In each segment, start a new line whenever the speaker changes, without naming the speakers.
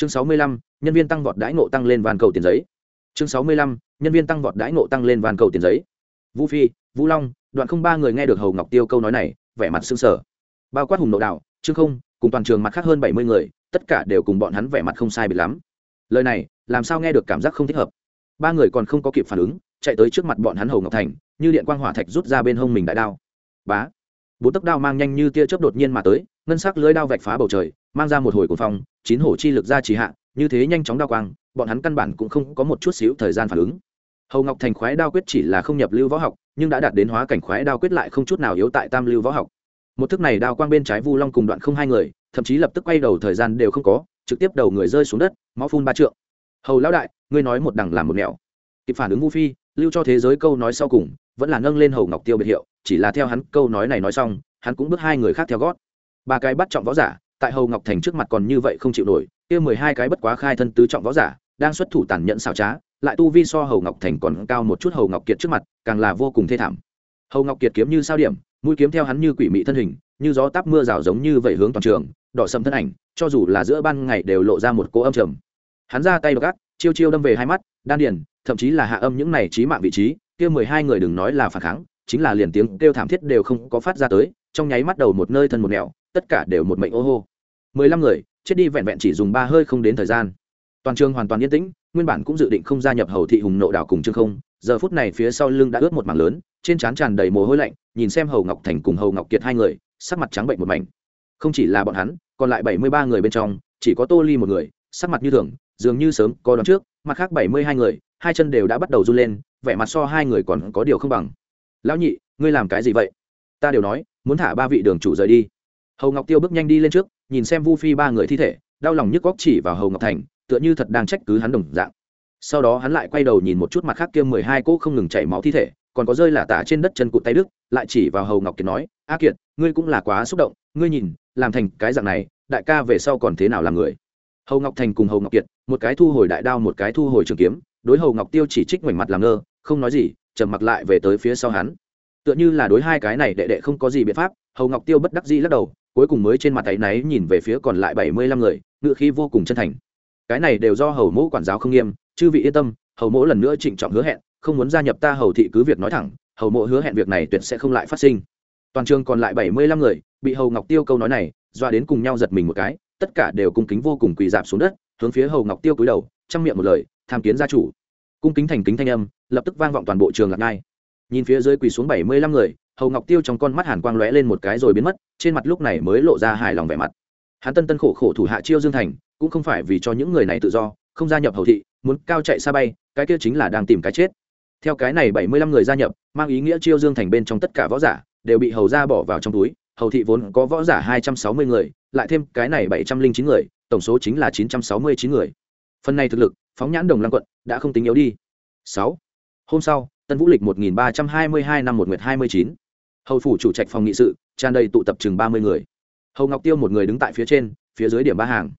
chương sáu mươi lăm, nhân viên tăng vọt đãi ngộ tăng lên van cầu tiền giấy. Chương sáu mươi lăm, nhân viên tăng vọt đãi ngộ tăng lên van cầu tiền giấy. Vũ phi, vũ long, đoạn không ba người nghe được hầu ngọc tiêu câu nói này, vẻ mặt sưng sở bao quát hùng nộ đạo chương không, cùng toàn trường mặt khác hơn bảy mươi người, tất cả đều cùng bọn hắn vẻ mặt không sai bị lắm. Lời này, làm sao nghe được cảm giác không thích hợp? Ba người còn không có kịp phản ứng, chạy tới trước mặt bọn hắn hầu ngọc thành, như điện quang hỏa thạch rút ra bên hông mình đại đao. Bá. Bốn tấc đao mang nhanh như tia chớp đột nhiên mà tới, ngân sắc lưới đao vạch phá bầu trời mang ra một hồi cuồng phong, chín hổ chi lực ra trì hạ, như thế nhanh chóng đao quang, bọn hắn căn bản cũng không có một chút xíu thời gian phản ứng. Hầu ngọc thành khoái đao quyết chỉ là không nhập lưu võ học, nhưng đã đạt đến hóa cảnh khoái đao quyết lại không chút nào yếu tại tam lưu võ học. Một thức này đao quang bên trái vu long cùng đoạn không hai người, thậm chí lập tức quay đầu thời gian đều không có, trực tiếp đầu người rơi xuống đất, máu phun ba trượng. Hầu lão đại, ngươi nói một đằng làm một nẻo. Kịp phản ứng vu phi, lưu cho thế giới câu nói sau cùng, vẫn là nâng lên hầu ngọc tiêu biệt hiệu, chỉ là theo hắn câu nói này nói xong, hắn cũng bước hai người khác theo gót. Ba cái bắt trọng võ giả tại hầu ngọc thành trước mặt còn như vậy không chịu nổi, kia mười hai cái bất quá khai thân tứ trọng võ giả, đang xuất thủ tàn nhẫn xảo trá, lại tu vi so hầu ngọc thành còn cao một chút hầu ngọc kiệt trước mặt, càng là vô cùng thê thảm. Hầu ngọc kiệt kiếm như sao điểm, mũi kiếm theo hắn như quỷ mị thân hình, như gió táp mưa rào giống như vậy hướng toàn trường, đỏ sầm thân ảnh, cho dù là giữa ban ngày đều lộ ra một cỗ âm trầm. Hắn ra tay gác chiêu chiêu đâm về hai mắt, đan điền, thậm chí là hạ âm những này trí mạng vị trí, kia mười hai người đừng nói là phản kháng, chính là liền tiếng kêu thảm thiết đều không có phát ra tới, trong nháy mắt đầu một nơi thân một nẻo tất cả đều một mệnh ô hô. Mười lăm người, chết đi vẹn vẹn chỉ dùng ba hơi không đến thời gian. Toàn trường hoàn toàn yên tĩnh, nguyên bản cũng dự định không gia nhập hầu thị hùng nộ đảo cùng trương không, giờ phút này phía sau lưng đã ướt một mảng lớn, trên trán tràn đầy mồ hôi lạnh, nhìn xem hầu ngọc thành cùng hầu ngọc kiệt hai người, sắc mặt trắng bệnh một mảnh. Không chỉ là bọn hắn, còn lại bảy mươi ba người bên trong, chỉ có tô ly một người, sắc mặt như thường, dường như sớm có đón trước, mặt khác bảy mươi hai người, hai chân đều đã bắt đầu run lên, vẻ mặt so hai người còn có điều không bằng. Lão nhị, ngươi làm cái gì vậy? Ta đều nói, muốn thả ba vị đường chủ rời đi hầu ngọc tiêu bước nhanh đi lên trước, nhìn xem vu phi ba người thi thể, đau lòng nhức góc chỉ vào hầu ngọc thành, tựa như thật đang trách cứ hắn đồng dạng. Sau đó hắn lại quay đầu nhìn một chút mặt khác kia mười hai cỗ không ngừng chảy máu thi thể, còn có rơi lả tả trên đất chân cụt tay đức lại chỉ vào hầu ngọc kiệt nói, a kiệt, ngươi cũng là quá xúc động, ngươi nhìn, làm thành cái dạng này, đại ca về sau còn thế nào làm người? Hầu ngọc thành cùng hầu ngọc kiệt, một cái thu hồi đại đao một cái thu hồi trường kiếm, đối hầu ngọc tiêu chỉ trích ngoảnh mặt làm ngơ, không nói gì, trầm mặc lại về tới phía sau hắn. Tựa như là đối hai cái này đệ đệ không có gì biện pháp, hầu ngọc tiêu bất đắc dĩ lắc đầu cuối cùng mới trên mặt tay náy nhìn về phía còn lại bảy mươi lăm người, ngựa khí vô cùng chân thành. Cái này đều do hầu mẫu quản giáo không nghiêm, chư vị yên tâm, hầu mẫu lần nữa trịnh trọng hứa hẹn, không muốn gia nhập ta hầu thị cứ việc nói thẳng, hầu mẫu hứa hẹn việc này tuyệt sẽ không lại phát sinh. Toàn trường còn lại bảy mươi lăm người, bị hầu ngọc tiêu câu nói này, doa đến cùng nhau giật mình một cái, tất cả đều cung kính vô cùng quỳ dạp xuống đất, hướng phía hầu ngọc tiêu cúi đầu, chăm miệng một lời, tham kiến gia chủ. Cung kính thành kính thanh âm, lập tức vang vọng toàn bộ trường lạc ngai. Nhìn phía dưới quỳ xuống bảy mươi lăm người hầu ngọc tiêu trong con mắt hàn quang lóe lên một cái rồi biến mất, trên mặt lúc này mới lộ ra hài lòng vẻ mặt. Hắn tân tân khổ khổ thủ hạ chiêu dương thành, cũng không phải vì cho những người này tự do, không gia nhập hầu thị, muốn cao chạy xa bay, cái kia chính là đang tìm cái chết. Theo cái này bảy mươi lăm người gia nhập, mang ý nghĩa chiêu dương thành bên trong tất cả võ giả đều bị hầu ra bỏ vào trong túi, hầu thị vốn có võ giả hai trăm sáu mươi người, lại thêm cái này bảy trăm linh chín người, tổng số chính là chín trăm sáu mươi chín người. Phần này thực lực, phóng nhãn đồng lăng quận, đã không tính yếu đi. Sáu. Hôm sau, tân vũ lịch một nghìn ba trăm hai mươi hai năm một nguyệt hai mươi chín hầu phủ chủ trạch phòng nghị sự, tràn đầy tụ tập chừng ba mươi người. Hầu ngọc tiêu một người đứng tại phía trên, phía dưới điểm ba hàng.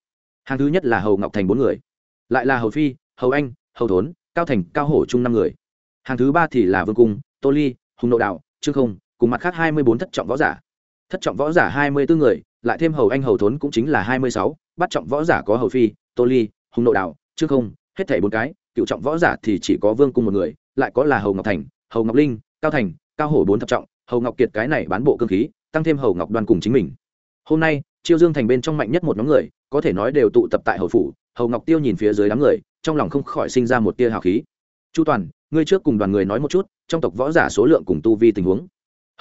Hàng thứ nhất là hầu ngọc thành bốn người, lại là hầu phi, hầu anh, hầu thốn, cao thành, cao hổ chung năm người. Hàng thứ ba thì là vương cung, tô ly, hùng nộ đạo, trương không, cùng mặt khác hai mươi bốn thất trọng võ giả. Thất trọng võ giả hai mươi bốn người, lại thêm hầu anh, hầu thốn cũng chính là hai mươi sáu, bắt trọng võ giả có hầu phi, tô ly, hùng nộ đạo, trương không, hết thảy bốn cái, cựu trọng võ giả thì chỉ có vương cung một người, lại có là hầu ngọc thành, hầu ngọc linh, cao thành, cao hổ bốn thập trọng hầu ngọc kiệt cái này bán bộ cơ khí, tăng thêm hầu ngọc đoan cùng chính mình. Hôm nay, chiêu dương thành bên trong mạnh nhất một nhóm người, có thể nói đều tụ tập tại hầu phủ, hầu ngọc tiêu nhìn phía dưới đám người, trong lòng không khỏi sinh ra một tia hào khí. Chu toàn, ngươi trước cùng đoàn người nói một chút, trong tộc võ giả số lượng cùng tu vi tình huống.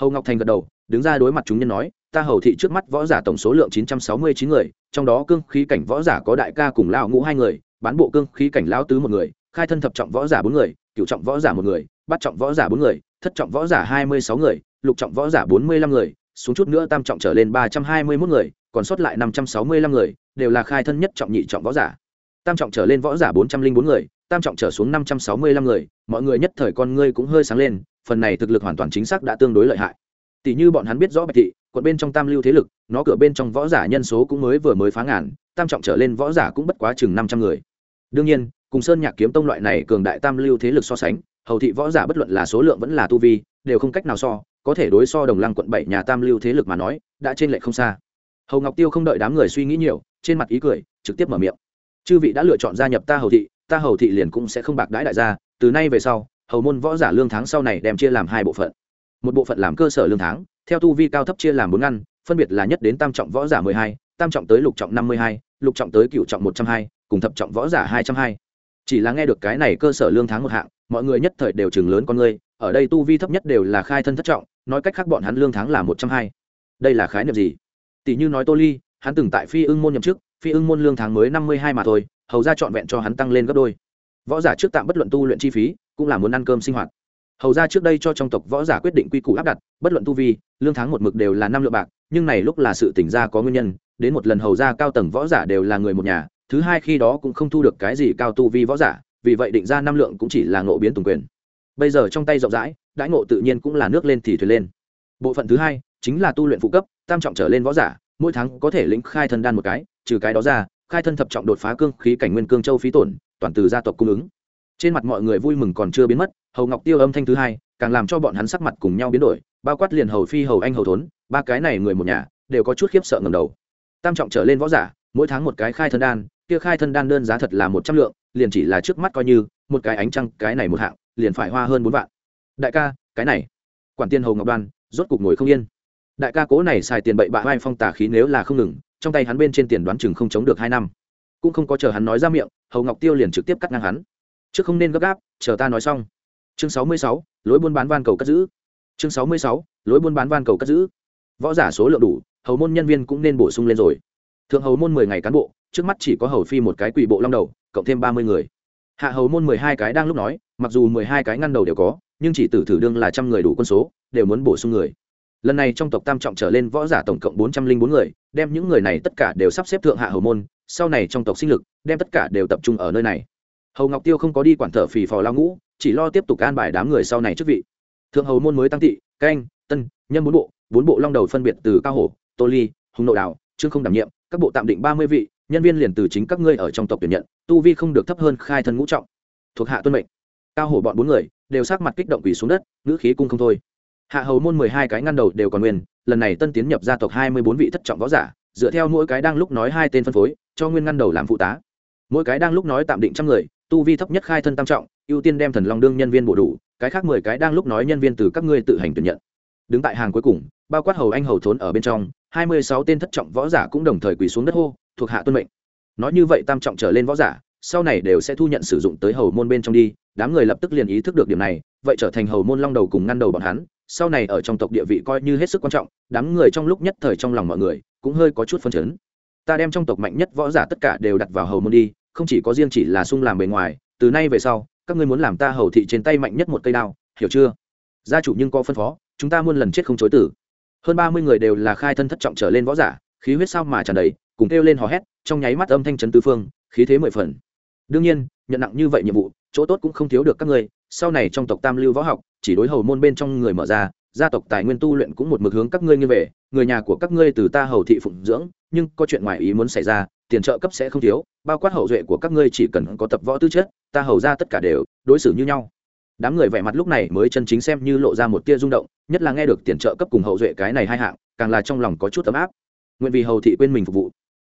Hầu ngọc thành gật đầu, đứng ra đối mặt chúng nhân nói, ta hầu thị trước mắt võ giả tổng số lượng chín trăm sáu mươi chín người, trong đó cương khí cảnh võ giả có đại ca cùng lao ngũ hai người, bán bộ cương khí cảnh lao tứ một người, khai thân thập trọng võ giả bốn người cựu trọng võ giả một người bắt trọng võ giả bốn người, thất trọng võ giả hai mươi sáu người lục trọng võ giả bốn mươi lăm người, xuống chút nữa tam trọng trở lên ba trăm hai mươi mốt người, còn sót lại năm trăm sáu mươi lăm người, đều là khai thân nhất trọng nhị trọng võ giả. Tam trọng trở lên võ giả bốn trăm linh bốn người, tam trọng trở xuống năm trăm sáu mươi lăm người, mọi người nhất thời con ngươi cũng hơi sáng lên, phần này thực lực hoàn toàn chính xác đã tương đối lợi hại. Tỷ như bọn hắn biết rõ bạch thị, quận bên trong tam lưu thế lực, nó cửa bên trong võ giả nhân số cũng mới vừa mới phá ngàn, tam trọng trở lên võ giả cũng bất quá chừng năm trăm người. Đương nhiên, cùng sơn nhạc kiếm tông loại này cường đại tam lưu thế lực so sánh, hầu thị võ giả bất luận là số lượng vẫn là tu vi, đều không cách nào so có thể đối so đồng lăng quận bảy nhà tam lưu thế lực mà nói, đã trên lệ không xa. Hầu ngọc tiêu không đợi đám người suy nghĩ nhiều, trên mặt ý cười, trực tiếp mở miệng. Chư vị đã lựa chọn gia nhập ta hầu thị, ta hầu thị liền cũng sẽ không bạc đãi đại gia, từ nay về sau, hầu môn võ giả lương tháng sau này đem chia làm hai bộ phận. Một bộ phận làm cơ sở lương tháng, theo tu vi cao thấp chia làm bốn ngăn, phân biệt là nhất đến tam trọng võ giả mười hai, tam trọng tới lục trọng năm mươi hai, lục trọng tới cựu trọng một trăm hai, cùng thập trọng võ giả hai trăm hai. Chỉ là nghe được cái này cơ sở lương tháng một hạng, mọi người nhất thời đều chừng lớn con người, ở đây tu vi thấp nhất đều là khai thân thất trọng nói cách khác bọn hắn lương tháng là một trăm hai. Đây là khái niệm gì? Tỷ như nói tô ly, hắn từng tại phi ưng môn nhậm chức, phi ưng môn lương tháng mới năm mươi hai mà thôi, hầu ra trọn vẹn cho hắn tăng lên gấp đôi. Võ giả trước tạm bất luận tu luyện chi phí, cũng là muốn ăn cơm sinh hoạt. Hầu ra trước đây cho trong tộc võ giả quyết định quy củ áp đặt, bất luận tu vi, lương tháng một mực đều là năm lượng bạc, nhưng này lúc là sự tỉnh ra có nguyên nhân, đến một lần hầu ra cao tầng võ giả đều là người một nhà, thứ hai khi đó cũng không thu được cái gì cao tu vi võ giả, vì vậy định ra năm lượng cũng chỉ là ngộ biến tùng quyền. Bây giờ trong tay rộng rãi đãi ngộ tự nhiên cũng là nước lên thì thuyền lên. Bộ phận thứ hai chính là tu luyện phụ cấp, tam trọng trở lên võ giả, mỗi tháng có thể lĩnh khai thân đan một cái, trừ cái đó ra, khai thân thập trọng đột phá cương khí cảnh nguyên cương châu phí tổn, toàn từ gia tộc cung ứng. Trên mặt mọi người vui mừng còn chưa biến mất, hầu ngọc tiêu âm thanh thứ hai càng làm cho bọn hắn sắc mặt cùng nhau biến đổi, bao quát liền hầu phi, hầu anh, hầu thốn, ba cái này người một nhà đều có chút khiếp sợ ngầm đầu. Tam trọng trở lên võ giả, mỗi tháng một cái khai thân đan, kia khai thân đan đơn giá thật là một trăm lượng, liền chỉ là trước mắt coi như, một cái ánh trăng, cái này một hạng, liền phải hoa hơn bốn vạn đại ca, cái này. Quản tiên hầu ngọc đoan, rốt cục ngồi không yên. Đại ca cố này xài tiền bậy bạ vai phong tà khí nếu là không ngừng, trong tay hắn bên trên tiền đoán chừng không chống được hai năm. Cũng không có chờ hắn nói ra miệng hầu ngọc tiêu liền trực tiếp cắt ngang hắn. Chứ không nên gấp gáp, chờ ta nói xong. Chương sáu mươi sáu, lối buôn bán van cầu cất giữ. Chương sáu mươi sáu, lối buôn bán van cầu cất giữ. Võ giả số lượng đủ, hầu môn nhân viên cũng nên bổ sung lên rồi. Thượng hầu môn mười ngày cán bộ, trước mắt chỉ có hầu phi một cái quỷ bộ long đầu, cộng thêm ba mươi người. Hạ hầu môn mười hai cái đang lúc nói, mặc dù mười hai cái ngăn đầu đều có nhưng chỉ tử thử đương là trăm người đủ quân số, đều muốn bổ sung người. Lần này trong tộc tam trọng trở lên võ giả tổng cộng bốn trăm linh bốn người, đem những người này tất cả đều sắp xếp thượng hạ hầu môn, sau này trong tộc sinh lực, đem tất cả đều tập trung ở nơi này. Hầu ngọc tiêu không có đi quản thở phì phò lao ngũ, chỉ lo tiếp tục an bài đám người sau này chức vị. Thượng hầu môn mới tăng tị, canh, tân nhân bốn bộ bốn bộ long đầu phân biệt từ cao hổ, tô ly, hùng nội đảo, trương không đảm nhiệm, các bộ tạm định ba mươi vị, nhân viên liền từ chính các ngươi ở trong tộc tuyển nhận, tu vi không được thấp hơn khai thân ngũ trọng, thuộc hạ tuân mệnh. Cao hổ bọn bốn người đều sắc mặt kích động quỳ xuống đất, ngữ khí cung không thôi. Hạ hầu môn mười hai cái ngăn đầu đều còn nguyên, lần này tân tiến nhập gia tộc hai mươi bốn vị thất trọng võ giả, dựa theo mỗi cái đang lúc nói hai tên phân phối, cho nguyên ngăn đầu làm phụ tá. Mỗi cái đang lúc nói tạm định trăm người, tu vi thấp nhất khai thân tam trọng, ưu tiên đem thần long đương nhân viên bổ đủ, cái khác mười cái đang lúc nói nhân viên từ các ngươi tự hành tuyển nhận. Đứng tại hàng cuối cùng, bao quát hầu anh hầu thốn ở bên trong, hai mươi sáu tên thất trọng võ giả cũng đồng thời quỳ xuống đất hô, thuộc hạ tuân mệnh. Nói như vậy tam trọng trở lên võ giả sau này đều sẽ thu nhận sử dụng tới hầu môn bên trong đi, đám người lập tức liền ý thức được điểm này, vậy trở thành hầu môn long đầu cùng ngăn đầu bọn hắn, sau này ở trong tộc địa vị coi như hết sức quan trọng, đám người trong lúc nhất thời trong lòng mọi người cũng hơi có chút phân chấn. Ta đem trong tộc mạnh nhất võ giả tất cả đều đặt vào hầu môn đi, không chỉ có riêng chỉ là sung làm bề ngoài, từ nay về sau, các ngươi muốn làm ta hầu thị trên tay mạnh nhất một cây đao, hiểu chưa? Gia chủ nhưng có phân phó, chúng ta muôn lần chết không chối tử hơn ba mươi người đều là khai thân thất trọng trở lên võ giả, khí huyết sao mà tràn đầy, cùng kêu lên hò hét, trong nháy mắt âm thanh trấn tứ phương, khí thế mười phần đương nhiên, nhận nặng như vậy nhiệm vụ, chỗ tốt cũng không thiếu được các ngươi, sau này trong tộc tam lưu võ học, chỉ đối hầu môn bên trong người mở ra, gia tộc tài nguyên tu luyện cũng một mực hướng các ngươi như về, người nhà của các ngươi từ ta hầu thị phụng dưỡng, nhưng có chuyện ngoài ý muốn xảy ra, tiền trợ cấp sẽ không thiếu, bao quát hậu duệ của các ngươi chỉ cần có tập võ tư chất, ta hầu ra tất cả đều đối xử như nhau. Đám người vẻ mặt lúc này mới chân chính xem như lộ ra một tia rung động, nhất là nghe được tiền trợ cấp cùng hậu duệ cái này hai hạng, càng là trong lòng có chút ấm áp. Nguyện vì hầu thị quên mình phục vụ.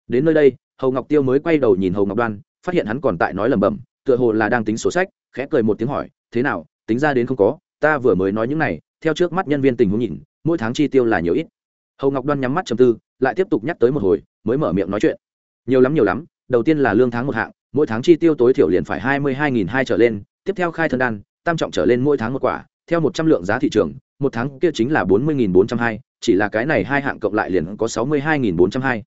Đến nơi đây, hầu ngọc tiêu mới quay đầu nhìn hầu ngọc đoan phát hiện hắn còn tại nói lẩm bẩm, tựa hồ là đang tính sổ sách, khẽ cười một tiếng hỏi, thế nào, tính ra đến không có, ta vừa mới nói những này, theo trước mắt nhân viên tình huống nhìn, mỗi tháng chi tiêu là nhiều ít. Hầu ngọc đoan nhắm mắt chầm tư, lại tiếp tục nhắc tới một hồi, mới mở miệng nói chuyện. Nhiều lắm nhiều lắm, đầu tiên là lương tháng một hạng, mỗi tháng chi tiêu tối thiểu liền phải hai mươi hai nghìn hai trở lên, tiếp theo khai thân đan, tam trọng trở lên mỗi tháng một quả, theo một trăm lượng giá thị trường, một tháng kia chính là bốn mươi nghìn bốn trăm hai, chỉ là cái này hai hạng cộng lại liền có sáu mươi hai nghìn bốn trăm hai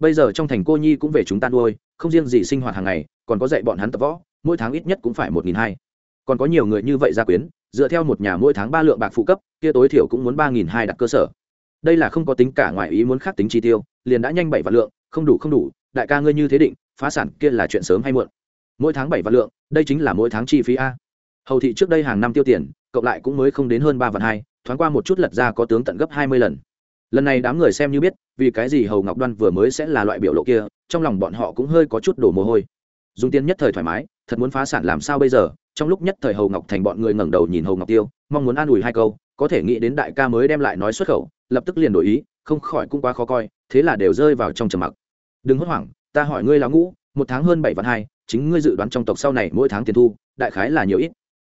bây giờ trong thành cô nhi cũng về chúng ta nuôi, không riêng gì sinh hoạt hàng ngày, còn có dạy bọn hắn tập võ, mỗi tháng ít nhất cũng phải một nghìn hai. Còn có nhiều người như vậy gia quyến, dựa theo một nhà mỗi tháng ba lượng bạc phụ cấp, kia tối thiểu cũng muốn ba nghìn hai đặt cơ sở. Đây là không có tính cả ngoài ý muốn khác tính chi tiêu, liền đã nhanh bảy vạn lượng, không đủ không đủ, đại ca ngươi như thế định, phá sản kia là chuyện sớm hay muộn. Mỗi tháng bảy vạn lượng, đây chính là mỗi tháng chi phí a. Hầu thị trước đây hàng năm tiêu tiền, cộng lại cũng mới không đến hơn ba vạn hai, thoáng qua một chút lật ra có tướng tận gấp hai mươi lần lần này đám người xem như biết, vì cái gì hầu ngọc đoan vừa mới sẽ là loại biểu lộ kia, trong lòng bọn họ cũng hơi có chút đổ mồ hôi. Dùng tiền nhất thời thoải mái, thật muốn phá sản làm sao bây giờ? Trong lúc nhất thời hầu ngọc thành bọn người ngẩng đầu nhìn hầu ngọc tiêu, mong muốn an ủi hai câu, có thể nghĩ đến đại ca mới đem lại nói xuất khẩu, lập tức liền đổi ý, không khỏi cũng quá khó coi, thế là đều rơi vào trong trầm mặc. Đừng hốt hoảng, ta hỏi ngươi là ngũ, một tháng hơn bảy vạn hai, chính ngươi dự đoán trong tộc sau này mỗi tháng tiền thu, đại khái là nhiều ít.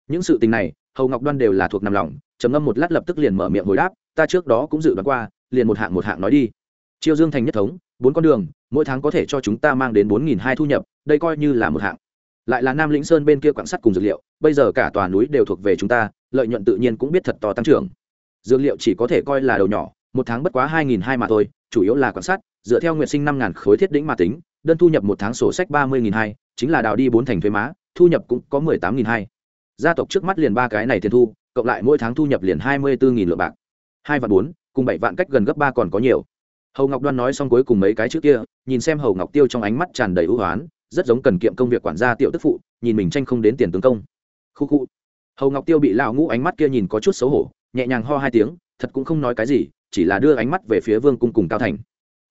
Những sự tình này, hầu ngọc đoan đều là thuộc nằm lòng, trầm ngâm một lát lập tức liền mở miệng hồi đáp, ta trước đó cũng dự đoán qua liền một hạng một hạng nói đi. Chiêu dương thành nhất thống, bốn con đường, mỗi tháng có thể cho chúng ta mang đến bốn nghìn hai thu nhập, đây coi như là một hạng. Lại là nam lĩnh sơn bên kia quảng sắt cùng dược liệu, bây giờ cả tòa núi đều thuộc về chúng ta, lợi nhuận tự nhiên cũng biết thật to tăng trưởng. Dược liệu chỉ có thể coi là đầu nhỏ, một tháng bất quá hai nghìn hai mà thôi, chủ yếu là quan sát dựa theo nguyện sinh năm ngàn khối thiết đĩnh mà tính, đơn thu nhập một tháng sổ sách ba mươi nghìn hai, chính là đào đi bốn thành thuế má, thu nhập cũng có mười tám nghìn hai. Gia tộc trước mắt liền ba cái này tiền thu, cộng lại mỗi tháng thu nhập liền hai mươi bốn nghìn lượng bạc. Hai vạn bốn cùng bảy vạn cách gần gấp ba còn có nhiều. Hầu ngọc đoan nói xong cuối cùng mấy cái chữ kia, nhìn xem hầu ngọc tiêu trong ánh mắt tràn đầy ưu hoán, rất giống cần kiệm công việc quản gia tiểu tức phụ, nhìn mình tranh không đến tiền tướng công. Khu khu. Hầu ngọc tiêu bị lão ngũ ánh mắt kia nhìn có chút xấu hổ, nhẹ nhàng ho hai tiếng, thật cũng không nói cái gì, chỉ là đưa ánh mắt về phía vương cung cùng cao thành.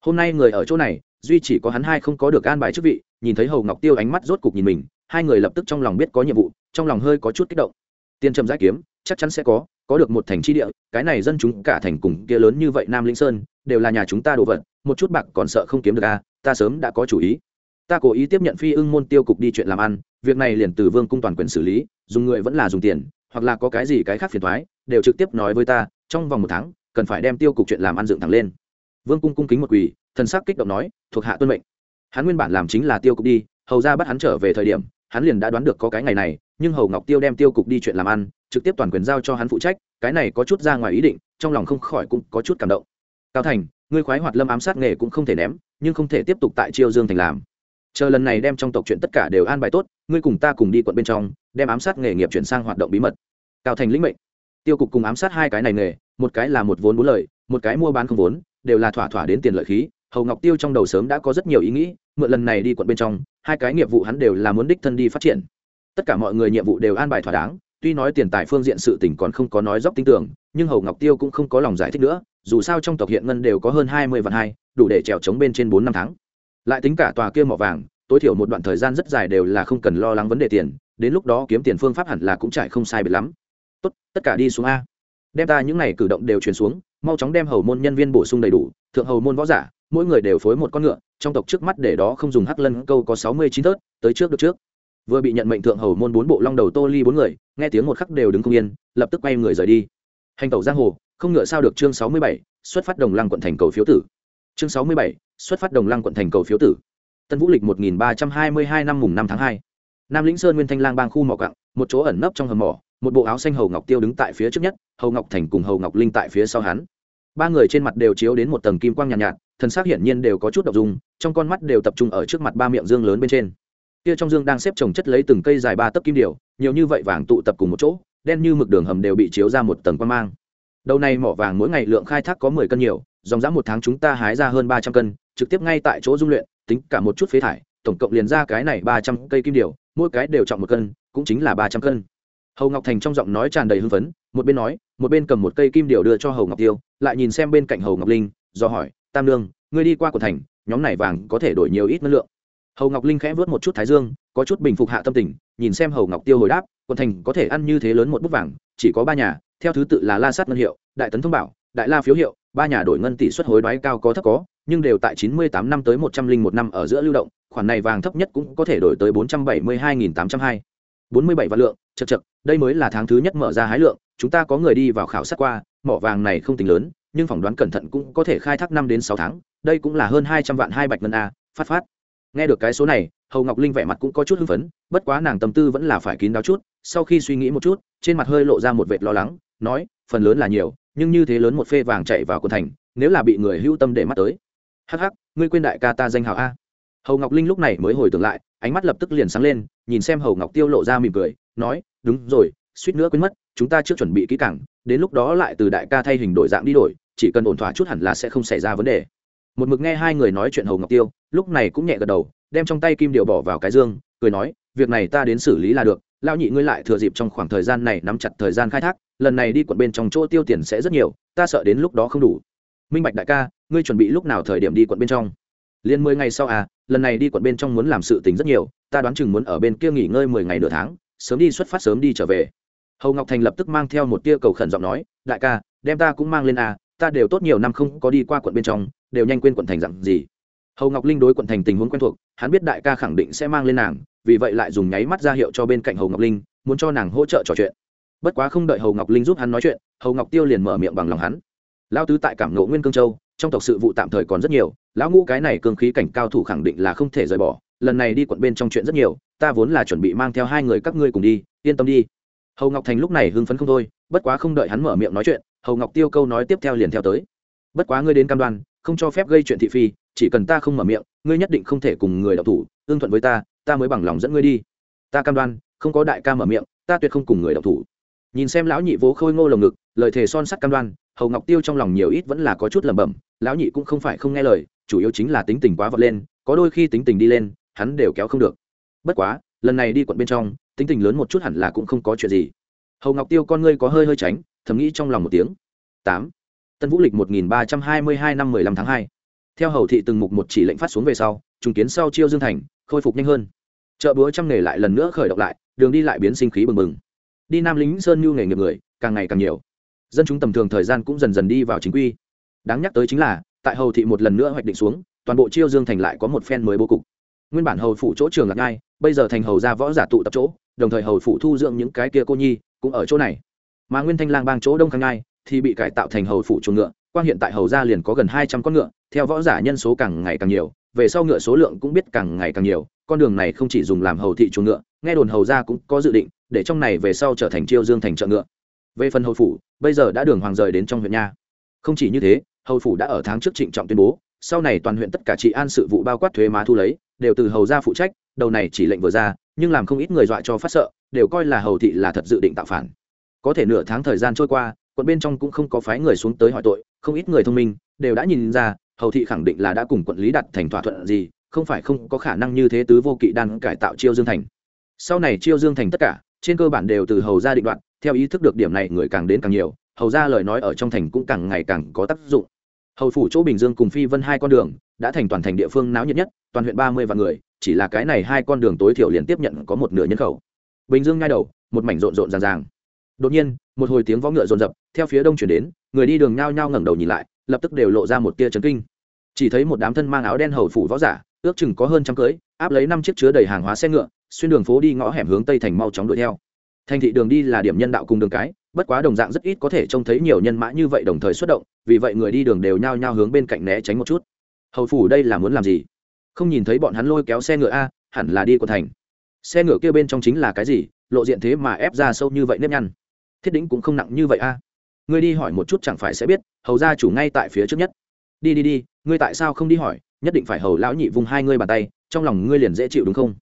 Hôm nay người ở chỗ này, duy chỉ có hắn hai không có được an bài chức vị, nhìn thấy hầu ngọc tiêu ánh mắt rốt cục nhìn mình, hai người lập tức trong lòng biết có nhiệm vụ, trong lòng hơi có chút kích động. Tiên trầm giải kiếm chắc chắn sẽ có có được một thành tri địa cái này dân chúng cả thành cùng kia lớn như vậy nam linh sơn đều là nhà chúng ta đồ vật một chút bạc còn sợ không kiếm được a à, ta sớm đã có chủ ý. Ta cố ý tiếp nhận phi ưng môn tiêu cục đi chuyện làm ăn việc này liền từ vương cung toàn quyền xử lý dùng người vẫn là dùng tiền hoặc là có cái gì cái khác phiền thoái đều trực tiếp nói với ta trong vòng một tháng cần phải đem tiêu cục chuyện làm ăn dựng thẳng lên. Vương cung cung kính một quỳ thần sắc kích động nói thuộc hạ tuân mệnh. Hắn nguyên bản làm chính là tiêu cục đi hầu ra bắt hắn trở về thời điểm hắn liền đã đoán được có cái ngày này nhưng hầu ngọc tiêu đem tiêu cục đi chuyện làm ăn, trực tiếp toàn quyền giao cho hắn phụ trách, cái này có chút ra ngoài ý định, trong lòng không khỏi cũng có chút cảm động. Cao thành, ngươi khoái hoạt lâm ám sát nghề cũng không thể ném, nhưng không thể tiếp tục tại chiêu dương thành làm. Chờ lần này đem trong tộc chuyện tất cả đều an bài tốt, ngươi cùng ta cùng đi quận bên trong, đem ám sát nghề nghiệp chuyển sang hoạt động bí mật. Cao thành lĩnh mệnh. Tiêu cục cùng ám sát hai cái này nghề, một cái là một vốn bốn lợi một cái mua bán không vốn, đều là thỏa thỏa đến tiền lợi khí. Hầu ngọc tiêu trong đầu sớm đã có rất nhiều ý nghĩ, mượn lần này đi quận bên trong, hai cái nghiệp vụ hắn đều là muốn đích thân đi phát triển tất cả mọi người nhiệm vụ đều an bài thỏa đáng, tuy nói tiền tài phương diện sự tỉnh còn không có nói dốc tin tưởng nhưng hầu ngọc tiêu cũng không có lòng giải thích nữa, dù sao trong tộc hiện ngân đều có hơn hai mươi vạn hai, đủ để trèo trống bên trên bốn năm tháng. Lại tính cả tòa kia mỏ vàng, tối thiểu một đoạn thời gian rất dài đều là không cần lo lắng vấn đề tiền, đến lúc đó kiếm tiền phương pháp hẳn là cũng trải không sai biệt lắm. Tốt, tất cả đi xuống a. Đem ta những n à y cử động đều chuyển xuống, mau chóng đem hầu môn nhân viên bổ sung đầy đủ, thượng hầu môn võ giả, mỗi người đều phối một con ngựa, trong tộc trước mắt để đó không dùng hắc lân câu có sáu mươi chín tớt tới trước được trước vừa bị nhận mệnh thượng hầu môn bốn bộ long đầu tô ly bốn người nghe tiếng một khắc đều đứng không yên lập tức quay người rời đi. Hành tẩu giang hồ không ngựa sao được chương sáu mươi bảy xuất phát đồng lăng quận thành cầu phiếu tử. Chương sáu mươi bảy xuất phát đồng lăng quận thành cầu phiếu tử. Tân vũ lịch một nghìn ba trăm hai mươi hai năm mùng năm tháng hai. Nam lĩnh sơn nguyên thanh lang bang khu mỏ cặng một chỗ ẩn nấp trong hầm mỏ một bộ áo xanh hầu ngọc tiêu đứng tại phía trước nhất hầu ngọc thành cùng hầu ngọc linh tại phía sau hắn. Ba người trên mặt đều chiếu đến một tầng kim quang nhàn nhạt, nhạt thần sắc hiển nhiên đều có chút đ dung trong con mắt đều tập trung ở trước mặt ba miệng dương lớn bên trên kia trong dương đang xếp trồng chất lấy từng cây dài ba tấc kim điều nhiều như vậy vàng tụ tập cùng một chỗ, đen như mực đường hầm đều bị chiếu ra một tầng quan mang. Đầu này mỏ vàng mỗi ngày lượng khai thác có mười cân nhiều, dòng dã một tháng chúng ta hái ra hơn ba trăm cân, trực tiếp ngay tại chỗ dung luyện, tính cả một chút phế thải, tổng cộng liền ra cái này ba trăm cây kim điều mỗi cái đều trọng một cân, cũng chính là ba trăm cân. Hầu ngọc thành trong giọng nói tràn đầy hưng phấn, một bên nói, một bên cầm một cây kim điều đưa cho hầu ngọc tiêu, lại nhìn xem bên cạnh hầu ngọc linh, do hỏi, tam lương ngươi đi qua của thành, nhóm này vàng có thể đổi nhiều ít năng lượng? Hầu ngọc linh khẽ vớt một chút thái dương, có chút bình phục hạ tâm tình, nhìn xem hầu ngọc tiêu hồi đáp quận thành có thể ăn như thế lớn một bút vàng, chỉ có ba nhà, theo thứ tự là la sát ngân hiệu, đại tấn thông bảo, đại la phiếu hiệu, ba nhà đổi ngân tỷ suất hối đoái cao có thấp có, nhưng đều tại chín mươi tám năm tới một trăm linh một năm ở giữa lưu động, khoản này vàng thấp nhất cũng có thể đổi tới bốn trăm bảy mươi hai nghìn tám trăm hai. bốn mươi bảy vạn lượng, chật chật, đây mới là tháng thứ nhất mở ra hái lượng, chúng ta có người đi vào khảo sát qua, mỏ vàng này không tính lớn, nhưng phỏng đoán cẩn thận cũng có thể khai thác năm đến sáu tháng, đây cũng là hơn hai trăm vạn hai bạch ngân a, phát phát nghe được cái số này, hầu ngọc linh vẻ mặt cũng có chút hưng phấn, bất quá nàng tâm tư vẫn là phải kín đáo chút, sau khi suy nghĩ một chút, trên mặt hơi lộ ra một vệt lo lắng, nói, phần lớn là nhiều, nhưng như thế lớn một phê vàng chạy vào quần thành, nếu là bị người hưu tâm để mắt tới. Hắc hắc, ngươi quên đại ca ta danh hào a. Hầu ngọc linh lúc này mới hồi tưởng lại, ánh mắt lập tức liền sáng lên, nhìn xem hầu ngọc tiêu lộ ra mỉm cười, nói, đúng rồi, suýt nữa quên mất, chúng ta chưa chuẩn bị kỹ càng, đến lúc đó lại từ đại ca thay hình đổi dạng đi đổi, chỉ cần ổn thỏa chút hẳn là sẽ không xảy ra vấn đề một mực nghe hai người nói chuyện hầu ngọc tiêu lúc này cũng nhẹ gật đầu đem trong tay kim điệu bỏ vào cái dương cười nói việc này ta đến xử lý là được lão nhị ngươi lại thừa dịp trong khoảng thời gian này nắm chặt thời gian khai thác lần này đi quận bên trong chỗ tiêu tiền sẽ rất nhiều ta sợ đến lúc đó không đủ minh bạch đại ca ngươi chuẩn bị lúc nào thời điểm đi quận bên trong liền mười ngày sau à lần này đi quận bên trong muốn làm sự tình rất nhiều ta đoán chừng muốn ở bên kia nghỉ ngơi mười ngày nửa tháng sớm đi xuất phát sớm đi trở về hầu ngọc thành lập tức mang theo một tia cầu khẩn giọng nói đại ca đem ta cũng mang lên à ta đều tốt nhiều năm không có đi qua quận bên trong đều nhanh quên quận thành dặn gì. Hầu ngọc linh đối quận thành tình huống quen thuộc, hắn biết đại ca khẳng định sẽ mang lên nàng, vì vậy lại dùng nháy mắt ra hiệu cho bên cạnh hầu ngọc linh, muốn cho nàng hỗ trợ trò chuyện. Bất quá không đợi hầu ngọc linh giúp hắn nói chuyện, hầu ngọc tiêu liền mở miệng bằng lòng hắn. Lao tứ tại cảm ngộ nguyên cương châu, trong tộc sự vụ tạm thời còn rất nhiều, lão ngũ cái này cương khí cảnh cao thủ khẳng định là không thể rời bỏ, lần này đi quận bên trong chuyện rất nhiều, ta vốn là chuẩn bị mang theo hai người các ngươi cùng đi, yên tâm đi. Hầu ngọc thành lúc này hưng phấn không thôi, bất quá không đợi hắn mở miệng nói chuyện, hầu ngọc tiêu câu nói tiếp theo liền theo tới. Bất quá ngươi đến cam đoan không cho phép gây chuyện thị phi, chỉ cần ta không mở miệng, ngươi nhất định không thể cùng người đọc thủ, tương thuận với ta ta mới bằng lòng dẫn ngươi đi. Ta cam đoan, không có đại ca mở miệng, ta tuyệt không cùng người đọc thủ. Nhìn xem lão nhị vố khôi ngô lồng ngực, lời thề son sắt cam đoan, hầu ngọc tiêu trong lòng nhiều ít vẫn là có chút lẩm bẩm, lão nhị cũng không phải không nghe lời, chủ yếu chính là tính tình quá vọt lên, có đôi khi tính tình đi lên, hắn đều kéo không được. Bất quá, lần này đi quận bên trong, tính tình lớn một chút hẳn là cũng không có chuyện gì. Hầu ngọc tiêu con ngươi có hơi hơi tránh, thầm nghĩ trong lòng một tiếng. Tám tân vũ lịch một nghìn ba trăm hai mươi hai năm mười lăm tháng 2, theo hầu thị từng mục một chỉ lệnh phát xuống về sau trùng kiến sau chiêu dương thành khôi phục nhanh hơn. Chợ búa trăm nghề lại lần nữa khởi động lại đường đi lại biến sinh khí bừng bừng. Đi nam lính sơn nhu nghề nghiệp người càng ngày càng nhiều. Dân chúng tầm thường thời gian cũng dần dần đi vào chính quy. Đáng nhắc tới chính là tại hầu thị một lần nữa hoạch định xuống toàn bộ chiêu dương thành lại có một phen mới bố cục. Nguyên bản hầu phủ chỗ trường lạc ngai bây giờ thành hầu ra võ giả tụ tập chỗ đồng thời hầu phủ thu dưỡng những cái kia cô nhi cũng ở chỗ này. Mà nguyên thanh lang bang chỗ đông khang ngai thì bị cải tạo thành hầu phủ chuồng ngựa quan hiện tại hầu gia liền có gần hai trăm con ngựa, theo võ giả nhân số càng ngày càng nhiều, về sau ngựa số lượng cũng biết càng ngày càng nhiều, con đường này không chỉ dùng làm hầu thị chuồng ngựa, nghe đồn hầu gia cũng có dự định, để trong này về sau trở thành chiêu dương thành chợ ngựa. Về phần hầu phủ, bây giờ đã đường hoàng rời đến trong huyện nha. Không chỉ như thế, hầu phủ đã ở tháng trước trịnh trọng tuyên bố, sau này toàn huyện tất cả trị an sự vụ bao quát thuế má thu lấy, đều từ hầu gia phụ trách, đầu này chỉ lệnh vừa ra, nhưng làm không ít người dọa cho phát sợ, đều coi là hầu thị là thật dự định tạo phản. Có thể nửa tháng thời gian trôi qua quận bên trong cũng không có phái người xuống tới hỏi tội, không ít người thông minh đều đã nhìn ra, hầu thị khẳng định là đã cùng quận lý đặt thành thỏa thuận gì, không phải không có khả năng như thế tứ vô kỵ đan cải tạo chiêu dương thành. Sau này chiêu dương thành tất cả, trên cơ bản đều từ hầu gia định đoạn, theo ý thức được điểm này người càng đến càng nhiều, hầu gia lời nói ở trong thành cũng càng ngày càng có tác dụng. Hầu phủ chỗ bình dương cùng phi vân hai con đường, đã thành toàn thành địa phương náo nhiệt nhất, toàn huyện ba mươi vạn người, chỉ là cái này hai con đường tối thiểu liền tiếp nhận có một nửa nhân khẩu. Bình dương ngay đầu, một mảnh rộn rộn ràng ràng đột nhiên, một hồi tiếng võ ngựa rồn rập theo phía đông chuyển đến, người đi đường nhao nhao ngẩng đầu nhìn lại, lập tức đều lộ ra một tia chấn kinh. Chỉ thấy một đám thân mang áo đen hầu phủ võ giả, ước chừng có hơn trăm cưới, áp lấy năm chiếc chứa đầy hàng hóa xe ngựa, xuyên đường phố đi ngõ hẻm hướng tây thành mau chóng đuổi theo. Thành thị đường đi là điểm nhân đạo cùng đường cái, bất quá đồng dạng rất ít có thể trông thấy nhiều nhân mã như vậy đồng thời xuất động, vì vậy người đi đường đều nhao nhao hướng bên cạnh né tránh một chút. Hầu phủ đây là muốn làm gì? Không nhìn thấy bọn hắn lôi kéo xe ngựa a, hẳn là đi của thành. Xe ngựa kia bên trong chính là cái gì? Lộ diện thế mà ép ra sâu như vậy nếp nhăn thiết đĩnh cũng không nặng như vậy a. Ngươi đi hỏi một chút chẳng phải sẽ biết, hầu ra chủ ngay tại phía trước nhất. Đi đi đi, ngươi tại sao không đi hỏi, nhất định phải hầu lão nhị vùng hai ngươi bàn tay, trong lòng ngươi liền dễ chịu đúng không?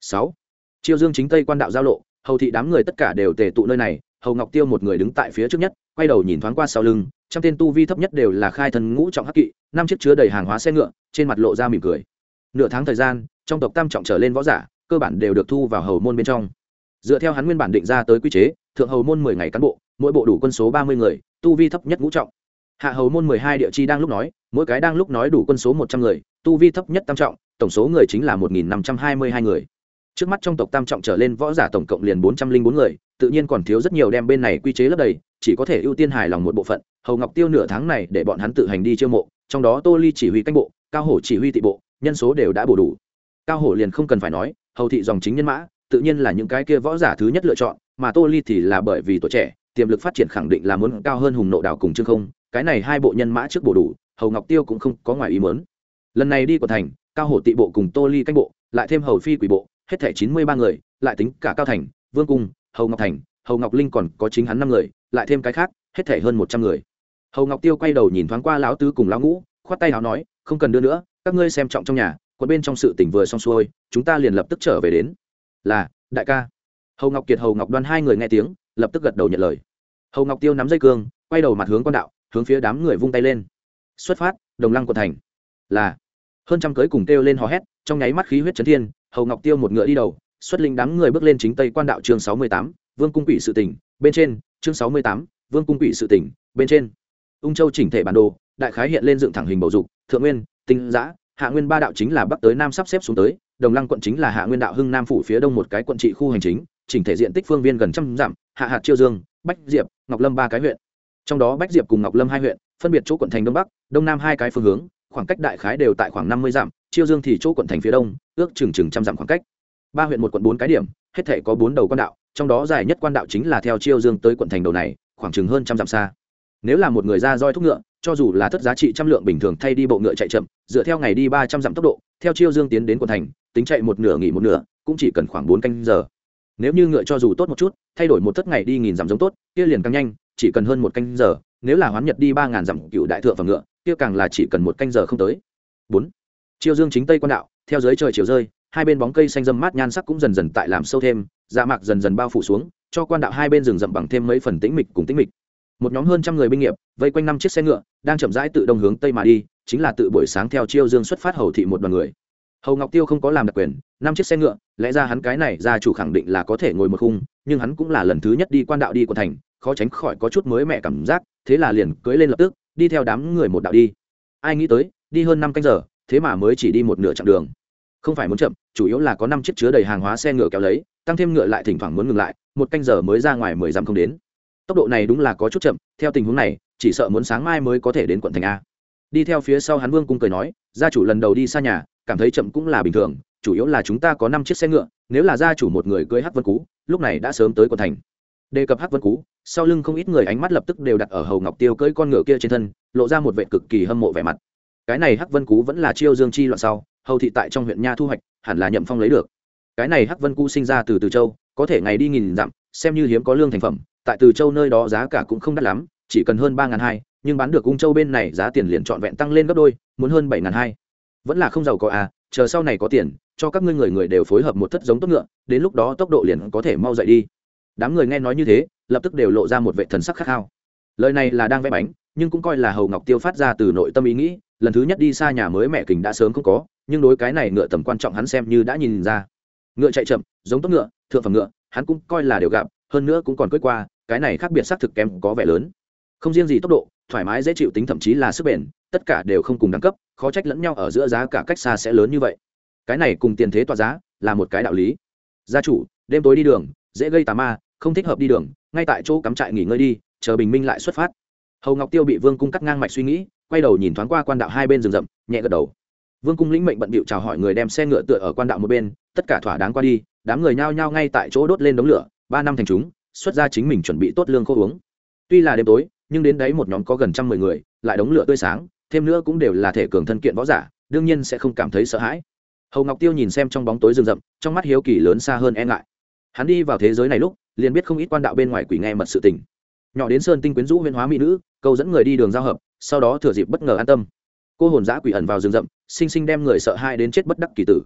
Sáu. Chiêu dương chính tây quan đạo giao lộ, hầu thị đám người tất cả đều tề tụ nơi này, hầu ngọc tiêu một người đứng tại phía trước nhất, quay đầu nhìn thoáng qua sau lưng trong tên tu vi thấp nhất đều là khai thần ngũ trọng hắc kỵ, năm chiếc chứa đầy hàng hóa xe ngựa, trên mặt lộ ra mỉm cười. Nửa tháng thời gian, trong tộc tam trọng trở lên võ giả, cơ bản đều được thu vào hầu môn bên trong. Dựa theo hắn nguyên bản định ra tới quy chế thượng hầu môn mười ngày cán bộ, mỗi bộ đủ quân số ba mươi người, tu vi thấp nhất ngũ trọng. Hạ hầu môn mười hai địa chi đang lúc nói, mỗi cái đang lúc nói đủ quân số một trăm người, tu vi thấp nhất tam trọng, tổng số người chính là một nghìn năm trăm hai mươi hai người. Trước mắt trong tộc tam trọng trở lên võ giả tổng cộng liền bốn trăm linh bốn người, tự nhiên còn thiếu rất nhiều đem bên này quy chế lấp đầy, chỉ có thể ưu tiên hài lòng một bộ phận. Hầu ngọc tiêu nửa tháng này để bọn hắn tự hành đi chiêu mộ, trong đó tô ly chỉ huy canh bộ, cao hổ chỉ huy tị bộ, nhân số đều đã bổ đủ. Cao hổ liền không cần phải nói, hầu thị dòng chính nhân mã, tự nhiên là những cái kia võ giả thứ nhất lựa chọn mà tô ly thì là bởi vì tuổi trẻ, tiềm lực phát triển khẳng định là muốn cao hơn hùng nộ Đào cùng trương không, cái này hai bộ nhân mã trước bổ đủ, hầu ngọc tiêu cũng không có ngoài ý mớn lần này đi của thành, cao hổ tị bộ cùng tô ly canh bộ, lại thêm hầu phi quỷ bộ, hết thẻ chín mươi ba người, lại tính cả cao thành, vương cung, hầu ngọc thành, hầu ngọc linh còn có chính hắn năm người, lại thêm cái khác, hết thẻ hơn một trăm người. Hầu ngọc tiêu quay đầu nhìn thoáng qua lão tứ cùng lão ngũ, khoát tay áo nói, không cần đưa nữa, các ngươi xem trọng trong nhà, quận bên trong sự tỉnh vừa xong xuôi, chúng ta liền lập tức trở về đến. Là, đại ca hầu ngọc kiệt, hầu ngọc đoan hai người nghe tiếng, lập tức gật đầu nhận lời. Hầu ngọc tiêu nắm dây cương, quay đầu mặt hướng con đạo, hướng phía đám người vung tay lên. Xuất phát, đồng lăng quận thành. Là, hơn trăm cưới cùng kêu lên hò hét, trong nháy mắt khí huyết chấn thiên, hầu ngọc tiêu một ngựa đi đầu, xuất linh đám người bước lên chính tây quan đạo chương sáu mươi tám, vương cung quỷ sự tỉnh, bên trên, chương sáu mươi tám, vương cung quỷ sự tỉnh, bên trên. Ung châu chỉnh thể bản đồ, đại khái hiện lên dựng thẳng hình bầu dục, thượng nguyên, tinh giã, hạ nguyên ba đạo chính là bắc tới nam sắp xếp xuống tới, đồng lăng quận chính là hạ nguyên đạo hưng nam phủ phía đông một cái quận trị khu hành chính chỉnh thể diện tích phương viên gần trăm dặm, hạ hạt chiêu dương, bách diệp, ngọc lâm ba cái huyện. Trong đó bách diệp cùng ngọc lâm hai huyện, phân biệt chỗ quận thành đông bắc, đông nam hai cái phương hướng, khoảng cách đại khái đều tại khoảng năm mươi dặm, chiêu dương thì chỗ quận thành phía đông, ước chừng chừng trăm dặm khoảng cách. Ba huyện một quận bốn cái điểm, hết thể có bốn đầu quan đạo, trong đó dài nhất quan đạo chính là theo chiêu dương tới quận thành đầu này, khoảng chừng hơn trăm dặm xa. Nếu là một người ra roi thúc ngựa, cho dù là thất giá trị trăm lượng bình thường thay đi bộ ngựa chạy chậm, dựa theo ngày đi ba trăm dặm tốc độ, theo chiêu dương tiến đến quận thành, tính chạy một nửa nghỉ một nửa, cũng chỉ cần khoảng bốn canh giờ nếu như ngựa cho dù tốt một chút, thay đổi một thất ngày đi nghìn dặm giống tốt, kia liền càng nhanh, chỉ cần hơn một canh giờ. Nếu là hoán nhật đi ba ngàn dặm cựu đại thượng và ngựa, kia càng là chỉ cần một canh giờ không tới. Bốn. Chiêu dương chính tây quan đạo, theo dưới trời chiều rơi, hai bên bóng cây xanh dâm mát nhan sắc cũng dần dần tại làm sâu thêm dạ mạc dần dần bao phủ xuống, cho quan đạo hai bên rừng rậm bằng thêm mấy phần tĩnh mịch cùng tĩnh mịch. Một nhóm hơn trăm người binh nghiệp, vây quanh năm chiếc xe ngựa, đang chậm rãi tự đông hướng tây mà đi, chính là tự buổi sáng theo chiêu dương xuất phát hầu thị một đoàn người hầu ngọc tiêu không có làm đặc quyền năm chiếc xe ngựa lẽ ra hắn cái này gia chủ khẳng định là có thể ngồi một khung, nhưng hắn cũng là lần thứ nhất đi quan đạo đi của thành, khó tránh khỏi có chút mới mẹ cảm giác, thế là liền cưới lên lập tức, đi theo đám người một đạo đi. Ai nghĩ tới, đi hơn năm canh giờ, thế mà mới chỉ đi một nửa chặng đường. Không phải muốn chậm, chủ yếu là có năm chiếc chứa đầy hàng hóa xe ngựa kéo lấy, tăng thêm ngựa lại thỉnh thoảng muốn ngừng lại, một canh giờ mới ra ngoài mười dặm không đến. Tốc độ này đúng là có chút chậm, theo tình huống này, chỉ sợ muốn sáng mai mới có thể đến quận thành a. Đi theo phía sau hắn vương cung cười nói, gia chủ lần đầu đi xa nhà cảm thấy chậm cũng là bình thường, chủ yếu là chúng ta có năm chiếc xe ngựa, nếu là gia chủ một người cưới hắc vân cú, lúc này đã sớm tới quận thành. Đề cập hắc vân cú, sau lưng không ít người ánh mắt lập tức đều đặt ở hầu ngọc tiêu cưỡi con ngựa kia trên thân, lộ ra một vệ cực kỳ hâm mộ vẻ mặt. Cái này hắc vân cú vẫn là chiêu dương chi loạn sau, hầu thị tại trong huyện nha thu hoạch, hẳn là nhậm phong lấy được. Cái này hắc vân cú sinh ra từ từ châu, có thể ngày đi nghìn dặm, xem như hiếm có lương thành phẩm, tại từ châu nơi đó giá cả cũng không đắt lắm, chỉ cần hơn ba ngàn hai, nhưng bán được ung châu bên này giá tiền liền trọn vẹn tăng lên gấp đôi, muốn hơn bảy ngàn hai vẫn là không giàu có à chờ sau này có tiền, cho các ngươi người người đều phối hợp một thất giống tốt ngựa, đến lúc đó tốc độ liền có thể mau dậy đi. Đám người nghe nói như thế, lập tức đều lộ ra một vệ thần sắc khát khao. Lời này là đang vẽ bánh, nhưng cũng coi là hầu ngọc tiêu phát ra từ nội tâm ý nghĩ, lần thứ nhất đi xa nhà mới mẹ kình đã sớm không có, nhưng đối cái này ngựa tầm quan trọng hắn xem như đã nhìn ra. Ngựa chạy chậm, giống tốt ngựa, thượng phẩm ngựa, hắn cũng coi là đều gặp, hơn nữa cũng còn cưới qua, cái này khác biệt xác thực kém có vẻ lớn. Không riêng gì tốc độ thoải mái, dễ chịu tính thậm chí là sức bền, tất cả đều không cùng đẳng cấp, khó trách lẫn nhau ở giữa giá cả cách xa sẽ lớn như vậy. Cái này cùng tiền thế tỏa giá là một cái đạo lý. Gia chủ, đêm tối đi đường, dễ gây tà ma, không thích hợp đi đường, ngay tại chỗ cắm trại nghỉ ngơi đi, chờ bình minh lại xuất phát. Hầu ngọc tiêu bị vương cung cắt ngang mạch suy nghĩ, quay đầu nhìn thoáng qua quan đạo hai bên rừng rậm, nhẹ gật đầu. Vương cung lĩnh mệnh bận bịu chào hỏi người đem xe ngựa tựa ở quan đạo một bên, tất cả thỏa đáng qua đi, đám người nhao nhao ngay tại chỗ đốt lên đống lửa, ba năm thành chúng, xuất ra chính mình chuẩn bị tốt lương khô uống. Tuy là đêm tối nhưng đến đấy một nhóm có gần trăm mười người, lại đống lửa tươi sáng, thêm nữa cũng đều là thể cường thân kiện võ giả, đương nhiên sẽ không cảm thấy sợ hãi. Hầu ngọc tiêu nhìn xem trong bóng tối rừng rậm, trong mắt hiếu kỳ lớn xa hơn e ngại. Hắn đi vào thế giới này lúc, liền biết không ít quan đạo bên ngoài quỷ nghe mật sự tình. Nhỏ đến sơn tinh quyến rũ huyên hóa mỹ nữ câu dẫn người đi đường giao hợp, sau đó thừa dịp bất ngờ an tâm. Cô hồn giã quỷ ẩn vào rừng rậm, sinh sinh đem người sợ hai đến chết bất đắc kỳ tử.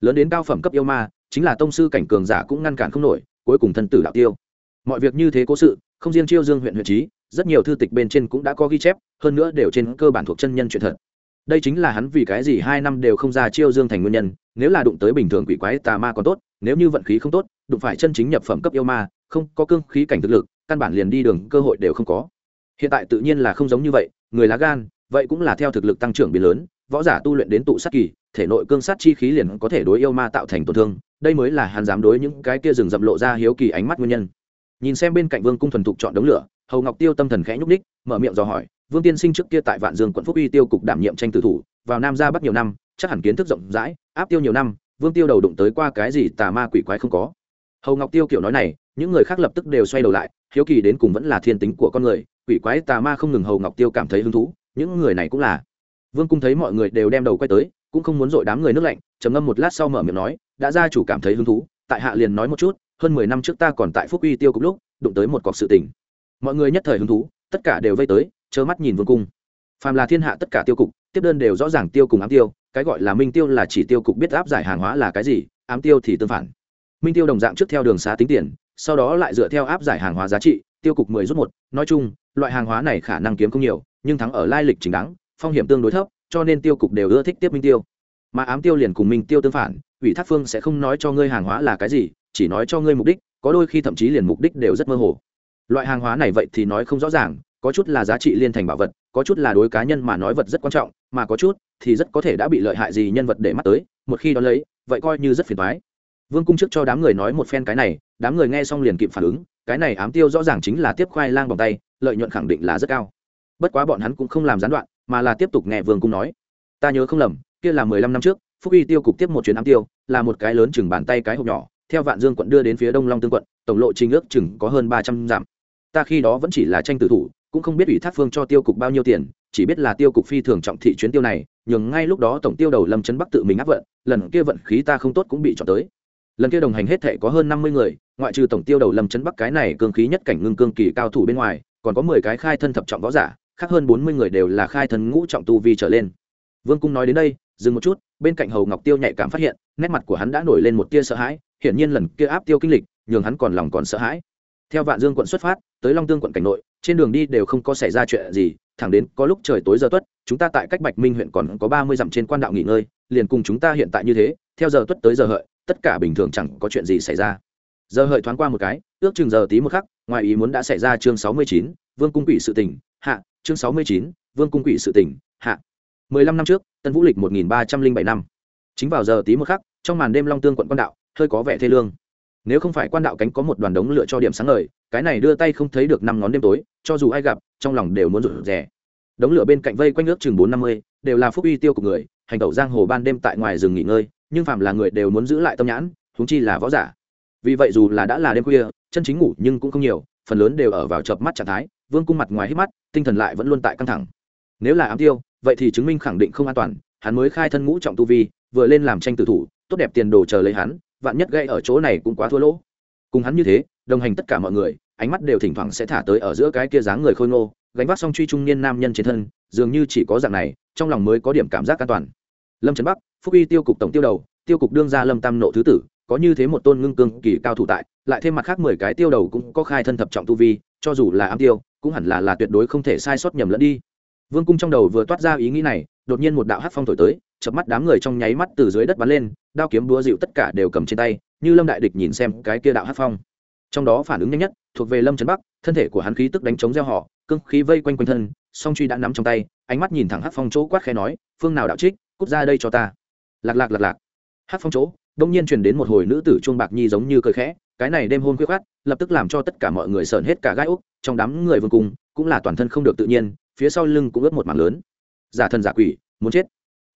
Lớn đến cao phẩm cấp yêu ma, chính là tông sư cảnh cường giả cũng ngăn cản không nổi, cuối cùng thân tử đạo tiêu. Mọi việc như thế cố sự, không riêng chiêu dương huyện huyện trí rất nhiều thư tịch bên trên cũng đã có ghi chép, hơn nữa đều trên cơ bản thuộc chân nhân chuyện thật. Đây chính là hắn vì cái gì hai năm đều không ra chiêu dương thành nguyên nhân, nếu là đụng tới bình thường quỷ quái tà ma còn tốt, nếu như vận khí không tốt, đụng phải chân chính nhập phẩm cấp yêu ma, không có cương khí cảnh thực lực, căn bản liền đi đường cơ hội đều không có. Hiện tại tự nhiên là không giống như vậy, người lá gan, vậy cũng là theo thực lực tăng trưởng biến lớn, võ giả tu luyện đến tụ sát kỳ, thể nội cương sát chi khí liền có thể đối yêu ma tạo thành tổn thương, đây mới là hắn dám đối những cái kia rừng rậm lộ ra hiếu kỳ ánh mắt nguyên nhân. Nhìn xem bên cạnh vương cung thuần thục chọn đống lửa hầu ngọc tiêu tâm thần khẽ nhúc ních mở miệng dò hỏi, vương tiên sinh trước kia tại vạn dương quận phúc uy tiêu cục đảm nhiệm tranh tử thủ, vào nam ra bắt nhiều năm, chắc hẳn kiến thức rộng rãi, áp tiêu nhiều năm, vương tiêu đầu đụng tới qua cái gì tà ma quỷ quái không có? Hầu ngọc tiêu kiểu nói này, những người khác lập tức đều xoay đầu lại, hiếu kỳ đến cùng vẫn là thiên tính của con người, quỷ quái tà ma không ngừng hầu ngọc tiêu cảm thấy hứng thú, những người này cũng là. Vương cung thấy mọi người đều đem đầu quay tới, cũng không muốn dội đám người nước lạnh, trầm ngâm một lát sau mở miệng nói, đã ra chủ cảm thấy hứng thú, tại hạ liền nói một chút, hơn mười năm trước ta còn tại phúc uy tiêu cục lúc, đụng tới một cọc sự tình mọi người nhất thời hứng thú, tất cả đều vây tới chớ mắt nhìn vương cung. Phàm là thiên hạ tất cả tiêu cục, tiếp đơn đều rõ ràng tiêu cùng ám tiêu, cái gọi là minh tiêu là chỉ tiêu cục biết áp giải hàng hóa là cái gì, ám tiêu thì tương phản. Minh tiêu đồng dạng trước theo đường xá tính tiền, sau đó lại dựa theo áp giải hàng hóa giá trị, tiêu cục mười rút một. Nói chung, loại hàng hóa này khả năng kiếm không nhiều, nhưng thắng ở lai lịch chính đáng, phong hiểm tương đối thấp, cho nên tiêu cục đều ưa thích tiếp minh tiêu. Mà ám tiêu liền cùng minh tiêu tương phản, ủy thác phương sẽ không nói cho ngươi hàng hóa là cái gì, chỉ nói cho ngươi mục đích, có đôi khi thậm chí liền mục đích đều rất mơ hồ loại hàng hóa này vậy thì nói không rõ ràng, có chút là giá trị liên thành bảo vật, có chút là đối cá nhân mà nói vật rất quan trọng, mà có chút thì rất có thể đã bị lợi hại gì nhân vật để mắt tới, một khi đó lấy, vậy coi như rất phiền thoái vương cung trước cho đám người nói một phen cái này, đám người nghe xong liền kịp phản ứng, cái này ám tiêu rõ ràng chính là tiếp khoai lang bằng tay, lợi nhuận khẳng định là rất cao. Bất quá bọn hắn cũng không làm gián đoạn, mà là tiếp tục nghe vương cung nói. Ta nhớ không lầm, kia là mười lăm năm trước, phúc y tiêu cục tiếp một chuyến ám tiêu, là một cái lớn chừng bàn tay cái hộp nhỏ, theo vạn dương quận đưa đến phía đông long tương quận, tổng lộ trình ước chừng có hơn ba trăm dặm ta khi đó vẫn chỉ là tranh tử thủ, cũng không biết ủy thác phương cho tiêu cục bao nhiêu tiền, chỉ biết là tiêu cục phi thường trọng thị chuyến tiêu này, nhường ngay lúc đó tổng tiêu đầu lâm trấn bắc tự mình áp vận, lần kia vận khí ta không tốt cũng bị chọn tới. Lần kia đồng hành hết thể có hơn năm mươi người, ngoại trừ tổng tiêu đầu lâm trấn bắc cái này cương khí nhất cảnh ngưng cương kỳ cao thủ bên ngoài, còn có mười cái khai thân thập trọng võ giả, khác hơn bốn mươi người đều là khai thân ngũ trọng tu vi trở lên. Vương cung nói đến đây, dừng một chút, bên cạnh hầu ngọc tiêu nhạy cảm phát hiện, nét mặt của hắn đã nổi lên một tia sợ hãi, hiển nhiên lần kia áp tiêu kinh lịch, nhường hắn còn lòng còn sợ hãi theo vạn dương quận xuất phát, tới long tương quận cảnh nội, trên đường đi đều không có xảy ra chuyện gì, thẳng đến có lúc trời tối giờ tuất, chúng ta tại cách bạch minh huyện còn có ba mươi dặm trên quan đạo nghỉ ngơi, liền cùng chúng ta hiện tại như thế, theo giờ tuất tới giờ hợi, tất cả bình thường chẳng có chuyện gì xảy ra. Giờ hợi thoáng qua một cái, ước chừng giờ tí một khắc, ngoài ý muốn đã xảy ra chương sáu mươi chín, vương cung quỷ sự tỉnh hạ, chương sáu mươi chín, vương cung quỷ sự tỉnh hạ. Mười lăm năm trước, tân vũ lịch một nghìn ba trăm linh bảy năm. Chính vào giờ tí một khắc, trong màn đêm long tương quận quan đạo, hơi có vẻ thê lương nếu không phải quan đạo cánh có một đoàn đống lửa cho điểm sáng ngời, cái này đưa tay không thấy được năm ngón đêm tối, cho dù ai gặp, trong lòng đều muốn rụt rè. Đống lửa bên cạnh vây quanh ước chừng bốn năm mươi, đều là phúc uy tiêu của người, hành tẩu giang hồ ban đêm tại ngoài rừng nghỉ ngơi, nhưng phạm là người đều muốn giữ lại tâm nhãn thúng chi là võ giả. Vì vậy dù là đã là đêm khuya, chân chính ngủ nhưng cũng không nhiều, phần lớn đều ở vào chợp mắt trạng thái, vương cung mặt ngoài hít mắt, tinh thần lại vẫn luôn tại căng thẳng. Nếu là ám tiêu, vậy thì chứng minh khẳng định không an toàn, hắn mới khai thân ngũ trọng tu vi, vừa lên làm tranh tử thủ, tốt đẹp tiền đồ chờ lấy hắn vạn nhất gây ở chỗ này cũng quá thua lỗ. Cùng hắn như thế, đồng hành tất cả mọi người, ánh mắt đều thỉnh thoảng sẽ thả tới ở giữa cái kia dáng người khôi ngô, gánh vác song truy trung niên nam nhân trên thân, dường như chỉ có dạng này, trong lòng mới có điểm cảm giác an toàn. Lâm trấn bắc, phúc y tiêu cục tổng tiêu đầu, tiêu cục đương gia lâm tam nộ thứ tử, có như thế một tôn ngưng cương kỳ cao thủ tại, lại thêm mặt khác mười cái tiêu đầu cũng có khai thân thập trọng tu vi, cho dù là ám tiêu, cũng hẳn là là tuyệt đối không thể sai sót nhầm lẫn đi. Vương cung trong đầu vừa toát ra ý nghĩ này đột nhiên một đạo hát phong thổi tới chập mắt đám người trong nháy mắt từ dưới đất bắn lên, đao kiếm đúa dịu tất cả đều cầm trên tay, như lâm đại địch nhìn xem cái kia đạo hát phong. Trong đó phản ứng nhanh nhất, thuộc về lâm trấn bắc, thân thể của hắn khí tức đánh chống gieo họ cưng khí vây quanh quanh thân, song truy đã nắm trong tay, ánh mắt nhìn thẳng hát phong chỗ quát khe nói, phương nào đạo trích, cút ra đây cho ta. Lạc lạc lạc lạc. Hát phong chỗ, đông nhiên truyền đến một hồi nữ tử chuông bạc nhi giống như cười khẽ, cái này đêm hôn khuyết khát lập tức làm cho tất cả mọi người sợn hết cả gai úc, trong đám người vương cung cũng là toàn thân không được tự nhiên, phía sau lưng cũng ướt một mảng lớn giả thần giả quỷ, muốn chết.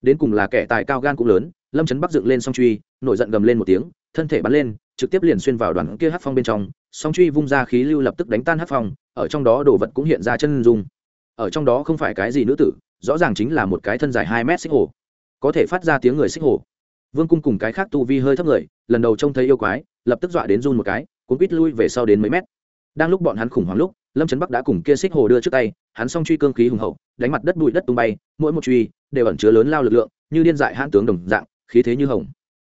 Đến cùng là kẻ tài cao gan cũng lớn, lâm trấn bắc dựng lên song truy, nổi giận gầm lên một tiếng, thân thể bắn lên, trực tiếp liền xuyên vào đoàn kia hát phong bên trong, song truy vung ra khí lưu lập tức đánh tan hát phong, ở trong đó đồ vật cũng hiện ra chân dung. Ở trong đó không phải cái gì nữ tử, rõ ràng chính là một cái thân dài hai mét xích hồ. Có thể phát ra tiếng người xích hồ. Vương cung cùng cái khác tu vi hơi thấp người, lần đầu trông thấy yêu quái, lập tức dọa đến run một cái, cuốn quýt lui về sau đến mấy mét. Đang lúc bọn hắn khủng hoảng lúc, lâm trấn bắc đã cùng kia xích hồ đưa trước tay, hắn song truy cương khí hùng hậu đánh mặt đất bụi đất tung bay, mỗi một truy đều ẩn chứa lớn lao lực lượng, như điên dại hãn tướng đồng dạng, khí thế như hồng.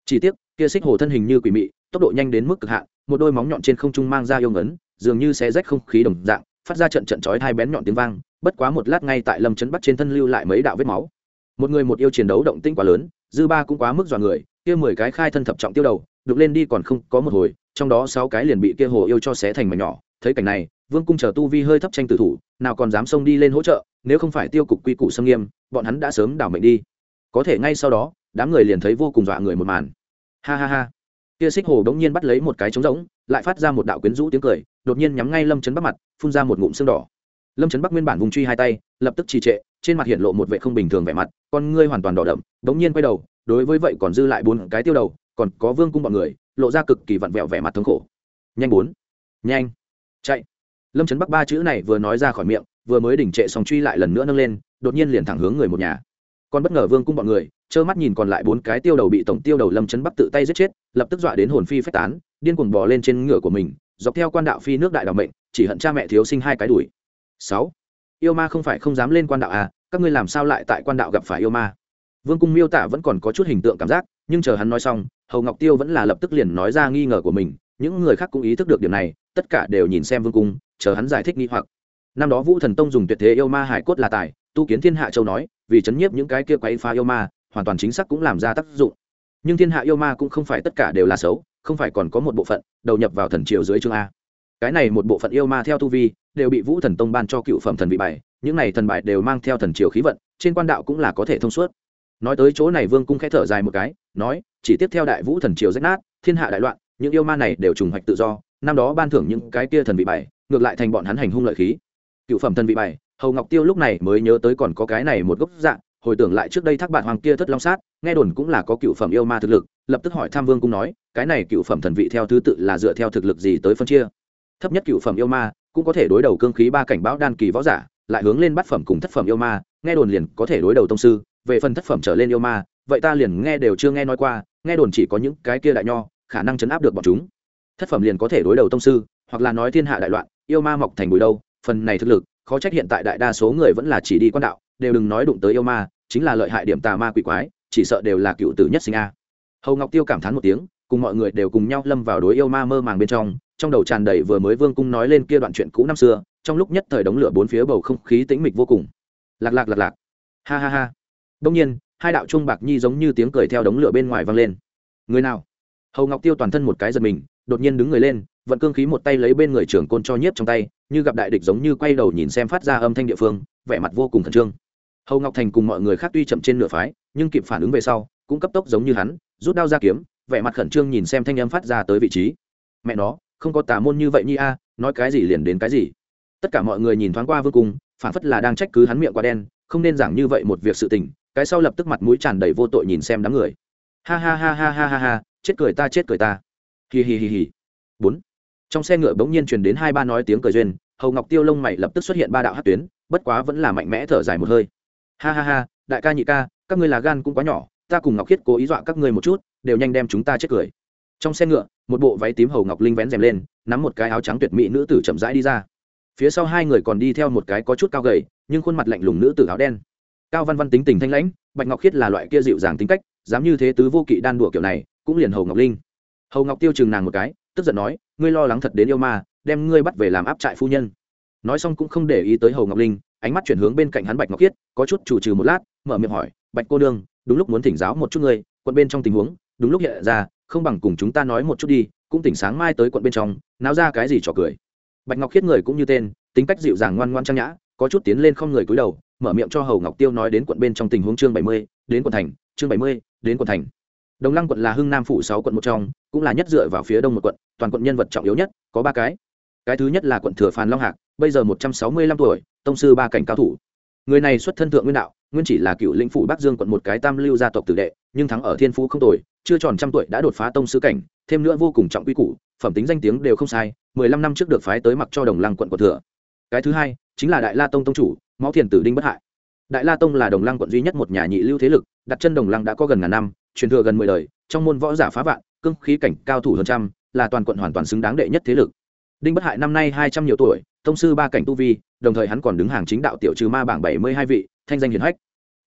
Chỉ tiếc, kia xích hồ thân hình như quỷ mị, tốc độ nhanh đến mức cực hạn, một đôi móng nhọn trên không trung mang ra yêu ngấn, dường như xé rách không khí đồng dạng, phát ra trận trận chói hai bén nhọn tiếng vang, bất quá một lát ngay tại lâm chấn bắt trên thân lưu lại mấy đạo vết máu. Một người một yêu chiến đấu động tĩnh quá lớn, dư ba cũng quá mức dọa người, kia mười cái khai thân thập trọng tiêu đầu, đục lên đi còn không có một hồi, trong đó sáu cái liền bị kia hồ yêu cho xé thành mảnh nhỏ, thấy cảnh này vương cung chờ tu vi hơi thấp tranh tử thủ, nào còn dám xông đi lên hỗ trợ, nếu không phải tiêu cục quy củ xâm nghiêm, bọn hắn đã sớm đảo mệnh đi. Có thể ngay sau đó, đám người liền thấy vô cùng dọa người một màn. Ha ha ha. Kia xích hồ đống nhiên bắt lấy một cái trống rỗng, lại phát ra một đạo quyến rũ tiếng cười, đột nhiên nhắm ngay lâm chấn bắc mặt, phun ra một ngụm xương đỏ. Lâm chấn bắc nguyên bản vùng truy hai tay, lập tức trì trệ, trên mặt hiện lộ một vệ không bình thường vẻ mặt, con ngươi hoàn toàn đỏ đậm, đống nhiên quay đầu, đối với vậy còn dư lại bốn cái tiêu đầu, còn có vương cung bọn người, lộ ra cực kỳ vặn vẹo vẻ mặt thống khổ. Nhanh bốn. Nhanh. Chạy lâm trấn bắc ba chữ này vừa nói ra khỏi miệng vừa mới đỉnh trệ xong truy lại lần nữa nâng lên đột nhiên liền thẳng hướng người một nhà còn bất ngờ vương cung bọn người trơ mắt nhìn còn lại bốn cái tiêu đầu bị tổng tiêu đầu lâm trấn bắc tự tay giết chết lập tức dọa đến hồn phi phách tán điên cuồng bò lên trên ngựa của mình dọc theo quan đạo phi nước đại đạo mệnh chỉ hận cha mẹ thiếu sinh hai cái đuổi sáu yêu ma không phải không dám lên quan đạo à các ngươi làm sao lại tại quan đạo gặp phải yêu ma vương cung miêu tả vẫn còn có chút hình tượng cảm giác nhưng chờ hắn nói xong hầu ngọc tiêu vẫn là lập tức liền nói ra nghi ngờ của mình những người khác cũng ý thức được điều này tất cả đều nhìn xem vương cung chờ hắn giải thích nghi hoặc. Năm đó vũ thần tông dùng tuyệt thế yêu ma hải cốt là tài, tu kiến thiên hạ châu nói, vì chấn nhiếp những cái kia quấy phá yêu ma, hoàn toàn chính xác cũng làm ra tác dụng. Nhưng thiên hạ yêu ma cũng không phải tất cả đều là xấu, không phải còn có một bộ phận đầu nhập vào thần triều dưới chương a. Cái này một bộ phận yêu ma theo tu vi đều bị vũ thần tông ban cho cựu phẩm thần vị bài, những này thần bài đều mang theo thần triều khí vận, trên quan đạo cũng là có thể thông suốt. Nói tới chỗ này vương cung khẽ thở dài một cái, nói, chỉ tiếp theo đại vũ thần triều rách nát, thiên hạ đại loạn, những yêu ma này đều trùng hoạch tự do, năm đó ban thưởng những cái kia thần vị bài ngược lại thành bọn hắn hành hung lợi khí. Cựu phẩm thần vị bảy hầu ngọc tiêu lúc này mới nhớ tới còn có cái này một gốc dạng hồi tưởng lại trước đây thác bạn hoàng kia thất long sát, nghe đồn cũng là có cựu phẩm yêu ma thực lực, lập tức hỏi tham vương cũng nói, cái này cựu phẩm thần vị theo thứ tự là dựa theo thực lực gì tới phân chia? Thấp nhất cựu phẩm yêu ma, cũng có thể đối đầu cương khí ba cảnh báo đan kỳ võ giả, lại hướng lên bát phẩm cùng thất phẩm yêu ma, nghe đồn liền có thể đối đầu tông sư, về phần thất phẩm trở lên yêu ma, vậy ta liền nghe đều chưa nghe nói qua, nghe đồn chỉ có những cái kia đại nho, khả năng chấn áp được bọn chúng. Thất phẩm liền có thể đối đầu tông sư, hoặc là nói thiên hạ đại loạn yêu ma mọc thành bụi đâu, phần này thực lực, khó trách hiện tại đại đa số người vẫn là chỉ đi quan đạo, đều đừng nói đụng tới yêu ma, chính là lợi hại điểm tà ma quỷ quái, chỉ sợ đều là cựu tử nhất sinh a. Hầu ngọc tiêu cảm thán một tiếng, cùng mọi người đều cùng nhau lâm vào đối yêu ma mơ màng bên trong trong đầu tràn đầy vừa mới vương cung nói lên kia đoạn chuyện cũ năm xưa, trong lúc nhất thời đống lửa bốn phía bầu không khí tĩnh mịch vô cùng. Lạc lạc lạc lạc. Ha ha ha. Đông nhiên, hai đạo trung bạc nhi giống như tiếng cười theo đống lửa bên ngoài vang lên. Người nào? Hầu ngọc tiêu toàn thân một cái giật mình đột nhiên đứng người lên, vận cương khí một tay lấy bên người trưởng côn cho nhiếp trong tay, như gặp đại địch giống như quay đầu nhìn xem phát ra âm thanh địa phương, vẻ mặt vô cùng khẩn trương. Hầu ngọc thành cùng mọi người khác tuy chậm trên nửa phái, nhưng kịp phản ứng về sau, cũng cấp tốc giống như hắn, rút đao ra kiếm, vẻ mặt khẩn trương nhìn xem thanh âm phát ra tới vị trí. Mẹ nó, không có tà môn như vậy nhi a, nói cái gì liền đến cái gì. Tất cả mọi người nhìn thoáng qua vương cung, phản phất là đang trách cứ hắn miệng quá đen, không nên giảng như vậy một việc sự tình, cái sau lập tức mặt mũi tràn đầy vô tội nhìn xem đám người. Ha ha ha ha ha ha ha, chết cười ta, chết cười ta hì hì hì hì. Bốn. Trong xe ngựa bỗng nhiên truyền đến hai ba nói tiếng cười duyên, hầu ngọc tiêu lông mày lập tức xuất hiện ba đạo hát tuyến, bất quá vẫn là mạnh mẽ thở dài một hơi. Ha ha ha, đại ca nhị ca, các ngươi là gan cũng quá nhỏ, ta cùng ngọc khiết cố ý dọa các ngươi một chút, đều nhanh đem chúng ta chết cười. Trong xe ngựa, một bộ váy tím hầu ngọc linh vén rèm lên, nắm một cái áo trắng tuyệt mỹ nữ tử chậm rãi đi ra. Phía sau hai người còn đi theo một cái có chút cao gầy, nhưng khuôn mặt lạnh lùng nữ tử áo đen. Cao văn văn tính tình thanh lãnh, bạch ngọc khiết là loại kia dịu dàng tính cách, dám như thế tứ vô kỵ đan đùa kiểu này, cũng liền hầu ngọc linh hầu ngọc tiêu chừng nàng một cái tức giận nói ngươi lo lắng thật đến yêu ma đem ngươi bắt về làm áp trại phu nhân. Nói xong cũng không để ý tới hầu ngọc linh ánh mắt chuyển hướng bên cạnh hắn bạch ngọc Kiết, có chút chủ trừ một lát mở miệng hỏi bạch cô đương đúng lúc muốn thỉnh giáo một chút ngươi quận bên trong tình huống đúng lúc hiện ra không bằng cùng chúng ta nói một chút đi cũng tỉnh sáng mai tới quận bên trong náo ra cái gì trò cười? Bạch ngọc khiết người cũng như tên tính cách dịu dàng ngoan ngoan trang nhã có chút tiến lên không người cúi đầu mở miệng cho hầu ngọc tiêu nói đến quận bên trong tình huống chương bảy mươi đến quận thành chương bảy mươi đến quận thành đồng lăng quận là hưng nam phủ sáu quận một trong, cũng là nhất dựa vào phía đông một quận, toàn quận nhân vật trọng yếu nhất, có ba cái. Cái thứ nhất là quận thừa Phan long hạc, bây giờ một trăm sáu mươi lăm tuổi, tông sư ba cảnh cao thủ. Người này xuất thân thượng nguyên đạo, nguyên chỉ là cựu lĩnh phủ bắc dương quận một cái tam lưu gia tộc tử đệ, nhưng thắng ở thiên phú không tuổi chưa tròn trăm tuổi đã đột phá tông sư cảnh, thêm nữa vô cùng trọng quy củ, phẩm tính danh tiếng đều không sai, mười lăm năm trước được phái tới mặc cho đồng lăng quận của thừa. Cái thứ hai, chính là đại la tông tông chủ, máu thiền tử đinh bất hại. Đại la tông là đồng lăng quận duy nhất một nhà nhị lưu thế lực, đặt chân đồng lăng đã có gần ngàn năm truyền thừa gần mười đời, trong môn võ giả phá vạn, cương khí cảnh cao thủ hơn trăm, là toàn quận hoàn toàn xứng đáng đệ nhất thế lực. Đinh bất hại năm nay hai trăm nhiều tuổi, tông sư ba cảnh tu vi, đồng thời hắn còn đứng hàng chính đạo tiểu trừ ma bảng bảy mươi hai vị, thanh danh hiển hách.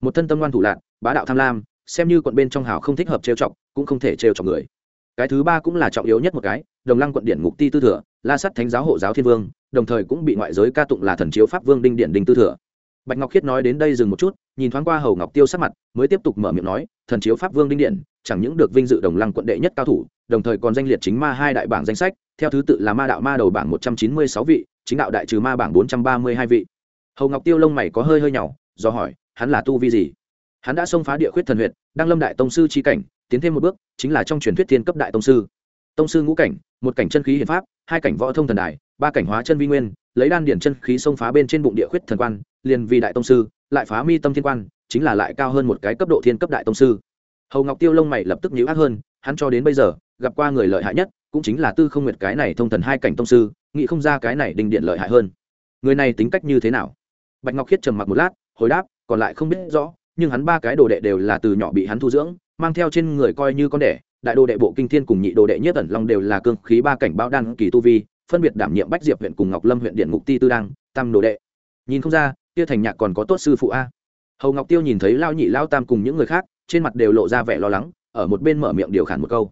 Một thân tâm ngoan thủ lạc bá đạo tham lam, xem như quận bên trong hào không thích hợp trêu chọc, cũng không thể trêu chọc người. Cái thứ ba cũng là trọng yếu nhất một cái, đồng lăng quận điển ngục ti tư thừa, la sắt thánh giáo hộ giáo thiên vương, đồng thời cũng bị ngoại giới ca tụng là thần chiếu pháp vương đinh điện đinh tư thừa bạch ngọc khiết nói đến đây dừng một chút, nhìn thoáng qua hầu ngọc tiêu sắc mặt, mới tiếp tục mở miệng nói, thần chiếu pháp vương đinh điện, chẳng những được vinh dự đồng lăng quận đệ nhất cao thủ, đồng thời còn danh liệt chính ma hai đại bảng danh sách, theo thứ tự là ma đạo ma đầu bảng một trăm chín mươi sáu vị, chính đạo đại trừ ma bảng bốn trăm ba mươi hai vị. Hầu ngọc tiêu lông mày có hơi hơi nhỏ do hỏi, hắn là tu vi gì? Hắn đã xông phá địa khuyết thần huyệt, đang lâm đại tông sư trí cảnh, tiến thêm một bước, chính là trong truyền thuyết thiên cấp đại tông sư. Tông sư ngũ cảnh, một cảnh chân khí hiển pháp, hai cảnh võ thông thần đài, ba cảnh hóa chân vi nguyên, lấy đan điển chân khí xông phá bên trên bụng địa khuyết thần quan liền vì đại tông sư, lại phá mi tâm thiên quan, chính là lại cao hơn một cái cấp độ thiên cấp đại tông sư. Hầu ngọc tiêu lông mày lập tức nhíu ác hơn, hắn cho đến bây giờ, gặp qua người lợi hại nhất, cũng chính là tư không nguyệt cái này thông thần hai cảnh tông sư, nghĩ không ra cái này đình điện lợi hại hơn. Người này tính cách như thế nào? Bạch ngọc khiết trầm mặc một lát, hồi đáp, còn lại không biết rõ, nhưng hắn ba cái đồ đệ đều là từ nhỏ bị hắn thu dưỡng, mang theo trên người coi như con đẻ, đại đồ đệ bộ kinh thiên cùng nhị đồ đệ nhất ẩn long đều là cương khí ba cảnh bao đan kỳ tu vi, phân biệt đảm nhiệm bách diệp huyện cùng ngọc lâm huyện điện ngục ti tư đăng, tam đồ đệ. Nhìn không ra kia thành nhạc còn có tốt sư phụ a. Hầu ngọc tiêu nhìn thấy lao nhị, lao tam cùng những người khác, trên mặt đều lộ ra vẻ lo lắng, ở một bên mở miệng điều khản một câu.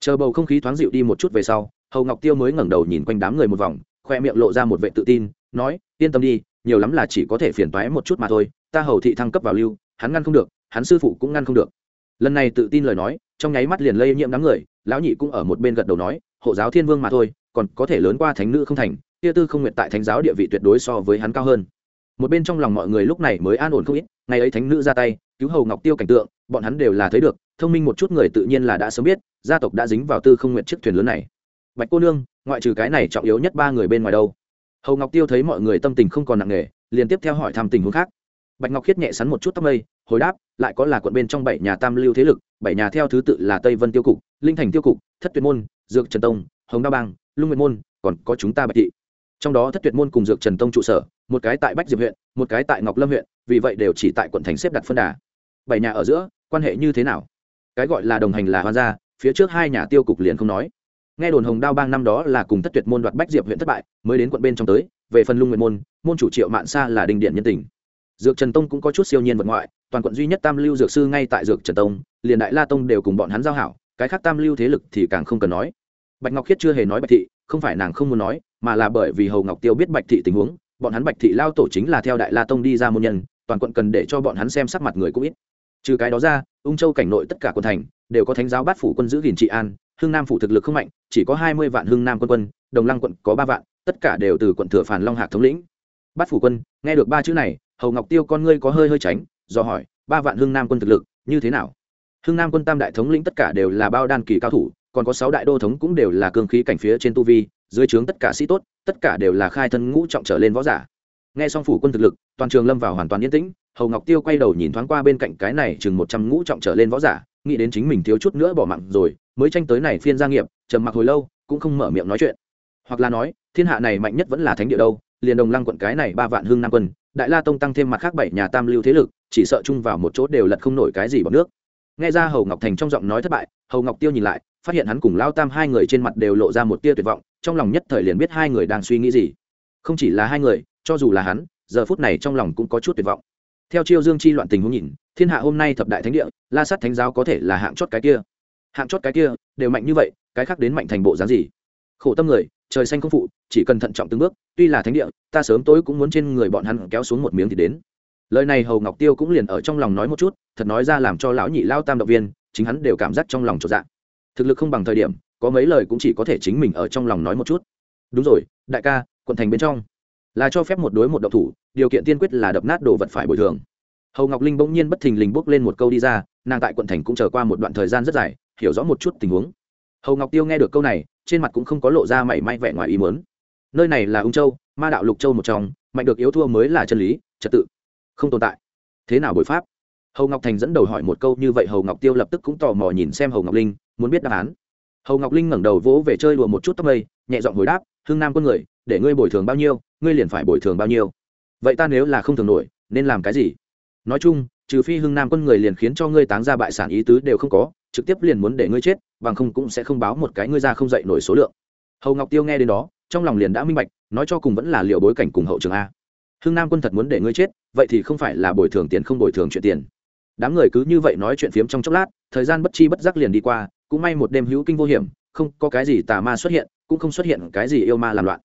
Chờ bầu không khí thoáng dịu đi một chút về sau, hầu ngọc tiêu mới ngẩng đầu nhìn quanh đám người một vòng, khoe miệng lộ ra một vệ tự tin, nói, yên tâm đi, nhiều lắm là chỉ có thể phiền toái một chút mà thôi, ta hầu thị thăng cấp vào lưu, hắn ngăn không được, hắn sư phụ cũng ngăn không được. Lần này tự tin lời nói, trong nháy mắt liền lây nhiễm đám người, lão nhị cũng ở một bên gật đầu nói, hộ giáo thiên vương mà thôi, còn có thể lớn qua thánh nữ không thành, kia tư không nguyện tại thánh giáo địa vị tuyệt đối so với hắn cao hơn một bên trong lòng mọi người lúc này mới an ổn không ít, ngày ấy thánh nữ ra tay, cứu hầu ngọc tiêu cảnh tượng, bọn hắn đều là thấy được, thông minh một chút người tự nhiên là đã sớm biết, gia tộc đã dính vào tư không nguyện chiếc thuyền lớn này. Bạch cô nương, ngoại trừ cái này trọng yếu nhất ba người bên ngoài đâu? Hầu ngọc tiêu thấy mọi người tâm tình không còn nặng nề, liền tiếp theo hỏi thăm tình huống khác. Bạch ngọc khiết nhẹ sắn một chút tóc mây, hồi đáp, lại có là quận bên trong bảy nhà tam lưu thế lực, bảy nhà theo thứ tự là tây vân tiêu cục, linh thành tiêu cục, thất tuyệt môn, dược trần tông, hồng đa bang, lung nguyệt môn, còn có chúng ta bạch thị trong đó thất tuyệt môn cùng dược trần tông trụ sở, một cái tại bách diệp huyện, một cái tại ngọc lâm huyện, vì vậy đều chỉ tại quận thành xếp đặt phân đà. Bảy nhà ở giữa, quan hệ như thế nào? Cái gọi là đồng hành là hoan gia, phía trước hai nhà tiêu cục liền không nói. Nghe đồn hồng đao bang năm đó là cùng thất tuyệt môn đoạt bách diệp huyện thất bại, mới đến quận bên trong tới, về phần lung nguyện môn môn chủ triệu mạn sa là đình điện nhân tình. Dược trần tông cũng có chút siêu nhiên vật ngoại, toàn quận duy nhất tam lưu dược sư ngay tại dược trần tông, liền đại la tông đều cùng bọn hắn giao hảo, cái khác tam lưu thế lực thì càng không cần nói. Bạch ngọc khiết chưa hề nói bạch thị không phải nàng không muốn nói, mà là bởi vì hầu ngọc tiêu biết bạch thị tình huống, bọn hắn bạch thị lao tổ chính là theo đại la tông đi ra môn nhân, toàn quận cần để cho bọn hắn xem sắc mặt người cũng ít. Trừ cái đó ra, ung châu cảnh nội tất cả quận thành đều có thánh giáo bát phủ quân giữ gìn trị an, hưng nam phủ thực lực không mạnh, chỉ có hai mươi vạn hưng nam quân quân, đồng lăng quận có ba vạn, tất cả đều từ quận thừa phản long hạc thống lĩnh. Bát phủ quân, nghe được ba chữ này, hầu ngọc tiêu con ngươi có hơi hơi tránh, do hỏi, ba vạn hưng nam quân thực lực như thế nào? Hưng nam quân tam đại thống lĩnh tất cả đều là bao đan kỳ cao thủ còn có sáu đại đô thống cũng đều là cương khí cảnh phía trên tu vi, dưới trướng tất cả sĩ tốt, tất cả đều là khai thân ngũ trọng trở lên võ giả. Nghe xong phủ quân thực lực, toàn trường lâm vào hoàn toàn yên tĩnh, hầu ngọc tiêu quay đầu nhìn thoáng qua bên cạnh cái này chừng một trăm ngũ trọng trở lên võ giả, nghĩ đến chính mình thiếu chút nữa bỏ mạng rồi, mới tranh tới này phiên gia nghiệp, trầm mặc hồi lâu, cũng không mở miệng nói chuyện. Hoặc là nói, thiên hạ này mạnh nhất vẫn là thánh địa đâu, liền đồng lăng quận cái này ba vạn hương nam quân, đại la tông tăng thêm mặt khác bảy nhà tam lưu thế lực, chỉ sợ chung vào một chỗ đều lật không nổi cái gì bằng nước. Nghe ra hầu ngọc thành trong giọng nói thất bại, hầu ngọc tiêu nhìn lại phát hiện hắn cùng lao tam hai người trên mặt đều lộ ra một tia tuyệt vọng, trong lòng nhất thời liền biết hai người đang suy nghĩ gì. Không chỉ là hai người, cho dù là hắn, giờ phút này trong lòng cũng có chút tuyệt vọng. Theo chiêu dương chi loạn tình huống nhìn, thiên hạ hôm nay thập đại thánh địa, la sát thánh giáo có thể là hạng chót cái kia. Hạng chót cái kia, đều mạnh như vậy, cái khác đến mạnh thành bộ dáng gì? Khổ tâm người, trời xanh không phụ, chỉ cần thận trọng từng bước, tuy là thánh địa, ta sớm tối cũng muốn trên người bọn hắn kéo xuống một miếng thì đến. Lời này hầu ngọc tiêu cũng liền ở trong lòng nói một chút, thật nói ra làm cho lão nhị lao tam động viên, chính hắn đều cảm giác trong lòng trọn dạng thực lực không bằng thời điểm, có mấy lời cũng chỉ có thể chính mình ở trong lòng nói một chút. Đúng rồi, đại ca, quận thành bên trong. Là cho phép một đối một độc thủ, điều kiện tiên quyết là đập nát đồ vật phải bồi thường. Hầu ngọc linh bỗng nhiên bất thình lình bốc lên một câu đi ra, nàng tại quận thành cũng chờ qua một đoạn thời gian rất dài, hiểu rõ một chút tình huống. Hầu ngọc tiêu nghe được câu này, trên mặt cũng không có lộ ra mảy may vẻ ngoài ý muốn. Nơi này là ung châu, ma đạo lục châu một trong, mạnh được yếu thua mới là chân lý, trật tự, không tồn tại. Thế nào bội pháp? Hầu ngọc thành dẫn đầu hỏi một câu như vậy hầu ngọc tiêu lập tức cũng tò mò nhìn xem hầu ngọc linh, muốn biết đáp án. Hầu ngọc linh ngẩng đầu vỗ về chơi đùa một chút tóc mây, nhẹ giọng hồi đáp hương nam quân người, để ngươi bồi thường bao nhiêu, ngươi liền phải bồi thường bao nhiêu. Vậy ta nếu là không thường nổi, nên làm cái gì? Nói chung, trừ phi hưng nam quân người liền khiến cho ngươi táng ra bại sản ý tứ đều không có, trực tiếp liền muốn để ngươi chết, bằng không cũng sẽ không báo một cái ngươi ra không dậy nổi số lượng. Hầu ngọc tiêu nghe đến đó, trong lòng liền đã minh bạch, nói cho cùng vẫn là liệu bối cảnh cùng hậu trường a. Hưng nam quân thật muốn để ngươi chết, vậy thì không phải là bồi thường tiền không bồi thường chuyện tiền đám người cứ như vậy nói chuyện phiếm trong chốc lát, thời gian bất chi bất giác liền đi qua, cũng may một đêm hữu kinh vô hiểm, không có cái gì tà ma xuất hiện, cũng không xuất hiện cái gì yêu ma làm loạn.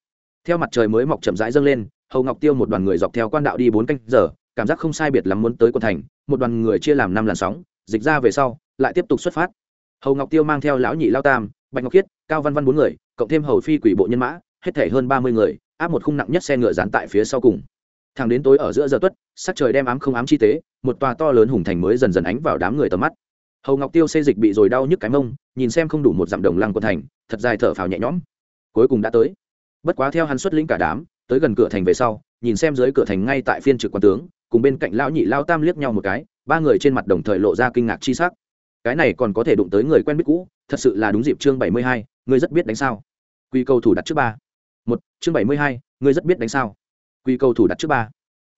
Theo mặt trời mới mọc chậm rãi dâng lên, hầu ngọc tiêu một đoàn người dọc theo quan đạo đi bốn canh giờ, cảm giác không sai biệt lắm muốn tới quận thành, một đoàn người chia làm năm làn sóng, dịch ra về sau, lại tiếp tục xuất phát. Hầu ngọc tiêu mang theo lão nhị lao tam, bạch ngọc khiết, cao văn văn bốn người, cộng thêm hầu phi quỷ bộ nhân mã, hết thể hơn ba mươi người, áp một khung nặng nhất xe ngựa dán tại phía sau cùng thẳng đến tối ở giữa giờ tuất, sắc trời đem ám không ám chi tế, một tòa to lớn hùng thành mới dần dần ánh vào đám người tầm mắt. Hầu ngọc tiêu xây dịch bị rồi đau nhức cái mông, nhìn xem không đủ một dặm đồng lăng quân thành, thật dài thở phào nhẹ nhõm. Cuối cùng đã tới. Bất quá theo hắn xuất lĩnh cả đám, tới gần cửa thành về sau, nhìn xem dưới cửa thành ngay tại phiên trực quan tướng, cùng bên cạnh lão nhị lao tam liếc nhau một cái, ba người trên mặt đồng thời lộ ra kinh ngạc chi sắc. Cái này còn có thể đụng tới người quen biết cũ, thật sự là đúng dịp chương bảy mươi hai, ngươi rất biết đánh sao. Quy cầu thủ đặt trước ba. Một, chương bảy mươi hai, ngươi rất biết đánh sao quy cầu thủ đặt trước ba.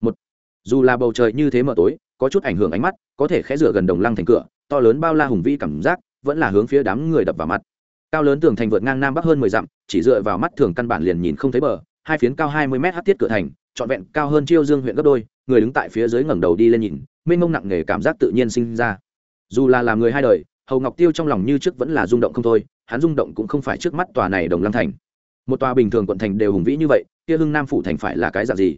Một. Dù là bầu trời như thế mờ tối, có chút ảnh hưởng ánh mắt, có thể khẽ rửa gần đồng lăng thành cửa, to lớn bao la hùng vĩ cảm giác, vẫn là hướng phía đám người đập vào mặt. Cao lớn tường thành vượt ngang nam bắc hơn mười dặm, chỉ dựa vào mắt thường căn bản liền nhìn không thấy bờ, hai phiến cao hai mươi mét hát tiết cửa thành, trọn vẹn cao hơn chiêu dương huyện gấp đôi, người đứng tại phía dưới ngẩng đầu đi lên nhìn, mênh mông nặng nề cảm giác tự nhiên sinh ra. Dù là làm người hai đời, hầu ngọc tiêu trong lòng như trước vẫn là rung động không thôi, hắn rung động cũng không phải trước mắt tòa này đồng lăng thành. Một tòa bình thường quận thành đều hùng vĩ như vậy kia hưng nam phủ thành phải là cái dạng gì?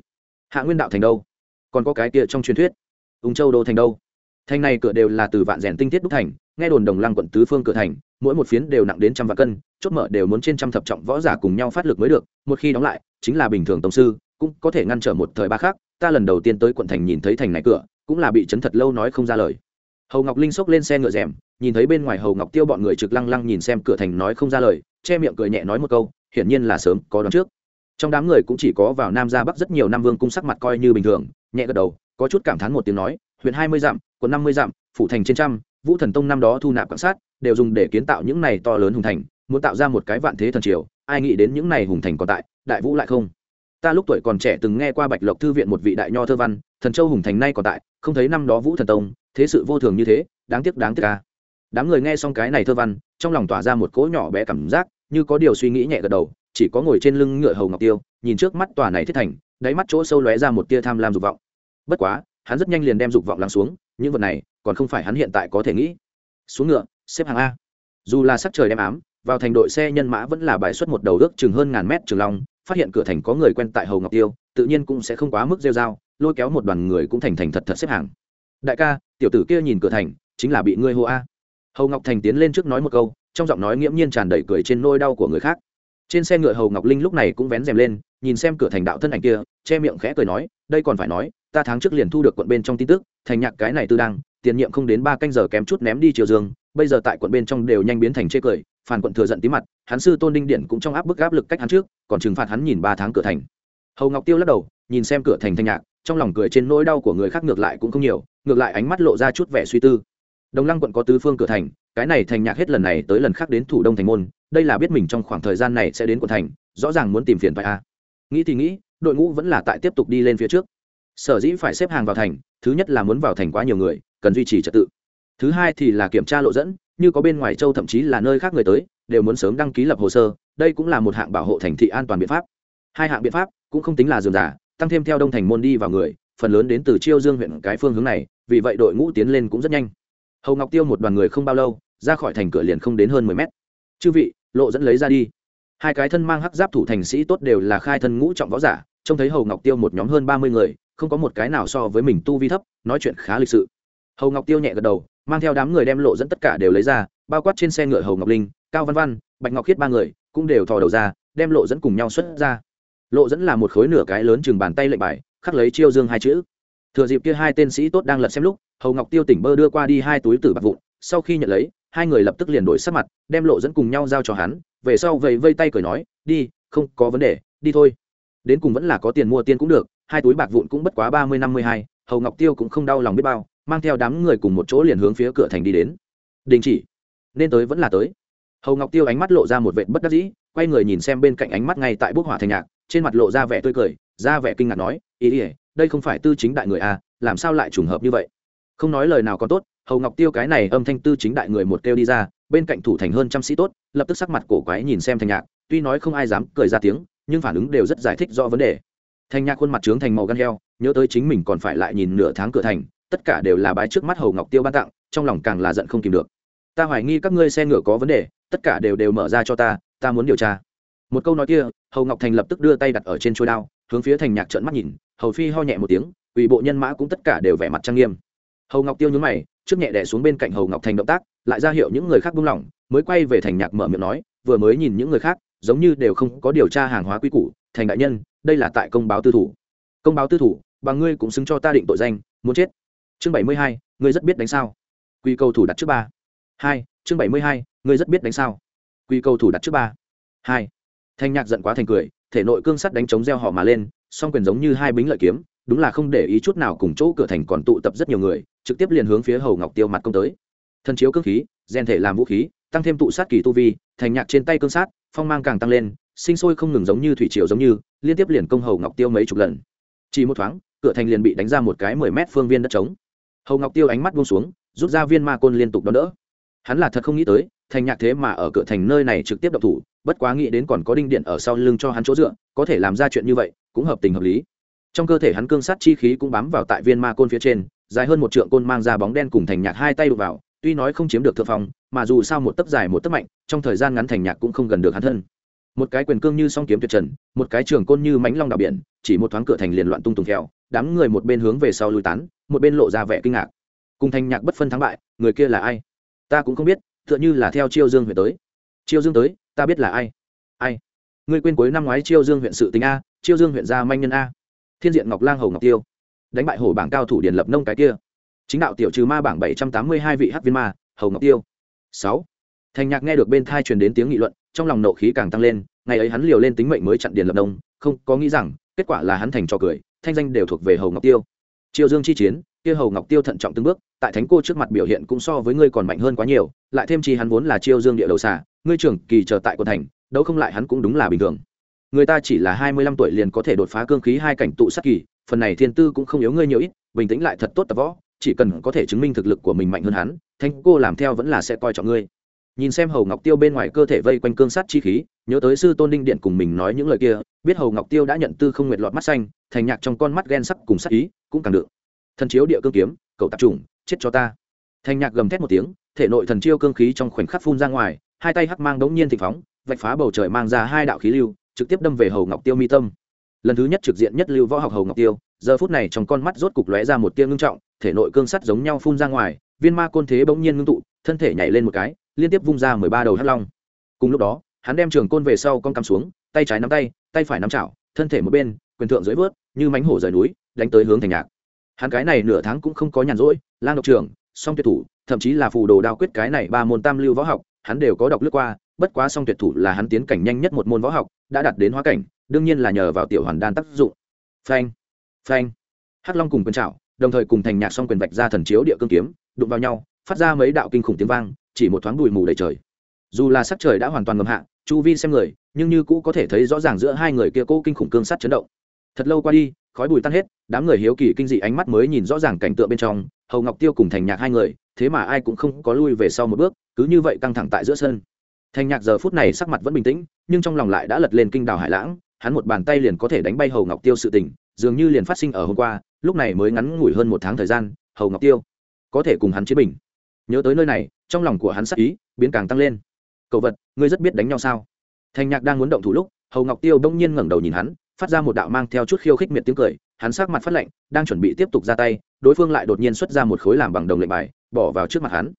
Hạ nguyên đạo thành đâu? Còn có cái kia trong truyền thuyết, ung châu đô thành đâu? Thành này cửa đều là từ vạn rèn tinh tiết đúc thành, nghe đồn đồng lăng quận tứ phương cửa thành, mỗi một phiến đều nặng đến trăm vạn cân, chốt mở đều muốn trên trăm thập trọng võ giả cùng nhau phát lực mới được, một khi đóng lại, chính là bình thường tổng sư, cũng có thể ngăn trở một thời ba khác. Ta lần đầu tiên tới quận thành nhìn thấy thành này cửa, cũng là bị chấn thật lâu nói không ra lời. Hầu ngọc linh xốc lên xe ngựa rèm, nhìn thấy bên ngoài hầu ngọc tiêu bọn người trực lăng lăng nhìn xem cửa thành nói không ra lời, che miệng cười nhẹ nói một câu, hiển nhiên là sớm có đón trước trong đám người cũng chỉ có vào nam ra bắc rất nhiều nam vương cung sắc mặt coi như bình thường, nhẹ gật đầu, có chút cảm thán một tiếng nói, huyện hai mươi dặm, quận năm mươi dặm, phủ thành trên trăm, vũ thần tông năm đó thu nạp quan sát, đều dùng để kiến tạo những này to lớn hùng thành, muốn tạo ra một cái vạn thế thần triều, ai nghĩ đến những này hùng thành còn tại, đại vũ lại không. Ta lúc tuổi còn trẻ từng nghe qua bạch lộc thư viện một vị đại nho thơ văn, thần châu hùng thành nay còn tại, không thấy năm đó vũ thần tông, thế sự vô thường như thế, đáng tiếc đáng tiếc ca đám người nghe xong cái này thơ văn, trong lòng tỏa ra một cỗ nhỏ bé cảm giác, như có điều suy nghĩ nhẹ gật đầu chỉ có ngồi trên lưng ngựa hầu ngọc tiêu, nhìn trước mắt tòa này thiết thành, đáy mắt chỗ sâu lóe ra một tia tham lam dục vọng. Bất quá, hắn rất nhanh liền đem dục vọng lắng xuống, những vật này, còn không phải hắn hiện tại có thể nghĩ. Xuống ngựa, xếp hàng a. Dù là sắc trời đem ám, vào thành đội xe nhân mã vẫn là bài xuất một đầu ước chừng hơn ngàn mét trường long, phát hiện cửa thành có người quen tại hầu ngọc tiêu, tự nhiên cũng sẽ không quá mức rêu dao lôi kéo một đoàn người cũng thành thành thật thật xếp hàng. Đại ca, tiểu tử kia nhìn cửa thành, chính là bị ngươi hô a. Hầu ngọc thành tiến lên trước nói một câu, trong giọng nói nghiễm nhiên tràn đầy cười trên nôi đau của người khác trên xe ngựa hầu ngọc linh lúc này cũng vén rèm lên, nhìn xem cửa thành đạo thân ảnh kia, che miệng khẽ cười nói, đây còn phải nói, ta tháng trước liền thu được quận bên trong tin tức, thành nhạc cái này tư đăng, tiền nhiệm không đến ba canh giờ kém chút ném đi triều dương, bây giờ tại quận bên trong đều nhanh biến thành chê cười, phản quận thừa giận tí mặt, hắn sư tôn đinh điện cũng trong áp bức áp lực cách hắn trước, còn trừng phạt hắn nhìn ba tháng cửa thành. Hầu ngọc tiêu lắc đầu, nhìn xem cửa thành thanh nhạc, trong lòng cười trên nỗi đau của người khác ngược lại cũng không nhiều, ngược lại ánh mắt lộ ra chút vẻ suy tư đồng lăng quận có tứ phương cửa thành, cái này thành nhạc hết lần này tới lần khác đến thủ đông thành môn, đây là biết mình trong khoảng thời gian này sẽ đến quận thành, rõ ràng muốn tìm phiền phải a. À. nghĩ thì nghĩ, đội ngũ vẫn là tại tiếp tục đi lên phía trước. Sở dĩ phải xếp hàng vào thành, thứ nhất là muốn vào thành quá nhiều người, cần duy trì trật tự. Thứ hai thì là kiểm tra lộ dẫn, như có bên ngoài châu thậm chí là nơi khác người tới, đều muốn sớm đăng ký lập hồ sơ, đây cũng là một hạng bảo hộ thành thị an toàn biện pháp. Hai hạng biện pháp cũng không tính là dườm giả tăng thêm theo đông thành môn đi vào người, phần lớn đến từ chiêu dương huyện cái phương hướng này, vì vậy đội ngũ tiến lên cũng rất nhanh hầu ngọc tiêu một đoàn người không bao lâu ra khỏi thành cửa liền không đến hơn mười mét chư vị lộ dẫn lấy ra đi hai cái thân mang hắc giáp thủ thành sĩ tốt đều là khai thân ngũ trọng võ giả trông thấy hầu ngọc tiêu một nhóm hơn ba mươi người không có một cái nào so với mình tu vi thấp nói chuyện khá lịch sự hầu ngọc tiêu nhẹ gật đầu mang theo đám người đem lộ dẫn tất cả đều lấy ra bao quát trên xe ngựa hầu ngọc linh cao văn văn bạch ngọc khiết ba người cũng đều thò đầu ra đem lộ dẫn cùng nhau xuất ra lộ dẫn là một khối nửa cái lớn chừng bàn tay lệnh bài khắc lấy chiêu dương hai chữ thừa dịp kia hai tên sĩ tốt đang lật xem lúc hầu ngọc tiêu tỉnh bơ đưa qua đi hai túi tử bạc vụn sau khi nhận lấy hai người lập tức liền đổi sắc mặt đem lộ dẫn cùng nhau giao cho hắn về sau vầy vây tay cười nói đi không có vấn đề đi thôi đến cùng vẫn là có tiền mua tiên cũng được hai túi bạc vụn cũng bất quá ba mươi năm mươi hai hầu ngọc tiêu cũng không đau lòng biết bao mang theo đám người cùng một chỗ liền hướng phía cửa thành đi đến đình chỉ nên tới vẫn là tới hầu ngọc tiêu ánh mắt lộ ra một vệ bất đắc dĩ quay người nhìn xem bên cạnh ánh mắt ngay tại bức hỏa thành nhạc trên mặt lộ ra vẻ tươi cười ra vẻ kinh ngạc nói ý ỉa đây không phải tư chính đại người à làm sao lại trùng hợp như vậy không nói lời nào còn tốt, hầu ngọc tiêu cái này âm thanh tư chính đại người một kêu đi ra, bên cạnh thủ thành hơn trăm sĩ tốt, lập tức sắc mặt cổ quái nhìn xem thành nhạc, tuy nói không ai dám cười ra tiếng, nhưng phản ứng đều rất giải thích rõ vấn đề. Thành nhạc khuôn mặt trướng thành màu gan heo, nhớ tới chính mình còn phải lại nhìn nửa tháng cửa thành, tất cả đều là bái trước mắt hầu ngọc tiêu ban tặng, trong lòng càng là giận không kìm được. Ta hoài nghi các ngươi xe ngựa có vấn đề, tất cả đều đều mở ra cho ta ta muốn điều tra. Một câu nói kia, hầu ngọc thành lập tức đưa tay đặt ở trên chuôi đao, hướng phía thành nhạc trợn mắt nhìn, hầu phi ho nhẹ một tiếng ủy bộ nhân mã cũng tất cả đều vẻ mặt trang nghiêm hầu ngọc tiêu nhún mày, trước nhẹ đẻ xuống bên cạnh hầu ngọc thành động tác, lại ra hiệu những người khác buông lỏng, mới quay về thành nhạc mở miệng nói, vừa mới nhìn những người khác, giống như đều không có điều tra hàng hóa quy củ, thành đại nhân, đây là tại công báo tư thủ. Công báo tư thủ bằng ngươi cũng xứng cho ta định tội danh, muốn chết. Chương bảy mươi hai, ngươi rất biết đánh sao. Quy cầu thủ đặt trước ba. Hai, chương bảy mươi hai, ngươi rất biết đánh sao. Quy cầu thủ đặt trước ba. Hai. Thanh nhạc giận quá thành cười, thể nội cương sắt đánh chống gieo họ mà lên, song quyền giống như hai bính lợi kiếm, đúng là không để ý chút nào cùng chỗ cửa thành còn tụ tập rất nhiều người trực tiếp liền hướng phía hầu ngọc tiêu mặt công tới thân chiếu cương khí rèn thể làm vũ khí tăng thêm tụ sát kỳ tu vi thành nhạc trên tay cương sát phong mang càng tăng lên sinh sôi không ngừng giống như thủy triều giống như liên tiếp liền công hầu ngọc tiêu mấy chục lần chỉ một thoáng cửa thành liền bị đánh ra một cái mười mét phương viên đất trống hầu ngọc tiêu ánh mắt buông xuống rút ra viên ma côn liên tục đón đỡ hắn là thật không nghĩ tới thành nhạc thế mà ở cửa thành nơi này trực tiếp đập thủ bất quá nghĩ đến còn có đinh điện ở sau lưng cho hắn chỗ dựa có thể làm ra chuyện như vậy cũng hợp tình hợp lý trong cơ thể hắn cương sát chi khí cũng bám vào tại viên ma côn phía trên dài hơn một trượng côn mang ra bóng đen cùng thành nhạc hai tay đụng vào, tuy nói không chiếm được thượng phong, mà dù sao một tấc dài một tấc mạnh, trong thời gian ngắn thành nhạc cũng không gần được hắn thân. Một cái quyền cương như song kiếm tuyệt trần, một cái trường côn như mãnh long đảo biển, chỉ một thoáng cửa thành liền loạn tung tùng theo đám người một bên hướng về sau lui tán, một bên lộ ra vẻ kinh ngạc. Cùng thành nhạc bất phân thắng bại, người kia là ai? Ta cũng không biết, tựa như là theo chiêu dương huyện tới. Chiêu dương tới, ta biết là ai? Ai? Ngươi quên cuối năm ngoái chiêu dương huyện sự tình a, chiêu dương huyện gia manh nhân a. Thiên diện ngọc lang hầu ngọc tiêu đánh bại hổ bảng cao thủ điền lập nông cái kia. Chính đạo tiểu trừ ma bảng bảy trăm tám mươi hai vị hát viên ma, hầu ngọc tiêu. Sáu. Thành nhạc nghe được bên thai truyền đến tiếng nghị luận, trong lòng nộ khí càng tăng lên, ngày ấy hắn liều lên tính mệnh mới chặn điền lập nông, không có nghĩ rằng, kết quả là hắn thành trò cười, thanh danh đều thuộc về hầu ngọc tiêu. Triều dương chi chiến, kia hầu ngọc tiêu thận trọng từng bước, tại thánh cô trước mặt biểu hiện cũng so với ngươi còn mạnh hơn quá nhiều, lại thêm chi hắn vốn là chiêu dương địa đầu xả ngươi trưởng kỳ chờ tại quân thành, đấu không lại hắn cũng đúng là bình thường. Người ta chỉ là hai mươi lăm tuổi liền có thể đột phá cương khí hai cảnh tụ sát kỳ phần này thiên tư cũng không yếu ngươi nhiều ít, bình tĩnh lại thật tốt tập võ, chỉ cần có thể chứng minh thực lực của mình mạnh hơn hắn, thanh cô làm theo vẫn là sẽ coi trọng ngươi. Nhìn xem hầu ngọc tiêu bên ngoài cơ thể vây quanh cương sát chi khí, nhớ tới sư tôn đinh điện cùng mình nói những lời kia, biết hầu ngọc tiêu đã nhận tư không nguyệt lọt mắt xanh, thành nhạc trong con mắt ghen sắc cùng sắc ý, cũng càng được. Thần chiếu địa cương kiếm, cậu tạp trùng, chết cho ta. Thành nhạc gầm thét một tiếng, thể nội thần chiêu cương khí trong khoảnh khắc phun ra ngoài, hai tay hắc mang đống nhiên thịnh phóng, vạch phá bầu trời mang ra hai đạo khí lưu, trực tiếp đâm về hầu ngọc tiêu mi tâm lần thứ nhất trực diện nhất lưu võ học hầu ngọc tiêu, giờ phút này trong con mắt rốt cục lóe ra một tia ngưng trọng, thể nội cương sắt giống nhau phun ra ngoài, viên ma côn thế bỗng nhiên ngưng tụ, thân thể nhảy lên một cái, liên tiếp vung ra mười ba đầu hắc long. Cùng lúc đó, hắn đem trường côn về sau con cắm xuống, tay trái nắm tay tay phải nắm chảo, thân thể một bên, quyền thượng dưới vớt, như mánh hổ rời núi, đánh tới hướng thành nhạc. Hắn cái này nửa tháng cũng không có nhàn rỗi, lang độc trường, song tuyệt thủ, thậm chí là phù đồ đao quyết cái này ba môn tam lưu võ học, hắn đều có đọc lướt qua bất quá song tuyệt thủ là hắn tiến cảnh nhanh nhất một môn võ học, đã đạt đến hóa cảnh, đương nhiên là nhờ vào tiểu hoàn đan tác dụng. Phanh phanh. Hắc long cùng quyền trảo, đồng thời cùng thành nhạc song quyền vạch ra thần chiếu địa cương kiếm, đụng vào nhau, phát ra mấy đạo kinh khủng tiếng vang, chỉ một thoáng bụi mù đầy trời. Dù là sắc trời đã hoàn toàn ngầm hạ, chu vi xem người, nhưng như cũ có thể thấy rõ ràng giữa hai người kia cố kinh khủng cương sắt chấn động. Thật lâu qua đi, khói bụi tan hết, đám người hiếu kỳ kinh dị ánh mắt mới nhìn rõ ràng cảnh tượng bên trong, hầu ngọc tiêu cùng thành nhạc hai người, thế mà ai cũng không có lui về sau một bước, cứ như vậy căng thẳng tại giữa sân thành nhạc giờ phút này sắc mặt vẫn bình tĩnh, nhưng trong lòng lại đã lật lên kinh đào hải lãng, hắn một bàn tay liền có thể đánh bay hầu ngọc tiêu sự tình, dường như liền phát sinh ở hôm qua, lúc này mới ngắn ngủi hơn một tháng thời gian, hầu ngọc tiêu có thể cùng hắn chiến bình. Nhớ tới nơi này, trong lòng của hắn sắc ý biến càng tăng lên. Cậu vật, ngươi rất biết đánh nhau sao? Thành nhạc đang muốn động thủ lúc, hầu ngọc tiêu đông nhiên ngẩng đầu nhìn hắn, phát ra một đạo mang theo chút khiêu khích miệt tiếng cười, hắn sắc mặt phát lạnh, đang chuẩn bị tiếp tục ra tay, đối phương lại đột nhiên xuất ra một khối làm bằng đồng lệnh bài, bỏ vào trước mặt hắn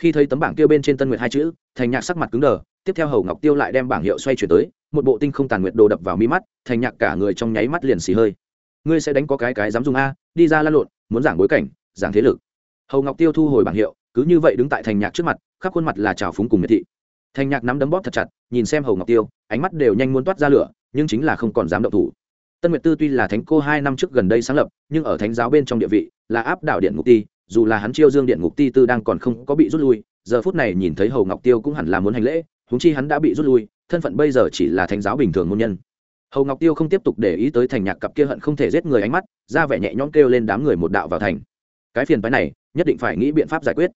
khi thấy tấm bảng tiêu bên trên tân nguyệt hai chữ, thành nhạc sắc mặt cứng đờ, tiếp theo hầu ngọc tiêu lại đem bảng hiệu xoay chuyển tới, một bộ tinh không tàn nguyệt đồ đập vào mi mắt, thành nhạc cả người trong nháy mắt liền xì hơi. Ngươi sẽ đánh có cái cái dám dùng a, đi ra la lộn, muốn giảng bối cảnh, giảng thế lực. Hầu ngọc tiêu thu hồi bảng hiệu, cứ như vậy đứng tại thành nhạc trước mặt, khắp khuôn mặt là trào phúng cùng miệt thị. Thành nhạc nắm đấm bóp thật chặt, nhìn xem hầu ngọc tiêu, ánh mắt đều nhanh muốn toát ra lửa, nhưng chính là không còn dám động thủ. Tân nguyệt tư tuy là thánh cô hai năm trước gần đây sáng lập, nhưng ở thánh giáo bên trong địa vị là áp đảo điện ngục ti dù là hắn chiêu dương điện ngục ti tư đang còn không có bị rút lui, giờ phút này nhìn thấy hầu ngọc tiêu cũng hẳn là muốn hành lễ húng chi hắn đã bị rút lui, thân phận bây giờ chỉ là thánh giáo bình thường môn nhân. Hầu ngọc tiêu không tiếp tục để ý tới thành nhạc cặp kia hận không thể giết người ánh mắt, ra vẻ nhẹ nhõm kêu lên đám người một đạo vào thành. Cái phiền phái này, nhất định phải nghĩ biện pháp giải quyết.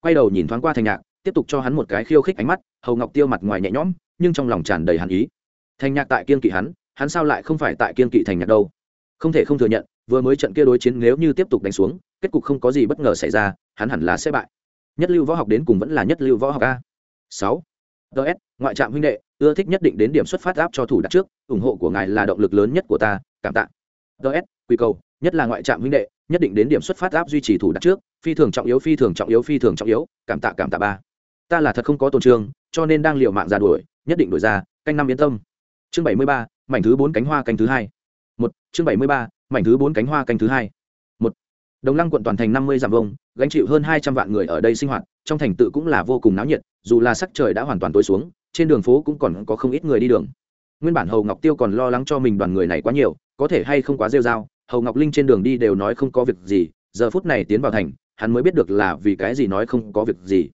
Quay đầu nhìn thoáng qua thành nhạc, tiếp tục cho hắn một cái khiêu khích ánh mắt, hầu ngọc tiêu mặt ngoài nhẹ nhõm, nhưng trong lòng tràn đầy hàn ý. Thành nhạc tại kiên kỵ hắn hắn sao lại không phải tại kiên kỵ thành nhạc đâu? Không thể không thừa nhận, vừa mới trận kia đối chiến nếu như tiếp tục đánh xuống kết cục không có gì bất ngờ xảy ra, hắn hẳn là sẽ bại. Nhất lưu võ học đến cùng vẫn là nhất lưu võ học a. Sáu. Ts ngoại trạm huynh đệ, ưa thích nhất định đến điểm xuất phát áp cho thủ đặt trước, ủng hộ của ngài là động lực lớn nhất của ta, cảm tạ. Ts quy cầu, nhất là ngoại trạm huynh đệ, nhất định đến điểm xuất phát áp duy trì thủ đặt trước, phi thường trọng yếu, phi thường trọng yếu, phi thường trọng yếu, cảm tạ cảm tạ ba. Ta là thật không có tôn trương cho nên đang liều mạng ra đuổi, nhất định đổi ra, canh năm yên tâm. Chương bảy mươi ba, mảnh thứ bốn cánh hoa canh thứ hai. Một, chương bảy mươi ba, mảnh thứ bốn cánh hoa canh thứ hai đồng lăng quận toàn thành năm mươi dặm vuông, gánh chịu hơn hai trăm vạn người ở đây sinh hoạt trong thành tự cũng là vô cùng náo nhiệt dù là sắc trời đã hoàn toàn tối xuống trên đường phố cũng còn có không ít người đi đường nguyên bản hầu ngọc tiêu còn lo lắng cho mình đoàn người này quá nhiều có thể hay không quá rêu rao. hầu ngọc linh trên đường đi đều nói không có việc gì giờ phút này tiến vào thành hắn mới biết được là vì cái gì nói không có việc gì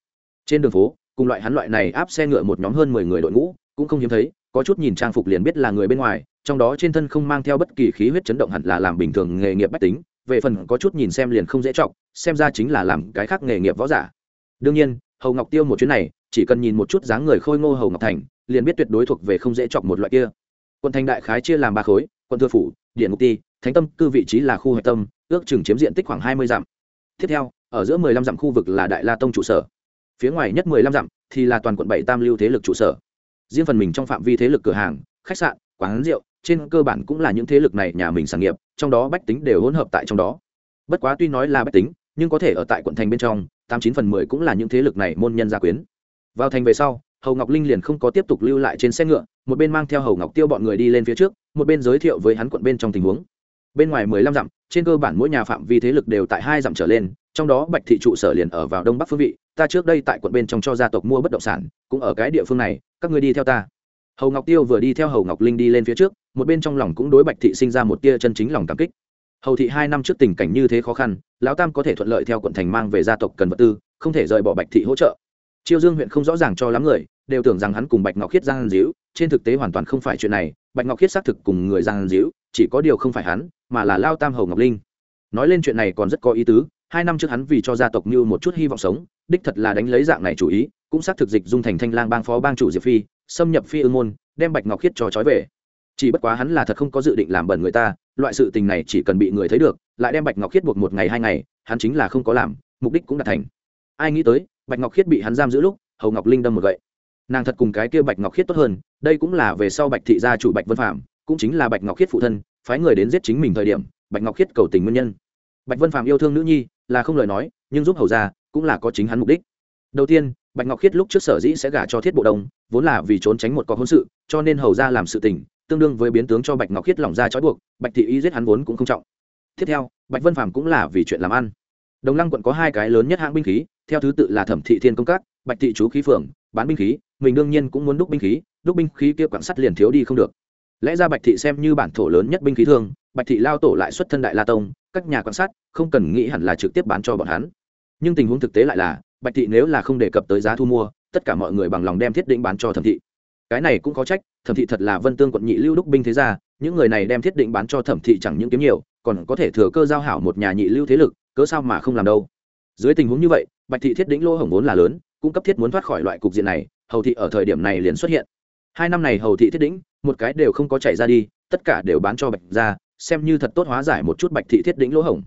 trên đường phố cùng loại hắn loại này áp xe ngựa một nhóm hơn mười người đội ngũ cũng không hiếm thấy có chút nhìn trang phục liền biết là người bên ngoài trong đó trên thân không mang theo bất kỳ khí huyết chấn động hẳn là làm bình thường nghề nghiệp bách tính về phần có chút nhìn xem liền không dễ trọng xem ra chính là làm cái khác nghề nghiệp võ giả. Đương nhiên, hầu ngọc tiêu một chuyến này, chỉ cần nhìn một chút dáng người khôi ngô hầu ngọc thành, liền biết tuyệt đối thuộc về không dễ chọc một loại kia. Quận thành đại khái chia làm ba khối, quận thừa phủ, điện ngục ti, thánh tâm, cư vị trí là khu hạch tâm, ước chừng chiếm diện tích khoảng hai mươi dặm. Tiếp theo, ở giữa mười lăm dặm khu vực là đại la tông trụ sở. Phía ngoài nhất mười lăm dặm thì là toàn quận bảy tam lưu thế lực trụ sở. Riêng phần mình trong phạm vi thế lực cửa hàng, khách sạn, quán rượu trên cơ bản cũng là những thế lực này nhà mình sản nghiệp, trong đó bách tính đều hỗn hợp tại trong đó. Bất quá tuy nói là bách tính, nhưng có thể ở tại quận thành bên trong, tám chín phần mười cũng là những thế lực này môn nhân gia quyến. Vào thành về sau, hầu ngọc linh liền không có tiếp tục lưu lại trên xe ngựa, một bên mang theo hầu ngọc tiêu bọn người đi lên phía trước, một bên giới thiệu với hắn quận bên trong tình huống. Bên ngoài mười lăm dặm, trên cơ bản mỗi nhà phạm vi thế lực đều tại hai dặm trở lên, trong đó bạch thị trụ sở liền ở vào đông bắc phương vị, ta trước đây tại quận bên trong cho gia tộc mua bất động sản, cũng ở cái địa phương này, các ngươi đi theo ta. Hầu ngọc tiêu vừa đi theo hầu ngọc linh đi lên phía trước một bên trong lòng cũng đối bạch thị sinh ra một tia chân chính lòng cảm kích. Hầu thị hai năm trước tình cảnh như thế khó khăn, lão tam có thể thuận lợi theo quận thành mang về gia tộc cần vật tư, không thể rời bỏ bạch thị hỗ trợ. Chiêu dương huyện không rõ ràng cho lắm người, đều tưởng rằng hắn cùng bạch ngọc khiết giang díu, trên thực tế hoàn toàn không phải chuyện này, bạch ngọc khiết xác thực cùng người giang díu, chỉ có điều không phải hắn, mà là lao tam hầu ngọc linh. Nói lên chuyện này còn rất có ý tứ, hai năm trước hắn vì cho gia tộc như một chút hy vọng sống, đích thật là đánh lấy dạng này chủ ý, cũng xác thực dịch dung thành thanh lang bang phó bang chủ diệp phi, xâm nhập phi ương môn, đem bạch ngọc khiết cho trói về chỉ bất quá hắn là thật không có dự định làm bẩn người ta, loại sự tình này chỉ cần bị người thấy được, lại đem bạch ngọc khiết buộc một ngày hai ngày, hắn chính là không có làm, mục đích cũng đạt thành. Ai nghĩ tới, bạch ngọc khiết bị hắn giam giữ lúc, hầu ngọc linh đâm một gậy. Nàng thật cùng cái kia bạch ngọc khiết tốt hơn, đây cũng là về sau bạch thị gia chủ bạch vân phạm, cũng chính là bạch ngọc khiết phụ thân, phái người đến giết chính mình thời điểm, bạch ngọc khiết cầu tình nguyên nhân. Bạch vân phạm yêu thương nữ nhi, là không lời nói, nhưng giúp hầu ra cũng là có chính hắn mục đích. Đầu tiên, bạch ngọc khiết lúc trước sở dĩ sẽ gả cho thiết bộ đông, vốn là vì trốn tránh một có hôn sự, cho nên hầu ra làm sự tình tương đương với biến tướng cho bạch ngọc khiết lỏng ra trói buộc, bạch thị y giết hắn vốn cũng không trọng. Tiếp theo, bạch vân phàm cũng là vì chuyện làm ăn. Đồng lăng quận có hai cái lớn nhất hãng binh khí, theo thứ tự là thẩm thị thiên công các, bạch thị chú khí phường, bán binh khí, mình đương nhiên cũng muốn đúc binh khí, đúc binh khí kia quảng sắt liền thiếu đi không được. Lẽ ra bạch thị xem như bản thổ lớn nhất binh khí thương bạch thị lao tổ lại xuất thân đại la tông, các nhà quan sát không cần nghĩ hẳn là trực tiếp bán cho bọn hắn. Nhưng tình huống thực tế lại là, bạch thị nếu là không đề cập tới giá thu mua, tất cả mọi người bằng lòng đem thiết định bán cho thẩm thị. Cái này cũng có trách thẩm thị thật là vân tương quận nhị lưu đúc binh thế gia, những người này đem thiết định bán cho thẩm thị chẳng những kiếm nhiều, còn có thể thừa cơ giao hảo một nhà nhị lưu thế lực, cớ sao mà không làm đâu. Dưới tình huống như vậy, bạch thị thiết đĩnh lỗ hổng vốn là lớn, cũng cấp thiết muốn thoát khỏi loại cục diện này, hầu thị ở thời điểm này liền xuất hiện. Hai năm này hầu thị thiết đĩnh một cái đều không có chảy ra đi, tất cả đều bán cho bạch ra xem như thật tốt hóa giải một chút bạch thị thiết đĩnh lỗ hổng.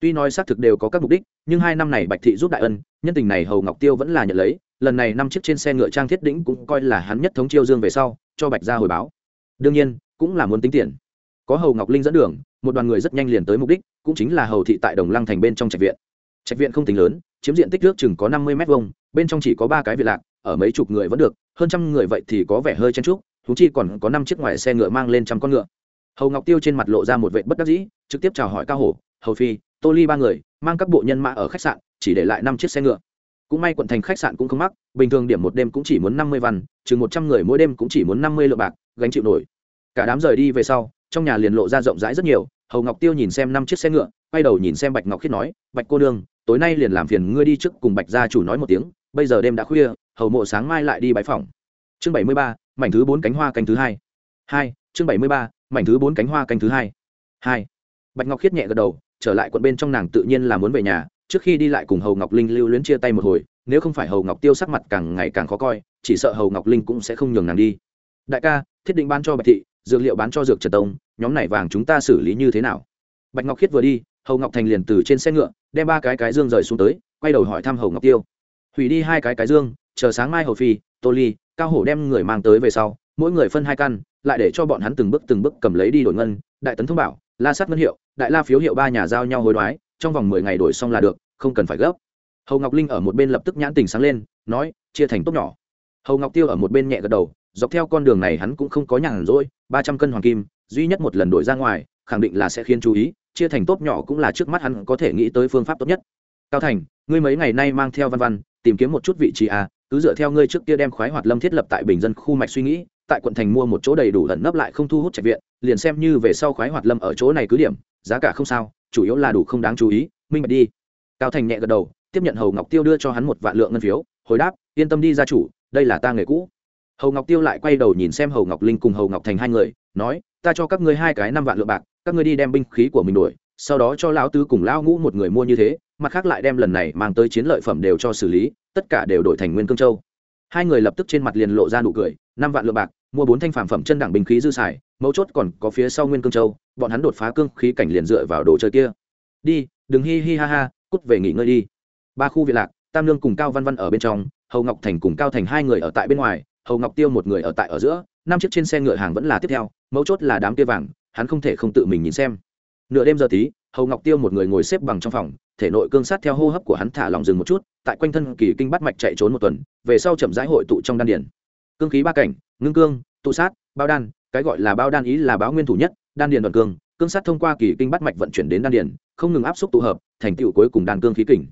Tuy nói xác thực đều có các mục đích, nhưng hai năm này bạch thị giúp đại ân, nhân tình này hầu ngọc tiêu vẫn là nhận lấy lần này năm chiếc trên xe ngựa trang thiết đĩnh cũng coi là hắn nhất thống chiêu dương về sau, cho bạch gia hồi báo. Đương nhiên, cũng là muốn tính tiền. Có hầu ngọc linh dẫn đường, một đoàn người rất nhanh liền tới mục đích, cũng chính là hầu thị tại đồng lăng thành bên trong trạch viện. Trạch viện không tính lớn, chiếm diện tích nước chừng có năm mươi m hai bên trong chỉ có ba cái viện lạc, ở mấy chục người vẫn được, hơn trăm người vậy thì có vẻ hơi chen trúc thú chi còn có năm chiếc ngoài xe ngựa mang lên trăm con ngựa. Hầu ngọc tiêu trên mặt lộ ra một vệ bất đắc dĩ, trực tiếp chào hỏi cao hổ, hầu phi, tô ly ba người, mang các bộ nhân mã ở khách sạn, chỉ để lại năm chiếc xe ngựa cũng may quận thành khách sạn cũng không mắc, bình thường điểm một đêm cũng chỉ muốn năm mươi văn chừng một trăm người mỗi đêm cũng chỉ muốn năm mươi lượng bạc, gánh chịu nổi. Cả đám rời đi về sau, trong nhà liền lộ ra rộng rãi rất nhiều, hầu ngọc tiêu nhìn xem năm chiếc xe ngựa, quay đầu nhìn xem bạch ngọc khiết nói, bạch cô đương tối nay liền làm phiền ngươi đi trước cùng bạch gia chủ nói một tiếng, bây giờ đêm đã khuya, hầu mộ sáng mai lại đi bãi phòng chương bảy mươi ba, mảnh thứ bốn cánh hoa canh thứ hai. Hai, chương bảy mươi ba, mảnh thứ bốn cánh hoa canh thứ hai. Hai. Bạch ngọc khiết nhẹ gật đầu, trở lại quận bên trong nàng tự nhiên là muốn về nhà trước khi đi lại cùng hầu ngọc linh lưu luyến chia tay một hồi, nếu không phải hầu ngọc tiêu sắc mặt càng ngày càng khó coi, chỉ sợ hầu ngọc linh cũng sẽ không nhường nàng đi. Đại ca, thiết định bán cho bạch thị, dược liệu bán cho dược trần tông, nhóm này vàng chúng ta xử lý như thế nào? Bạch ngọc khiết vừa đi, hầu ngọc thành liền từ trên xe ngựa, đem ba cái cái dương rời xuống tới, quay đầu hỏi thăm hầu ngọc tiêu. Hủy đi hai cái cái dương, chờ sáng mai hầu phi, tô ly, cao hổ đem người mang tới về sau, mỗi người phân hai căn, lại để cho bọn hắn từng bước từng bước cầm lấy đi đổi ngân, đại tấn thông bảo, la sát ngân hiệu, đại la phiếu hiệu ba nhà giao nhau hối đoái trong vòng mười ngày đổi xong là được, không cần phải gấp. Hầu ngọc linh ở một bên lập tức nhãn tình sáng lên, nói, chia thành tốt nhỏ. Hầu ngọc tiêu ở một bên nhẹ gật đầu, dọc theo con đường này hắn cũng không có nhàn rỗi, ba trăm cân hoàng kim, duy nhất một lần đổi ra ngoài, khẳng định là sẽ khiến chú ý, chia thành tốt nhỏ cũng là trước mắt hắn có thể nghĩ tới phương pháp tốt nhất. Cao thành, ngươi mấy ngày nay mang theo văn văn, tìm kiếm một chút vị trí à cứ dựa theo ngươi trước kia đem khoái hoạt lâm thiết lập tại bình dân khu mạch suy nghĩ, tại quận thành mua một chỗ đầy đủ ẩn nấp lại không thu hút trạch viện, liền xem như về sau khoái hoạt lâm ở chỗ này cứ điểm, giá cả không sao chủ yếu là đủ không đáng chú ý, minh bạch đi. Cao thành nhẹ gật đầu, tiếp nhận hầu ngọc tiêu đưa cho hắn một vạn lượng ngân phiếu, hồi đáp, yên tâm đi gia chủ, đây là ta nghề cũ. Hầu ngọc tiêu lại quay đầu nhìn xem hầu ngọc linh cùng hầu ngọc thành hai người, nói, ta cho các ngươi hai cái năm vạn lượng bạc, các ngươi đi đem binh khí của mình đổi, sau đó cho lão tứ cùng lão ngũ một người mua như thế, mặt khác lại đem lần này mang tới chiến lợi phẩm đều cho xử lý, tất cả đều đổi thành nguyên cương châu. Hai người lập tức trên mặt liền lộ ra nụ cười, năm vạn lượng bạc, mua bốn thanh phản phẩm chân đẳng binh khí dư xài mấu chốt còn có phía sau nguyên cương châu, bọn hắn đột phá cương khí cảnh liền dựa vào đồ chơi kia. Đi, đừng hi hi ha ha, cút về nghỉ ngơi đi. Ba khu viện lạc, tam lương cùng cao văn văn ở bên trong, hầu ngọc thành cùng cao thành hai người ở tại bên ngoài, hầu ngọc tiêu một người ở tại ở giữa, năm chiếc trên xe ngựa hàng vẫn là tiếp theo, mấu chốt là đám kia vàng, hắn không thể không tự mình nhìn xem. Nửa đêm giờ tí, hầu ngọc tiêu một người ngồi xếp bằng trong phòng, thể nội cương sát theo hô hấp của hắn thả lòng dừng một chút, tại quanh thân kỳ kinh bắt mạch chạy trốn một tuần, về sau chậm rãi hội tụ trong đan điển cương khí ba cảnh, ngưng cương, tụ sát, bao đan cái gọi là bao đan ý là báo nguyên thủ nhất, đan điền đoạn cương cương sát thông qua kỳ kinh bắt mạch vận chuyển đến đan điền, không ngừng áp xúc tụ hợp, thành tựu cuối cùng đan cương khí kình.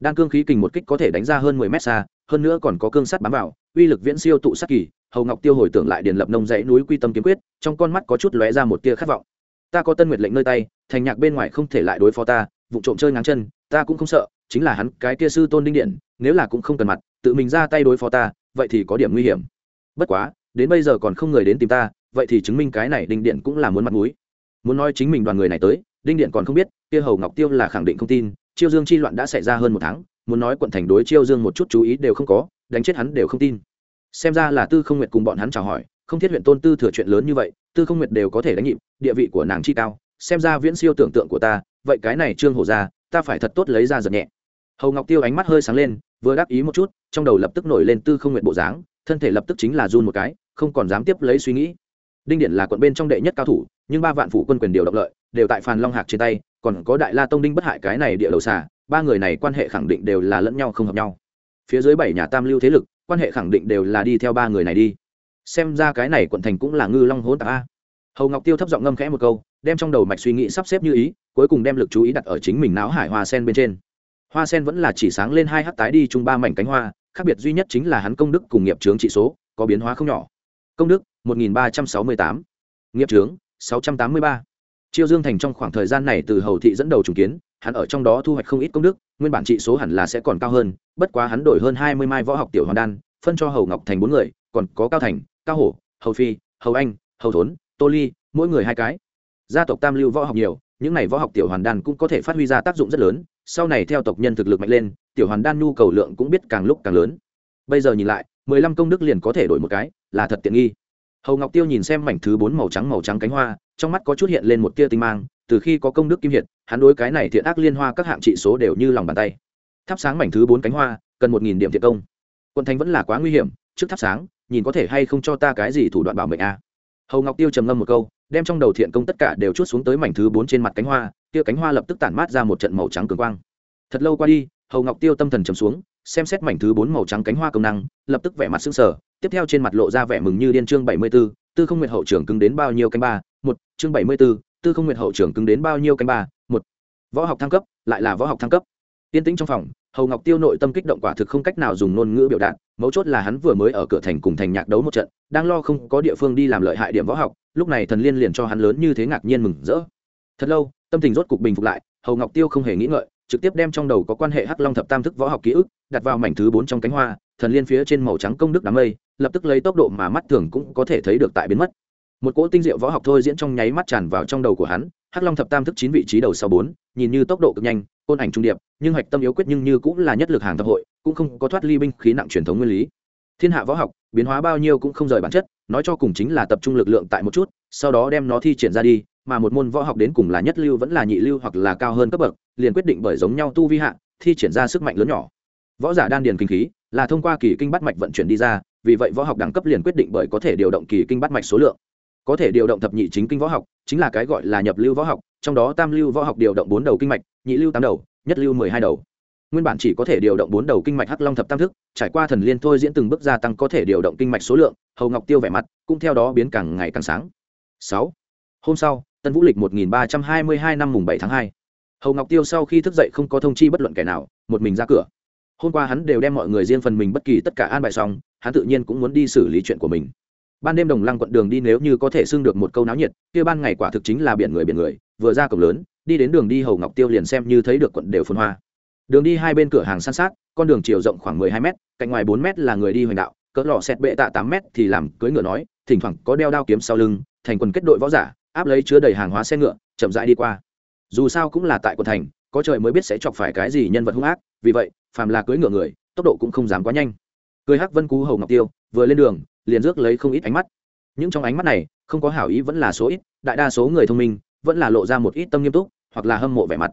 Đan cương khí kình một kích có thể đánh ra hơn mười mét xa, hơn nữa còn có cương sắt bám vào, uy lực viễn siêu tụ sát kỳ, hầu ngọc tiêu hồi tưởng lại điền lập nông dãy núi quy tâm kiếm quyết, trong con mắt có chút lóe ra một tia khát vọng. Ta có tân nguyệt lệnh nơi tay, thành nhạc bên ngoài không thể lại đối phó ta, vụ trộm chơi ngáng chân, ta cũng không sợ, chính là hắn, cái kia sư tôn đinh điện, nếu là cũng không cần mặt, tự mình ra tay đối phó ta, vậy thì có điểm nguy hiểm. Bất quá, đến bây giờ còn không người đến tìm ta vậy thì chứng minh cái này đinh điện cũng là muốn mặt mũi. Muốn nói chính mình đoàn người này tới, đinh điện còn không biết, kia hầu ngọc tiêu là khẳng định không tin, chiêu dương chi loạn đã xảy ra hơn một tháng, muốn nói quận thành đối chiêu dương một chút chú ý đều không có, đánh chết hắn đều không tin. Xem ra là tư không nguyệt cùng bọn hắn chào hỏi, không thiết huyện tôn tư thừa chuyện lớn như vậy, tư không nguyệt đều có thể đánh nhịp, địa vị của nàng chi cao, xem ra viễn siêu tưởng tượng của ta, vậy cái này trương hổ ra ta phải thật tốt lấy ra giật nhẹ. Hầu ngọc tiêu ánh mắt hơi sáng lên, vừa đáp ý một chút, trong đầu lập tức nổi lên tư không nguyện bộ dáng, thân thể lập tức chính là run một cái, không còn dám tiếp lấy suy nghĩ đinh điện là quận bên trong đệ nhất cao thủ, nhưng ba vạn phủ quân quyền điều động lợi, đều tại phàn long hạc trên tay, còn có đại la tông đinh bất hại cái này địa đầu xà, ba người này quan hệ khẳng định đều là lẫn nhau không hợp nhau. Phía dưới bảy nhà tam lưu thế lực, quan hệ khẳng định đều là đi theo ba người này đi. Xem ra cái này quận thành cũng là ngư long hỗn tạp a. Hầu ngọc tiêu thấp giọng ngâm khẽ một câu, đem trong đầu mạch suy nghĩ sắp xếp như ý, cuối cùng đem lực chú ý đặt ở chính mình não hải hoa sen bên trên. Hoa sen vẫn là chỉ sáng lên hai hắc tái đi chung ba mảnh cánh hoa, khác biệt duy nhất chính là hắn công đức cùng nghiệp trướng trị số, có biến hóa không nhỏ. Công đức 1368, nghiệp trướng 683. chiêu dương thành trong khoảng thời gian này từ hầu thị dẫn đầu trùng kiến hắn ở trong đó thu hoạch không ít công đức nguyên bản trị số hẳn là sẽ còn cao hơn bất quá hắn đổi hơn hai mươi mai võ học tiểu hoàn đan phân cho hầu ngọc thành bốn người còn có cao thành cao hổ hầu phi hầu anh hầu thốn tô ly mỗi người hai cái. Gia tộc tam lưu võ học nhiều những này võ học tiểu hoàn đan cũng có thể phát huy ra tác dụng rất lớn sau này theo tộc nhân thực lực mạnh lên tiểu hoàn đan nhu cầu lượng cũng biết càng lúc càng lớn. Bây giờ nhìn lại mười lăm công đức liền có thể đổi một cái là thật tiện nghi hầu ngọc tiêu nhìn xem mảnh thứ bốn màu trắng màu trắng cánh hoa, trong mắt có chút hiện lên một tia tinh mang, từ khi có công đức kim hiệt, hắn đối cái này thiện ác liên hoa các hạng trị số đều như lòng bàn tay. Thắp sáng mảnh thứ bốn cánh hoa, cần một nghìn điểm thiện công. Quân thành vẫn là quá nguy hiểm, trước thắp sáng, nhìn có thể hay không cho ta cái gì thủ đoạn bảo mệnh a hầu ngọc tiêu trầm ngâm một câu, đem trong đầu thiện công tất cả đều chút xuống tới mảnh thứ bốn trên mặt cánh hoa kia cánh hoa lập tức tản mát ra một trận màu trắng cường quang. Thật lâu qua đi, hầu ngọc tiêu tâm thần trầm xuống xem xét mảnh thứ bốn màu trắng cánh hoa công năng lập tức vẻ mặt sững sờ tiếp theo trên mặt lộ ra vẻ mừng như điên chương bảy mươi 74, tư không nguyệt hậu trưởng cứng đến bao nhiêu cánh ba một chương bảy mươi 74, tư không nguyệt hậu trưởng cứng đến bao nhiêu cánh ba một. Võ học thăng cấp lại là võ học thăng cấp. Tiên tĩnh trong phòng hầu ngọc tiêu nội tâm kích động quả thực không cách nào dùng ngôn ngữ biểu đạt mấu chốt là hắn vừa mới ở cửa thành cùng thành nhạc đấu một trận đang lo không có địa phương đi làm lợi hại điểm võ học lúc này thần liên liền cho hắn lớn như thế ngạc nhiên mừng rỡ. Thật lâu tâm tình rốt cục bình phục lại hầu ngọc tiêu không hề nghĩ ngợi trực tiếp đem trong đầu có quan hệ hắc long thập tam thức võ học ký ức, đặt vào mảnh thứ bốn trong cánh hoa, thần liên phía trên màu trắng công đức đám mây, lập tức lấy tốc độ mà mắt thường cũng có thể thấy được tại biến mất. Một cỗ tinh diệu võ học thôi diễn trong nháy mắt tràn vào trong đầu của hắn, hắc long thập tam thức chín vị trí đầu sau bốn, nhìn như tốc độ cực nhanh, côn ảnh trung điệp, nhưng hạch tâm yếu quyết nhưng như cũng là nhất lực hàng thập hội, cũng không có thoát ly binh khí nặng truyền thống nguyên lý. Thiên hạ võ học, biến hóa bao nhiêu cũng không rời bản chất, nói cho cùng chính là tập trung lực lượng tại một chút, sau đó đem nó thi triển ra đi mà một môn võ học đến cùng là nhất lưu vẫn là nhị lưu hoặc là cao hơn cấp bậc, liền quyết định bởi giống nhau tu vi hạ, thi triển ra sức mạnh lớn nhỏ. Võ giả đan điền kinh khí là thông qua kỳ kinh bắt mạch vận chuyển đi ra, vì vậy võ học đẳng cấp liền quyết định bởi có thể điều động kỳ kinh bắt mạch số lượng. Có thể điều động thập nhị chính kinh võ học, chính là cái gọi là nhập lưu võ học, trong đó tam lưu võ học điều động bốn đầu kinh mạch, nhị lưu tám đầu, nhất lưu mười hai đầu. Nguyên bản chỉ có thể điều động bốn đầu kinh mạch hắc long thập tam thức, trải qua thần liên thôi diễn từng bước gia tăng có thể điều động kinh mạch số lượng, hầu ngọc tiêu vẻ mặt cũng theo đó biến càng ngày càng sáng. Sáu. Hôm sau tân vũ lịch một nghìn ba trăm hai mươi hai năm mùng 7 tháng 2. hầu ngọc tiêu sau khi thức dậy không có thông chi bất luận kẻ nào, một mình ra cửa. Hôm qua hắn đều đem mọi người riêng phần mình bất kỳ tất cả an bài xong, hắn tự nhiên cũng muốn đi xử lý chuyện của mình. Ban đêm đồng lăng quận đường đi nếu như có thể xưng được một câu náo nhiệt, kia ban ngày quả thực chính là biển người biển người, vừa ra cổng lớn, đi đến đường đi hầu ngọc tiêu liền xem như thấy được quận đều phun hoa. Đường đi hai bên cửa hàng san sát, con đường chiều rộng khoảng mười hai m cạnh ngoài bốn m là người đi hoành đạo, cỡ lò xẹt bệ tạ tám m thì làm cưỡi ngựa nói, thỉnh thoảng có đeo đao kiếm sau lưng, thành quần kết đội võ giả áp lấy chứa đầy hàng hóa xe ngựa, chậm rãi đi qua. Dù sao cũng là tại quận thành, có trời mới biết sẽ chọc phải cái gì nhân vật hung ác, vì vậy, phàm là cưỡi ngựa người, tốc độ cũng không dám quá nhanh. Cười hắc vân cú hầu ngọc tiêu, vừa lên đường, liền rước lấy không ít ánh mắt. Những trong ánh mắt này, không có hảo ý vẫn là số ít, đại đa số người thông minh, vẫn là lộ ra một ít tâm nghiêm túc, hoặc là hâm mộ vẻ mặt.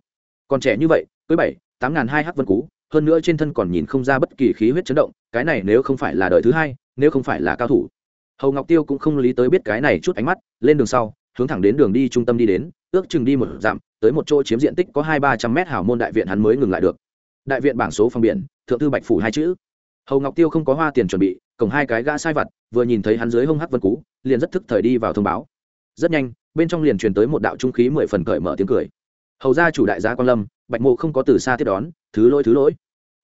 Còn trẻ như vậy cưới bảy, tám ngàn hai hắc vân cú, hơn nữa trên thân còn nhìn không ra bất kỳ khí huyết chấn động, cái này nếu không phải là đời thứ hai, nếu không phải là cao thủ. Hầu ngọc tiêu cũng không lý tới biết cái này chút ánh mắt, lên đường sau hướng thẳng đến đường đi trung tâm đi đến, ước chừng đi một dặm, tới một chỗ chiếm diện tích có hai ba trăm mét hào môn đại viện hắn mới ngừng lại được. Đại viện bảng số phòng biển, thượng thư bạch phủ hai chữ. Hầu ngọc tiêu không có hoa tiền chuẩn bị, cổng hai cái gã sai vặt, vừa nhìn thấy hắn dưới hông hắc vân cú liền rất thức thời đi vào thông báo. Rất nhanh, bên trong liền truyền tới một đạo trung khí mười phần cởi mở tiếng cười. Hầu ra chủ đại gia quan lâm, bạch mộ không có từ xa tiếp đón, thứ lỗi thứ lỗi.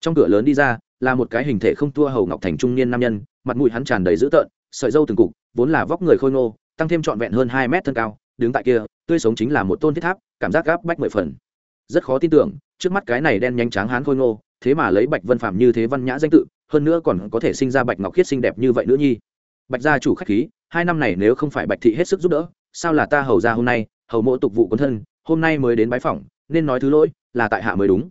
Trong cửa lớn đi ra, là một cái hình thể không tua hầu ngọc thành trung niên nam nhân, mặt mũi hắn tràn đầy dữ tợn, sợi dâu từng cục, vốn là vóc người khôi ngô tăng thêm trọn vẹn hơn hai mét thân cao, đứng tại kia, tươi sống chính là một tôn thiết tháp, cảm giác gáp bách mười phần. Rất khó tin tưởng, trước mắt cái này đen nhanh tráng hán khôi ngô, thế mà lấy bạch vân phạm như thế văn nhã danh tự, hơn nữa còn có thể sinh ra bạch ngọc khiết xinh đẹp như vậy nữa nhi. Bạch gia chủ khách khí, hai năm này nếu không phải bạch thị hết sức giúp đỡ, sao là ta hầu ra hôm nay, hầu mộ tục vụ quân thân, hôm nay mới đến bái phỏng, nên nói thứ lỗi, là tại hạ mới đúng.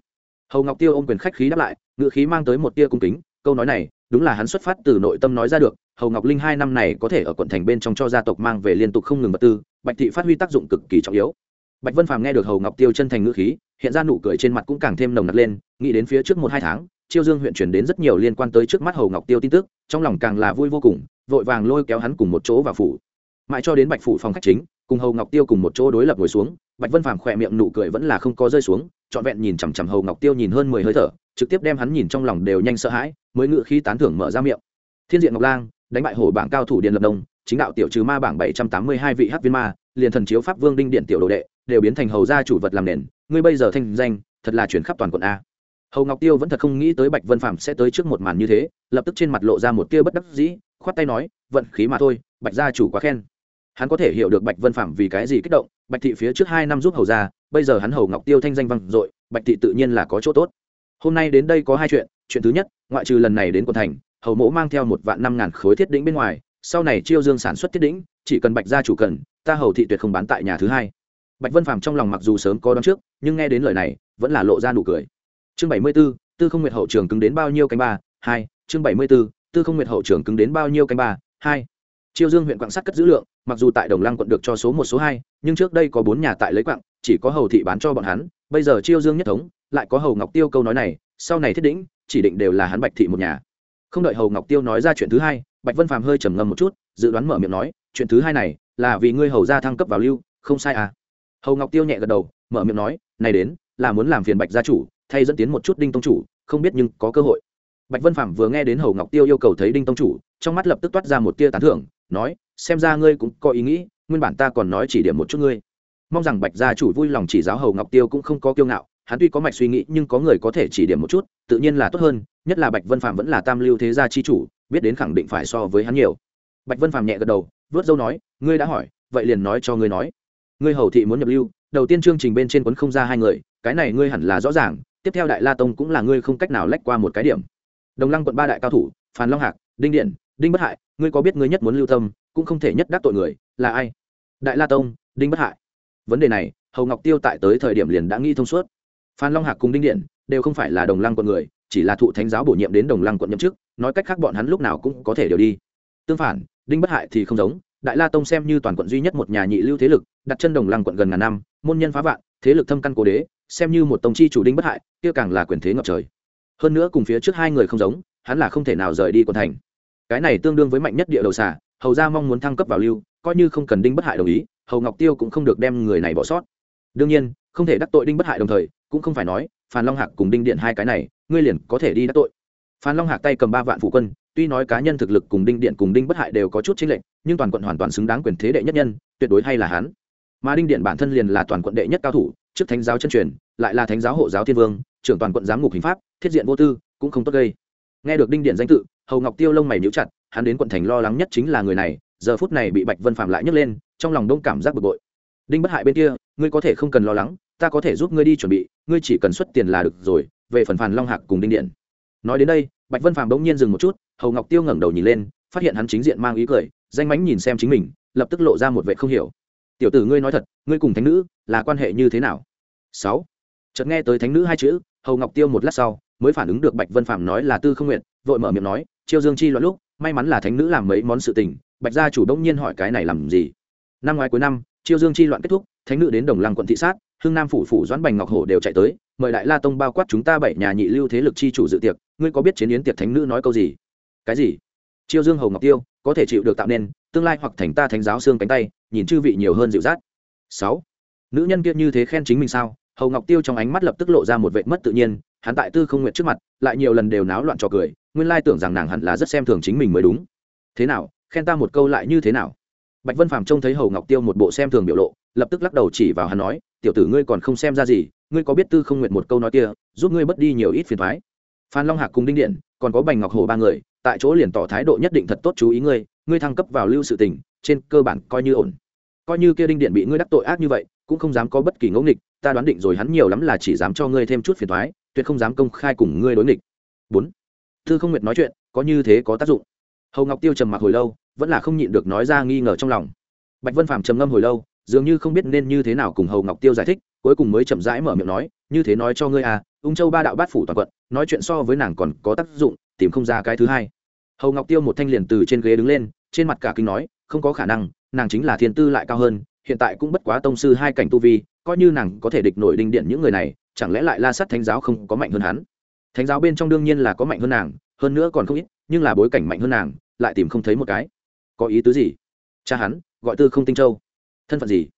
Hầu ngọc tiêu ôm quyền khách khí đáp lại ngự khí mang tới một tia cung kính, câu nói này, đúng là hắn xuất phát từ nội tâm nói ra được hầu ngọc linh hai năm này có thể ở quận thành bên trong cho gia tộc mang về liên tục không ngừng vật tư, bạch thị phát huy tác dụng cực kỳ trọng yếu. Bạch vân phàm nghe được hầu ngọc tiêu chân thành ngữ khí, hiện ra nụ cười trên mặt cũng càng thêm nồng nặc lên, nghĩ đến phía trước một hai tháng, chiêu dương huyện chuyển đến rất nhiều liên quan tới trước mắt hầu ngọc tiêu tin tức, trong lòng càng là vui vô cùng, vội vàng lôi kéo hắn cùng một chỗ vào phủ. Mãi cho đến bạch phủ phòng khách chính, cùng hầu ngọc tiêu cùng một chỗ đối lập ngồi xuống, bạch vân phàm khỏe miệng nụ cười vẫn là không có rơi xuống, trọn vẹn nhìn chằm chằm hầu ngọc tiêu nhìn hơn mười hơi thở, trực tiếp đem hắn nhìn trong lòng đều nhanh sợ hãi, mới ngự khi tán thưởng mở ra miệng. Thiên diện ngọc lang đánh bại hổ bảng cao thủ điện lập đông chính đạo tiểu trừ ma bảng bảy trăm tám mươi hai vị hắc viên ma, liền thần chiếu pháp vương đinh điện tiểu đồ đệ, đều biến thành hầu gia chủ vật làm nền. Ngươi bây giờ thanh danh, thật là chuyển khắp toàn quận a. Hầu ngọc tiêu vẫn thật không nghĩ tới bạch vân phạm sẽ tới trước một màn như thế, lập tức trên mặt lộ ra một tia bất đắc dĩ, khoát tay nói, vận khí mà thôi, bạch gia chủ quá khen. Hắn có thể hiểu được bạch vân phạm vì cái gì kích động, bạch thị phía trước hai năm giúp hầu gia, bây giờ hắn hầu ngọc tiêu thanh danh vang dội, bạch thị tự nhiên là có chỗ tốt. Hôm nay đến đây có hai chuyện chuyện thứ nhất, ngoại trừ lần này đến quận thành hầu mỗ mang theo một vạn năm ngàn khối thiết đĩnh bên ngoài sau này chiêu dương sản xuất thiết đĩnh chỉ cần bạch gia chủ cần ta hầu thị tuyệt không bán tại nhà thứ hai. Bạch vân phàm trong lòng mặc dù sớm có đón trước nhưng nghe đến lời này vẫn là lộ ra nụ cười. Chương bảy mươi b ố tư không nguyệt hậu trường cứng đến bao nhiêu canh ba? Hai chương bảy mươi b ố tư không nguyệt hậu trường cứng đến bao nhiêu canh ba? Hai. Chiêu dương huyện quạng sắt cất dữ lượng mặc dù tại đồng lăng quận được cho số một số hai nhưng trước đây có bốn nhà tại lấy quạng, chỉ có hầu thị bán cho bọn hắn bây giờ chiêu dương nhất thống lại có hầu ngọc tiêu câu nói này sau này thiết đĩnh chỉ định đều là hắn bạch thị một nhà không đợi hầu ngọc tiêu nói ra chuyện thứ hai, bạch vân phàm hơi trầm ngâm một chút, dự đoán mở miệng nói, chuyện thứ hai này là vì ngươi hầu ra thăng cấp vào lưu, không sai à? Hầu ngọc tiêu nhẹ gật đầu, mở miệng nói, này đến, là muốn làm phiền bạch gia chủ, thay dẫn tiến một chút đinh tông chủ, không biết nhưng có cơ hội. Bạch vân phạm vừa nghe đến hầu ngọc tiêu yêu cầu thấy đinh tông chủ, trong mắt lập tức toát ra một tia tán thưởng, nói, xem ra ngươi cũng có ý nghĩ, nguyên bản ta còn nói chỉ điểm một chút ngươi. Mong rằng bạch gia chủ vui lòng chỉ giáo hầu ngọc tiêu cũng không có kiêu ngạo hắn tuy có mạch suy nghĩ nhưng có người có thể chỉ điểm một chút, tự nhiên là tốt hơn, nhất là bạch vân phạm vẫn là tam lưu thế gia chi chủ, biết đến khẳng định phải so với hắn nhiều. Bạch vân phạm nhẹ gật đầu, vớt dâu nói, ngươi đã hỏi, vậy liền nói cho ngươi nói. Ngươi hầu thị muốn nhập lưu, đầu tiên chương trình bên trên quấn không ra hai người, cái này ngươi hẳn là rõ ràng, tiếp theo đại la tông cũng là ngươi không cách nào lách qua một cái điểm. Đồng lăng quận ba đại cao thủ phan long hạc, đinh điện, đinh bất hại, ngươi có biết ngươi nhất muốn lưu tâm, cũng không thể nhất đắc tội người, là ai? Đại la tông, đinh bất hại. Vấn đề này, hầu ngọc tiêu tại tới thời điểm liền đã nghĩ thông suốt phan long hạc cùng đinh điện đều không phải là đồng lăng quận người, chỉ là thụ thánh giáo bổ nhiệm đến đồng lăng quận nhậm chức, nói cách khác bọn hắn lúc nào cũng có thể đều đi. Tương phản, đinh bất hại thì không giống, đại la tông xem như toàn quận duy nhất một nhà nhị lưu thế lực, đặt chân đồng lăng quận gần ngàn năm, môn nhân phá vạn, thế lực thâm căn cố đế, xem như một tông chi chủ đinh bất hại, kia càng là quyền thế ngập trời. Hơn nữa cùng phía trước hai người không giống, hắn là không thể nào rời đi quận thành. Cái này tương đương với mạnh nhất địa đầu xà, hầu ra mong muốn thăng cấp vào lưu, coi như không cần đinh bất hại đồng ý, hầu ngọc tiêu cũng không được đem người này bỏ sót. Đương nhiên, không thể đắc tội đinh bất hại đồng thời cũng không phải nói, phan long hạc cùng đinh điện hai cái này, ngươi liền có thể đi đắc tội. Phan long hạc tay cầm ba vạn phụ quân, tuy nói cá nhân thực lực cùng đinh điện cùng đinh bất hại đều có chút chính lệnh nhưng toàn quận hoàn toàn xứng đáng quyền thế đệ nhất nhân, tuyệt đối hay là hắn. Mà đinh điện bản thân liền là toàn quận đệ nhất cao thủ, trước thánh giáo chân truyền, lại là thánh giáo hộ giáo thiên vương, trưởng toàn quận giám ngục hình pháp, thiết diện vô tư, cũng không tốt gây. Nghe được đinh điện danh tự, hầu ngọc tiêu lông mày nhíu chặt, hắn đến quận thành lo lắng nhất chính là người này, giờ phút này bị bạch vân phạm lại nhấc lên, trong lòng đông cảm giác bực bội. Đinh bất hại bên kia, ngươi có thể không cần lo lắng ta có thể giúp ngươi đi chuẩn bị, ngươi chỉ cần xuất tiền là được rồi, về phần phàn long hạc cùng đinh điện. Nói đến đây, bạch vân phàm bỗng nhiên dừng một chút, hầu ngọc tiêu ngẩng đầu nhìn lên, phát hiện hắn chính diện mang ý cười, danh mánh nhìn xem chính mình, lập tức lộ ra một vệ không hiểu. Tiểu tử ngươi nói thật, ngươi cùng thánh nữ là quan hệ như thế nào? Sáu. Chợt nghe tới thánh nữ hai chữ, hầu ngọc tiêu một lát sau mới phản ứng được bạch vân phàm nói là tư không nguyện vội mở miệng nói chiêu dương chi loạn lúc, may mắn là thánh nữ làm mấy món sự tình, bạch gia chủ đông nhiên hỏi cái này làm gì? Năm ngoái cuối năm chiêu dương chi loạn kết thúc, thánh nữ đến đồng lăng quận thị sát hương nam phủ phủ doãn bành ngọc hổ đều chạy tới, mời đại la tông bao quát chúng ta bảy nhà nhị lưu thế lực chi chủ dự tiệc, ngươi có biết chiến yến tiệc thánh nữ nói câu gì? Cái gì? Chiêu dương hầu ngọc tiêu, có thể chịu được tạo nên, tương lai hoặc thành ta thánh giáo xương cánh tay, nhìn chư vị nhiều hơn dịu dắt. Sáu. Nữ nhân kia như thế khen chính mình sao? Hầu ngọc tiêu trong ánh mắt lập tức lộ ra một vệ mất tự nhiên, hắn tại tư không nguyện trước mặt, lại nhiều lần đều náo loạn trò cười, nguyên lai tưởng rằng nàng hẳn là rất xem thường chính mình mới đúng. Thế nào? Khen ta một câu lại như thế nào? Bạch vân phàm trông thấy hầu ngọc tiêu một bộ xem thường biểu lộ lập tức lắc đầu chỉ vào hắn nói, tiểu tử ngươi còn không xem ra gì, ngươi có biết tư không nguyện một câu nói kia, giúp ngươi bớt đi nhiều ít phiền thoái phan long hạc cùng đinh điện, còn có bành ngọc hồ ba người, tại chỗ liền tỏ thái độ nhất định thật tốt chú ý ngươi ngươi thăng cấp vào lưu sự tình, trên cơ bản coi như ổn. Coi như kia đinh điện bị ngươi đắc tội ác như vậy, cũng không dám có bất kỳ ngẫu nghịch, ta đoán định rồi hắn nhiều lắm là chỉ dám cho ngươi thêm chút phiền thoái tuyệt không dám công khai cùng ngươi đối nghịch. Bốn. Thư không nguyệt nói chuyện, có như thế có tác dụng. Hầu ngọc tiêu trầm mặc hồi lâu, vẫn là không nhịn được nói ra nghi ngờ trong lòng. Bạch vân phàm trầm ngâm hồi lâu dường như không biết nên như thế nào cùng hầu ngọc tiêu giải thích, cuối cùng mới chậm rãi mở miệng nói, như thế nói cho ngươi à ung châu ba đạo bát phủ toàn quận, nói chuyện so với nàng còn có tác dụng, tìm không ra cái thứ hai. Hầu ngọc tiêu một thanh liền từ trên ghế đứng lên, trên mặt cả kinh nói, không có khả năng, nàng chính là thiên tư lại cao hơn, hiện tại cũng bất quá tông sư hai cảnh tu vi, coi như nàng có thể địch nổi đinh điện những người này, chẳng lẽ lại la sắt thánh giáo không có mạnh hơn hắn? Thánh giáo bên trong đương nhiên là có mạnh hơn nàng, hơn nữa còn không ít, nhưng là bối cảnh mạnh hơn nàng, lại tìm không thấy một cái. Có ý tứ gì? Cha hắn, gọi tư không tinh châu thân phận gì?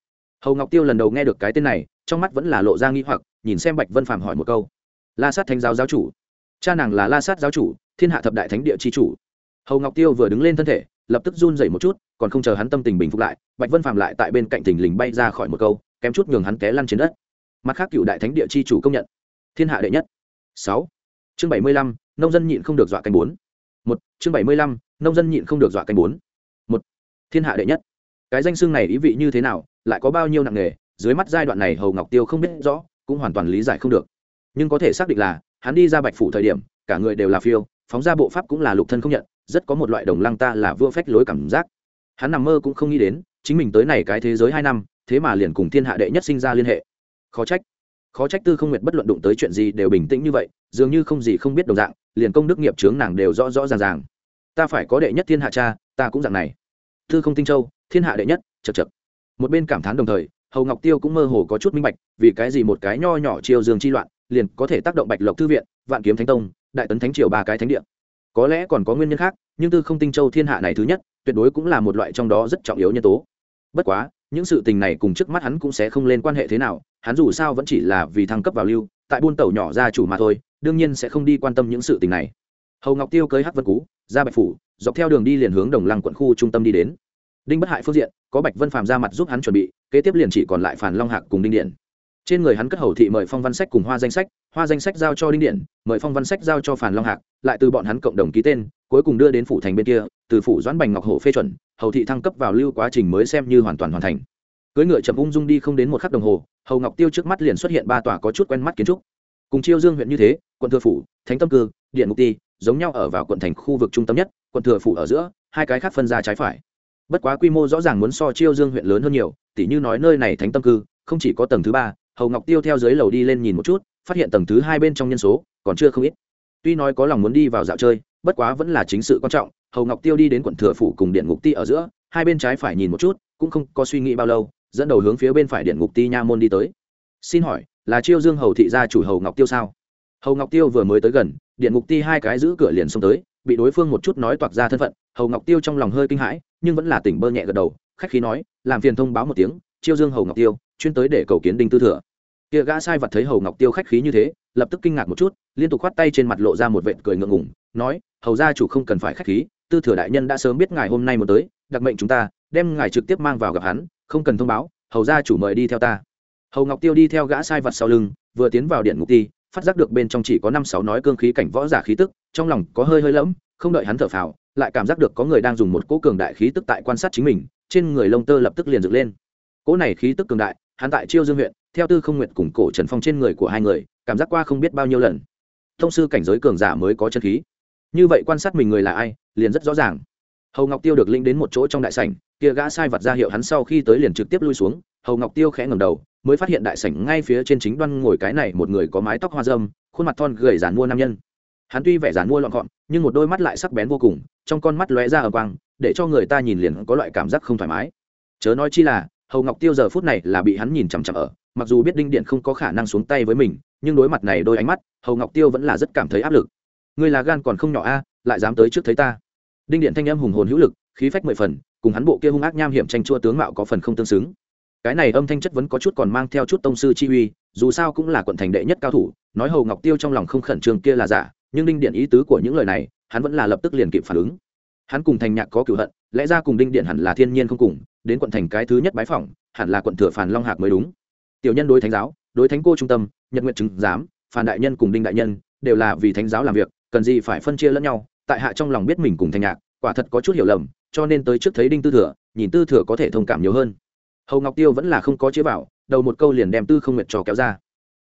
Hầu ngọc tiêu lần đầu nghe được cái tên này, trong mắt vẫn là lộ ra nghi hoặc, nhìn xem bạch vân phàm hỏi một câu. La sát thánh giáo giáo chủ. Cha nàng là la sát giáo chủ, thiên hạ thập đại thánh địa c h i chủ. Hầu ngọc tiêu vừa đứng lên thân thể, lập tức run dậy một chút, còn không chờ hắn tâm tình bình phục lại, bạch vân phàm lại tại bên cạnh thình lình bay ra khỏi một câu, kém chút nhường hắn té lăn trên đất. Mặt khác cựu đại thánh địa c h i chủ công nhận. Thiên hạ đệ nhất. Sáu. Chương bảy mươi lăm, nông dân nhịn không được dọa canh bốn. Một. Chương bảy mươi lăm, nông dân nhịn không được dọa canh bốn. Một. Thiên hạ đệ nhất cái danh xưng này ý vị như thế nào, lại có bao nhiêu nặng nghề dưới mắt giai đoạn này hầu ngọc tiêu không biết rõ, cũng hoàn toàn lý giải không được. Nhưng có thể xác định là, hắn đi ra bạch phủ thời điểm, cả người đều là phiêu, phóng ra bộ pháp cũng là lục thân không nhận, rất có một loại đồng lăng ta là vua phách lối cảm giác. Hắn nằm mơ cũng không nghĩ đến, chính mình tới này cái thế giới hai năm, thế mà liền cùng thiên hạ đệ nhất sinh ra liên hệ. Khó trách khó trách tư không nguyệt bất luận đụng tới chuyện gì đều bình tĩnh như vậy, dường như không gì không biết đồng dạng, liền công đức nghiệp chướng nàng đều rõ rõ ràng ràng. Ta phải có đệ nhất thiên hạ cha, ta cũng dạng này. Tư không tinh châu thiên hạ đệ nhất, chật chật. Một bên cảm thán đồng thời, hầu ngọc tiêu cũng mơ hồ có chút minh bạch, vì cái gì một cái nho nhỏ chiêu dương chi loạn, liền có thể tác động bạch lộc thư viện, vạn kiếm thánh tông, đại tấn thánh triều ba cái thánh địa. Có lẽ còn có nguyên nhân khác, nhưng tư không tinh châu thiên hạ này thứ nhất, tuyệt đối cũng là một loại trong đó rất trọng yếu nhân tố. Bất quá, những sự tình này cùng trước mắt hắn cũng sẽ không lên quan hệ thế nào, hắn dù sao vẫn chỉ là vì thăng cấp vào lưu, tại buôn tàu nhỏ ra chủ mà thôi, đương nhiên sẽ không đi quan tâm những sự tình này. Hầu ngọc tiêu cưới hắc vân cú, ra bạch phủ, dọc theo đường đi liền hướng đồng lăng quận khu trung tâm đi đến đinh bất hại phương diện, có bạch vân phàm ra mặt giúp hắn chuẩn bị, kế tiếp liền chỉ còn lại phản long hạc cùng đinh điện. Trên người hắn cất hầu thị mời phong văn sách cùng hoa danh sách, hoa danh sách giao cho đinh điện, mời phong văn sách giao cho phản long hạc, lại từ bọn hắn cộng đồng ký tên, cuối cùng đưa đến phủ thành bên kia, từ phủ doãn bành ngọc hổ phê chuẩn, hầu thị thăng cấp vào lưu quá trình mới xem như hoàn toàn hoàn thành. Cưới ngựa chậm ung dung đi không đến một khắc đồng hồ, hầu ngọc tiêu trước mắt liền xuất hiện ba tòa có chút quen mắt kiến trúc. Cùng chiêu dương huyện như thế, quận thừa phủ, thánh tâm cư, điện mục ti, giống nhau ở vào quận thành khu vực trung tâm nhất, quận thừa phủ ở giữa, hai cái khác phân ra trái phải bất quá quy mô rõ ràng muốn so chiêu dương huyện lớn hơn nhiều, tỉ như nói nơi này thánh tâm cư, không chỉ có tầng thứ ba, hầu ngọc tiêu theo dưới lầu đi lên nhìn một chút, phát hiện tầng thứ hai bên trong nhân số, còn chưa không ít. Tuy nói có lòng muốn đi vào dạo chơi, bất quá vẫn là chính sự quan trọng, hầu ngọc tiêu đi đến quận thừa phủ cùng điện ngục ti ở giữa, hai bên trái phải nhìn một chút, cũng không có suy nghĩ bao lâu, dẫn đầu hướng phía bên phải điện ngục ti nha môn đi tới. Xin hỏi, là chiêu dương hầu thị gia chủ hầu ngọc tiêu sao? Hầu ngọc tiêu vừa mới tới gần, điện ngục ti hai cái giữ cửa liền xông tới, bị đối phương một chút nói toạc ra thân phận hầu ngọc tiêu trong lòng hơi kinh hãi, nhưng vẫn là tỉnh bơ nhẹ gật đầu, khách khí nói, làm phiền thông báo một tiếng, chiêu dương hầu ngọc tiêu, chuyên tới để cầu kiến đinh tư thừa. Kia gã sai vật thấy hầu ngọc tiêu khách khí như thế, lập tức kinh ngạc một chút, liên tục khoát tay trên mặt lộ ra một vệt cười ngượng ngùng, nói, hầu gia chủ không cần phải khách khí, tư thừa đại nhân đã sớm biết ngài hôm nay muốn tới, đặc mệnh chúng ta, đem ngài trực tiếp mang vào gặp hắn, không cần thông báo, hầu gia chủ mời đi theo ta. Hầu ngọc tiêu đi theo gã sai vật sau lưng, vừa tiến vào điện ngục ti phát giác được bên trong chỉ có năm sáu nói cương khí cảnh võ giả khí tức, trong lòng có hơi hơi lẫm, không đợi hắn thở phào lại cảm giác được có người đang dùng một cỗ cường đại khí tức tại quan sát chính mình, trên người lông tơ lập tức liền dựng lên. Cỗ này khí tức cường đại, hắn tại chiêu dương huyện, theo tư không nguyện cùng cổ trần phong trên người của hai người, cảm giác qua không biết bao nhiêu lần. Thông sư cảnh giới cường giả mới có chân khí. Như vậy quan sát mình người là ai, liền rất rõ ràng. Hầu ngọc tiêu được linh đến một chỗ trong đại sảnh, kia gã sai vật ra hiệu hắn sau khi tới liền trực tiếp lui xuống, hầu ngọc tiêu khẽ ngầm đầu, mới phát hiện đại sảnh ngay phía trên chính đoan ngồi cái này một người có mái tóc hoa dâm, khuôn mặt thon gầy giản mua nam nhân hắn tuy vẻ giản mua lọn gọn, nhưng một đôi mắt lại sắc bén vô cùng, trong con mắt lóe ra ở quang, để cho người ta nhìn liền có loại cảm giác không thoải mái. Chớ nói chi là, hầu ngọc tiêu giờ phút này là bị hắn nhìn chằm chằm ở, mặc dù biết đinh điện không có khả năng xuống tay với mình, nhưng đối mặt này đôi ánh mắt, hầu ngọc tiêu vẫn là rất cảm thấy áp lực. Người là gan còn không nhỏ a, lại dám tới trước thấy ta. Đinh điện thanh âm hùng hồn hữu lực, khí phách mười phần, cùng hắn bộ kia hung ác nham hiểm tranh chua tướng mạo có phần không tương xứng. Cái này âm thanh chất vẫn có chút còn mang theo chút tông sư chi uy, dù sao cũng là quận thành đệ nhất cao thủ, nói hầu ngọc tiêu trong lòng không khẩn trương kia là giả nhưng đinh điện ý tứ của những lời này, hắn vẫn là lập tức liền kịp phản ứng. Hắn cùng thành nhạc có cựu hận, lẽ ra cùng đinh điện hẳn là thiên nhiên không cùng, đến quận thành cái thứ nhất bái phỏng, hẳn là quận thừa phản long hạc mới đúng. Tiểu nhân đối thánh giáo, đối thánh cô trung tâm, nhật nguyện chứng giám phản đại nhân cùng đinh đại nhân, đều là vì thánh giáo làm việc, cần gì phải phân chia lẫn nhau, tại hạ trong lòng biết mình cùng thành nhạc, quả thật có chút hiểu lầm, cho nên tới trước thấy đinh tư thừa, nhìn tư thừa có thể thông cảm nhiều hơn. Hầu ngọc tiêu vẫn là không có chế bảo, đầu một câu liền đem tư không nguyệt trò kéo ra.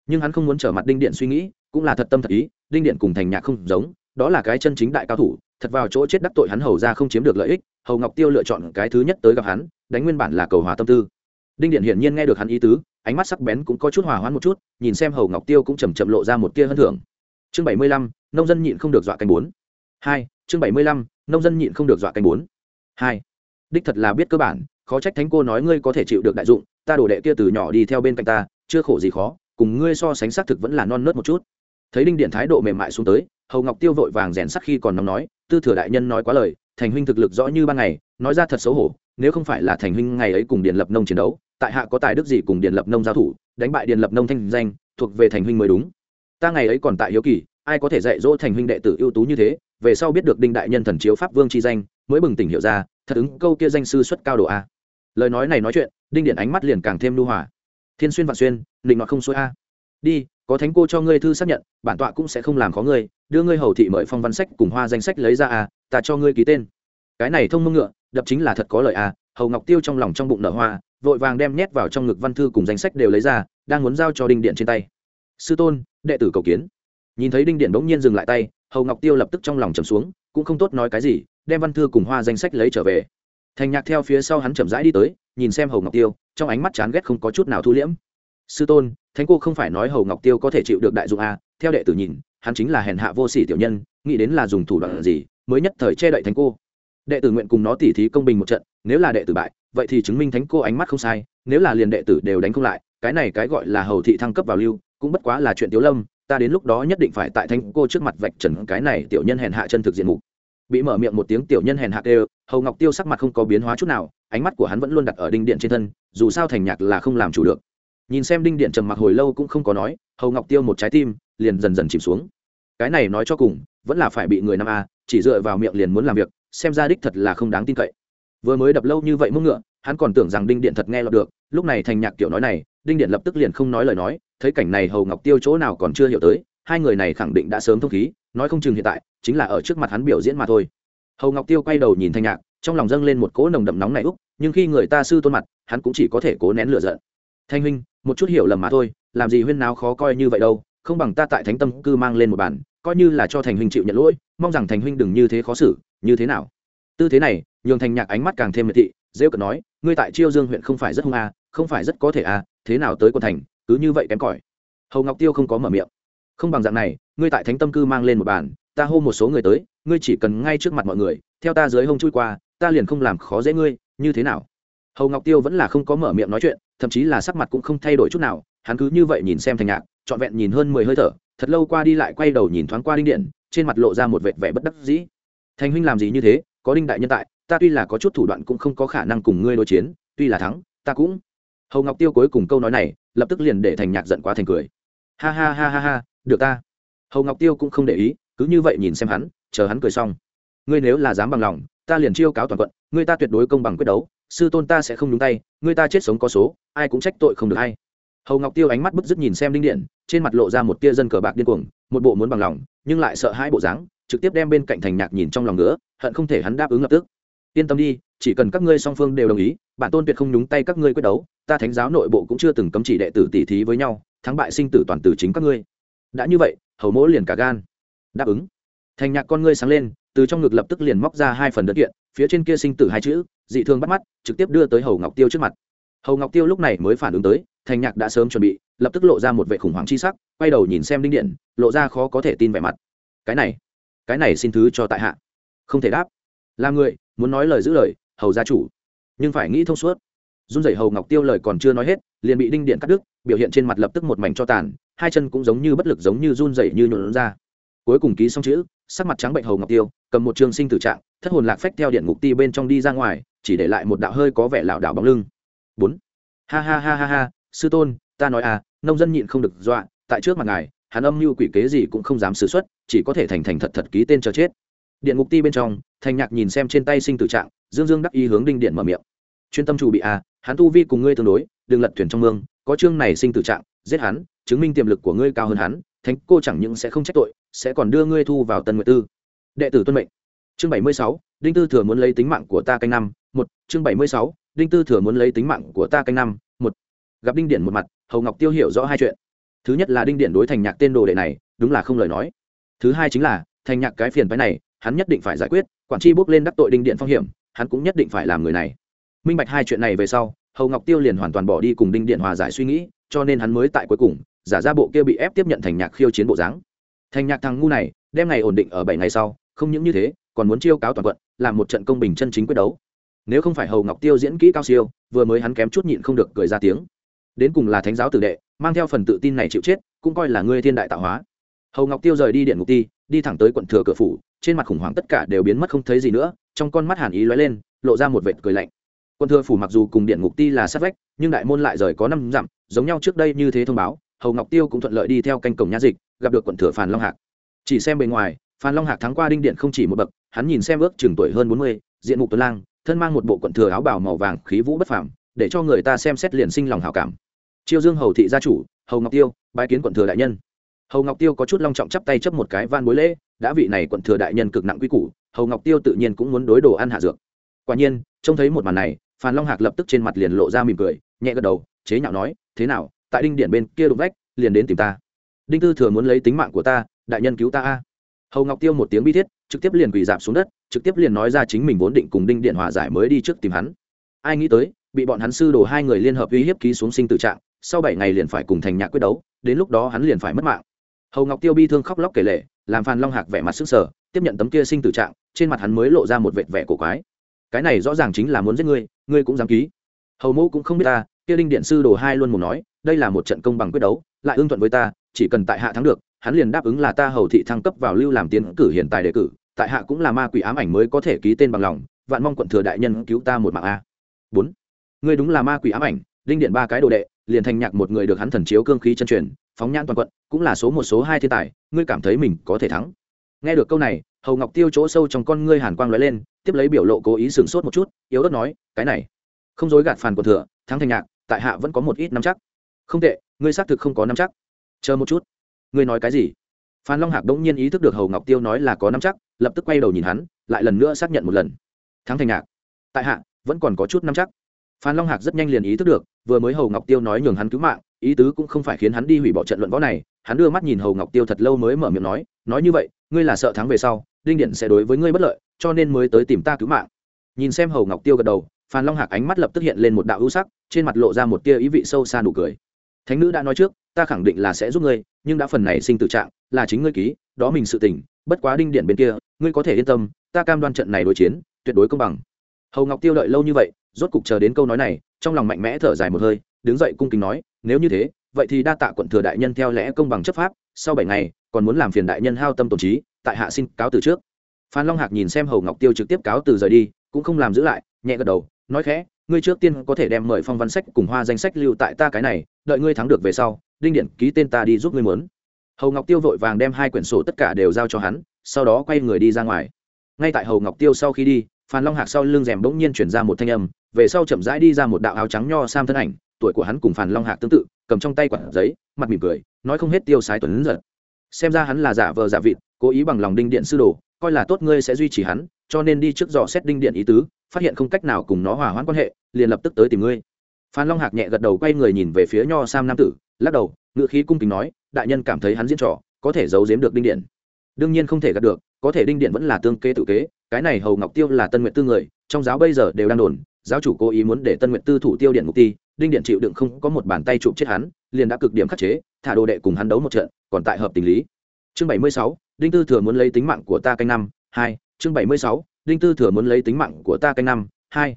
Nhưng hắn không muốn trở mặt đinh điện suy nghĩ, cũng là thật tâm thật ý đinh điện cùng thành nhạc không giống, đó là cái chân chính đại cao thủ, thật vào chỗ chết đắc tội hắn hầu ra không chiếm được lợi ích, hầu ngọc tiêu lựa chọn cái thứ nhất tới gặp hắn, đánh nguyên bản là cầu hòa tâm tư. Đinh điện hiển nhiên nghe được hắn ý tứ, ánh mắt sắc bén cũng có chút hòa hoãn một chút, nhìn xem hầu ngọc tiêu cũng chầm chậm lộ ra một tia hân thưởng. Chương bảy mươi lăm, nông dân nhịn không được dọa canh bốn. Hai, chương bảy mươi lăm, nông dân nhịn không được dọa canh bốn. Hai, đích thật là biết cơ bản, khó trách thánh cô nói ngươi có thể chịu được đại dụng, ta đổ đệ kia từ nhỏ đi theo bên cạnh ta, chưa khổ gì khó, cùng ngươi so sánh xác thực vẫn là non nớt một chút thấy đinh điện thái độ mềm mại xuống tới, hầu ngọc tiêu vội vàng rèn sắc khi còn nóng nói, tư thừa đại nhân nói quá lời, thành huynh thực lực rõ như ban ngày, nói ra thật xấu hổ, nếu không phải là thành huynh ngày ấy cùng điện lập nông chiến đấu, tại hạ có tài đức gì cùng điện lập nông giao thủ, đánh bại điện lập nông thanh danh, thuộc về thành huynh mới đúng. Ta ngày ấy còn tại hiếu kỳ, ai có thể dạy dỗ thành huynh đệ tử ưu tú như thế, về sau biết được đinh đại nhân thần chiếu pháp vương chi danh, mới bừng tỉnh hiểu ra, thật ứng câu kia danh sư xuất cao độ a. Lời nói này nói chuyện, đinh điện ánh mắt liền càng thêm lưu hòa. Thiên xuyên vạn xuyên, định nọ không xuôi a đi có thánh cô cho ngươi thư xác nhận bản tọa cũng sẽ không làm khó ngươi đưa ngươi hầu thị mời phong văn sách cùng hoa danh sách lấy ra à, ta cho ngươi ký tên. Cái này thông mông ngựa đập chính là thật có lợi à, hầu ngọc tiêu trong lòng trong bụng nở hoa vội vàng đem nhét vào trong ngực văn thư cùng danh sách đều lấy ra đang muốn giao cho đinh điện trên tay. Sư tôn đệ tử cầu kiến. Nhìn thấy đinh điện bỗng nhiên dừng lại tay hầu ngọc tiêu lập tức trong lòng trầm xuống cũng không tốt nói cái gì đem văn thư cùng hoa danh sách lấy trở về. Thành nhạc theo phía sau hắn chậm rãi đi tới nhìn xem hầu ngọc tiêu trong ánh mắt chán ghét không có chút nào thu liễm sư tôn, thánh cô không phải nói hầu ngọc tiêu có thể chịu được đại dụng a theo đệ tử nhìn, hắn chính là hèn hạ vô sỉ tiểu nhân, nghĩ đến là dùng thủ đoạn gì, mới nhất thời che đậy thánh cô. Đệ tử nguyện cùng nó tỉ thí công bình một trận, nếu là đệ tử bại, vậy thì chứng minh thánh cô ánh mắt không sai, nếu là liền đệ tử đều đánh không lại, cái này cái gọi là hầu thị thăng cấp vào lưu, cũng bất quá là chuyện tiếu lâm, ta đến lúc đó nhất định phải tại thánh cô trước mặt vạch trần cái này tiểu nhân hèn hạ chân thực diện mục. Bị mở miệng một tiếng tiểu nhân hèn hạ đều hầu ngọc tiêu sắc mặt không có biến hóa chút nào, ánh mắt của hắn vẫn luôn đặt ở đinh điện trên thân, dù sao thành nhạc là không làm chủ được nhìn xem đinh điện trầm mặc hồi lâu cũng không có nói, hầu ngọc tiêu một trái tim liền dần dần chìm xuống. Cái này nói cho cùng, vẫn là phải bị người năm a, chỉ dựa vào miệng liền muốn làm việc, xem ra đích thật là không đáng tin cậy. Vừa mới đập lâu như vậy mức ngựa, hắn còn tưởng rằng đinh điện thật nghe lọt được, lúc này thành nhạc kiểu nói này, đinh điện lập tức liền không nói lời nói, thấy cảnh này hầu ngọc tiêu chỗ nào còn chưa hiểu tới, hai người này khẳng định đã sớm thông khí, nói không chừng hiện tại, chính là ở trước mặt hắn biểu diễn mà thôi. Hầu ngọc tiêu quay đầu nhìn thanh nhạc, trong lòng dâng lên một cỗ nồng đậm nóng này úc, nhưng khi người ta sư tôn mặt, hắn cũng chỉ có thể cố nén lửa giận. Thanh huynh một chút hiểu lầm mà thôi làm gì huyên nào khó coi như vậy đâu không bằng ta tại thánh tâm cư mang lên một bản coi như là cho thành huynh chịu nhận lỗi mong rằng thành huynh đừng như thế khó xử như thế nào? Tư thế này nhường thành nhạc ánh mắt càng thêm miệt thị dễ cận nói ngươi tại chiêu dương huyện không phải rất hung à, không phải rất có thể à, thế nào tới quân thành cứ như vậy kém cỏi. Hầu ngọc tiêu không có mở miệng. Không bằng dạng này ngươi tại thánh tâm cư mang lên một bàn ta hô một số người tới ngươi chỉ cần ngay trước mặt mọi người theo ta dưới hông chui qua ta liền không làm khó dễ ngươi như thế nào? Hầu ngọc tiêu vẫn là không có mở miệng nói chuyện, thậm chí là sắc mặt cũng không thay đổi chút nào, hắn cứ như vậy nhìn xem thành nhạc, trọn vẹn nhìn hơn mười hơi thở, thật lâu qua đi lại quay đầu nhìn thoáng qua đinh điện, trên mặt lộ ra một vệt vẻ bất đắc dĩ. Thành huynh làm gì như thế, có đinh đại nhân tại, ta tuy là có chút thủ đoạn cũng không có khả năng cùng ngươi đối chiến, tuy là thắng, ta cũng. Hầu ngọc tiêu cuối cùng câu nói này, lập tức liền để thành nhạc giận quá thành cười. Ha ha ha ha ha, được ta. Hầu ngọc tiêu cũng không để ý, cứ như vậy nhìn xem hắn, chờ hắn cười xong. Ngươi nếu là dám bằng lòng, ta liền chiêu cáo toàn quận, ngươi ta tuyệt đối công bằng quyết đấu sư tôn ta sẽ không nhúng tay người ta chết sống có số, ai cũng trách tội không được hay. Hầu ngọc tiêu ánh mắt bức dứt nhìn xem đinh điện, trên mặt lộ ra một tia dân cờ bạc điên cuồng, một bộ muốn bằng lòng, nhưng lại sợ hai bộ dáng, trực tiếp đem bên cạnh thành nhạc nhìn trong lòng nữa hận không thể hắn đáp ứng lập tức. Yên tâm đi, chỉ cần các ngươi song phương đều đồng ý, bản tôn tuyệt không nhúng tay các ngươi quyết đấu, ta thánh giáo nội bộ cũng chưa từng cấm chỉ đệ tử tỉ thí với nhau, thắng bại sinh tử toàn từ chính các ngươi. Đã như vậy, hầu mỗ liền cả gan. Đáp ứng. Thành nhạc con ngươi sáng lên từ trong ngực lập tức liền móc ra hai phần đơn kiện, phía trên kia sinh tử hai chữ, dị thương bắt mắt, trực tiếp đưa tới hầu ngọc tiêu trước mặt. Hầu ngọc tiêu lúc này mới phản ứng tới thành nhạc đã sớm chuẩn bị, lập tức lộ ra một vệ khủng hoảng chi sắc, quay đầu nhìn xem đinh điện, lộ ra khó có thể tin vẻ mặt. Cái này cái này xin thứ cho tại hạ. Không thể đáp. Là người, muốn nói lời giữ lời, hầu gia chủ. Nhưng phải nghĩ thông suốt. Run rẩy hầu ngọc tiêu lời còn chưa nói hết, liền bị đinh điện cắt đứt, biểu hiện trên mặt lập tức một mảnh cho tàn, hai chân cũng giống như bất lực giống như run rẩy như nhuộn ra. Cuối cùng ký xong chữ sắc mặt trắng bệnh hầu ngọc tiêu, cầm một trường sinh tử trạng, thất hồn lạc phách theo điện ngục ti bên trong đi ra ngoài, chỉ để lại một đạo hơi có vẻ lảo đảo bóng lưng. Bốn. Ha ha ha ha ha, sư tôn, ta nói à nông dân nhịn không được dọa, tại trước mặt ngài, hắn âm mưu quỷ kế gì cũng không dám xử xuất, chỉ có thể thành thành thật thật ký tên cho chết. Điện ngục ti bên trong thành nhạc nhìn xem trên tay sinh tử trạng, dương dương đắc ý hướng đinh điện mở miệng. Chuyên tâm chủ bị à hắn tu vi cùng ngươi tương đối, đừng lật thuyền trong mương, có chương này sinh tử trạng, giết hắn, chứng minh tiềm lực của ngươi cao hơn hắn, thánh cô chẳng những sẽ không trách tội sẽ còn đưa ngươi thu vào tân nguyệt tư. Đệ tử tuân mệnh. Chương bảy mươi sáu, đinh tư thừa muốn lấy tính mạng của ta canh năm, một. Chương bảy mươi sáu, đinh tư thừa muốn lấy tính mạng của ta canh năm, một. Gặp đinh điện một mặt, hầu ngọc tiêu hiểu rõ hai chuyện. Thứ nhất là đinh điện đối thành nhạc tên đồ đệ này, đúng là không lời nói. Thứ hai chính là, thành nhạc cái phiền phái này, hắn nhất định phải giải quyết, quản tri bước lên đắc tội đinh điện phong hiểm, hắn cũng nhất định phải làm người này. Minh bạch hai chuyện này về sau, hầu ngọc tiêu liền hoàn toàn bỏ đi cùng đinh điện hòa giải suy nghĩ, cho nên hắn mới tại cuối cùng, giả ra bộ kia bị ép tiếp nhận thành nhạc khiêu chiến bộ dáng thành nhạc thằng ngu này, đem ngày ổn định ở bảy ngày sau, không những như thế, còn muốn chiêu cáo toàn quận, làm một trận công bình chân chính quyết đấu. Nếu không phải hầu ngọc tiêu diễn kỹ cao siêu, vừa mới hắn kém chút nhịn không được cười ra tiếng. Đến cùng là thánh giáo tử đệ, mang theo phần tự tin này chịu chết, cũng coi là ngươi thiên đại tạo hóa. Hầu ngọc tiêu rời đi điện ngục ti, đi thẳng tới quận thừa cửa phủ, trên mặt khủng hoảng tất cả đều biến mất không thấy gì nữa, trong con mắt hàn ý lóe lên, lộ ra một vệt cười lạnh. Quận thừa phủ mặc dù cùng điện ngục ti là sát vách, nhưng đại môn lại rời có năm dặm, giống nhau trước đây như thế thông báo, hầu ngọc tiêu cũng thuận lợi đi theo canh cổng nha dịch gặp được quận thừa Phan long hạc. Chỉ xem bề ngoài, phan long hạc thắng qua đinh điện không chỉ một bậc, hắn nhìn xem ước chừng tuổi hơn bốn mươi, diện mục tuấn lang, thân mang một bộ quận thừa áo bào màu vàng khí vũ bất phàm, để cho người ta xem xét liền sinh lòng hảo cảm. Chiêu dương hầu thị gia chủ, hầu ngọc tiêu, bái kiến quận thừa đại nhân. Hầu ngọc tiêu có chút long trọng chắp tay chấp một cái van bối lễ, đã vị này quận thừa đại nhân cực nặng quy củ, hầu ngọc tiêu tự nhiên cũng muốn đối đồ ăn hạ dược. Quả nhiên, trông thấy một màn này, phan long hạc lập tức trên mặt liền lộ ra mỉm cười, nhẹ gật đầu, chế nhạo nói, thế nào, tại đinh điện bên kia đụng vách, liền đến tìm ta đinh tư thừa muốn lấy tính mạng của ta, đại nhân cứu ta a. Hầu ngọc tiêu một tiếng bi thiết, trực tiếp liền quỳ dạp xuống đất, trực tiếp liền nói ra chính mình vốn định cùng đinh điện hòa giải mới đi trước tìm hắn. Ai nghĩ tới, bị bọn hắn sư đồ hai người liên hợp uy hiếp ký xuống sinh tử trạng, sau bảy ngày liền phải cùng thành nhạc quyết đấu, đến lúc đó hắn liền phải mất mạng. Hầu ngọc tiêu bi thương khóc lóc kể lệ làm phan long hạc vẻ mặt sức sở tiếp nhận tấm kia sinh tử trạng, trên mặt hắn mới lộ ra một vệt vẻ cổ quái. Cái này rõ ràng chính là muốn giết ngươi ngươi cũng dám ký. Hầu mẫu cũng không biết ta, kia đinh điện sư đồ hai luôn muốn nói, đây là một trận công bằng quyết đấu, lại ưng thuận với ta chỉ cần tại hạ thắng được, hắn liền đáp ứng là ta hầu thị thăng cấp vào lưu làm tiến cử hiện tại đề cử, tại hạ cũng là ma quỷ ám ảnh mới có thể ký tên bằng lòng, vạn mong quận thừa đại nhân cứu ta một mạng a. Bốn, ngươi đúng là ma quỷ ám ảnh đinh điện ba cái đồ đệ, liền thành nhạc một người được hắn thần chiếu cương khí chân truyền, phóng nhãn toàn quận, cũng là số một số hai thiên tài, ngươi cảm thấy mình có thể thắng. Nghe được câu này, hầu ngọc tiêu chỗ sâu trong con ngươi hàn quang lóe lên, tiếp lấy biểu lộ cố ý sửng sốt một chút, yếu ớt nói, cái này, không dối gạt phản quận thừa, thắng thành nhạc, tại hạ vẫn có một ít nắm chắc. Không tệ, ngươi xác thực không có nắm chắc chờ một chút. Ngươi nói cái gì? Phan long hạc đống nhiên ý thức được hầu ngọc tiêu nói là có nắm chắc, lập tức quay đầu nhìn hắn, lại lần nữa xác nhận một lần. Thắng thành nhạc tại hạ, vẫn còn có chút nắm chắc. Phan long hạc rất nhanh liền ý thức được, vừa mới hầu ngọc tiêu nói nhường hắn cứu mạng, ý tứ cũng không phải khiến hắn đi hủy bỏ trận luận võ này, hắn đưa mắt nhìn hầu ngọc tiêu thật lâu mới mở miệng nói nói như vậy, ngươi là sợ thắng về sau, đinh điện sẽ đối với ngươi bất lợi, cho nên mới tới tìm ta cứu mạng. Nhìn xem hầu ngọc tiêu gật đầu, phan long hạc ánh mắt lập tức hiện lên một đạo hữu sắc, trên mặt lộ ra một tia ý vị sâu xa nụ cười. Thánh nữ đã nói trước ta khẳng định là sẽ giúp ngươi, nhưng đã phần này sinh tử trạng, là chính ngươi ký, đó mình sự tình, bất quá đinh điện bên kia, ngươi có thể yên tâm, ta cam đoan trận này đối chiến, tuyệt đối công bằng. Hầu ngọc tiêu đợi lâu như vậy, rốt cục chờ đến câu nói này, trong lòng mạnh mẽ thở dài một hơi, đứng dậy cung kính nói, nếu như thế, vậy thì đa tạ quận thừa đại nhân theo lẽ công bằng chấp pháp, sau bảy ngày, còn muốn làm phiền đại nhân hao tâm tổn trí, tại hạ xin cáo từ trước. Phan long hạc nhìn xem hầu ngọc tiêu trực tiếp cáo từ rời đi, cũng không làm giữ lại, nhẹ gật đầu, nói khẽ, ngươi trước tiên có thể đem mời phong văn sách cùng hoa danh sách lưu tại ta cái này, đợi ngươi thắng được về sau đinh điện, ký tên ta đi giúp ngươi muốn hầu ngọc tiêu vội vàng đem hai quyển sổ tất cả đều giao cho hắn, sau đó quay người đi ra ngoài. Ngay tại hầu ngọc tiêu sau khi đi, phan long hạc sau lưng rèm bỗng nhiên chuyển ra một thanh âm, về sau chậm rãi đi ra một đạo áo trắng nho sam thân ảnh, tuổi của hắn cùng phan long hạc tương tự, cầm trong tay quản giấy, mặt mỉm cười, nói không hết tiêu sái tuấn giật xem ra hắn là giả vờ giả vịt, cố ý bằng lòng đinh điện sư đồ, coi là tốt ngươi sẽ duy trì hắn, cho nên đi trước dò xét đinh điện ý tứ, phát hiện không cách nào cùng nó hòa hoãn quan hệ, liền lập tức tới tìm ngươi phan long hạc nhẹ gật đầu quay người nhìn về phía nho sam nam tử, lắc đầu ngựa khí cung kính nói, đại nhân cảm thấy hắn diễn trò, có thể giấu giếm được đinh điện. Đương nhiên không thể gạt được, có thể đinh điện vẫn là tương kế tự kế, cái này hầu ngọc tiêu là tân nguyện tư người, trong giáo bây giờ đều đang đồn, giáo chủ cố ý muốn để tân nguyện tư thủ tiêu điện mục ti, đinh điện chịu đựng không có một bàn tay chụp chết hắn, liền đã cực điểm khắc chế, thả đồ đệ cùng hắn đấu một trận, còn tại hợp tình lý. Chương bảy mươi sáu, đinh tư thừa muốn lấy tính mạng của ta canh năm, hai, chương bảy mươi sáu, đinh tư thừa muốn lấy tính mạng của ta canh năm, hai.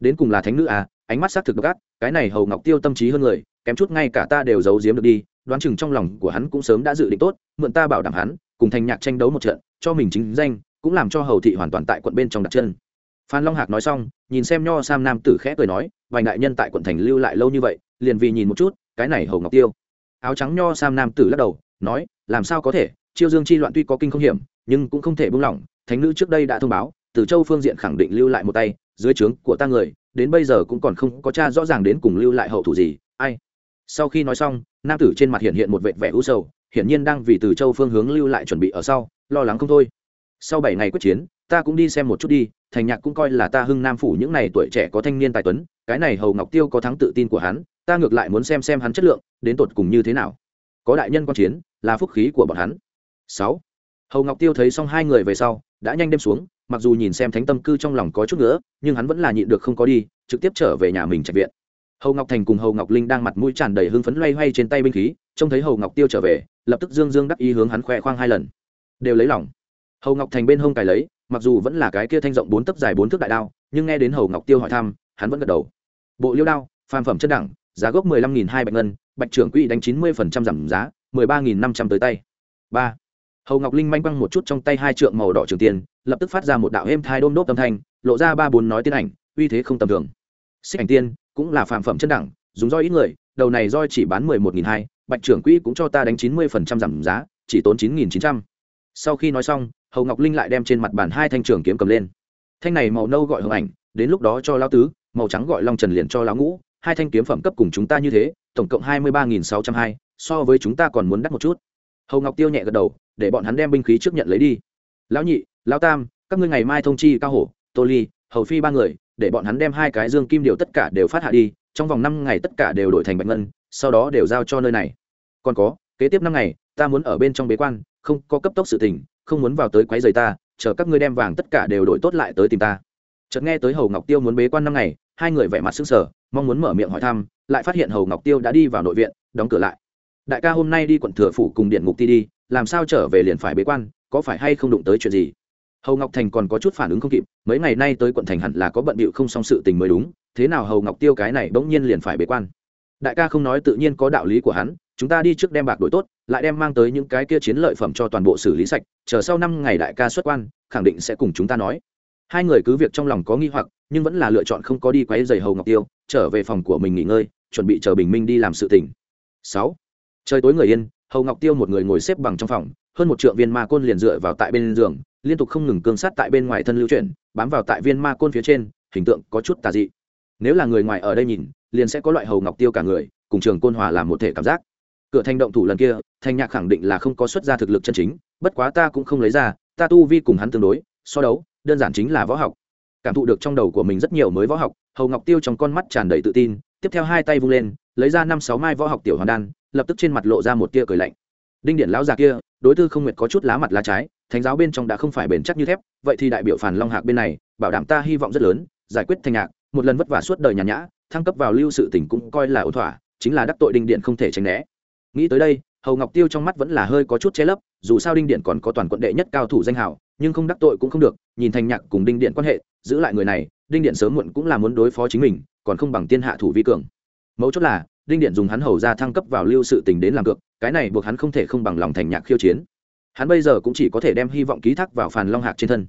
Đến cùng là thánh nữ à ánh mắt xác thực độc ác, cái này hầu ngọc tiêu tâm trí hơn người, kém chút ngay cả ta đều giấu giếm được đi, đoán chừng trong lòng của hắn cũng sớm đã dự định tốt, mượn ta bảo đảm hắn, cùng thành nhạc tranh đấu một trận, cho mình chính danh, cũng làm cho hầu thị hoàn toàn tại quận bên trong đặt chân. Phan long hạc nói xong, nhìn xem nho sam nam tử khẽ cười nói vài đại nhân tại quận thành lưu lại lâu như vậy, liền vì nhìn một chút, cái này hầu ngọc tiêu. Áo trắng nho sam nam tử lắc đầu, nói, làm sao có thể, chiêu dương chi loạn tuy có kinh không hiểm, nhưng cũng không thể buông lỏng, thánh nữ trước đây đã thông báo, từ châu phương diện khẳng định lưu lại một tay, dưới trướng của ta người đến bây giờ cũng còn không có cha rõ ràng đến cùng lưu lại hậu thủ gì, ai? Sau khi nói xong, nam tử trên mặt hiện hiện một vệt vẻ u sầu, hiển nhiên đang vì từ châu phương hướng lưu lại chuẩn bị ở sau, lo lắng không thôi. Sau bảy ngày quyết chiến, ta cũng đi xem một chút đi, thành nhạc cũng coi là ta hưng nam phủ những n à y tuổi trẻ có thanh niên tài tuấn, cái này hầu ngọc tiêu có thắng tự tin của hắn, ta ngược lại muốn xem xem hắn chất lượng, đến tột cùng như thế nào. Có đại nhân quan chiến, là phúc khí của bọn hắn. Sáu, hầu ngọc tiêu thấy xong hai người về sau, đã nhanh đêm xuống mặc dù nhìn xem thánh tâm cư trong lòng có chút nữa nhưng hắn vẫn là nhịn được không có đi, trực tiếp trở về nhà mình trạch viện. Hầu ngọc thành cùng hầu ngọc linh đang mặt mũi tràn đầy hưng phấn loay hoay trên tay binh khí, trông thấy hầu ngọc tiêu trở về, lập tức dương dương đắc ý hướng hắn khoe khoang hai lần. Đều lấy lòng. Hầu ngọc thành bên hông cài lấy, mặc dù vẫn là cái kia thanh rộng bốn tấc dài bốn thước đại đao, nhưng nghe đến hầu ngọc tiêu hỏi thăm, hắn vẫn gật đầu. Bộ liêu đao, phàm phẩm chất đẳng, giá gốc mười lăm nghìn hai bạch ngân, bạch trưởng quỹ đánh chín mươi phần trăm giảm giá, mười ba nghìn năm trăm tới tay. Ba hầu ngọc linh manh băng một chút trong tay hai trượng màu đỏ trường tiền, lập tức phát ra một đạo êm thai đôm đốt âm thanh, lộ ra ba bốn nói tiên ảnh, uy thế không tầm thường. Xích ảnh tiên, cũng là phàm phẩm chân đẳng, dùng roi ít người, đầu này roi chỉ bán mười một nghìn hai, bạch trưởng quỹ cũng cho ta đánh chín mươi phần trăm giảm giá, chỉ tốn chín nghìn chín trăm. Sau khi nói xong, hầu ngọc linh lại đem trên mặt bàn hai thanh trường kiếm cầm lên. Thanh này màu nâu gọi hồng ảnh, đến lúc đó cho lão tứ, màu trắng gọi long trần liền cho lão ngũ, hai thanh kiếm phẩm cấp cùng chúng ta như thế, tổng cộng hai mươi ba nghìn sáu trăm hai, so với chúng ta còn muốn đắt một chút hầu ngọc tiêu nhẹ gật đầu để bọn hắn đem binh khí trước nhận lấy đi lão nhị lão tam các ngươi ngày mai thông chi cao hổ tô ly hầu phi ba người để bọn hắn đem hai cái dương kim điều tất cả đều phát hạ đi trong vòng năm ngày tất cả đều đổi thành bạch ngân sau đó đều giao cho nơi này còn có kế tiếp năm ngày ta muốn ở bên trong bế quan không có cấp tốc sự tình không muốn vào tới quấy rầy ta chờ các ngươi đem vàng tất cả đều đổi tốt lại tới tìm ta chợt nghe tới hầu ngọc tiêu muốn bế quan năm ngày hai người vẻ mặt sững sờ mong muốn mở miệng hỏi thăm lại phát hiện hầu ngọc tiêu đã đi vào nội viện đóng cửa lại đại ca hôm nay đi quận thừa phủ cùng điện ngục ti đi, làm sao trở về liền phải bế quan, có phải hay không đụng tới chuyện gì? Hầu ngọc thành còn có chút phản ứng không kịp, mấy ngày nay tới quận thành hẳn là có bận bịu không xong sự tình mới đúng, thế nào hầu ngọc tiêu cái này bỗng nhiên liền phải bế quan? Đại ca không nói tự nhiên có đạo lý của hắn, chúng ta đi trước đem bạc đổi tốt, lại đem mang tới những cái kia chiến lợi phẩm cho toàn bộ xử lý sạch, chờ sau năm ngày đại ca xuất quan, khẳng định sẽ cùng chúng ta nói. Hai người cứ việc trong lòng có nghi hoặc, nhưng vẫn là lựa chọn không có đi quấy giày hầu ngọc tiêu, trở về phòng của mình nghỉ ngơi, chuẩn bị chờ bình minh đi làm sự tình. sáu trời tối người yên, hầu ngọc tiêu một người ngồi xếp bằng trong phòng, hơn một trượng viên ma côn liền dựa vào tại bên giường, liên tục không ngừng cương sát tại bên ngoài thân lưu chuyển, bám vào tại viên ma côn phía trên, hình tượng có chút tà dị. Nếu là người ngoài ở đây nhìn, liền sẽ có loại hầu ngọc tiêu cả người, cùng trường côn hòa làm một thể cảm giác. Cửa thành động thủ lần kia, thanh nhạc khẳng định là không có xuất ra thực lực chân chính, bất quá ta cũng không lấy ra, ta tu vi cùng hắn tương đối, so đấu, đơn giản chính là võ học. Cảm thụ được trong đầu của mình rất nhiều mới võ học, hầu ngọc tiêu trong con mắt tràn đầy tự tin, tiếp theo hai tay vung lên, lấy ra năm sáu mai võ học tiểu hoàn đan lập tức trên mặt lộ ra một tia cười lạnh. Đinh điện lão già kia, đối tư không nguyệt có chút lá mặt lá trái, thánh giáo bên trong đã không phải bền chắc như thép, vậy thì đại biểu phản long hạc bên này, bảo đảm ta hy vọng rất lớn, giải quyết thanh nhạc một lần vất vả suốt đời nhàn nhã, thăng cấp vào lưu sự tỉnh cũng coi là ổn thỏa, chính là đắc tội đinh điện không thể tránh né. Nghĩ tới đây, hầu ngọc tiêu trong mắt vẫn là hơi có chút che lấp, dù sao đinh điện còn có toàn quận đệ nhất cao thủ danh hào, nhưng không đắc tội cũng không được, nhìn thành nhạc cùng đinh điện quan hệ, giữ lại người này, đinh điện sớm muộn cũng là muốn đối phó chính mình, còn không bằng tiên hạ thủ vi cường. Mấu chốt là đinh điện dùng hắn hầu ra thăng cấp vào lưu sự tình đến làm cược, cái này buộc hắn không thể không bằng lòng thành nhạc khiêu chiến. Hắn bây giờ cũng chỉ có thể đem hy vọng ký thác vào phàn long hạc trên thân.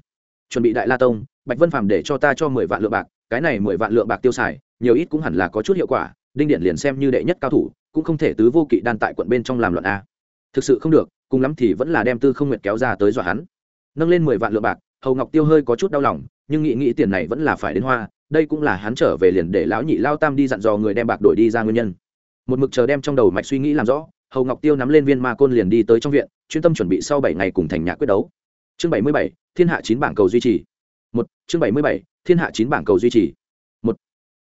Chuẩn bị đại la tông, bạch vân phàm để cho ta cho mười vạn lượng bạc, cái này mười vạn lượng bạc tiêu xài, nhiều ít cũng hẳn là có chút hiệu quả, đinh điện liền xem như đệ nhất cao thủ, cũng không thể tứ vô kỵ đan tại quận bên trong làm luận a. Thực sự không được, cùng lắm thì vẫn là đem tư không nguyện kéo ra tới dọa hắn. Nâng lên mười vạn lượng bạc, hầu ngọc tiêu hơi có chút đau lòng, nhưng nghĩ nghĩ tiền này vẫn là phải đến hoa, đây cũng là hắn trở về liền để lão nhị lao tam đi dặn dò người đem bạc đổi đi ra nguyên nhân một mực chờ đem trong đầu mạch suy nghĩ làm rõ, hầu ngọc tiêu nắm lên viên ma côn liền đi tới trong viện, chuyên tâm chuẩn bị sau bảy ngày cùng thành nhạc quyết đấu. Chương bảy mươi bảy, thiên hạ chín bảng cầu duy trì. Một, chương bảy mươi bảy, thiên hạ chín bảng cầu duy trì. Một,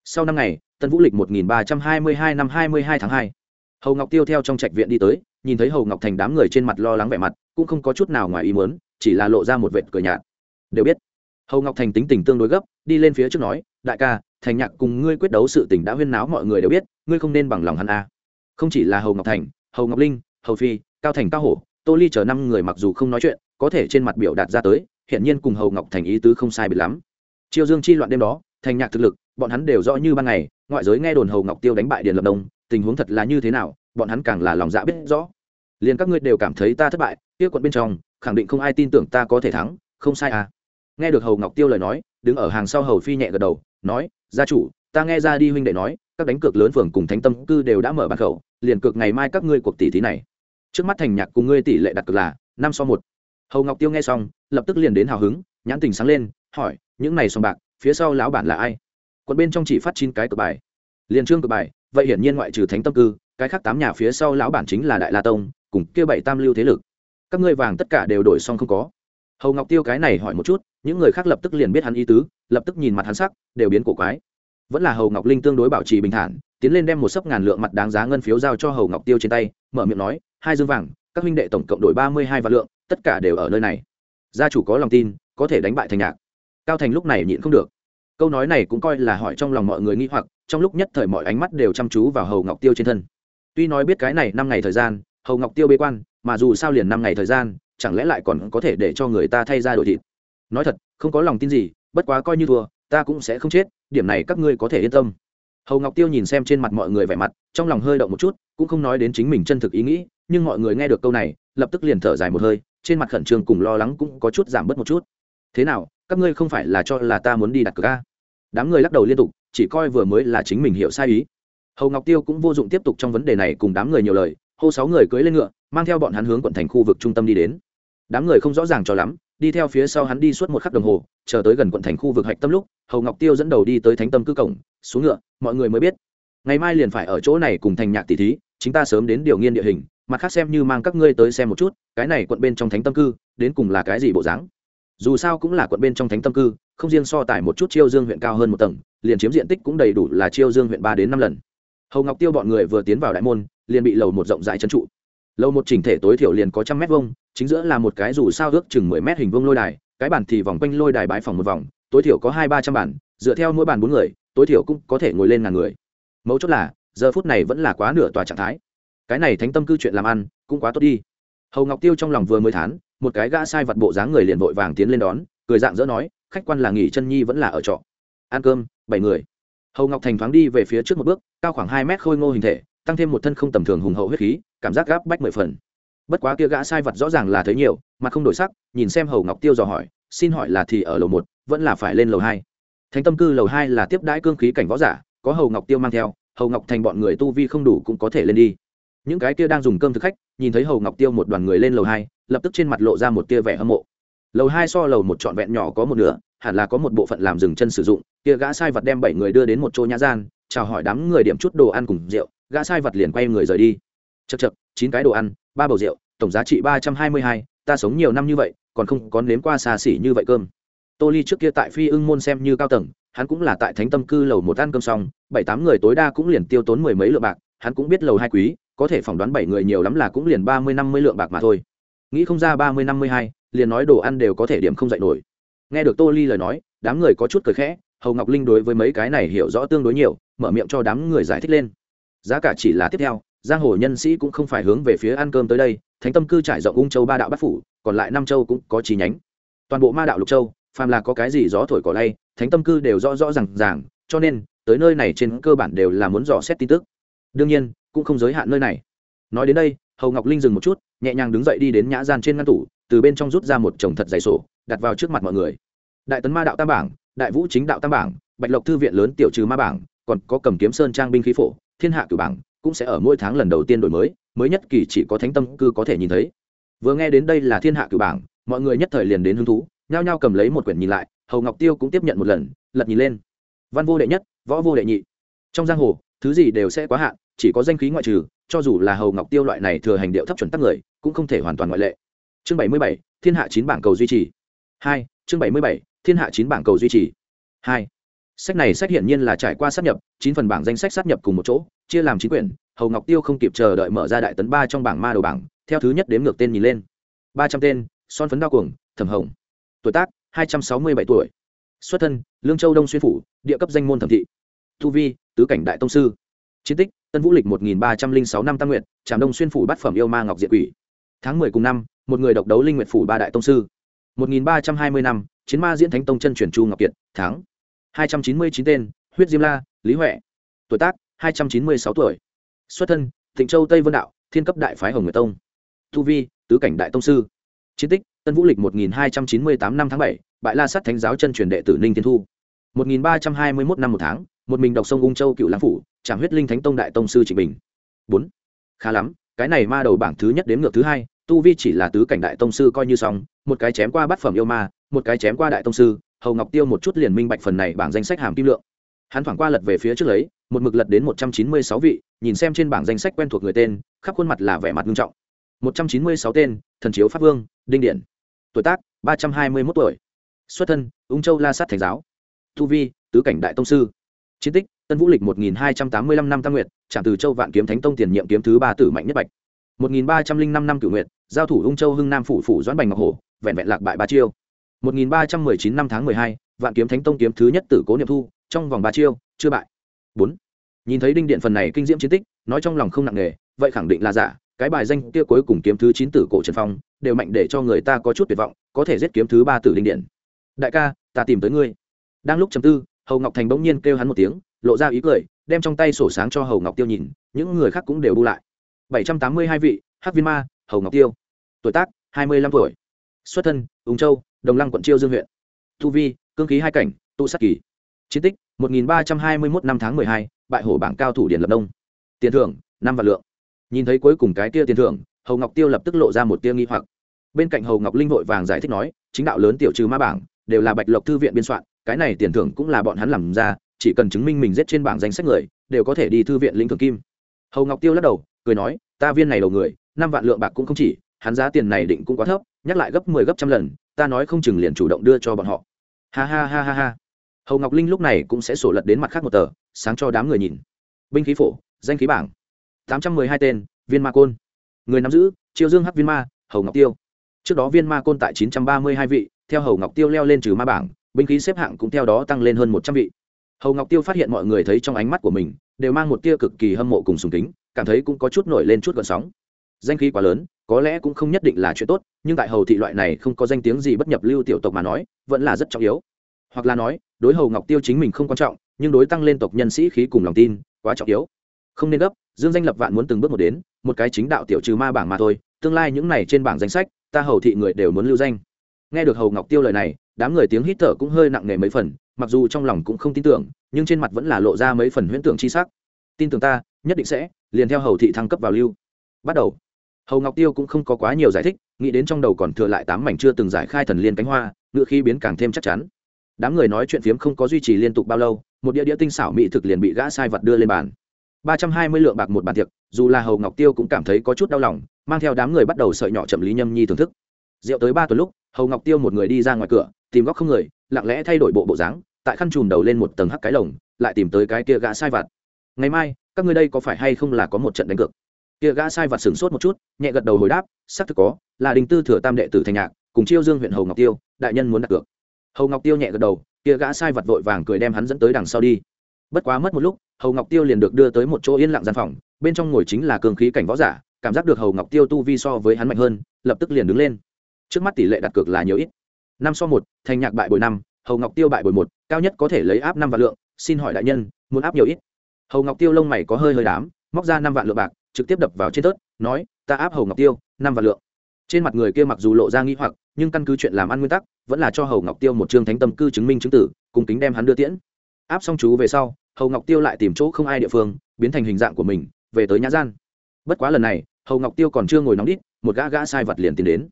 sau năm ngày, tân vũ lịch một nghìn ba trăm hai mươi hai năm hai mươi hai tháng hai. Hầu ngọc tiêu theo trong trạch viện đi tới, nhìn thấy hầu ngọc thành đám người trên mặt lo lắng vẻ mặt, cũng không có chút nào ngoài ý muốn, chỉ là lộ ra một vệt cười nhạt. Đều biết hầu ngọc thành tính tình tương đối gấp, đi lên phía trước nói, đại ca, thành nhạc cùng ngươi quyết đấu sự tình đã huyên náo mọi người đều biết, ngươi không nên bằng lòng hắn a. Không chỉ là hầu ngọc thành, hầu ngọc linh, hầu phi, cao thành cao hổ, tô ly chờ năm người mặc dù không nói chuyện, có thể trên mặt biểu đạt ra tới hiện nhiên cùng hầu ngọc thành ý tứ không sai biệt lắm. Chiêu dương chi loạn đêm đó, thành nhạc thực lực, bọn hắn đều rõ như ban ngày, ngoại giới nghe đồn hầu ngọc tiêu đánh bại điền lập đông, tình huống thật là như thế nào, bọn hắn càng là lòng dạ biết rõ. Liền các ngươi đều cảm thấy ta thất bại tiếp quận bên trong, khẳng định không ai tin tưởng ta có thể thắng, không sai à nghe được hầu ngọc tiêu lời nói, đứng ở hàng sau hầu phi nhẹ gật đầu, nói, gia chủ, ta nghe ra đi huynh đệ nói, các đánh cược lớn phường cùng thánh tâm cư đều đã mở bàn khẩu, liền cược ngày mai các ngươi cuộc tỷ thí này. Trước mắt thành nhạc cùng ngươi tỷ lệ đặt cược là năm so một. Hầu ngọc tiêu nghe xong, lập tức liền đến hào hứng, nhãn tình sáng lên, hỏi, những này sòng bạc, phía sau lão bản là ai? Quận bên trong chỉ phát chín cái cược bài. Liền trương cược bài, vậy hiển nhiên ngoại trừ thánh tâm cư, cái khác tám nhà phía sau lão bản chính là đại la tông, cùng kia bảy tam lưu thế lực. Các ngươi vàng tất cả đều đổi xong không có hầu ngọc tiêu cái này hỏi một chút những người khác lập tức liền biết hắn ý tứ lập tức nhìn mặt hắn sắc đều biến cổ quái vẫn là hầu ngọc linh tương đối bảo trì bình thản tiến lên đem một sấp ngàn lượng mặt đáng giá ngân phiếu giao cho hầu ngọc tiêu trên tay mở miệng nói hai dương vàng các huynh đệ tổng cộng đổi ba mươi hai vạn lượng tất cả đều ở nơi này gia chủ có lòng tin có thể đánh bại thành nhạc cao thành lúc này nhịn không được câu nói này cũng coi là hỏi trong lòng mọi người nghĩ hoặc trong lúc nhất thời mọi ánh mắt đều chăm chú vào hầu ngọc tiêu trên thân tuy nói biết cái này năm ngày thời gian hầu ngọc tiêu bế quan mà dù sao liền năm ngày thời gian chẳng lẽ lại còn có thể để cho người ta thay ra đổi thịt? Nói thật, không có lòng tin gì, bất quá coi như thua, ta cũng sẽ không chết, điểm này các ngươi có thể yên tâm. Hầu ngọc tiêu nhìn xem trên mặt mọi người vẻ mặt, trong lòng hơi động một chút, cũng không nói đến chính mình chân thực ý nghĩ, nhưng mọi người nghe được câu này, lập tức liền thở dài một hơi, trên mặt khẩn trương cùng lo lắng cũng có chút giảm bớt một chút. Thế nào, các ngươi không phải là cho là ta muốn đi đặt cược a? Đám người lắc đầu liên tục, chỉ coi vừa mới là chính mình hiểu sai ý. Hầu ngọc tiêu cũng vô dụng tiếp tục trong vấn đề này cùng đám người nhiều lời, hô sáu người cưới lên ngựa, mang theo bọn hắn hướng quận thành khu vực trung tâm đi đến đám người không rõ ràng cho lắm, đi theo phía sau hắn đi suốt một khắc đồng hồ, chờ tới gần quận thành khu vực hạch tâm lúc, hầu ngọc tiêu dẫn đầu đi tới thánh tâm cư cổng, xuống ngựa, mọi người mới biết. Ngày mai liền phải ở chỗ này cùng thành nhạc tỷ thí chúng ta sớm đến điều nghiên địa hình, mặt khác xem như mang các ngươi tới xem một chút, cái này quận bên trong thánh tâm cư, đến cùng là cái gì bộ dáng? Dù sao cũng là quận bên trong thánh tâm cư, không riêng so tải một chút chiêu dương huyện cao hơn một tầng, liền chiếm diện tích cũng đầy đủ là chiêu dương huyện ba đến năm lần. Hầu ngọc tiêu bọn người vừa tiến vào đại môn, liền bị lầu một rộng rãi trấn trụ. Lầu một chỉnh thể tối thiểu liền có trăm mét vuông chính giữa là một cái dù sao ước chừng mười mét hình vuông lôi đài, cái bàn thì vòng quanh lôi đài bãi phòng một vòng, tối thiểu có hai ba trăm bàn, dựa theo mỗi bàn bốn người, tối thiểu cũng có thể ngồi lên ngàn người. Mấu chốt là, giờ phút này vẫn là quá nửa tòa trạng thái. Cái này thánh tâm cư chuyện làm ăn, cũng quá tốt đi. Hầu ngọc tiêu trong lòng vừa mới thán, một cái gã sai vật bộ dáng người liền vội vàng tiến lên đón, cười dạng dỡ nói, khách quan là nghỉ chân nhi vẫn là ở trọ. Ăn cơm, bảy người. Hầu ngọc thành thoáng đi về phía trước một bước, cao khoảng hai mét khôi ngô hình thể, tăng thêm một thân không tầm thường hùng hậu huyết khí, cảm giác gáp bách mười phần bất quá kia gã sai vật rõ ràng là thấy nhiều mặt không đổi sắc, nhìn xem hầu ngọc tiêu dò hỏi, xin hỏi là thì ở lầu một, vẫn là phải lên lầu hai? Thánh tâm cư lầu hai là tiếp đãi cương khí cảnh võ giả, có hầu ngọc tiêu mang theo, hầu ngọc thành bọn người tu vi không đủ cũng có thể lên đi. Những cái kia đang dùng cơm thực khách, nhìn thấy hầu ngọc tiêu một đoàn người lên lầu hai, lập tức trên mặt lộ ra một tia vẻ hâm mộ. Lầu hai so lầu một trọn vẹn nhỏ có một nửa, hẳn là có một bộ phận làm dừng chân sử dụng, kia gã sai vật đem bảy người đưa đến một chỗ nhã gian, chào hỏi đám người điểm chút đồ ăn cùng rượu, gã sai vật liền quay người rời đi. Chật chật chín cái đồ ăn ba bầu rượu, tổng giá trị ba trăm hai mươi hai, ta sống nhiều năm như vậy, còn không có nếm qua xa xỉ như vậy cơm. Tô ly trước kia tại phi ưng môn xem như cao tầng, hắn cũng là tại thánh tâm cư lầu một ăn cơm xong, bảy tám người tối đa cũng liền tiêu tốn mười mấy lượng bạc, hắn cũng biết lầu hai quý, có thể phỏng đoán bảy người nhiều lắm là cũng liền ba mươi năm mươi lượng bạc mà thôi. Nghĩ không ra ba mươi năm mươi hai, liền nói đồ ăn đều có thể điểm không dạy nổi. Nghe được tô ly lời nói, đám người có chút cười khẽ, hầu ngọc linh đối với mấy cái này hiểu rõ tương đối nhiều, mở miệng cho đám người giải thích lên. Giá cả chỉ là tiếp theo giang hồ nhân sĩ cũng không phải hướng về phía ăn cơm tới đây, thánh tâm cư trải rộng ung châu ba đạo bát phủ, còn lại năm châu cũng có chi nhánh. Toàn bộ ma đạo lục châu, phàm là có cái gì gió thổi cỏ lay, thánh tâm cư đều rõ rõ r à n g ràng, cho nên, tới nơi này trên cơ bản đều là muốn dò xét tin tức. Đương nhiên, cũng không giới hạn nơi này. Nói đến đây, hầu ngọc linh dừng một chút, nhẹ nhàng đứng dậy đi đến nhã gian trên ngăn tủ, từ bên trong rút ra một chồng thật dày sổ, đặt vào trước mặt mọi người. Đại tấn ma đạo tam bảng, đại vũ chính đạo tam bảng, bạch lộc thư viện lớn tiểu trừ ma bảng, còn có cầm kiếm sơn trang binh khí phổ, thiên hạ cử bảng cũng sẽ ở mỗi tháng lần đầu tiên đổi mới mới nhất kỳ chỉ có thánh tâm cư có thể nhìn thấy. Vừa nghe đến đây là thiên hạ cử bảng, mọi người nhất thời liền đến hứng thú, nhao nhao cầm lấy một quyển nhìn lại, hầu ngọc tiêu cũng tiếp nhận một lần, lật nhìn lên. Văn vô đệ nhất, võ vô đệ nhị. Trong giang hồ, thứ gì đều sẽ quá hạn, chỉ có danh khí ngoại trừ, cho dù là hầu ngọc tiêu loại này thừa hành điệu thấp chuẩn tắc người, cũng không thể hoàn toàn ngoại lệ. Chương bảy mươi bảy, thiên hạ chín bảng cầu duy trì. Hai, chương bảy mươi bảy, thiên hạ chín bảng cầu duy trì. Hai sách này sách hiển nhiên là trải qua sát nhập, chín phần bảng danh sách sát nhập cùng một chỗ, chia làm chín quyển, hầu ngọc tiêu không kịp chờ đợi mở ra đại tấn ba trong bảng ma đầu bảng, theo thứ nhất đếm ngược tên nhìn lên. Ba trăm tên, son phấn đao cuồng, thẩm hồng. Tuổi tác, hai trăm sáu mươi bảy tuổi. Xuất thân, lương châu đông xuyên phủ, địa cấp danh môn thẩm thị. Thu vi, tứ cảnh đại tông sư. Chiến tích, tân vũ lịch một nghìn ba trăm linh sáu năm tam nguyện trạm đông xuyên phủ bát phẩm yêu ma ngọc diệt quỷ. Tháng mười cùng năm, một người độc đấu linh nguyện phủ ba đại tông sư. một nghìn ba trăm hai mươi năm, chiến ma diễn thánh tông chân truyền chu ngọc kiệt, tháng hai trăm chín mươi chín tên, huyết diêm la, lý huệ. Tuổi tác, hai trăm chín mươi sáu tuổi. Xuất thân, thịnh châu tây vân đạo, thiên cấp đại phái hồng nguyệt tông. Tu vi, tứ cảnh đại tông sư. Chiến tích, tân vũ lịch một nghìn hai trăm chín mươi tám năm tháng bảy, bại la Sát thánh giáo chân truyền đệ tử ninh thiên thu. một nghìn ba trăm hai mươi mốt năm một tháng, một mình đọc sông ung châu cựu lãng phủ, trảm huyết linh thánh tông đại tông sư trịnh bình. Bốn. Khá lắm, cái này ma đầu bảng thứ nhất đến ngược thứ hai, tu vi chỉ là tứ cảnh đại tông sư coi như xong, một cái chém qua bát phẩm yêu ma, một cái chém qua đại tông sư hầu ngọc tiêu một chút liền minh bạch phần này bảng danh sách hàm kim lượng hắn thoảng qua lật về phía trước lấy một mực lật đến một trăm chín mươi sáu vị nhìn xem trên bảng danh sách quen thuộc người tên khắp khuôn mặt là vẻ mặt nghiêm trọng một trăm chín mươi sáu tên thần chiếu pháp vương đinh điển tuổi tác ba trăm hai mươi mốt tuổi xuất thân ung châu la sát thành giáo Thu vi tứ cảnh đại tông sư chiến tích tân vũ lịch một nghìn hai trăm tám mươi lăm năm tam nguyệt trạm từ châu vạn kiếm thánh tông tiền nhiệm kiếm thứ ba tử mạnh nhất bạch một nghìn ba trăm linh năm năm cửu nguyệt giao thủ ung châu hưng nam phủ phủ doãn bành ngọc hổ vẹn vẹn lạc bại ba chiêu một nghìn ba trăm mười chín năm tháng mười hai, vạn kiếm thánh tông kiếm thứ nhất tử cố niệm thu, trong vòng ba chiêu, chưa bại. Bốn. Nhìn thấy đinh điện phần này kinh diễm chiến tích, nói trong lòng không nặng nề, vậy khẳng định là giả, cái bài danh kia cuối cùng kiếm thứ chín tử cổ trần phong, đều mạnh để cho người ta có chút tuyệt vọng, có thể giết kiếm thứ ba tử đinh điện. Đại ca, ta tìm tới ngươi. Đang lúc trầm tư, hầu ngọc thành bỗng nhiên kêu hắn một tiếng, lộ ra ý cười, đem trong tay sổ sáng cho hầu ngọc tiêu nhìn, những người khác cũng đều bu lại. Bảy trăm tám mươi hai vị, hắc viên ma, hầu ngọc tiêu. Tuổi tác, hai mươi lăm tuổi. Xuất thân ung châu đồng lăng quận chiêu dương huyện. Thu vi, cương khí hai cảnh tụ sát kỳ. Chiến tích, một nghìn ba trăm hai mươi mốt năm tháng mười hai, bại hổ bảng cao thủ điển lập đông tiền thưởng, năm vạn lượng. Nhìn thấy cuối cùng cái tia tiền thưởng, hầu ngọc tiêu lập tức lộ ra một tia nghi hoặc. Bên cạnh hầu ngọc linh vội vàng giải thích nói, chính đạo lớn tiểu trừ ma bảng, đều là bạch lộc thư viện biên soạn, cái này tiền thưởng cũng là bọn hắn làm ra, chỉ cần chứng minh mình giết trên bảng danh sách người, đều có thể đi thư viện lĩnh thưởng kim. Hầu ngọc tiêu lắc đầu, cười nói, ta viên này đầu người, năm vạn lượng bạc cũng không chỉ, hắn giá tiền này định cũng quá thấp, nhắc lại gấp mười 10 gấp trăm lần ta nói không chừng liền chủ động đưa cho bọn họ. Ha ha ha ha ha. Hầu ngọc linh lúc này cũng sẽ sổ lật đến mặt khác một tờ, sáng cho đám người nhìn. Binh khí phổ, danh khí bảng. Tám trăm mười hai tên, viên ma côn. Người nắm giữ, triều dương hắc viên ma, hầu ngọc tiêu. Trước đó viên ma côn tại chín trăm ba mươi hai vị, theo hầu ngọc tiêu leo lên trừ ma bảng, binh khí xếp hạng cũng theo đó tăng lên hơn một trăm vị. Hầu ngọc tiêu phát hiện mọi người thấy trong ánh mắt của mình, đều mang một tia cực kỳ hâm mộ cùng sùng kính, cảm thấy cũng có chút nổi lên chút gợn sóng danh khí quá lớn, có lẽ cũng không nhất định là chuyện tốt, nhưng tại hầu thị loại này không có danh tiếng gì bất nhập lưu tiểu tộc mà nói, vẫn là rất trọng yếu. Hoặc là nói, đối hầu ngọc tiêu chính mình không quan trọng, nhưng đối tăng lên tộc nhân sĩ khí cùng lòng tin, quá trọng yếu. Không nên gấp, dương danh lập vạn muốn từng bước một đến, một cái chính đạo tiểu trừ ma bảng mà thôi, tương lai những này trên bảng danh sách, ta hầu thị người đều muốn lưu danh. Nghe được hầu ngọc tiêu lời này, đám người tiếng hít thở cũng hơi nặng nề mấy phần, mặc dù trong lòng cũng không tin tưởng, nhưng trên mặt vẫn là lộ ra mấy phần huyễn tưởng chi sắc. Tin tưởng ta, nhất định sẽ, liền theo hầu thị thăng cấp vào lưu. Bắt đầu hầu ngọc tiêu cũng không có quá nhiều giải thích, nghĩ đến trong đầu còn thừa lại tám mảnh chưa từng giải khai thần liên cánh hoa, ngựa khi biến càng thêm chắc chắn. Đám người nói chuyện phiếm không có duy trì liên tục bao lâu, một địa đĩa tinh xảo mỹ thực liền bị gã sai vật đưa lên bàn. Ba trăm hai mươi lượng bạc một bàn tiệc, dù là hầu ngọc tiêu cũng cảm thấy có chút đau lòng, mang theo đám người bắt đầu sợi nhỏ chậm lý nhâm nhi thưởng thức. Rượu tới ba tuần lúc, hầu ngọc tiêu một người đi ra ngoài cửa, tìm góc không người, lặng lẽ thay đổi bộ bộ dáng, tại khăn chùm đầu lên một tầng hắc cái lồng, lại tìm tới cái kia gã sai vặt ngày mai, các ngươi đây có phải hay không là có một trận đánh cược? Kia gã sai vặt sửng sốt một chút, nhẹ gật đầu hồi đáp, xác thực có, là đình tư thừa tam đệ tử thành nhạc, cùng chiêu dương huyện hầu ngọc tiêu, đại nhân muốn đặt cược. Hầu ngọc tiêu nhẹ gật đầu, kia gã sai vặt vội vàng cười đem hắn dẫn tới đằng sau đi. Bất quá mất một lúc, hầu ngọc tiêu liền được đưa tới một chỗ yên lặng gian phòng, bên trong ngồi chính là cường khí cảnh võ giả, cảm giác được hầu ngọc tiêu tu vi so với hắn mạnh hơn, lập tức liền đứng lên. Trước mắt tỷ lệ đặt cược là nhiều ít. Năm so một, thành nhạc bại bồi năm, hầu ngọc tiêu bại bồi một, cao nhất có thể lấy áp năm vạn lượng, xin hỏi đại nhân, muốn áp nhiều ít? Hầu ngọc tiêu lông mày có hơi hơi đám, móc ra năm vạn lượng bạc trực tiếp đập vào trên tớt, nói, ta áp hầu ngọc tiêu, năm vạn lượng. Trên mặt người kia mặc dù lộ ra nghi hoặc, nhưng căn cứ chuyện làm ăn nguyên tắc, vẫn là cho hầu ngọc tiêu một chương thánh tâm cư chứng minh chứng tử, cùng kính đem hắn đưa tiễn. Áp xong chú về sau, hầu ngọc tiêu lại tìm chỗ không ai địa phương, biến thành hình dạng của mình, về tới nhã gian. Bất quá lần này, hầu ngọc tiêu còn chưa ngồi nóng đít, một gã gã sai vật liền tiến đến.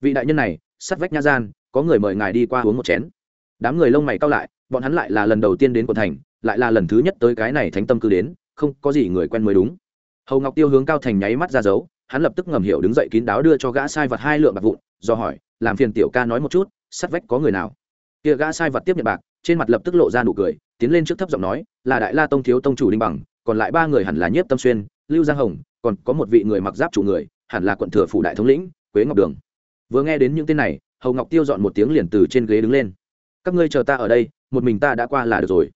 Vị đại nhân này sắt vách nhã gian, có người mời ngài đi qua uống một chén. Đám người lông mày cao lại, bọn hắn lại là lần đầu tiên đến quận thành, lại là lần thứ nhất tới cái này thánh tâm cư đến, không có gì người quen mới đúng hầu ngọc tiêu hướng cao thành nháy mắt ra dấu, hắn lập tức ngầm hiểu đứng dậy kín đáo đưa cho gã sai vật hai lượng bạc vụn, do hỏi, làm phiền tiểu ca nói một chút, sắt vách có người nào? Kia gã sai vật tiếp nhận bạc, trên mặt lập tức lộ ra nụ cười, tiến lên trước thấp giọng nói, là đại la tông thiếu tông chủ đinh bằng, còn lại ba người hẳn là nhiếp tâm xuyên, lưu giang hồng, còn có một vị người mặc giáp chủ người, hẳn là quận thừa phủ đại thống lĩnh, quế ngọc đường. Vừa nghe đến những tên này, hầu ngọc tiêu dọn một tiếng liền từ trên ghế đứng lên. Các ngươi chờ ta ở đây, một mình ta đã qua là được rồi.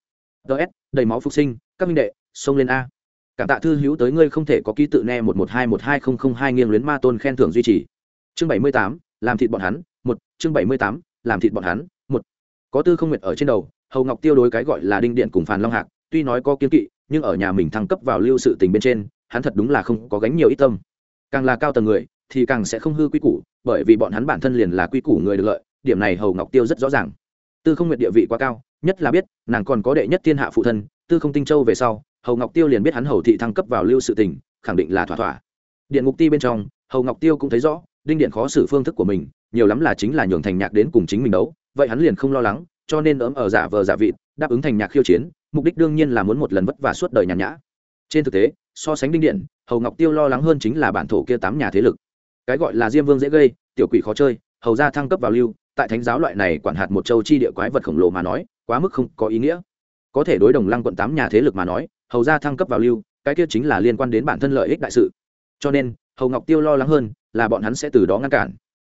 Ts đầy máu phục sinh, các minh đệ, xông lên a cảm tạ thư hữu tới ngươi không thể có ký tự ne một một hai một hai không không hai nghiêng luyến ma tôn khen thưởng duy trì. Chương bảy mươi tám, làm thịt bọn hắn, một, chương bảy mươi tám, làm thịt bọn hắn, một. Có tư không nguyệt ở trên đầu, hầu ngọc tiêu đối cái gọi là đinh điện cùng phàn long hạc, tuy nói có kiến kỵ, nhưng ở nhà mình thăng cấp vào lưu sự tình bên trên, hắn thật đúng là không có gánh nhiều ít tâm. Càng là cao tầng người, thì càng sẽ không hư quy củ, bởi vì bọn hắn bản thân liền là quy củ người được lợi, điểm này hầu ngọc tiêu rất rõ ràng. Tư không nguyệt địa vị quá cao, nhất là biết, nàng còn có đệ nhất thiên hạ phụ thân, tư không tinh châu về sau hầu ngọc tiêu liền biết hắn hầu thị thăng cấp vào lưu sự tình, khẳng định là thỏa thỏa. Điện ngục ti bên trong, hầu ngọc tiêu cũng thấy rõ, đinh điện khó xử phương thức của mình, nhiều lắm là chính là nhường thành nhạc đến cùng chính mình đấu, vậy hắn liền không lo lắng, cho nên ấm ở giả vờ giả vịt, đáp ứng thành nhạc khiêu chiến, mục đích đương nhiên là muốn một lần vất vả suốt đời nhàn nhã. Trên thực tế, so sánh đinh điện, hầu ngọc tiêu lo lắng hơn chính là bản thổ kia tám nhà thế lực. Cái gọi là diêm vương dễ gây, tiểu quỷ khó chơi, hầu ra thăng cấp vào lưu, tại thánh giáo loại này quản hạt một châu chi địa quái vật khổng lồ mà nói, quá mức không có ý nghĩa. Có thể đối đồng lăng quận tám nhà thế lực mà nói hầu ra thăng cấp vào lưu, cái kia chính là liên quan đến bản thân lợi ích đại sự. Cho nên, hầu ngọc tiêu lo lắng hơn là bọn hắn sẽ từ đó ngăn cản.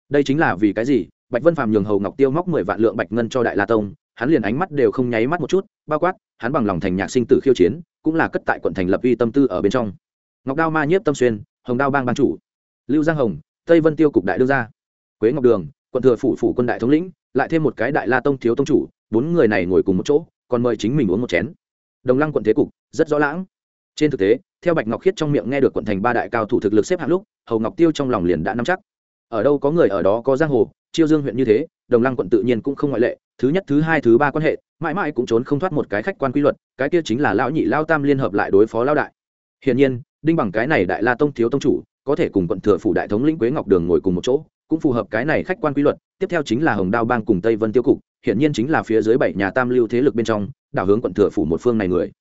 Đây chính là vì cái gì? Bạch vân phàm nhường hầu ngọc tiêu móc mười vạn lượng bạch ngân cho đại la tông, hắn liền ánh mắt đều không nháy mắt một chút, bao quát, hắn bằng lòng thành nhạc sinh tử khiêu chiến, cũng là cất tại quận thành lập uy tâm tư ở bên trong. Ngọc đao ma nhiếp tâm xuyên, hồng đao bang ban chủ. Lưu giang hồng, tây vân tiêu cục đại đương gia. Quế ngọc đường, quận thừa phủ phủ quân đại thống lĩnh, lại thêm một cái đại la tông thiếu tông chủ, bốn người này ngồi cùng một chỗ, còn mời chính mình uống một chén đồng lăng quận thế cục, rất rõ lãng. Trên thực tế, theo bạch ngọc khiết trong miệng nghe được quận thành ba đại cao thủ thực lực xếp hạng lúc, hầu ngọc tiêu trong lòng liền đã nắm chắc. Ở đâu có người ở đó có giang hồ, chiêu dương huyện như thế, đồng lăng quận tự nhiên cũng không ngoại lệ, thứ nhất, thứ hai, thứ ba quan hệ, mãi mãi cũng trốn không thoát một cái khách quan quy luật, cái kia chính là lão nhị lao tam liên hợp lại đối phó lao đại. Hiển nhiên, đinh bằng cái này đại la tông thiếu tông chủ, có thể cùng quận thừa phủ đại thống lĩnh quế ngọc đường ngồi cùng một chỗ, cũng phù hợp cái này khách quan quy luật, tiếp theo chính là hồng đao bang cùng tây vân tiêu cục, hiển nhiên chính là phía dưới bảy nhà tam lưu thế lực bên trong đảo hướng quận thừa phủ một phương này người.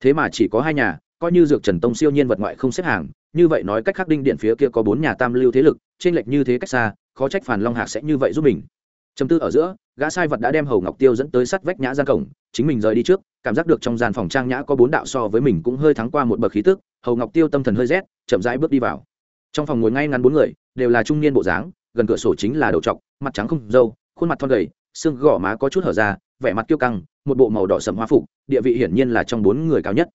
Thế mà chỉ có hai nhà coi như dược trần tông siêu nhiên vật ngoại không xếp hàng như vậy nói cách khắc đinh điện phía kia có bốn nhà tam lưu thế lực trên lệch như thế cách xa khó trách phản long hạc sẽ như vậy giúp mình. Chấm tư ở giữa gã sai vật đã đem hầu ngọc tiêu dẫn tới sắt vách nhã gian cổng chính mình rời đi trước cảm giác được trong gian phòng trang nhã có bốn đạo so với mình cũng hơi thắng qua một bậc khí tức hầu ngọc tiêu tâm thần hơi rét chậm rãi bước đi vào. Trong phòng ngồi ngay ngắn bốn người đều là trung niên bộ dáng gần cửa sổ chính là đầu trọc mặt trắng không râu, khuôn mặt thon gầy xương gò má có chút hở ra vẻ mặt kiêu căng, một bộ màu đỏ sầm hoa phục, địa vị hiển nhiên là trong bốn người cao nhất.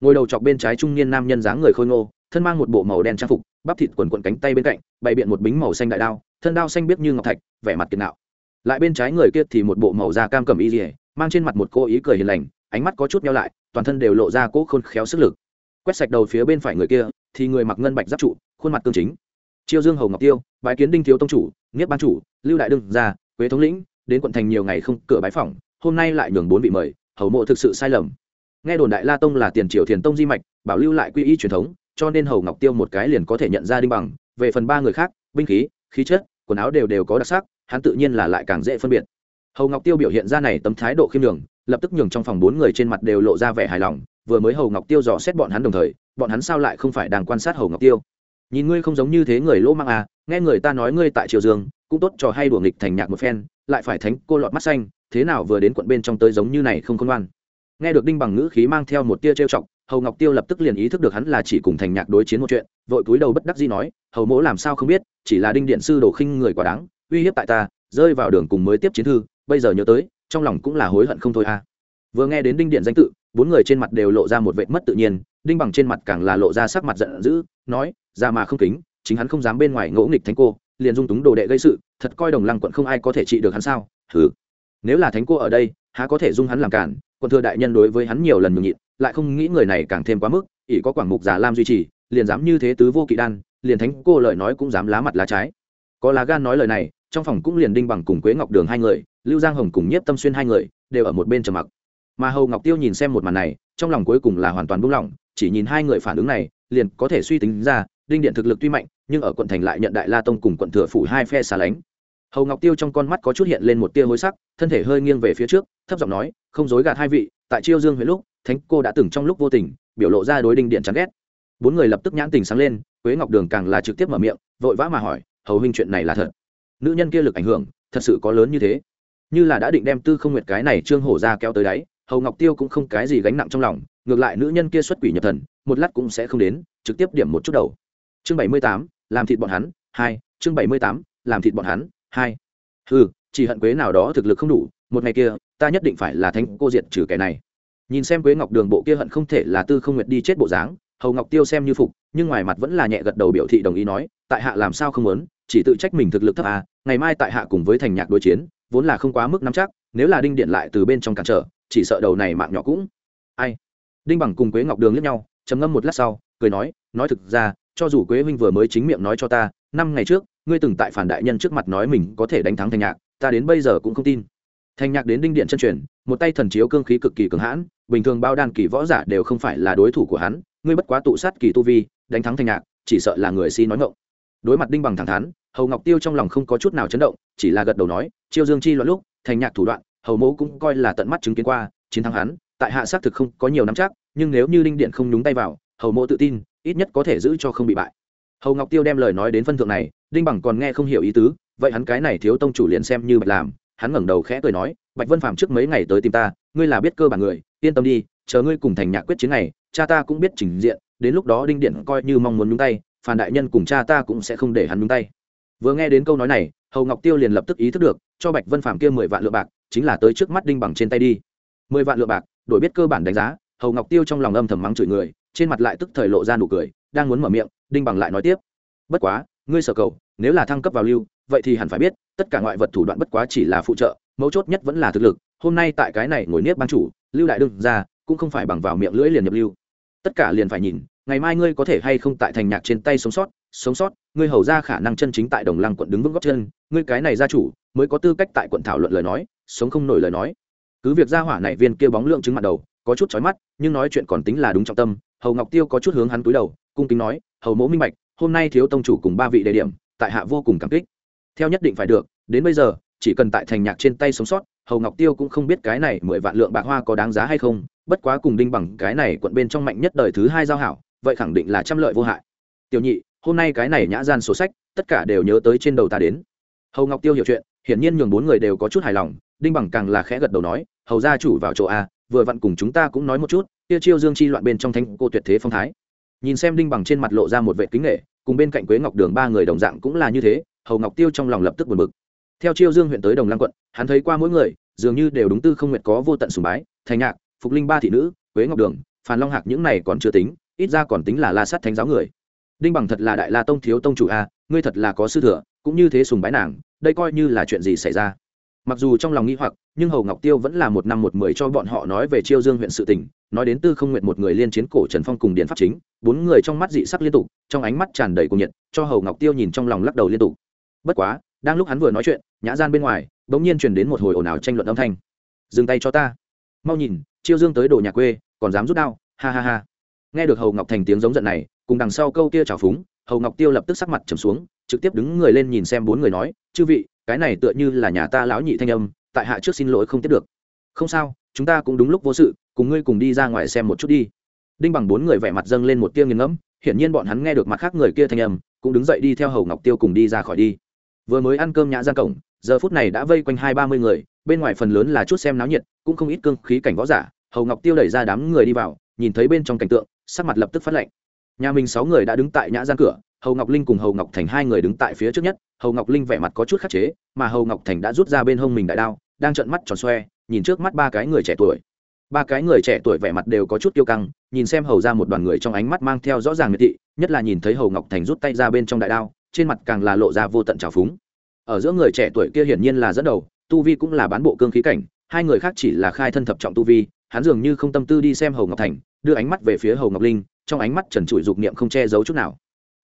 Ngồi đầu chọc bên trái trung niên nam nhân dáng người khôi ngô, thân mang một bộ màu đen trang phục, bắp thịt quần quần cánh tay bên cạnh, bày biện một bính màu xanh đại đao, thân đao xanh biếc như ngọc thạch, vẻ mặt kiệt nạo. Lại bên trái người kia thì một bộ màu da cam cầm y dỉa mang trên mặt một cô ý cười hiền lành, ánh mắt có chút nhau lại, toàn thân đều lộ ra cỗ khôn khéo sức lực. Quét sạch đầu phía bên phải người kia, thì người mặc ngân bạch giáp trụ, khuôn mặt cương chính. Chiêu dương hầu ngọc tiêu, bái kiến đinh thiếu tông chủ nghiếp ban chủ, lưu đại đương gia, quế thống lĩnh, đến quận thành nhiều ngày không cửa bái phỏng hôm nay lại nhường bốn vị mời, hầu mộ thực sự sai lầm. Nghe đồn đại la tông là tiền triều thiền tông di mạch, bảo lưu lại quy y truyền thống, cho nên hầu ngọc tiêu một cái liền có thể nhận ra đinh bằng. Về phần ba người khác, binh khí khí chất, quần áo đều đều có đặc sắc, hắn tự nhiên là lại càng dễ phân biệt. Hầu ngọc tiêu biểu hiện ra này tấm thái độ khiêm đường lập tức nhường trong phòng bốn người trên mặt đều lộ ra vẻ hài lòng, vừa mới hầu ngọc tiêu dò xét bọn hắn đồng thời, bọn hắn sao lại không phải đang quan sát hầu ngọc tiêu? Nhìn ngươi không giống như thế người lỗ mang à nghe người ta nói ngươi tại triều dương, cũng tốt trò hay đùa nghịch thành nhạc một phen lại phải thánh cô lọt mắt xanh, thế nào vừa đến quận bên trong tới giống như này không khôn ngoan. Nghe được đinh bằng ngữ khí mang theo một tia trêu chọc, hầu ngọc tiêu lập tức liền ý thức được hắn là chỉ cùng thành nhạc đối chiến một chuyện, vội cúi đầu bất đắc dĩ nói, hầu mỗ làm sao không biết, chỉ là đinh điện sư đồ khinh người quá đáng, uy hiếp tại ta, rơi vào đường cùng mới tiếp chiến thư, bây giờ nhớ tới, trong lòng cũng là hối hận không thôi à. Vừa nghe đến đinh điện danh tự, bốn người trên mặt đều lộ ra một vệ mất tự nhiên, đinh bằng trên mặt càng là lộ ra sắc mặt giận dữ, nói ra mà không kính, chính hắn không dám bên ngoài ngỗ nghịch thánh cô, liền dung túng đồ đệ gây sự thật coi đồng lăng quận không ai có thể trị được hắn sao? Thử nếu là thánh cô ở đây, há có thể dung hắn làm cản? Quận thừa đại nhân đối với hắn nhiều lần nhường nhịn, lại không nghĩ người này càng thêm quá mức, ỷ có quảng mục giả lam duy trì, liền dám như thế tứ vô kỵ đan, liền thánh cô lời nói cũng dám lá mặt lá trái. Có lá gan nói lời này, trong phòng cũng liền đinh bằng cùng quế ngọc đường hai người, lưu giang hồng cùng nhiếp tâm xuyên hai người đều ở một bên trầm mặc. Mà hầu ngọc tiêu nhìn xem một màn này, trong lòng cuối cùng là hoàn toàn buông lỏng, chỉ nhìn hai người phản ứng này, liền có thể suy tính ra, đinh điện thực lực tuy mạnh, nhưng ở quận thành lại nhận đại la tông cùng quận thừa phủ hai phe xà lánh hầu ngọc tiêu trong con mắt có chút hiện lên một tia hối sắc thân thể hơi nghiêng về phía trước thấp giọng nói không dối gạt hai vị tại chiêu dương huyện lúc thánh cô đã từng trong lúc vô tình biểu lộ ra đối đinh điện chán ghét bốn người lập tức nhãn tình sáng lên quế ngọc đường càng là trực tiếp mở miệng vội vã mà hỏi hầu huynh chuyện này là thật nữ nhân kia lực ảnh hưởng thật sự có lớn như thế như là đã định đem tư không nguyệt cái này trương hổ ra kéo tới đáy hầu ngọc tiêu cũng không cái gì gánh nặng trong lòng ngược lại nữ nhân kia xuất quỷ nhập thần một lát cũng sẽ không đến trực tiếp điểm một chút đầu chương bảy mươi tám, làm thịt bọn hắn, hai, chương bảy mươi tám, làm thịt bọn hắn hai. Ừ chỉ hận quế nào đó thực lực không đủ, một ngày kia, ta nhất định phải là thánh cô diệt trừ kẻ này. Nhìn xem quế ngọc đường bộ kia hận không thể là tư không nguyệt đi chết bộ dáng, hầu ngọc tiêu xem như phục, nhưng ngoài mặt vẫn là nhẹ gật đầu biểu thị đồng ý nói, tại hạ làm sao không muốn, chỉ tự trách mình thực lực thấp à ngày mai tại hạ cùng với thành nhạc đối chiến, vốn là không quá mức nắm chắc, nếu là đinh điện lại từ bên trong cản trở, chỉ sợ đầu này mạng nhỏ cũng. Ai? Đinh bằng cùng quế ngọc đường lướt nhau, trầm ngâm một lát sau, cười nói nói thực ra, cho dù quế huynh vừa mới chính miệng nói cho ta, năm ngày trước ngươi từng tại phản đại nhân trước mặt nói mình có thể đánh thắng thành nhạc, ta đến bây giờ cũng không tin. Thành nhạc đến đinh điện chân truyền, một tay thần chiếu cương khí cực kỳ cường hãn, bình thường bao đan kỳ võ giả đều không phải là đối thủ của hắn, ngươi bất quá tụ sát kỳ tu vi, đánh thắng thành nhạc, chỉ sợ là người si nói ngộng đối mặt đinh bằng thẳng thắn, hầu ngọc tiêu trong lòng không có chút nào chấn động, chỉ là gật đầu nói, chiêu dương chi loạn lúc thành nhạc thủ đoạn, hầu mẫu cũng coi là tận mắt chứng kiến qua, chiến thắng hắn, tại hạ xác thực không có nhiều nắm chắc, nhưng nếu như đinh điện không nhúng tay vào, hầu mẫu tự tin, ít nhất có thể giữ cho không bị bại. Hầu ngọc tiêu đem lời nói đến phân thượng này đinh bằng còn nghe không hiểu ý tứ, vậy hắn cái này thiếu tông chủ liền xem như bạch làm. Hắn ngẩng đầu khẽ cười nói, bạch vân phạm trước mấy ngày tới tìm ta, ngươi là biết cơ bản người, yên tâm đi, chờ ngươi cùng thành nhạc quyết chiến này, cha ta cũng biết trình diện, đến lúc đó đinh điện coi như mong muốn nhúng tay phản đại nhân cùng cha ta cũng sẽ không để hắn nhúng tay. Vừa nghe đến câu nói này, hầu ngọc tiêu liền lập tức ý thức được, cho bạch vân phạm kia mười vạn lượng bạc, chính là tới trước mắt đinh bằng trên tay đi. Mười vạn lượng bạc, đổi biết cơ bản đánh giá, hầu ngọc tiêu trong lòng âm thầm mắng chửi người, trên mặt lại tức thời lộ ra nụ cười, đang muốn mở miệng, đinh bằng lại nói tiếp, bất quá ngươi sở cầu, nếu là thăng cấp vào lưu, vậy thì hẳn phải biết, tất cả ngoại vật thủ đoạn bất quá chỉ là phụ trợ, mấu chốt nhất vẫn là thực lực. Hôm nay tại cái này ngồi niết ban chủ, lưu đại đương ra, cũng không phải bằng vào miệng lưỡi liền nhập lưu. Tất cả liền phải nhìn, ngày mai ngươi có thể hay không tại thành nhạc trên tay sống sót sống sót, ngươi hầu ra khả năng chân chính tại đồng lăng quận đứng vững góc chân, ngươi cái này gia chủ, mới có tư cách tại quận thảo luận lời nói, sống không nổi lời nói. Cứ việc gia hỏa này viên kia bóng lượng chứng mặt đầu, có chút chói mắt, nhưng nói chuyện còn tính là đúng trọng tâm. Hầu ngọc tiêu có chút hướng hắn túi đầu, cung kính nói, hầu mẫu minh bạch hôm nay thiếu tông chủ cùng ba vị đề điểm, tại hạ vô cùng cảm kích. Theo nhất định phải được, đến bây giờ, chỉ cần tại thành nhạc trên tay sống sót, hầu ngọc tiêu cũng không biết cái này mười vạn lượng bạc hoa có đáng giá hay không, bất quá cùng đinh bằng cái này quận bên trong mạnh nhất đời thứ hai giao hảo, vậy khẳng định là trăm lợi vô hại. Tiểu nhị, hôm nay cái này nhã gian sổ sách, tất cả đều nhớ tới trên đầu ta đến. Hầu ngọc tiêu hiểu chuyện, hiển nhiên nhường bốn người đều có chút hài lòng, đinh bằng càng là khẽ gật đầu nói, hầu gia chủ vào chỗ a, vừa vặn cùng chúng ta cũng nói một chút tiêu chiêu dương chi loạn bên trong thánh cô tuyệt thế phong thái nhìn xem đinh bằng trên mặt lộ ra một vệ kính nghệ, cùng bên cạnh quế ngọc đường ba người đồng dạng cũng là như thế, hầu ngọc tiêu trong lòng lập tức buồn bực. Theo chiêu dương huyện tới đồng lăng quận, hắn thấy qua mỗi người, dường như đều đúng tư không nguyện có vô tận sùng bái, thành nhạc, phục linh ba thị nữ, quế ngọc đường, phàn long hạc những này còn chưa tính, ít ra còn tính là la sát thánh giáo người. Đinh bằng thật là đại la tông thiếu tông chủ a, ngươi thật là có sư thừa, cũng như thế sùng bái nàng, đây coi như là chuyện gì xảy ra? Mặc dù trong lòng nghi hoặc, nhưng hầu ngọc tiêu vẫn là một năm một mười cho bọn họ nói về chiêu dương huyện sự tỉnh nói đến tư không nguyện một người liên chiến cổ trần phong cùng điện pháp chính, bốn người trong mắt dị sắc liên tục, trong ánh mắt tràn đầy cuồng nhiệt, cho hầu ngọc tiêu nhìn trong lòng lắc đầu liên tục. Bất quá, đang lúc hắn vừa nói chuyện, nhã gian bên ngoài, bỗng nhiên truyền đến một hồi ồn ào tranh luận âm thanh. Dừng tay cho ta. Mau nhìn, chiêu dương tới đồ nhà quê, còn dám rút đao. Ha ha ha. Nghe được hầu ngọc thành tiếng giống giận này, cùng đằng sau câu kia trào phúng, hầu ngọc tiêu lập tức sắc mặt trầm xuống, trực tiếp đứng người lên nhìn xem bốn người nói, chư vị cái này tựa như là nhà ta lão nhị thanh âm, tại hạ trước xin lỗi không tiếp được. Không sao, chúng ta cũng đúng lúc vô sự, cùng ngươi cùng đi ra ngoài xem một chút đi. Đinh bằng bốn người vẻ mặt dâng lên một tiêu nghiền ngẫm, hiển nhiên bọn hắn nghe được mặt khác người kia thanh âm, cũng đứng dậy đi theo hầu ngọc tiêu cùng đi ra khỏi đi. Vừa mới ăn cơm nhã ra cổng, giờ phút này đã vây quanh hai ba mươi người, bên ngoài phần lớn là chút xem náo nhiệt, cũng không ít cương khí cảnh võ giả. Hầu ngọc tiêu đẩy ra đám người đi vào, nhìn thấy bên trong cảnh tượng, sắc mặt lập tức phát lệnh nhà mình sáu người đã đứng tại nhã gian cửa hầu ngọc linh cùng hầu ngọc thành hai người đứng tại phía trước nhất, hầu ngọc linh vẻ mặt có chút khắc chế, mà hầu ngọc thành đã rút ra bên hông mình đại đao, đang trợn mắt tròn xoe, nhìn trước mắt ba cái người trẻ tuổi. Ba cái người trẻ tuổi vẻ mặt đều có chút tiêu căng, nhìn xem hầu ra một đoàn người trong ánh mắt mang theo rõ ràng miệt thị, nhất là nhìn thấy hầu ngọc thành rút tay ra bên trong đại đao, trên mặt càng là lộ ra vô tận trào phúng. Ở giữa người trẻ tuổi kia hiển nhiên là dẫn đầu, tu vi cũng là bán bộ cương khí cảnh, hai người khác chỉ là khai thân thập trọng tu vi, hắn dường như không tâm tư đi xem hầu ngọc thành, đưa ánh mắt về phía hầu ngọc linh, trong ánh mắt trần trụi dục niệm không che giấu chút nào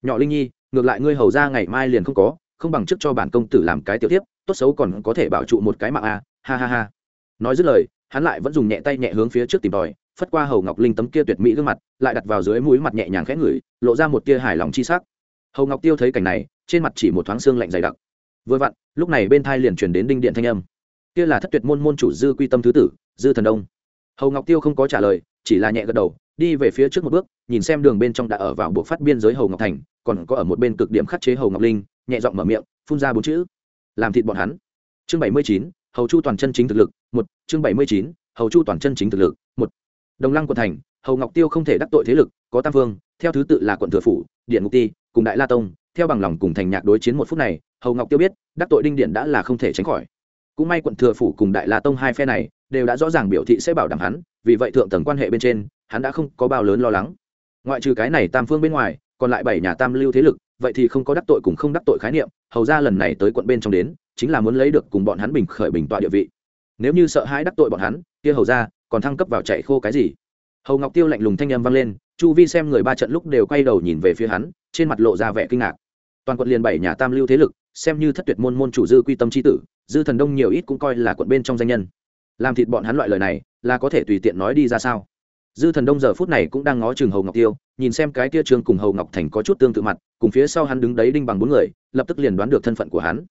nhỏ linh nhi, ngược lại ngươi hầu ra ngày mai liền không có, không bằng chức cho bản công tử làm cái tiểu tiếp tốt xấu còn có thể bảo trụ một cái mạng a ha ha ha. Nói dứt lời, hắn lại vẫn dùng nhẹ tay nhẹ hướng phía trước tìm tòi, phất qua hầu ngọc linh tấm kia tuyệt mỹ gương mặt, lại đặt vào dưới mũi mặt nhẹ nhàng khẽ ngửi, lộ ra một tia hài lòng chi sắc. Hầu ngọc tiêu thấy cảnh này, trên mặt chỉ một thoáng xương lạnh dày đặc. Vừa vặn, lúc này bên thai liền chuyển đến đinh điện thanh âm. Kia là thất tuyệt môn môn chủ dư quy tâm thứ tử, dư thần đông. Hầu ngọc tiêu không có trả lời, chỉ là nhẹ gật đầu, đi về phía trước một bước, nhìn xem đường bên trong đã ở vào buộc phát biên giới hầu ngọc thành còn có ở một bên cực điểm khắc chế hầu ngọc linh, nhẹ giọng mở miệng, phun ra bốn chữ. Làm thịt bọn hắn. Chương bảy mươi chín, hầu chu toàn chân chính thực lực, một, chương bảy mươi chín, hầu chu toàn chân chính thực lực, một. Đồng lăng quận thành, hầu ngọc tiêu không thể đắc tội thế lực, có tam vương, theo thứ tự là quận thừa phủ, điện ngục ti, cùng đại la tông, theo bằng lòng cùng thành nhạc đối chiến một phút này, hầu ngọc tiêu biết, đắc tội đinh điện đã là không thể tránh khỏi. Cũng may quận thừa phủ cùng đại la tông hai phe này, đều đã rõ ràng biểu thị sẽ bảo đảm hắn, vì vậy thượng tầng quan hệ bên trên, hắn đã không có bao lớn lo lắng. Ngoại trừ cái này tam phương bên ngoài còn lại bảy nhà tam lưu thế lực, vậy thì không có đắc tội cùng không đắc tội khái niệm, hầu ra lần này tới quận bên trong đến, chính là muốn lấy được cùng bọn hắn bình khởi bình tọa địa vị. Nếu như sợ hãi đắc tội bọn hắn, kia hầu ra còn thăng cấp vào chạy khô cái gì? Hầu ngọc tiêu lạnh lùng thanh â m vang lên, chu vi xem người ba trận lúc đều quay đầu nhìn về phía hắn, trên mặt lộ ra vẻ kinh ngạc. Toàn quận liền bảy nhà tam lưu thế lực, xem như thất tuyệt môn môn chủ dư quy tâm c h i tử, dư thần đông nhiều ít cũng coi là quận bên trong danh nhân. Làm thịt bọn hắn loại lời này, là có thể tùy tiện nói đi ra sao? Dư thần đông giờ phút này cũng đang ngó chừng hầu ngọc tiêu nhìn xem cái tia trương cùng hầu ngọc thành có chút tương tự mặt cùng phía sau hắn đứng đấy đinh bằng bốn người lập tức liền đoán được thân phận của hắn.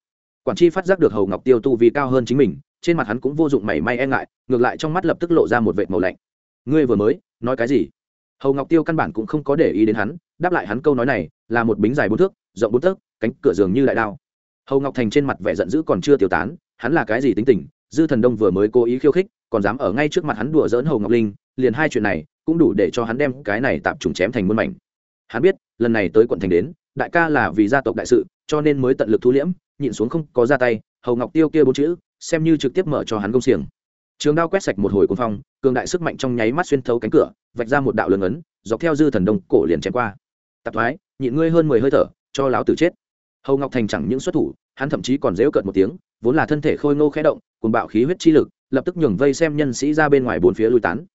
Quản tri phát giác được hầu ngọc tiêu tu vì cao hơn chính mình trên mặt hắn cũng vô dụng mảy may e ngại ngược lại trong mắt lập tức lộ ra một vệt màu lạnh. Ngươi vừa mới nói cái gì? Hầu ngọc tiêu căn bản cũng không có để ý đến hắn đáp lại hắn câu nói này là một bính dài bốn thước rộng bốn thước, cánh cửa giường như đại đao. Hầu ngọc thành trên mặt vẻ giận dữ còn chưa tiêu tán hắn là cái gì tính tình? Dư thần đông vừa mới cố ý khiêu khích còn dám ở ngay trước mặt hắn đùa dỡn hầu ngọc linh liền hai chuyện này cũng đủ để cho hắn đem cái này tạm trùng chém thành muôn mảnh. Hắn biết, lần này tới quận thành đến, đại ca là vì gia tộc đại sự, cho nên mới tận lực thu liễm, nhịn xuống không có ra tay, hầu ngọc tiêu kia bốn chữ, xem như trực tiếp mở cho hắn công xiềng. Trường đao quét sạch một hồi cuồng phong, cường đại sức mạnh trong nháy mắt xuyên thấu cánh cửa, vạch ra một đạo lương ấn, dọc theo dư thần đông cổ liền chém qua. Tạp thoái, nhịn ngươi hơn mười hơi thở, cho láo tử chết. Hầu ngọc thành chẳng những xuất thủ, hắn thậm chí còn dễu cợt một tiếng, vốn là thân thể khôi ngô khẽ động cùng bạo khí huyết chi lực, lập tức nhường vây xem nhân sĩ ra bên ngoài bốn phía lui tán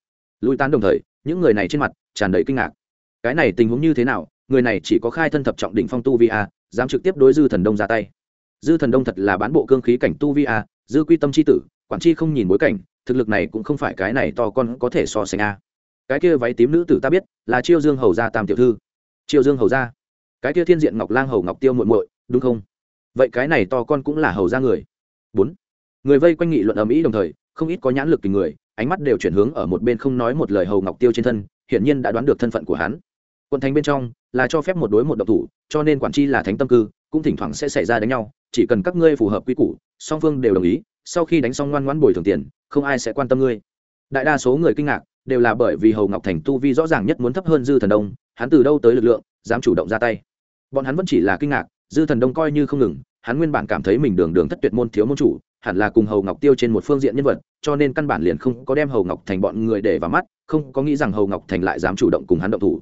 lui tán đồng thời, những người này trên mặt tràn đầy kinh ngạc. Cái này tình huống như thế nào? Người này chỉ có khai thân thập trọng đỉnh phong tu vi a, dám trực tiếp đối dư thần đông ra tay. Dư thần đông thật là bán bộ cương khí cảnh tu vi a, dư quy tâm c h i tử, quản chi không nhìn bối cảnh, thực lực này cũng không phải cái này to con có thể so sánh a. Cái kia váy tím nữ tử ta biết, là chiêu dương hầu gia tam tiểu thư. Chiêu dương hầu gia. Cái kia thiên diện ngọc lang hầu ngọc tiêu muội muội, đúng không? Vậy cái này to con cũng là hầu gia người. Bốn. Người vây quanh nghị luận ở mỹ đồng thời, không ít có nhãn lực tình người ánh mắt đều chuyển hướng ở một bên không nói một lời hầu ngọc tiêu trên thân, hiển nhiên đã đoán được thân phận của hắn. Quận thánh bên trong là cho phép một đối một độc thủ, cho nên quản tri là thánh tâm cư, cũng thỉnh thoảng sẽ xảy ra đánh nhau, chỉ cần các ngươi phù hợp quy củ, song phương đều đồng ý, sau khi đánh xong ngoan ngoãn bồi thường tiền, không ai sẽ quan tâm ngươi. Đại đa số người kinh ngạc, đều là bởi vì hầu ngọc thành tu vi rõ ràng nhất muốn thấp hơn dư thần đông, hắn từ đâu tới lực lượng, dám chủ động ra tay. Bọn hắn vẫn chỉ là kinh ngạc, dư thần đông coi như không ngừng, hắn nguyên bản cảm thấy mình đường đường thất tuyệt môn thiếu môn chủ hẳn là cùng hầu ngọc tiêu trên một phương diện nhân vật, cho nên căn bản liền không có đem hầu ngọc thành bọn người để vào mắt, không có nghĩ rằng hầu ngọc thành lại dám chủ động cùng hắn động thủ.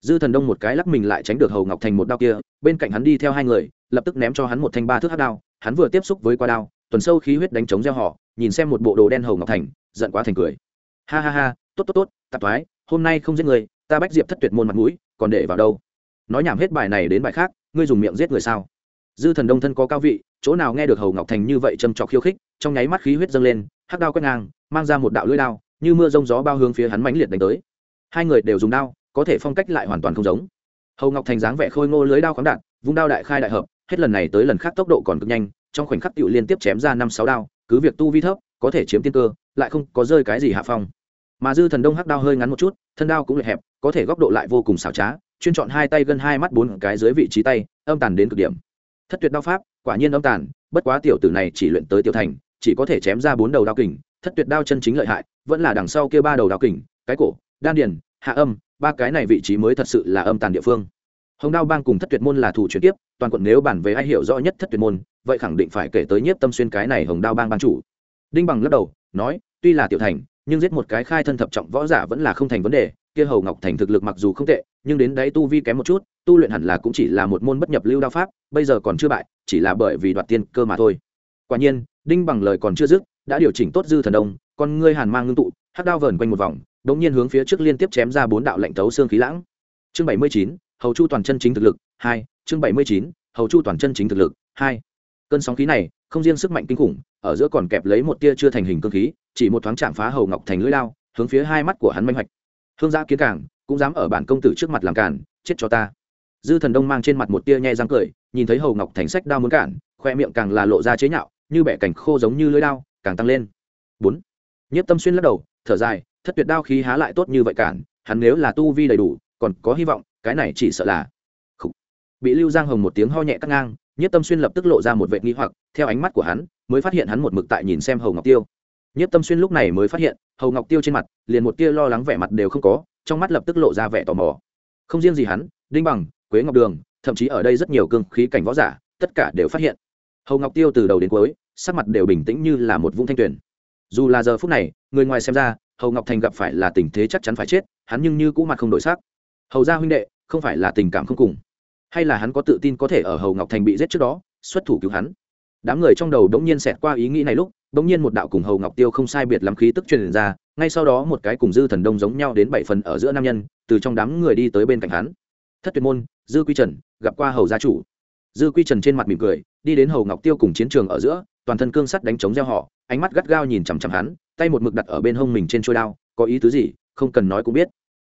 Dư thần đông một cái lắc mình lại tránh được hầu ngọc thành một đao kia, bên cạnh hắn đi theo hai người, lập tức ném cho hắn một thanh ba thước hát đao, hắn vừa tiếp xúc với qua đao, tuần sâu khí huyết đánh trống gieo họ, nhìn xem một bộ đồ đen hầu ngọc thành, giận quá thành cười. Ha ha ha, tốt tốt tốt, tạp thoái, hôm nay không giết người, ta bách diệp thất tuyệt môn mặt mũi, còn để vào đâu? Nói nhảm hết bài này đến bài khác, ngươi dùng miệng giết người sao? Dư thần đông thân có cao vị, chỗ nào nghe được hầu ngọc thành như vậy châm trọc khiêu khích, trong nháy mắt khí huyết dâng lên, hắc đao quét ngang, mang ra một đạo lưỡi đao, như mưa rông gió bao hướng phía hắn mãnh liệt đánh tới. Hai người đều dùng đao, có thể phong cách lại hoàn toàn không giống. Hầu ngọc thành dáng vẻ khôi ngô lưới đao khoáng đạn vung đao đại khai đại hợp, hết lần này tới lần khác tốc độ còn cực nhanh, trong khoảnh khắc tựu liên tiếp chém ra năm sáu đao, cứ việc tu vi thấp, có thể chiếm tiên cơ, lại không có rơi cái gì hạ phong. Mà dư thần đông hắc đao hơi ngắn một chút, thân đao cũng lại hẹp, có thể góc độ lại vô cùng xảo trá, chuyên chọn hai tay gần hai mắt bốn cái dưới vị trí tay, âm tàn đến cực điểm thất tuyệt đao pháp, quả nhiên âm tàn, bất quá tiểu tử này chỉ luyện tới tiểu thành, chỉ có thể chém ra bốn đầu đao kình. Thất tuyệt đao chân chính lợi hại, vẫn là đằng sau kia ba đầu đao kình, cái cổ, đan điền, hạ âm, ba cái này vị trí mới thật sự là âm tàn địa phương. Hồng đao bang cùng thất tuyệt môn là thủ chuyển tiếp, toàn quận nếu bản về ai hiểu rõ nhất thất tuyệt môn, vậy khẳng định phải kể tới nhiếp tâm xuyên cái này hồng đao bang ban chủ. Đinh bằng lắc đầu, nói, tuy là tiểu thành, nhưng giết một cái khai thân thập trọng võ giả vẫn là không thành vấn đề, kia hầu ngọc thành thực lực mặc dù không tệ nhưng đến đấy tu vi kém một chút, tu luyện hẳn là cũng chỉ là một môn bất nhập lưu đao pháp, bây giờ còn chưa bại, chỉ là bởi vì đoạt tiên cơ mà thôi. Quả nhiên, đinh bằng lời còn chưa dứt, đã điều chỉnh tốt dư thần đông, con ngươi hàn mang ngưng tụ, hắc đao vờn quanh một vòng, đống nhiên hướng phía trước liên tiếp chém ra bốn đạo lệnh tấu xương khí lãng. Chương bảy mươi chín, hầu chu toàn chân chính thực lực, hai, chương bảy mươi chín, hầu chu toàn chân chính thực lực, hai. Cơn sóng khí này, không riêng sức mạnh kinh khủng, ở giữa còn kẹp lấy một tia chưa thành hình cơ khí, chỉ một thoáng chạm phá hầu ngọc thành lưỡi lao hướng phía hai mắt của hắn manh hoạch. Hương giã kiến cảng cũng dám ở bản công tử trước mặt làm cản, chết cho ta. Dư thần đông mang trên mặt một tia nhe răng cười, nhìn thấy hầu ngọc thành sách đao muốn cản, khoe miệng càng là lộ ra chế nhạo, như bẻ cảnh khô giống như lưỡi đao, càng tăng lên. Bốn. Nhất tâm xuyên lắc đầu, thở dài, thất tuyệt đao khí há lại tốt như vậy cản, hắn nếu là tu vi đầy đủ, còn có hy vọng, cái này chỉ sợ là Khủ. bị lưu giang hồng một tiếng ho nhẹ cắt ngang nhất tâm xuyên lập tức lộ ra một vệ nghi hoặc, theo ánh mắt của hắn, mới phát hiện hắn một mực tại nhìn xem hầu ngọc tiêu. Nhất tâm xuyên lúc này mới phát hiện, hầu ngọc tiêu trên mặt, liền một tia lo lắng vẻ mặt đều không có trong mắt lập tức lộ ra vẻ tò mò. Không riêng gì hắn, đinh bằng, quế ngọc đường, thậm chí ở đây rất nhiều cương khí cảnh võ giả, tất cả đều phát hiện. Hầu ngọc tiêu từ đầu đến cuối, sắc mặt đều bình tĩnh như là một vũng thanh tuyển dù là giờ phút này, người ngoài xem ra, hầu ngọc thành gặp phải là tình thế chắc chắn phải chết, hắn nhưng như cũ mặt không đổi sắc. Hầu gia huynh đệ, không phải là tình cảm không cùng. Hay là hắn có tự tin có thể ở hầu ngọc thành bị giết trước đó, xuất thủ cứu hắn? Đám người trong đầu đống nhiên xẹt qua ý nghĩ này lúc, đống nhiên một đạo cùng hầu ngọc tiêu không sai biệt lắm khí tức truyền ra ngay sau đó một cái cùng dư thần đông giống nhau đến bảy phần ở giữa nam nhân, từ trong đám người đi tới bên cạnh hắn. Thất tuyệt môn, dư quy trần, gặp qua hầu gia chủ. Dư quy trần trên mặt mỉm cười, đi đến hầu ngọc tiêu cùng chiến trường ở giữa, toàn thân cương sắt đánh chống gieo họ, ánh mắt gắt gao nhìn chằm chằm hắn, tay một mực đặt ở bên hông mình trên trôi đao, có ý tứ gì, không cần nói cũng biết.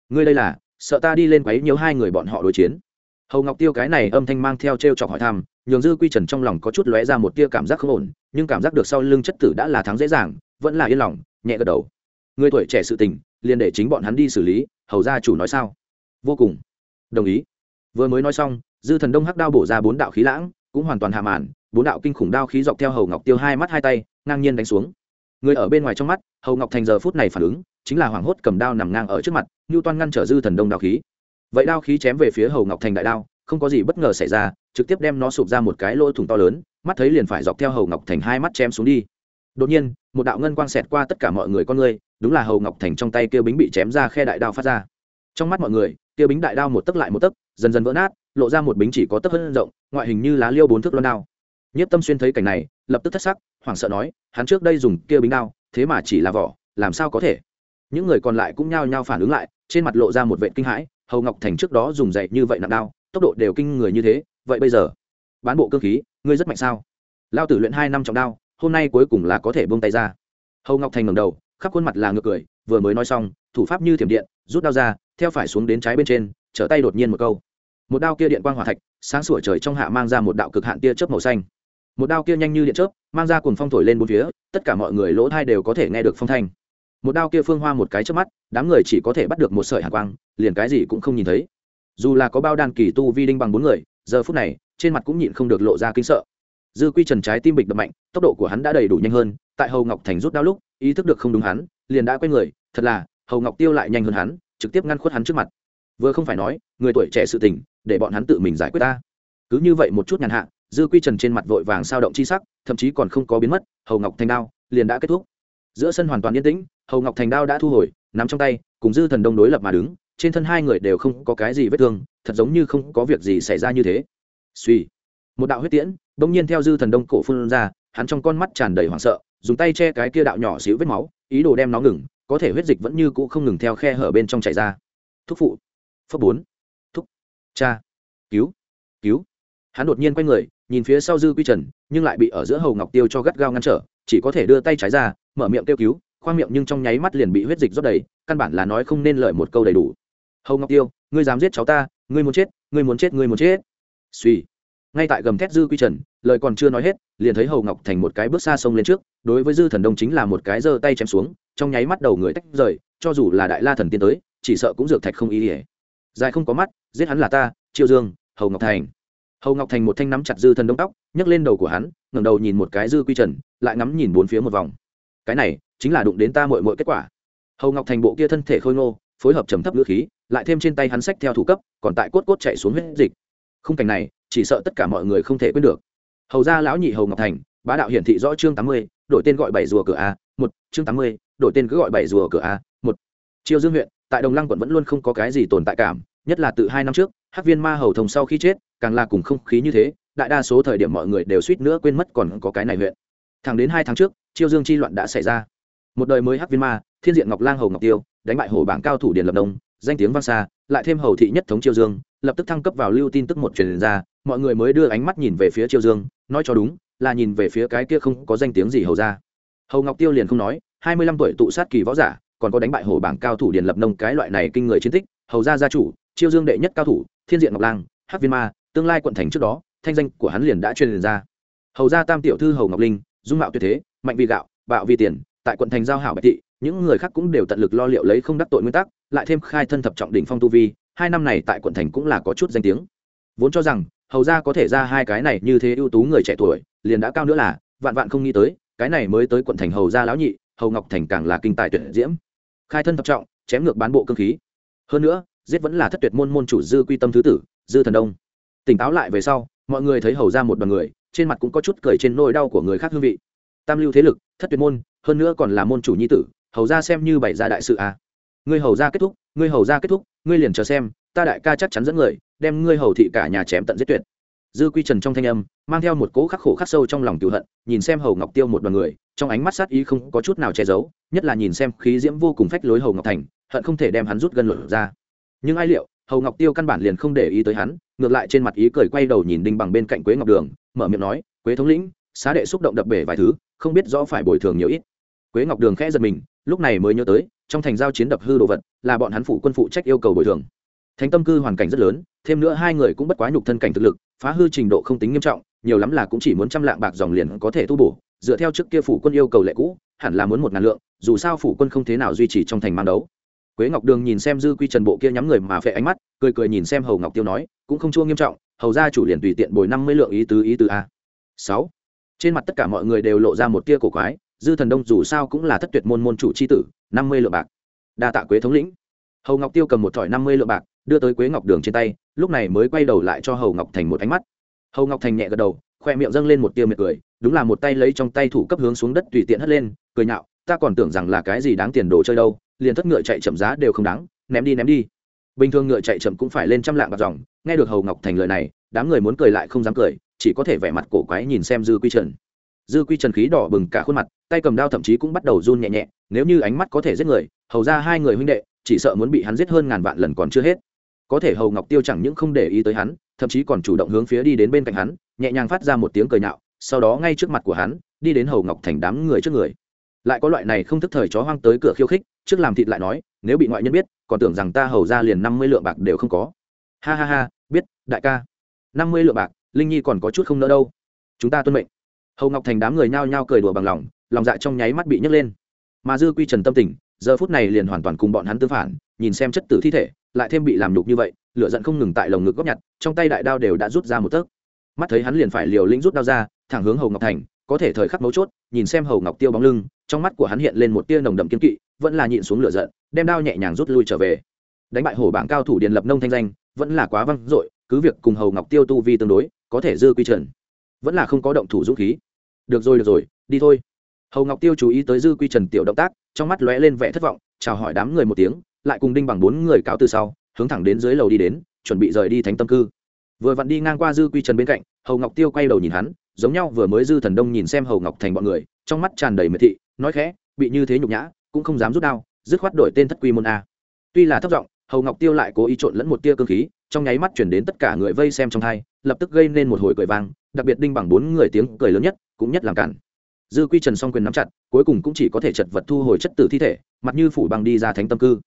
Ngươi đây là, sợ ta đi lên quấy nhiều hai người bọn họ đối chiến. Hầu ngọc tiêu cái này âm thanh mang theo t r e o chọc hỏi thăm, nhường dư quy trần trong lòng có chút lóe ra một tia cảm giác không ổn, nhưng cảm giác được sau lưng chất tử đã là thắng dễ dàng, vẫn là yên lòng, nhẹ gật đầu người tuổi trẻ sự tình, liền để chính bọn hắn đi xử lý, hầu gia chủ nói sao? Vô cùng. Đồng ý. Vừa mới nói xong, dư thần đông hắc đao bổ ra bốn đạo khí lãng, cũng hoàn toàn hạ màn, bốn đạo kinh khủng đao khí dọc theo hầu ngọc tiêu hai mắt hai tay, ngang nhiên đánh xuống. Người ở bên ngoài trong mắt, hầu ngọc thành giờ phút này phản ứng, chính là hoảng hốt cầm đao nằm ngang ở trước mặt ngưu toan ngăn trở dư thần đông đao khí. Vậy đao khí chém về phía hầu ngọc thành đại đao, không có gì bất ngờ xảy ra, trực tiếp đem nó sụp ra một cái lỗ thủng to lớn, mắt thấy liền phải dọc theo hầu ngọc thành hai mắt chém xuống đi. Đột nhiên một đạo ngân quang xẹt qua tất cả mọi người con người đúng là hầu ngọc thành trong tay kia bính bị chém ra khe đại đao phát ra. Trong mắt mọi người, kia bính đại đao một tấc lại một tấc, dần dần vỡ nát, lộ ra một bính chỉ có tấc hơn rộng, ngoại hình như lá liêu bốn thước loan đao. Nhất tâm xuyên thấy cảnh này, lập tức thất sắc, hoảng sợ nói, hắn trước đây dùng kia bính đao, thế mà chỉ là vỏ, làm sao có thể? Những người còn lại cũng nhao nhao phản ứng lại, trên mặt lộ ra một vệ kinh hãi, hầu ngọc thành trước đó dùng dậy như vậy nặng đao, tốc độ đều kinh người như thế, vậy bây giờ? Bán bộ cơ khí, ngươi rất mạnh sao? Lao tử luyện hai năm trọng đao hôm nay cuối cùng là có thể buông tay ra. Hầu ngọc thành ngẩng đầu, khắp khuôn mặt là ngược cười, vừa mới nói xong, thủ pháp như thiểm điện, rút đao ra, theo phải xuống đến trái bên trên, trở tay đột nhiên một câu. Một đao kia điện quang hỏa thạch, sáng sủa trời trong hạ mang ra một đạo cực hạn tia chớp màu xanh. Một đao kia nhanh như điện chớp, mang ra cuồng phong thổi lên bốn phía, tất cả mọi người lỗ thai đều có thể nghe được phong thanh. Một đao kia phương hoa một cái trước mắt, đám người chỉ có thể bắt được một sợi hạ quang, liền cái gì cũng không nhìn thấy. Dù là có bao đan kỳ tu vi đinh bằng bốn người, giờ phút này, trên mặt cũng nhịn không được lộ ra kinh sợ dư quy trần trái tim bịch đập mạnh, tốc độ của hắn đã đầy đủ nhanh hơn, tại hầu ngọc thành rút đau lúc, ý thức được không đúng hắn, liền đã quay người, thật là, hầu ngọc tiêu lại nhanh hơn hắn, trực tiếp ngăn khuất hắn trước mặt. Vừa không phải nói, người tuổi trẻ sự tình, để bọn hắn tự mình giải quyết ta. Cứ như vậy một chút nhàn hạ, dư quy trần trên mặt vội vàng sao động chi sắc, thậm chí còn không có biến mất, hầu ngọc thành đao liền đã kết thúc. Giữa sân hoàn toàn yên tĩnh, hầu ngọc thành đao đã thu hồi, nắm trong tay, cùng dư thần đông đối lập mà đứng, trên thân hai người đều không có cái gì vết thương, thật giống như không có việc gì xảy ra như thế. Suy một đạo huyết tiễn, bỗng nhiên theo dư thần đông cổ phun ra, hắn trong con mắt tràn đầy hoảng sợ, dùng tay che cái kia đạo nhỏ xíu vết máu, ý đồ đem nó ngừng, có thể huyết dịch vẫn như cũ không ngừng theo khe hở bên trong chảy ra. Thúc phụ. Phấp bốn. Thúc. Cha. Cứu. Cứu. Hắn đột nhiên quay người, nhìn phía sau dư quy trần, nhưng lại bị ở giữa hầu ngọc tiêu cho gắt gao ngăn trở, chỉ có thể đưa tay trái ra, mở miệng kêu cứu, khoang miệng nhưng trong nháy mắt liền bị huyết dịch rót đầy, căn bản là nói không nên lời một câu đầy đủ. Hầu ngọc tiêu, ngươi dám giết cháu ta, ngươi muốn chết, ngươi muốn chết, ngươi muốn chết. Suy ngay tại gầm thét dư quy trần, lời còn chưa nói hết, liền thấy hầu ngọc thành một cái bước xa sông lên trước, đối với dư thần đông chính là một cái giơ tay chém xuống, trong nháy mắt đầu người tách rời, cho dù là đại la thần tiên tới, chỉ sợ cũng dược thạch không ý ỉa dài không có mắt, giết hắn là ta triệu dương, hầu ngọc thành. Hầu ngọc thành một thanh nắm chặt dư thần đông tóc, nhấc lên đầu của hắn, ngẩng đầu nhìn một cái dư quy trần, lại ngắm nhìn bốn phía một vòng. Cái này, chính là đụng đến ta mội mội kết quả. Hầu ngọc thành bộ kia thân thể khôi ngô, phối hợp trầm thấp ngữ khí, lại thêm trên tay hắn sách theo thủ cấp, còn tại cốt cốt chạy xuống huyết dịch. Khung cảnh này chỉ sợ tất cả mọi người không thể quên được. Hầu ra lão nhị hầu ngọc thành, bá đạo hiển thị rõ chương tám mươi, đổi tên gọi bảy rùa cửa a, một, chương tám mươi, đổi tên cứ gọi bảy rùa cửa a, một. Chiêu dương huyện, tại đồng lăng quận vẫn luôn không có cái gì tồn tại cảm, nhất là từ hai năm trước, hắc viên ma hầu thông sau khi chết, càng là cùng không khí như thế, đại đa số thời điểm mọi người đều suýt nữa quên mất còn có cái này huyện. Thẳng đến hai tháng trước chiêu dương chi loạn đã xảy ra. Một đời mới hắc viên ma, thiên diện ngọc lang hầu ngọc tiêu, đánh bại hổ bảng cao thủ điền lập đông danh tiếng vang xa, lại thêm hầu thị nhất thống chiêu dương, lập tức thăng cấp vào lưu tin tức một truyền ra, mọi người mới đưa ánh mắt nhìn về phía chiêu dương, nói cho đúng, là nhìn về phía cái kia không có danh tiếng gì hầu ra. Hầu ngọc tiêu liền không nói, hai mươi lăm tuổi tụ sát kỳ võ giả, còn có đánh bại hổ bảng cao thủ điền lập nông cái loại này kinh người chiến tích, hầu gia gia chủ chiêu dương đệ nhất cao thủ, thiên diện ngọc lang, hắc viên ma, tương lai quận thành trước đó, thanh danh của hắn liền đã truyền ra. Hầu gia tam tiểu thư hầu ngọc linh, dung mạo tuyệt thế, mạnh vì gạo, bạo vì tiền tại quận thành giao hảo bạch thị, những người khác cũng đều tận lực lo liệu lấy không đắc tội nguyên tắc, lại thêm khai thân thập trọng đỉnh phong tu vi, hai năm này tại quận thành cũng là có chút danh tiếng. Vốn cho rằng, hầu ra có thể ra hai cái này như thế ưu tú người trẻ tuổi, liền đã cao nữa là, vạn vạn không nghĩ tới, cái này mới tới quận thành hầu ra lão nhị, hầu ngọc thành càng là kinh tài tuyển diễm. Khai thân thập trọng, chém ngược bán bộ cơ khí. Hơn nữa, giết vẫn là thất tuyệt môn môn chủ dư quy tâm thứ tử, dư thần đông. Tỉnh táo lại về sau, mọi người thấy hầu ra một đoàn người, trên mặt cũng có chút cười trên nỗi đau của người khác hương vị. Tam lưu thế lực, thất tuyệt môn hơn nữa còn là môn chủ nhi tử, hầu ra xem như bày ra đại sự à. ngươi hầu ra kết thúc, ngươi hầu ra kết thúc, ngươi liền chờ xem, ta đại ca chắc chắn dẫn người, đem ngươi hầu thị cả nhà chém tận giết tuyệt. Dư quy trần trong thanh âm, mang theo một cố khắc khổ khắc sâu trong lòng cựu hận, nhìn xem hầu ngọc tiêu một đoàn người, trong ánh mắt sát ý không có chút nào che giấu, nhất là nhìn xem khí diễm vô cùng phách lối hầu ngọc thành, hận không thể đem hắn rút gân luận ra. Nhưng ai liệu, hầu ngọc tiêu căn bản liền không để ý tới hắn, ngược lại trên mặt ý cười quay đầu nhìn đinh bằng bên cạnh quế ngọc đường, mở miệng nói, quế thống lĩnh, xá đệ xúc động đập bể vài thứ, không biết rõ phải bồi thường nhiều ít quế ngọc đường khẽ giật mình, lúc này mới nhớ tới, trong thành giao chiến đập hư đồ vật, là bọn hắn phụ quân phụ trách yêu cầu bồi thường. Thánh tâm cư hoàn cảnh rất lớn, thêm nữa hai người cũng bất quá nhục thân cảnh thực lực, phá hư trình độ không tính nghiêm trọng, nhiều lắm là cũng chỉ muốn trăm lạng bạc dòng liền có thể tu bổ, dựa theo trước kia phủ quân yêu cầu lệ cũ, hẳn là muốn một ngàn lượng, dù sao phủ quân không thế nào duy trì trong thành mang đấu. Quế ngọc đường nhìn xem dư quy trần bộ kia nhắm người mà phệ ánh mắt, cười cười nhìn xem hầu ngọc tiêu nói, cũng không chua nghiêm trọng, hầu gia chủ liền tùy tiện bồi năm mươi lượng ý tứ ý tứ a. Sáu. Trên mặt tất cả mọi người đều lộ ra một tia cổ quái dư thần đông dù sao cũng là thất tuyệt môn môn chủ c h i tử, năm mươi lượng bạc. Đa tạ quế thống lĩnh. Hầu ngọc tiêu cầm một thỏi năm mươi lượng bạc, đưa tới quế ngọc đường trên tay, lúc này mới quay đầu lại cho hầu ngọc thành một ánh mắt. Hầu ngọc thành nhẹ gật đầu, khoe miệng dâng lên một tia miệt cười, đúng là một tay lấy trong tay thủ cấp hướng xuống đất tùy tiện hất lên, cười nhạo, ta còn tưởng rằng là cái gì đáng tiền đồ chơi đâu, liền thất ngựa chạy chậm giá đều không đáng, ném đi ném đi. Bình thường ngựa chạy chậm cũng phải lên trăm lạng bạc dòng, nghe được hầu ngọc thành lời này, đám người muốn cười lại không dám cười, chỉ có thể vẻ mặt cổ quái nhìn xem dư quy trần dư quy trần khí đỏ bừng cả khuôn mặt, tay cầm đao thậm chí cũng bắt đầu run nhẹ nhẹ, nếu như ánh mắt có thể giết người, hầu ra hai người huynh đệ, chỉ sợ muốn bị hắn giết hơn ngàn vạn lần còn chưa hết. Có thể hầu ngọc tiêu chẳng những không để ý tới hắn, thậm chí còn chủ động hướng phía đi đến bên cạnh hắn, nhẹ nhàng phát ra một tiếng cười nhạo, sau đó ngay trước mặt của hắn, đi đến hầu ngọc thành đám người trước người. Lại có loại này không thức thời chó hoang tới cửa khiêu khích, trước làm thịt lại nói, nếu bị ngoại nhân biết, còn tưởng rằng ta hầu ra liền năm mươi lượng bạc đều không có. Ha ha ha, biết, đại ca. năm mươi lượng bạc, linh nhi còn có chút không nỡ đâu. Chúng ta tuân mệnh hầu ngọc thành đám người nhao nhao cười đùa bằng lòng lòng dạ trong nháy mắt bị nhấc lên mà dư quy trần tâm tình giờ phút này liền hoàn toàn cùng bọn hắn tương phản nhìn xem chất tử thi thể lại thêm bị làm nhục như vậy lửa giận không ngừng tại lồng ngực góp nhặt trong tay đại đao đều đã rút ra một tấc mắt thấy hắn liền phải liều lĩnh rút đao ra thẳng hướng hầu ngọc thành có thể thời khắc mấu chốt nhìn xem hầu ngọc tiêu bóng lưng trong mắt của hắn hiện lên một tia nồng đậm kiên kỵ vẫn là nhịn xuống lửa giận đem đao nhẹ nhàng rút lui trở về đánh bại hổ bảng cao thủ điền lập nông thanh danh vẫn là quá văng dội cứ việc cùng hầu ngọc tiêu tu vi tương đối có thể dư quy trần vẫn là không có động thủ dũng khí được rồi được rồi, đi thôi. Hầu ngọc tiêu chú ý tới dư quy trần tiểu động tác, trong mắt lóe lên vẻ thất vọng, chào hỏi đám người một tiếng, lại cùng đinh bằng bốn người cáo từ sau, hướng thẳng đến dưới lầu đi đến, chuẩn bị rời đi thánh tâm cư. Vừa vặn đi ngang qua dư quy trần bên cạnh, hầu ngọc tiêu quay đầu nhìn hắn, giống nhau vừa mới dư thần đông nhìn xem hầu ngọc thành bọn người, trong mắt tràn đầy miệt thị, nói khẽ, bị như thế nhục nhã, cũng không dám rút đao, dứt khoát đổi tên thất quy môn a. Tuy là thất giọng hầu ngọc tiêu lại cố ý trộn lẫn một tia cơ khí, trong nháy mắt chuyển đến tất cả người vây xem trong thai lập tức gây nên một hồi cười vang, đặc biệt đinh bằng bốn người tiếng cười lớn nhất cũng nhất làm cản. Dư quy trần song quyền nắm chặt, cuối cùng cũng chỉ có thể chật vật thu hồi chất tử thi thể, mặt như phủ bằng đi ra thánh tâm cư.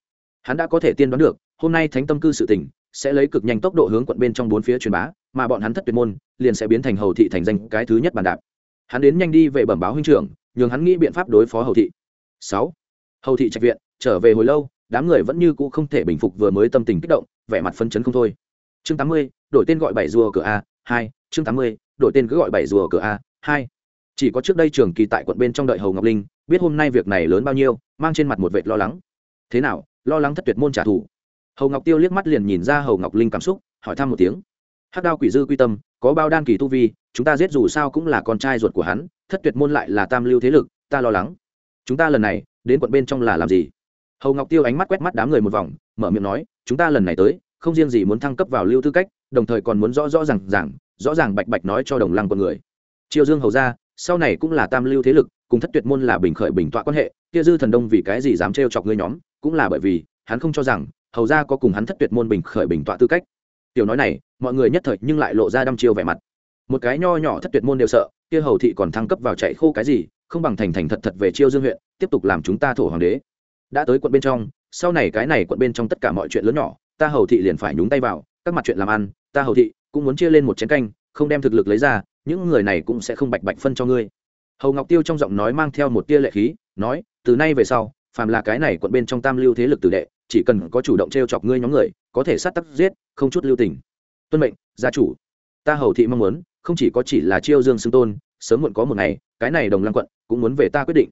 Hắn đã có thể tiên đoán được, hôm nay thánh tâm cư sự tỉnh sẽ lấy cực nhanh tốc độ hướng quận bên trong bốn phía truyền bá, mà bọn hắn thất tuyệt môn liền sẽ biến thành hầu thị thành danh cái thứ nhất bàn đạp. Hắn đến nhanh đi về bẩm báo huynh trưởng, nhường hắn nghĩ biện pháp đối phó hầu thị. Sáu. Hầu thị trạch viện, trở về hồi lâu, đám người vẫn như cũ không thể bình phục vừa mới tâm tình kích động, vẻ mặt phân chấn không thôi. Chương tám mươi, đổi tên gọi bảy rùa cửa a, hai. Chương tám mươi, đổi tên cứ gọi bảy rùa cửa a, hai chỉ có trước đây trường kỳ tại quận bên trong đợi hầu ngọc linh, biết hôm nay việc này lớn bao nhiêu, mang trên mặt một vệt lo lắng. Thế nào, lo lắng thất tuyệt môn trả thù? Hầu ngọc tiêu liếc mắt liền nhìn ra hầu ngọc linh cảm xúc, hỏi thăm một tiếng. Hắc đao quỷ dư quy tâm, có bao đan kỳ tu vi, chúng ta giết dù sao cũng là con trai ruột của hắn, thất tuyệt môn lại là tam lưu thế lực, ta lo lắng. Chúng ta lần này, đến quận bên trong là làm gì? Hầu ngọc tiêu ánh mắt quét mắt đám người một vòng, mở miệng nói, chúng ta lần này tới, không riêng gì muốn thăng cấp vào lưu tư cách, đồng thời còn muốn rõ rõ r à n g rằng rõ ràng bạch bạch nói cho đồng lăng con người. Triều dương hầu ra sau này cũng là tam lưu thế lực, cùng thất tuyệt môn là bình khởi bình tọa quan hệ, kia dư thần đông vì cái gì dám trêu chọc ngươi nhóm, cũng là bởi vì, hắn không cho rằng, hầu ra có cùng hắn thất tuyệt môn bình khởi bình tọa tư cách. Tiểu nói này, mọi người nhất thời nhưng lại lộ ra đăm chiêu vẻ mặt. Một cái nho nhỏ thất tuyệt môn đều sợ, kia hầu thị còn thăng cấp vào chạy khô cái gì, không bằng thành thành thật thật về chiêu dương huyện, tiếp tục làm chúng ta thổ hoàng đế. Đã tới quận bên trong, sau này cái này quận bên trong tất cả mọi chuyện lớn nhỏ, ta hầu thị liền phải nhúng tay vào, các mặt chuyện làm ăn, ta hầu thị cũng muốn chia lên một chén canh, không đem thực lực lấy ra những người này cũng sẽ không bạch bạch phân cho ngươi. Hầu ngọc tiêu trong giọng nói mang theo một tia lệ khí, nói, từ nay về sau, phàm là cái này quận bên trong tam lưu thế lực tử đệ, chỉ cần có chủ động t r e o chọc ngươi nhóm người, có thể sát tắc giết, không chút lưu tình. Tuân mệnh, gia chủ. Ta hầu thị mong muốn, không chỉ có chỉ là chiêu dương xưng tôn, sớm muộn có một ngày, cái này đồng lăng quận cũng muốn về ta quyết định.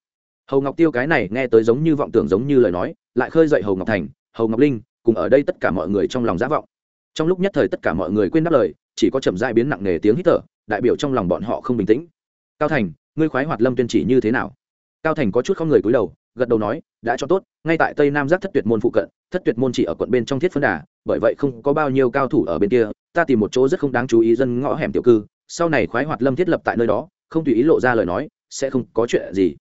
Hầu ngọc tiêu cái này nghe tới giống như vọng tưởng giống như lời nói, lại khơi dậy hầu ngọc thành, hầu ngọc linh, cùng ở đây tất cả mọi người trong lòng giả vọng. Trong lúc nhất thời tất cả mọi người quên đáp lời chỉ có chậm dại biến nặng nề tiếng hít thở, đại biểu trong lòng bọn họ không bình tĩnh. Cao thành, ngươi khoái hoạt lâm tuyên chỉ như thế nào? Cao thành có chút không người cúi đầu, gật đầu nói, đã cho tốt, ngay tại tây nam giác thất tuyệt môn phụ cận, thất tuyệt môn chỉ ở quận bên trong thiết phân đà, bởi vậy không có bao nhiêu cao thủ ở bên kia, ta tìm một chỗ rất không đáng chú ý dân ngõ hẻm tiểu cư, sau này khoái hoạt lâm thiết lập tại nơi đó, không tùy ý lộ ra lời nói, sẽ không có chuyện gì.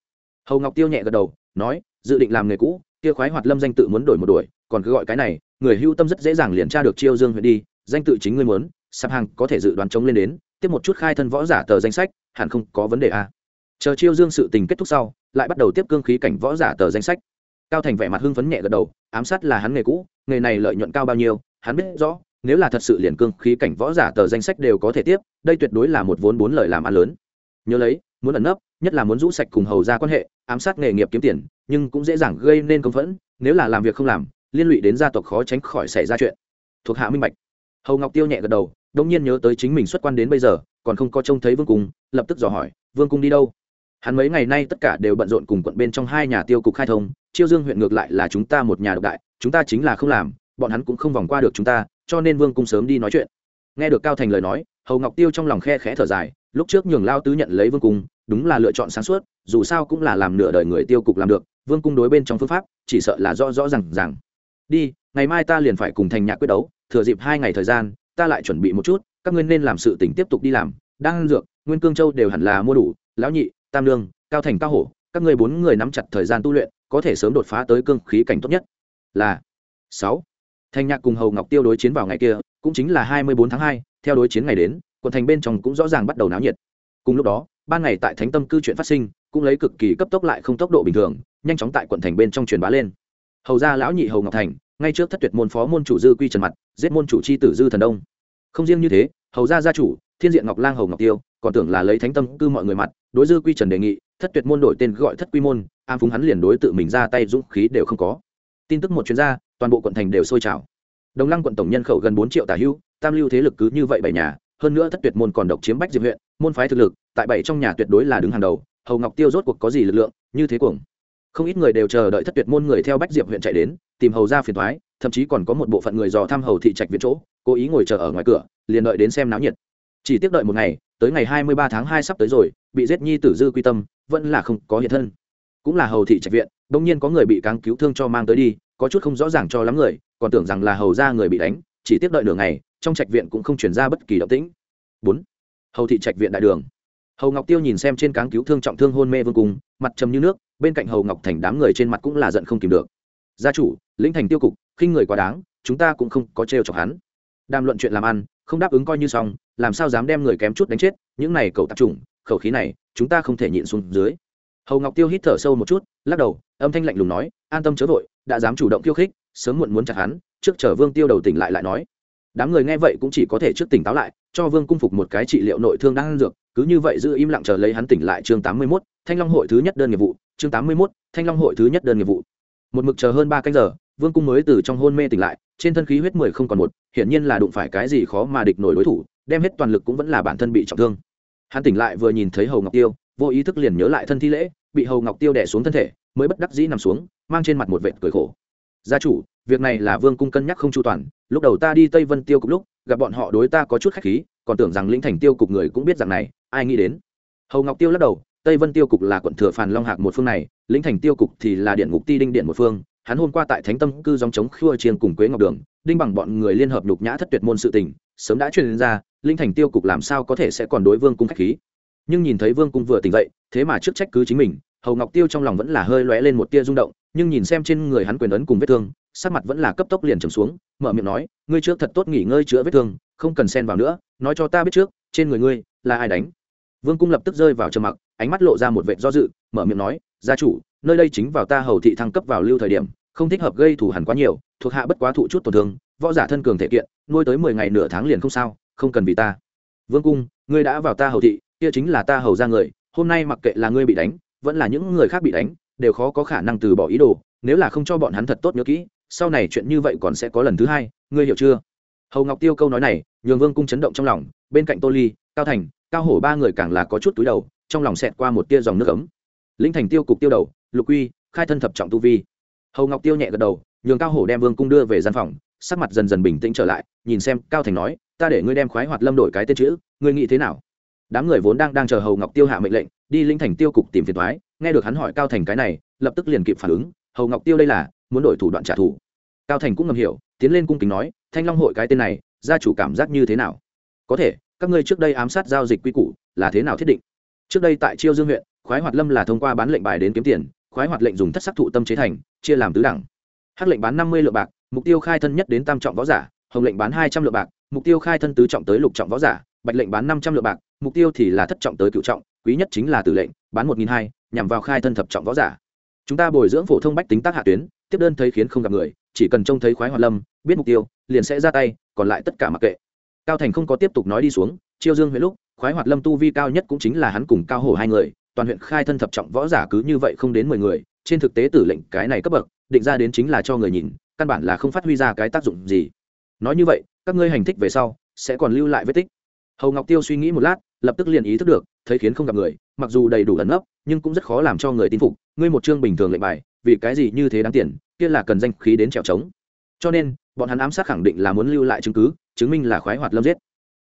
Hầu ngọc tiêu nhẹ gật đầu, nói, dự định làm nghề cũ, kia khoái hoạt lâm danh tự muốn đổi một đuổi, còn cứ gọi cái này, người hưu tâm rất dễ dàng liền tra được chiêu dương huyện đi, danh tự chính ngươi muốn sạp hàng có thể dự đoán chống lên đến, tiếp một chút khai thân võ giả tờ danh sách, hẳn không có vấn đề a chờ chiêu dương sự tình kết thúc sau, lại bắt đầu tiếp cương khí cảnh võ giả tờ danh sách. Cao thành vẻ mặt hưng phấn nhẹ gật đầu, ám sát là hắn nghề cũ, nghề này lợi nhuận cao bao nhiêu, hắn biết rõ, nếu là thật sự liền cương khí cảnh võ giả tờ danh sách đều có thể tiếp, đây tuyệt đối là một vốn bốn lời làm ăn lớn. Nhớ lấy, muốn ẩn nấp, nhất là muốn rũ sạch cùng hầu ra quan hệ, ám sát nghề nghiệp kiếm tiền, nhưng cũng dễ dàng gây nên công phẫn, nếu là làm việc không làm, liên lụy đến gia tộc khó tránh khỏi xảy ra chuyện. Thuộc hạ minh bạch hầu ngọc tiêu nhẹ gật đầu đông nhiên nhớ tới chính mình xuất quan đến bây giờ, còn không có trông thấy vương cung, lập tức dò hỏi, vương cung đi đâu? Hắn mấy ngày nay tất cả đều bận rộn cùng quận bên trong hai nhà tiêu cục khai thông, chiêu dương huyện ngược lại là chúng ta một nhà độc đại, chúng ta chính là không làm, bọn hắn cũng không vòng qua được chúng ta, cho nên vương cung sớm đi nói chuyện. Nghe được cao thành lời nói, hầu ngọc tiêu trong lòng khe khẽ thở dài, lúc trước nhường lao tứ nhận lấy vương cung, đúng là lựa chọn sáng suốt, dù sao cũng là làm nửa đời người tiêu cục làm được, vương cung đối bên trong phương pháp, chỉ sợ là rõ rõ r à n g rằng đi, ngày mai ta liền phải cùng thành nhạc quyết đấu thừa dịp hai ngày thời gian, ta lại chuẩn bị một chút, các ngươi nên làm sự tỉnh tiếp tục đi làm. Đang dược, nguyên cương châu đều hẳn là mua đủ. Lão nhị, tam lương cao thành cao hổ, các ngươi bốn người nắm chặt thời gian tu luyện, có thể sớm đột phá tới cương khí cảnh tốt nhất. Là sáu. Thành nhạc cùng hầu ngọc tiêu đối chiến vào ngày kia, cũng chính là hai mươi bốn tháng hai, theo đối chiến ngày đến, quận thành bên trong cũng rõ ràng bắt đầu náo nhiệt. Cùng lúc đó, ban ngày tại thánh tâm cư chuyện phát sinh, cũng lấy cực kỳ cấp tốc lại không tốc độ bình thường, nhanh chóng tại quận thành bên trong truyền bá lên. Hầu ra lão nhị hầu ngọc thành ngay trước thất tuyệt môn phó môn chủ dư quy trần mặt, giết môn chủ c h i tử dư thần đông. Không riêng như thế, hầu ra gia chủ, thiên diện ngọc lang hầu ngọc tiêu, còn tưởng là lấy thánh tâm cư mọi người mặt, đối dư quy trần đề nghị, thất tuyệt môn đổi tên gọi thất quy môn, am phúng hắn liền đối tự mình ra tay dũng khí đều không có. Tin tức một chuyên gia, toàn bộ quận thành đều sôi trào. Đồng lăng quận tổng nhân khẩu gần bốn triệu tả hưu, tam lưu thế lực cứ như vậy bảy nhà, hơn nữa thất tuyệt môn còn độc chiếm bách diệp huyện, môn phái thực lực, tại bảy trong nhà tuyệt đối là đứng hàng đầu, hầu ngọc tiêu rốt cuộc có gì lực lượng, như thế cuồng. Không ít người đều chờ đợi thất tuyệt môn người theo bách diệp huyện chạy đến tìm hầu ra phiền thoái, thậm chí còn có một bộ phận người dò thăm hầu thị trạch viện chỗ, cố ý ngồi chờ ở ngoài cửa, liền đợi đến xem náo nhiệt. Chỉ tiếp đợi một ngày, tới ngày hai mươi ba tháng hai sắp tới rồi, bị giết nhi tử dư quy tâm, vẫn là không có hiện thân. Cũng là hầu thị trạch viện, đông nhiên có người bị cáng cứu thương cho mang tới đi, có chút không rõ ràng cho lắm người, còn tưởng rằng là hầu ra người bị đánh, chỉ tiếp đợi nửa ngày, trong trạch viện cũng không chuyển ra bất kỳ động tĩnh. Bốn, hầu thị trạch viện đại đường. Hầu ngọc tiêu nhìn xem trên cáng cứu thương trọng thương hôn mê vương cung, mặt trầm như nước, bên cạnh hầu ngọc thành đám người trên mặt cũng là giận không kìm được. Gia chủ lĩnh thành tiêu cục khinh người quá đáng chúng ta cũng không có trêu chọc hắn. Đàm luận chuyện làm ăn không đáp ứng coi như xong làm sao dám đem người kém chút đánh chết những này cầu tạp trùng khẩu khí này chúng ta không thể nhịn xuống dưới. Hầu ngọc tiêu hít thở sâu một chút lắc đầu âm thanh lạnh lùng nói an tâm chớ vội đã dám chủ động khiêu khích sớm muộn muốn chặt hắn trước chờ vương tiêu đầu tỉnh lại lại nói. Đám người nghe vậy cũng chỉ có thể trước tỉnh táo lại cho vương cung phục một cái trị liệu nội thương đang ăn dược cứ như vậy giữ im lặng chờ lấy hắn tỉnh lại chương tám mươi 81, thanh long hội thứ nhất đơn nghiệp vụ chương tám mươi 81, thanh long hội thứ nhất đơn nghiệp vụ. Một mực chờ hơn ba canh giờ vương cung mới từ trong hôn mê tỉnh lại, trên thân khí huyết mười không còn một, hiển nhiên là đụng phải cái gì khó mà địch nổi đối thủ, đem hết toàn lực cũng vẫn là bản thân bị trọng thương. Hắn tỉnh lại vừa nhìn thấy hầu ngọc tiêu, vô ý thức liền nhớ lại thân thi lễ, bị hầu ngọc tiêu đẻ xuống thân thể, mới bất đắc dĩ nằm xuống, mang trên mặt một vệt cười khổ. Gia chủ, việc này là vương cung cân nhắc không chu toàn, lúc đầu ta đi tây vân tiêu cục lúc, gặp bọn họ đối ta có chút khách khí, còn tưởng rằng lĩnh thành tiêu cục người cũng biết rằng này, ai nghĩ đến? Hầu ngọc tiêu lắc đầu, tây vân tiêu cục là quận thừa phàn long hạc một phương này, lĩnh thành tiêu cục thì là điện ngục ti đinh điện một phương hắn hôm qua tại thánh tâm cư dòng chống khua chiên cùng quế ngọc đường, đinh bằng bọn người liên hợp nhục nhã thất tuyệt môn sự tình, sớm đã truyền ra, linh thành tiêu cục làm sao có thể sẽ còn đối vương cung khách khí? Nhưng nhìn thấy vương cung vừa tỉnh dậy, thế mà trước trách cứ chính mình, hầu ngọc tiêu trong lòng vẫn là hơi lóe lên một tia rung động, nhưng nhìn xem trên người hắn quyền ấn cùng vết thương, sắc mặt vẫn là cấp tốc liền trầm xuống, mở miệng nói, ngươi trước thật tốt nghỉ ngơi chữa vết thương, không cần xen vào nữa, nói cho ta biết trước, trên người ngươi là ai đánh? Vương cung lập tức rơi vào trầm mặc, ánh mắt lộ ra một vệ do dự, mở miệng nói, gia chủ, nơi đây chính vào ta hầu thị thăng cấp vào lưu thời điểm không thích hợp gây thủ hẳn quá nhiều, thuộc hạ bất quá thụ chút tổn thương, võ giả thân cường thể kiện, nuôi tới mười ngày nửa tháng liền không sao, không cần vì ta. Vương cung, ngươi đã vào ta hầu thị, kia chính là ta hầu ra người, hôm nay mặc kệ là ngươi bị đánh, vẫn là những người khác bị đánh, đều khó có khả năng từ bỏ ý đồ, nếu là không cho bọn hắn thật tốt nhớ kỹ, sau này chuyện như vậy còn sẽ có lần thứ hai, ngươi hiểu chưa? Hầu ngọc tiêu câu nói này, nhường vương cung chấn động trong lòng, bên cạnh tô ly, cao thành, cao hổ ba người càng là có chút túi đầu, trong lòng xẹt qua một tia dòng nước ấm. Linh thành tiêu cục tiêu đầu, lục quy khai thân thập trọng tu vi hầu ngọc tiêu nhẹ gật đầu nhường cao hổ đem vương cung đưa về gian phòng sắc mặt dần dần bình tĩnh trở lại nhìn xem cao thành nói ta để ngươi đem khoái hoạt lâm đổi cái tên chữ ngươi nghĩ thế nào đám người vốn đang đang chờ hầu ngọc tiêu hạ mệnh lệnh đi linh thành tiêu cục tìm phiền thoái nghe được hắn hỏi cao thành cái này lập tức liền kịp phản ứng hầu ngọc tiêu đây là muốn đổi thủ đoạn trả thù cao thành cũng ngầm hiểu tiến lên cung kính nói thanh long hội cái tên này gia chủ cảm giác như thế nào có thể các ngươi trước đây ám sát giao dịch quy củ là thế nào thiết định trước đây tại chiêu dương huyện khoái hoạt lâm là thông qua bán lệnh bài đến kiếm tiền khoái hoạt lệnh dùng thất sắc thụ tâm chế thành, chia làm tứ đẳng. Hắc lệnh bán năm mươi lượng bạc, mục tiêu khai thân nhất đến tam trọng võ giả, hồng lệnh bán hai trăm lượng bạc, mục tiêu khai thân tứ trọng tới lục trọng võ giả, bạch lệnh bán năm trăm lượng bạc, mục tiêu thì là thất trọng tới cựu trọng, quý nhất chính là tử lệnh, bán một nghìn hai, nhằm vào khai thân thập trọng võ giả. Chúng ta bồi dưỡng phổ thông bách tính tác hạ tuyến, tiếp đơn thấy khiến không gặp người, chỉ cần trông thấy khoái hoạt lâm, biết mục tiêu, liền sẽ ra tay, còn lại tất cả mặc kệ. Cao thành không có tiếp tục nói đi xuống, chiêu dương huyện lúc, khoái hoạt lâm tu vi cao nhất cũng chính là hắn cùng cao hổ hai người toàn huyện khai thân thập trọng võ giả cứ như vậy không đến mười người, trên thực tế tử lệnh cái này cấp bậc, định ra đến chính là cho người nhìn, căn bản là không phát huy ra cái tác dụng gì. Nói như vậy, các ngươi hành thích về sau, sẽ còn lưu lại vết tích. Hầu ngọc tiêu suy nghĩ một lát, lập tức liền ý thức được, thấy khiến không gặp người, mặc dù đầy đủ ẩn nấp, nhưng cũng rất khó làm cho người tin phục. Ngươi một chương bình thường lệnh bài, vì cái gì như thế đáng tiền, kia là cần danh khí đến trèo trống. Cho nên, bọn hắn ám sát khẳng định là muốn lưu lại chứng cứ, chứng minh là khoái hoạt lâm giết.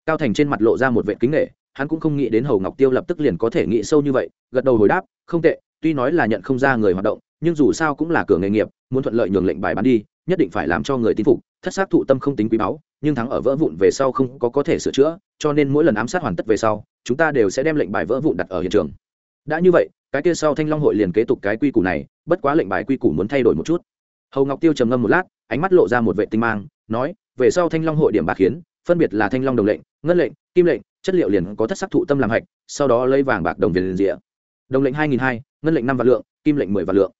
Cao thành trên mặt lộ ra một vệ kính nghệ hắn cũng không nghĩ đến hầu ngọc tiêu lập tức liền có thể nghĩ sâu như vậy, gật đầu hồi đáp, không tệ, tuy nói là nhận không ra người hoạt động, nhưng dù sao cũng là cửa nghề nghiệp, muốn thuận lợi nhường lệnh bài bán đi, nhất định phải làm cho người tin phục, thất xác thụ tâm không tính quý báu, nhưng thắng ở vỡ vụn về sau không có có thể sửa chữa, cho nên mỗi lần ám sát hoàn tất về sau, chúng ta đều sẽ đem lệnh bài vỡ vụn đặt ở hiện trường. Đã như vậy, cái kia sau thanh long hội liền kế tục cái quy củ này, bất quá lệnh bài quy củ muốn thay đổi một chút. Hầu ngọc tiêu trầm ngâm một lát, ánh mắt lộ ra một vệ tinh mang, nói, về sau thanh long hội điểm bạc khiến phân biệt là thanh long đồng lệnh, ngân lệnh, kim lệnh chất liệu liền có thất sắc thụ tâm làm hạch, sau đó lấy vàng bạc đồng viên liền rịa. Đồng lệnh hai nghìn hai, ngân lệnh năm vạn lượng, kim lệnh mười vạn lượng.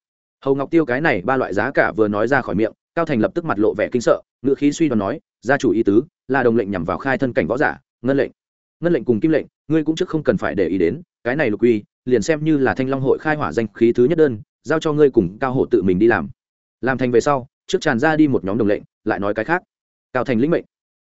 Hầu ngọc tiêu cái này ba loại giá cả vừa nói ra khỏi miệng, cao thành lập tức mặt lộ vẻ kinh sợ ngự khí suy đoán nói, gia chủ ý tứ, là đồng lệnh nhằm vào khai thân cảnh võ giả, ngân lệnh. Ngân lệnh cùng kim lệnh, ngươi cũng trước không cần phải để ý đến, cái này lục quy liền xem như là thanh long hội khai hỏa danh khí thứ nhất đơn, giao cho ngươi cùng cao hộ tự mình đi làm. Làm thành về sau, trước tràn ra đi một nhóm đồng lệnh, lại nói cái khác. Cao thành lĩnh mệnh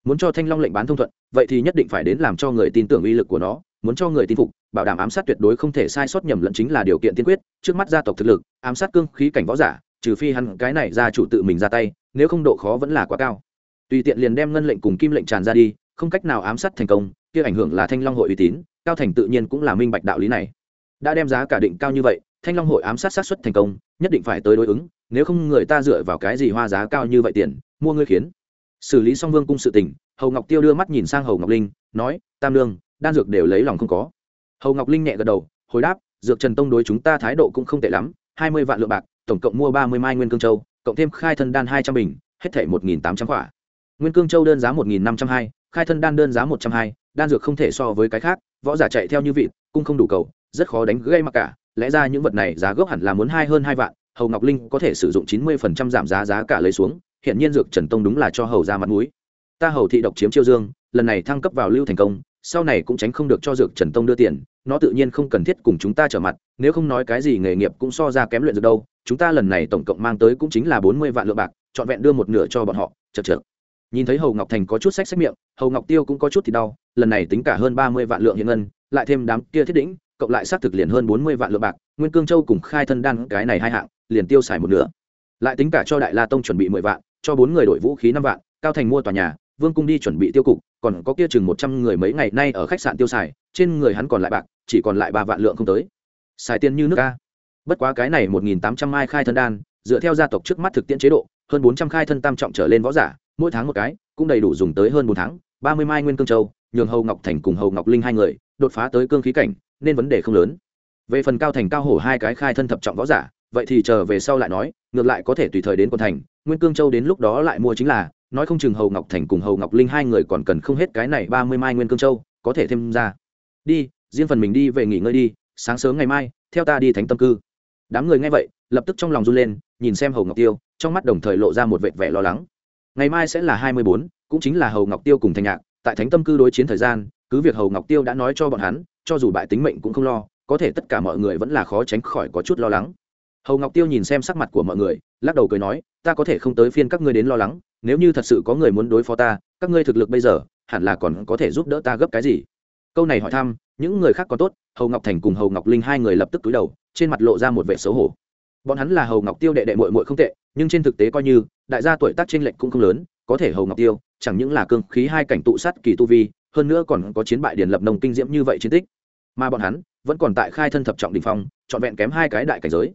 muốn cho thanh long lệnh bán thông thuận, vậy thì nhất định phải đến làm cho người tin tưởng uy lực của nó, muốn cho người tin phục, bảo đảm ám sát tuyệt đối không thể sai sót nhầm lẫn chính là điều kiện tiên quyết, trước mắt gia tộc thực lực, ám sát cương khí cảnh võ giả, trừ phi hắn cái này gia chủ tự mình ra tay, nếu không độ khó vẫn là quá cao. Tùy tiện liền đem ngân lệnh cùng kim lệnh tràn ra đi, không cách nào ám sát thành công, kia ảnh hưởng là thanh long hội uy tín, cao thành tự nhiên cũng là minh bạch đạo lý này. Đã đem giá cả định cao như vậy, thanh long hội ám sát sát xuất thành công, nhất định phải tới đối ứng, nếu không người ta dựa vào cái gì hoa giá cao như vậy tiền, mua ngươi khiến xử lý xong vương cung sự tình, hầu ngọc tiêu đưa mắt nhìn sang hầu ngọc linh, nói, tam lương đan dược đều lấy lòng không có. Hầu ngọc linh nhẹ gật đầu, hồi đáp, dược trần tông đối chúng ta thái độ cũng không tệ lắm, hai mươi vạn lượng bạc, tổng cộng mua ba mươi mai nguyên cương châu, cộng thêm khai thân đan hai trăm bình, hết thể một nghìn tám trăm quả nguyên cương châu đơn giá một nghìn năm trăm hai, khai thân đan đơn giá một trăm hai, đan dược không thể so với cái khác, võ giả chạy theo như vị cung không đủ cầu, rất khó đánh gây mặc cả, lẽ ra những vật này giá gốc hẳn là muốn hai hơn hai vạn, hầu ngọc linh có thể sử dụng chín mươi phần trăm giảm giá giá cả lấy xuống hiện nhiên dược trần tông đúng là cho hầu ra mặt mũi. Ta hầu thị độc chiếm chiêu dương, lần này thăng cấp vào lưu thành công, sau này cũng tránh không được cho dược trần tông đưa tiền, nó tự nhiên không cần thiết cùng chúng ta trở mặt, nếu không nói cái gì nghề nghiệp cũng so ra kém luyện dược đâu, chúng ta lần này tổng cộng mang tới cũng chính là bốn mươi vạn lượng bạc, trọn vẹn đưa một nửa cho bọn họ, chật chật nhìn thấy hầu ngọc thành có chút sách sách miệng, hầu ngọc tiêu cũng có chút thì đau, lần này tính cả hơn ba mươi vạn lượng hiện ngân, lại thêm đám kia thiết đỉnh, cộng lại xác thực liền hơn bốn mươi vạn lượng bạc, nguyên cương châu cùng khai thân đan cái này hai hạng, liền tiêu xài một nửa. Lại tính cả cho đại la tông chuẩn bị mười vạn cho bốn người đổi vũ khí năm vạn, cao thành mua tòa nhà, vương cung đi chuẩn bị tiêu cục, còn có kia chừng một trăm người mấy ngày nay ở khách sạn tiêu xài, trên người hắn còn lại bạc, chỉ còn lại ba vạn lượng không tới. Xài tiền như nước ca bất quá cái này một nghìn tám trăm mai khai thân đan, dựa theo gia tộc trước mắt thực tiễn chế độ, hơn bốn trăm khai thân tam trọng trở lên võ giả, mỗi tháng một cái, cũng đầy đủ dùng tới hơn bốn tháng, ba mươi mai nguyên cương châu, nhường hầu ngọc thành cùng hầu ngọc linh hai người, đột phá tới cương khí cảnh, nên vấn đề không lớn. Về phần cao thành cao hổ hai cái khai thân thập trọng võ giả, vậy thì chờ về sau lại nói, ngược lại có thể tùy thời đến quân thành nguyên cương châu đến lúc đó lại mua chính là, nói không chừng hầu ngọc thành cùng hầu ngọc linh hai người còn cần không hết cái này ba mươi mai nguyên cương châu, có thể thêm ra. Đi, riêng phần mình đi về nghỉ ngơi đi, sáng sớm ngày mai, theo ta đi thánh tâm cư. Đám người nghe vậy, lập tức trong lòng run lên, nhìn xem hầu ngọc tiêu, trong mắt đồng thời lộ ra một vệt vẻ lo lắng. Ngày mai sẽ là hai mươi bốn, cũng chính là hầu ngọc tiêu cùng thành nhạc, tại thánh tâm cư đối chiến thời gian, cứ việc hầu ngọc tiêu đã nói cho bọn hắn, cho dù bại tính mệnh cũng không lo, có thể tất cả mọi người vẫn là khó tránh khỏi có chút lo lắng. Hầu ngọc tiêu nhìn xem sắc mặt của mọi người lắc đầu cười nói, ta có thể không tới phiên các ngươi đến lo lắng, nếu như thật sự có người muốn đối phó ta, các ngươi thực lực bây giờ, hẳn là còn có thể giúp đỡ ta gấp cái gì? Câu này hỏi thăm, những người khác có tốt, hầu ngọc thành cùng hầu ngọc linh hai người lập tức túi đầu, trên mặt lộ ra một vẻ xấu hổ. Bọn hắn là hầu ngọc tiêu đệ đệ mội mội không tệ, nhưng trên thực tế coi như, đại gia tuổi tác t r ê n lệch cũng không lớn, có thể hầu ngọc tiêu, chẳng những là cương khí hai cảnh tụ sát kỳ tu vi, hơn nữa còn có chiến bại điển lập nông kinh diễm như vậy chiến tích. Mà bọn hắn vẫn còn tại khai thân thập trọng đình phong, trọn vẹn kém hai cái đại cảnh giới.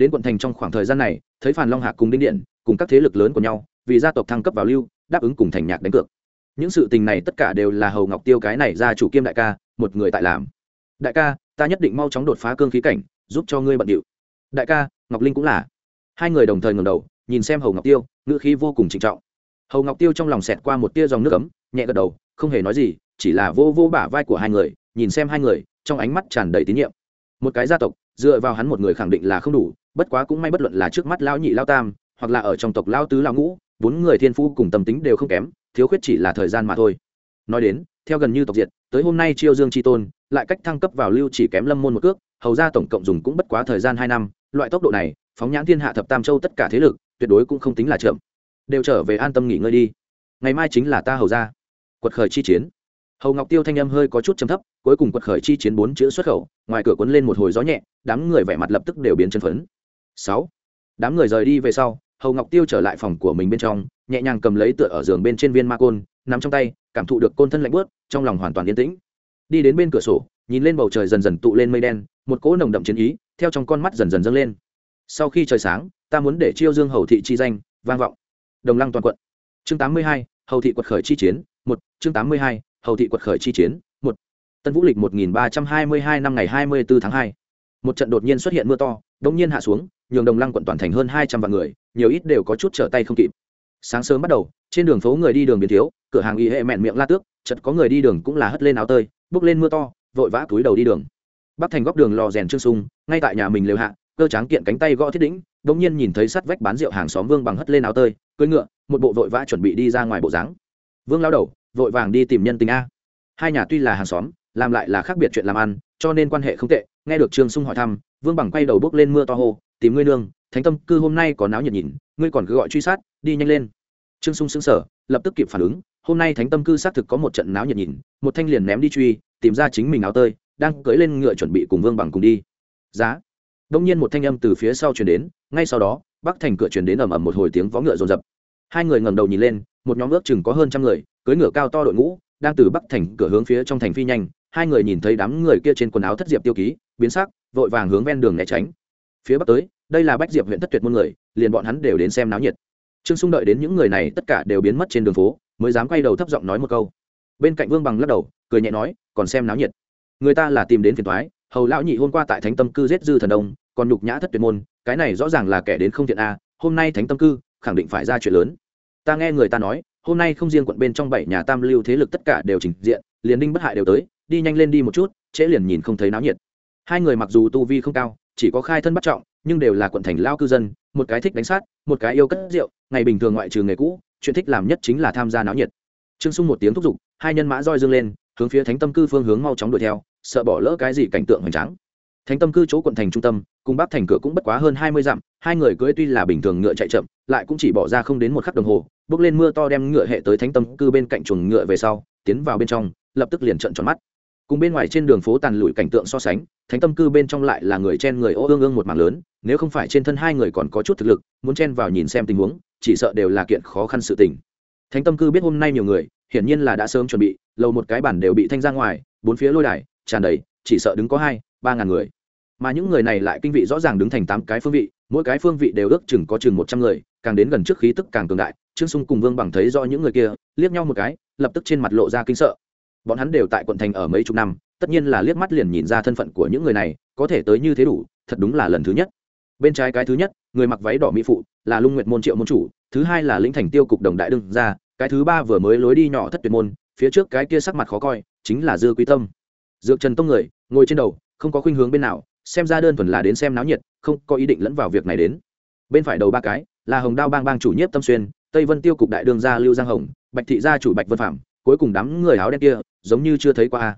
Đến quận thành trong khoảng thời gian này thấy phàn long hạc cùng đinh điện, cùng các thế lực lớn của nhau, vì gia tộc thăng cấp vào lưu, đáp ứng cùng thành nhạc đánh cược. Những sự tình này tất cả đều là hầu ngọc tiêu cái này ra chủ kiêm đại ca, một người tại làm. Đại ca, ta nhất định mau chóng đột phá cương khí cảnh, giúp cho ngươi bận điệu. Đại ca, ngọc linh cũng là. Hai người đồng thời ngầm đầu, nhìn xem hầu ngọc tiêu, ngữ khí vô cùng trịnh trọng. Hầu ngọc tiêu trong lòng xẹt qua một tia dòng nước ấm, nhẹ gật đầu, không hề nói gì, chỉ là vô vô bả vai của hai người, nhìn xem hai người, trong ánh mắt tràn đầy tín nhiệm. Một cái gia tộc, dựa vào hắn một người khẳng định là không đủ bất quá cũng may bất luận là trước mắt lao nhị lao tam, hoặc là ở trong tộc lao tứ lao ngũ, bốn người thiên phu cùng tâm tính đều không kém, thiếu khuyết chỉ là thời gian mà thôi. Nói đến, theo gần như tộc diệt, tới hôm nay chiêu dương tri tôn, lại cách thăng cấp vào lưu chỉ kém lâm môn một cước, hầu ra tổng cộng dùng cũng bất quá thời gian hai năm, loại tốc độ này, phóng nhãn thiên hạ thập tam châu tất cả thế lực, tuyệt đối cũng không tính là chậm. Đều trở về an tâm nghỉ ngơi đi. Ngày mai chính là ta hầu ra. Quật khởi chi chiến. Hầu ngọc tiêu thanh âm hơi có chút trầm thấp, cuối cùng quật khởi chi chiến bốn chữ xuất khẩu, ngoài cửa cuốn lên một hồi gió nhẹ, đám người vẻ mặt lập tức đều biến chân phấn sáu. Đám người rời đi về sau, hầu ngọc tiêu trở lại phòng của mình bên trong, nhẹ nhàng cầm lấy tựa ở giường bên trên viên ma côn, nắm trong tay, cảm thụ được côn thân lạnh bớt trong lòng hoàn toàn yên tĩnh. Đi đến bên cửa sổ, nhìn lên bầu trời dần dần tụ lên mây đen, một cỗ nồng đậm chiến ý, theo trong con mắt dần dần dâng lên. Sau khi trời sáng, ta muốn để chiêu dương hầu thị chi danh, vang vọng. Đồng lăng toàn quận. Chương tám mươi hai, hầu thị quật khởi chi chiến, một. Chương tám mươi hai, hầu thị quật khởi chi chiến, một. Tân vũ lịch một nghìn ba trăm hai mươi hai năm ngày hai mươi bốn tháng hai một trận đột nhiên xuất hiện mưa to đông nhiên hạ xuống, nhường đồng lăng quận toàn thành hơn hai trăm vạn người, nhiều ít đều có chút trở tay không kịp. Sáng sớm bắt đầu, trên đường phố người đi đường biến thiếu, cửa hàng y hệ mẹn miệng la tước chật có người đi đường cũng là hất lên áo tơi, bước lên mưa to, vội vã túi đầu đi đường. Bắc thành góc đường lò rèn trương sung, ngay tại nhà mình lều hạ, cơ tráng kiện cánh tay gõ thiết đĩnh đ ỗ n g nhiên nhìn thấy sắt vách bán rượu hàng xóm vương bằng hất lên áo tơi, cưỡi ngựa, một bộ vội vã chuẩn bị đi ra ngoài bộ dáng. Vương lao đầu, vội vàng đi tìm nhân tình a. Hai nhà tuy là hàng xóm, làm lại là khác biệt chuyện làm ăn, cho nên quan hệ không tệ nghe được trương sung hỏi thăm, vương bằng quay đầu bước lên mưa to hô, tìm ngươi nương, thánh tâm, cư hôm nay có náo nhiệt nhìn, ngươi còn cứ gọi truy sát, đi nhanh lên. Trương sung xứng sở lập tức kịp phản ứng, hôm nay thánh tâm cư xác thực có một trận náo nhiệt nhìn, một thanh liền ném đi truy, tìm ra chính mình áo tơi, đang cưỡi lên ngựa chuẩn bị cùng vương bằng cùng đi. Giá. Đông nhiên một thanh âm từ phía sau chuyển đến, ngay sau đó, bắc thành cửa chuyển đến ầm ầm một hồi tiếng vó ngựa rồn rập hai người ngẩng đầu nhìn lên, một nhóm ước chừng có hơn trăm người, cưỡi ngựa cao to đội ngũ, đang từ bắc thành cửa hướng phía trong thành phi nhanh, hai người nhìn thấy đám người kia trên quần áo thất diệp tiêu ký biến sắc, vội vàng hướng ven đường né tránh. Phía bắc tới, đây là bách diệp huyện thất tuyệt môn người, liền bọn hắn đều đến xem náo nhiệt. Trương sung đợi đến những người này tất cả đều biến mất trên đường phố, mới dám quay đầu thấp giọng nói một câu. Bên cạnh vương bằng lắc đầu, cười nhẹ nói, còn xem náo nhiệt. Người ta là tìm đến phiền thoái hầu lão nhị hôm qua tại thánh tâm cư giết dư thần đông, còn nhục nhã thất tuyệt môn, cái này rõ ràng là kẻ đến không thiện a, hôm nay thánh tâm cư, khẳng định phải ra chuyện lớn. Ta nghe người ta nói, hôm nay không riêng quận bên trong bảy nhà tam lưu thế lực tất cả đều trình diện, liền đinh bất hại đều tới, đi nhanh lên đi một chút, trễ liền nhìn không thấy náo nhiệt hai người mặc dù tu vi không cao, chỉ có khai thân bắt trọng, nhưng đều là quận thành lao cư dân, một cái thích đánh sát, một cái yêu cất rượu, ngày bình thường ngoại trừ nghề cũ, chuyện thích làm nhất chính là tham gia náo nhiệt. Trương sung một tiếng thúc giục, hai nhân mã roi dương lên, hướng phía thánh tâm cư phương hướng mau chóng đuổi theo, sợ bỏ lỡ cái gì cảnh tượng hoành tráng. Thánh tâm cư chỗ quận thành trung tâm, cùng bắc thành cửa cũng bất quá hơn hai mươi dặm, hai người cưỡi tuy là bình thường ngựa chạy chậm, lại cũng chỉ bỏ ra không đến một khắc đồng hồ, bước lên mưa to đem ngựa hệ tới thánh tâm cư bên cạnh chuồng ngựa về sau, tiến vào bên trong, lập tức liền trận tròn mắt cùng bên ngoài trên đường phố tàn lụi cảnh tượng so sánh, thánh tâm cư bên trong lại là người chen người ô ương ương một mảng lớn, nếu không phải trên thân hai người còn có chút thực lực, muốn chen vào nhìn xem tình huống, chỉ sợ đều là kiện khó khăn sự tình. Thánh tâm cư biết hôm nay nhiều người, hiển nhiên là đã sớm chuẩn bị, lầu một cái bản đều bị thanh ra ngoài, bốn phía lôi đài, tràn đầy, chỉ sợ đứng có hai, ba ngàn người. Mà những người này lại kinh vị rõ ràng đứng thành tám cái phương vị, mỗi cái phương vị đều ước chừng có chừng một trăm người, càng đến gần trước khí tức càng cường đại, trương sung cùng vương bằng thấy do những người kia, liếc nhau một cái, lập tức trên mặt lộ ra kinh sợ bọn hắn đều tại quận thành ở mấy chục năm, tất nhiên là liếc mắt liền nhìn ra thân phận của những người này, có thể tới như thế đủ, thật đúng là lần thứ nhất. Bên trái cái thứ nhất, người mặc váy đỏ mỹ phụ, là lung nguyệt môn triệu môn chủ, thứ hai là lĩnh thành tiêu cục đồng đại đương ra cái thứ ba vừa mới lối đi nhỏ thất tuyệt môn, phía trước cái kia sắc mặt khó coi, chính là dư quý tâm. Dược trần tông người, ngồi trên đầu, không có khuynh hướng bên nào, xem ra đơn thuần là đến xem náo nhiệt, không có ý định lẫn vào việc này đến. Bên phải đầu ba cái, là hồng đao bang bang chủ nhiếp tâm xuyên, tây vân tiêu cục đại đương gia lưu giang hồng, bạch thị gia chủ bạch vân phạm, cuối cùng đám người áo đen kia giống như chưa thấy qua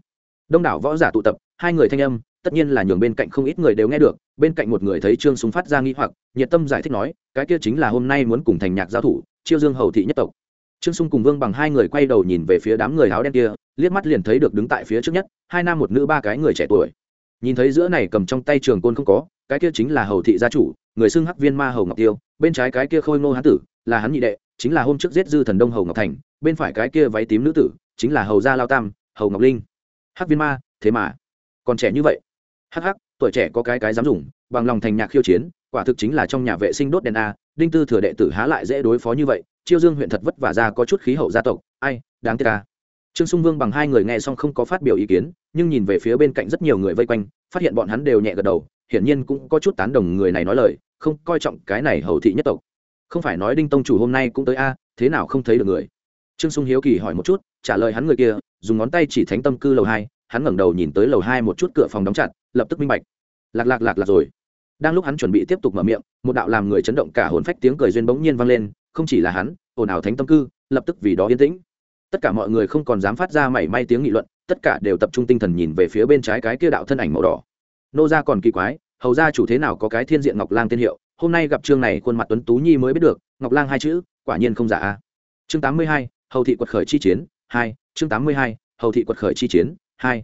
đông đảo võ giả tụ tập, hai người thanh âm, tất nhiên là nhường bên cạnh không ít người đều nghe được, bên cạnh một người thấy trương súng phát ra nghi hoặc, nhiệt tâm giải thích nói, cái kia chính là hôm nay muốn cùng thành nhạc giao thủ, chiêu dương hầu thị nhất tộc. Trương sung cùng vương bằng hai người quay đầu nhìn về phía đám người áo đen kia, liếc mắt liền thấy được đứng tại phía trước nhất, hai nam một nữ ba cái người trẻ tuổi. Nhìn thấy giữa này cầm trong tay trường côn không có, cái kia chính là hầu thị gia chủ, người xưng hắc viên ma hầu ngọc tiêu, bên trái cái kia khôi ngô hán tử, là hắn nhị đệ, chính là hôm trước giết dư thần đông hầu ngọc thành, bên phải cái kia váy tím nữ tử chính là hầu gia lao tam, hầu ngọc linh. Hắc viên ma, thế mà. Còn trẻ như vậy. Hắc hắc, tuổi trẻ có cái cái dám dùng, bằng lòng thành nhạc khiêu chiến, quả thực chính là trong nhà vệ sinh đốt đèn a, đinh tư thừa đệ tử há lại dễ đối phó như vậy, chiêu dương huyện thật vất vả ra có chút khí hậu gia tộc, ai, đáng tiếc ca trương sung vương bằng hai người nghe xong không có phát biểu ý kiến, nhưng nhìn về phía bên cạnh rất nhiều người vây quanh, phát hiện bọn hắn đều nhẹ gật đầu, hiển nhiên cũng có chút tán đồng người này nói lời, không coi trọng cái này hầu thị nhất tộc. Không phải nói đinh tông chủ hôm nay cũng tới a, thế nào không thấy được người trương sung hiếu kỳ hỏi một chút, trả lời hắn người kia, dùng ngón tay chỉ thánh tâm cư lầu hai, hắn ngẩng đầu nhìn tới lầu hai một chút cửa phòng đóng chặt, lập tức minh bạch. Lạc lạc lạc lạc rồi. Đang lúc hắn chuẩn bị tiếp tục mở miệng, một đạo làm người chấn động cả hồn phách tiếng cười duyên bỗng nhiên vang lên, không chỉ là hắn, ồn ào thánh tâm cư, lập tức vì đó yên tĩnh. Tất cả mọi người không còn dám phát ra mảy may tiếng nghị luận, tất cả đều tập trung tinh thần nhìn về phía bên trái cái kia đạo thân ảnh màu đỏ. Nô gia còn kỳ quái, hầu ra chủ thế nào có cái thiên diện ngọc lang tên hiệu, hôm nay gặp chương này khuôn mặt tuấn tú nhi mới biết được, ngọc lang hai chữ, quả nhiên không giả a. Chương tám mươi hai hầu thị quật khởi chi chiến, hai, chương tám mươi hai, hầu thị quật khởi chi chiến, hai.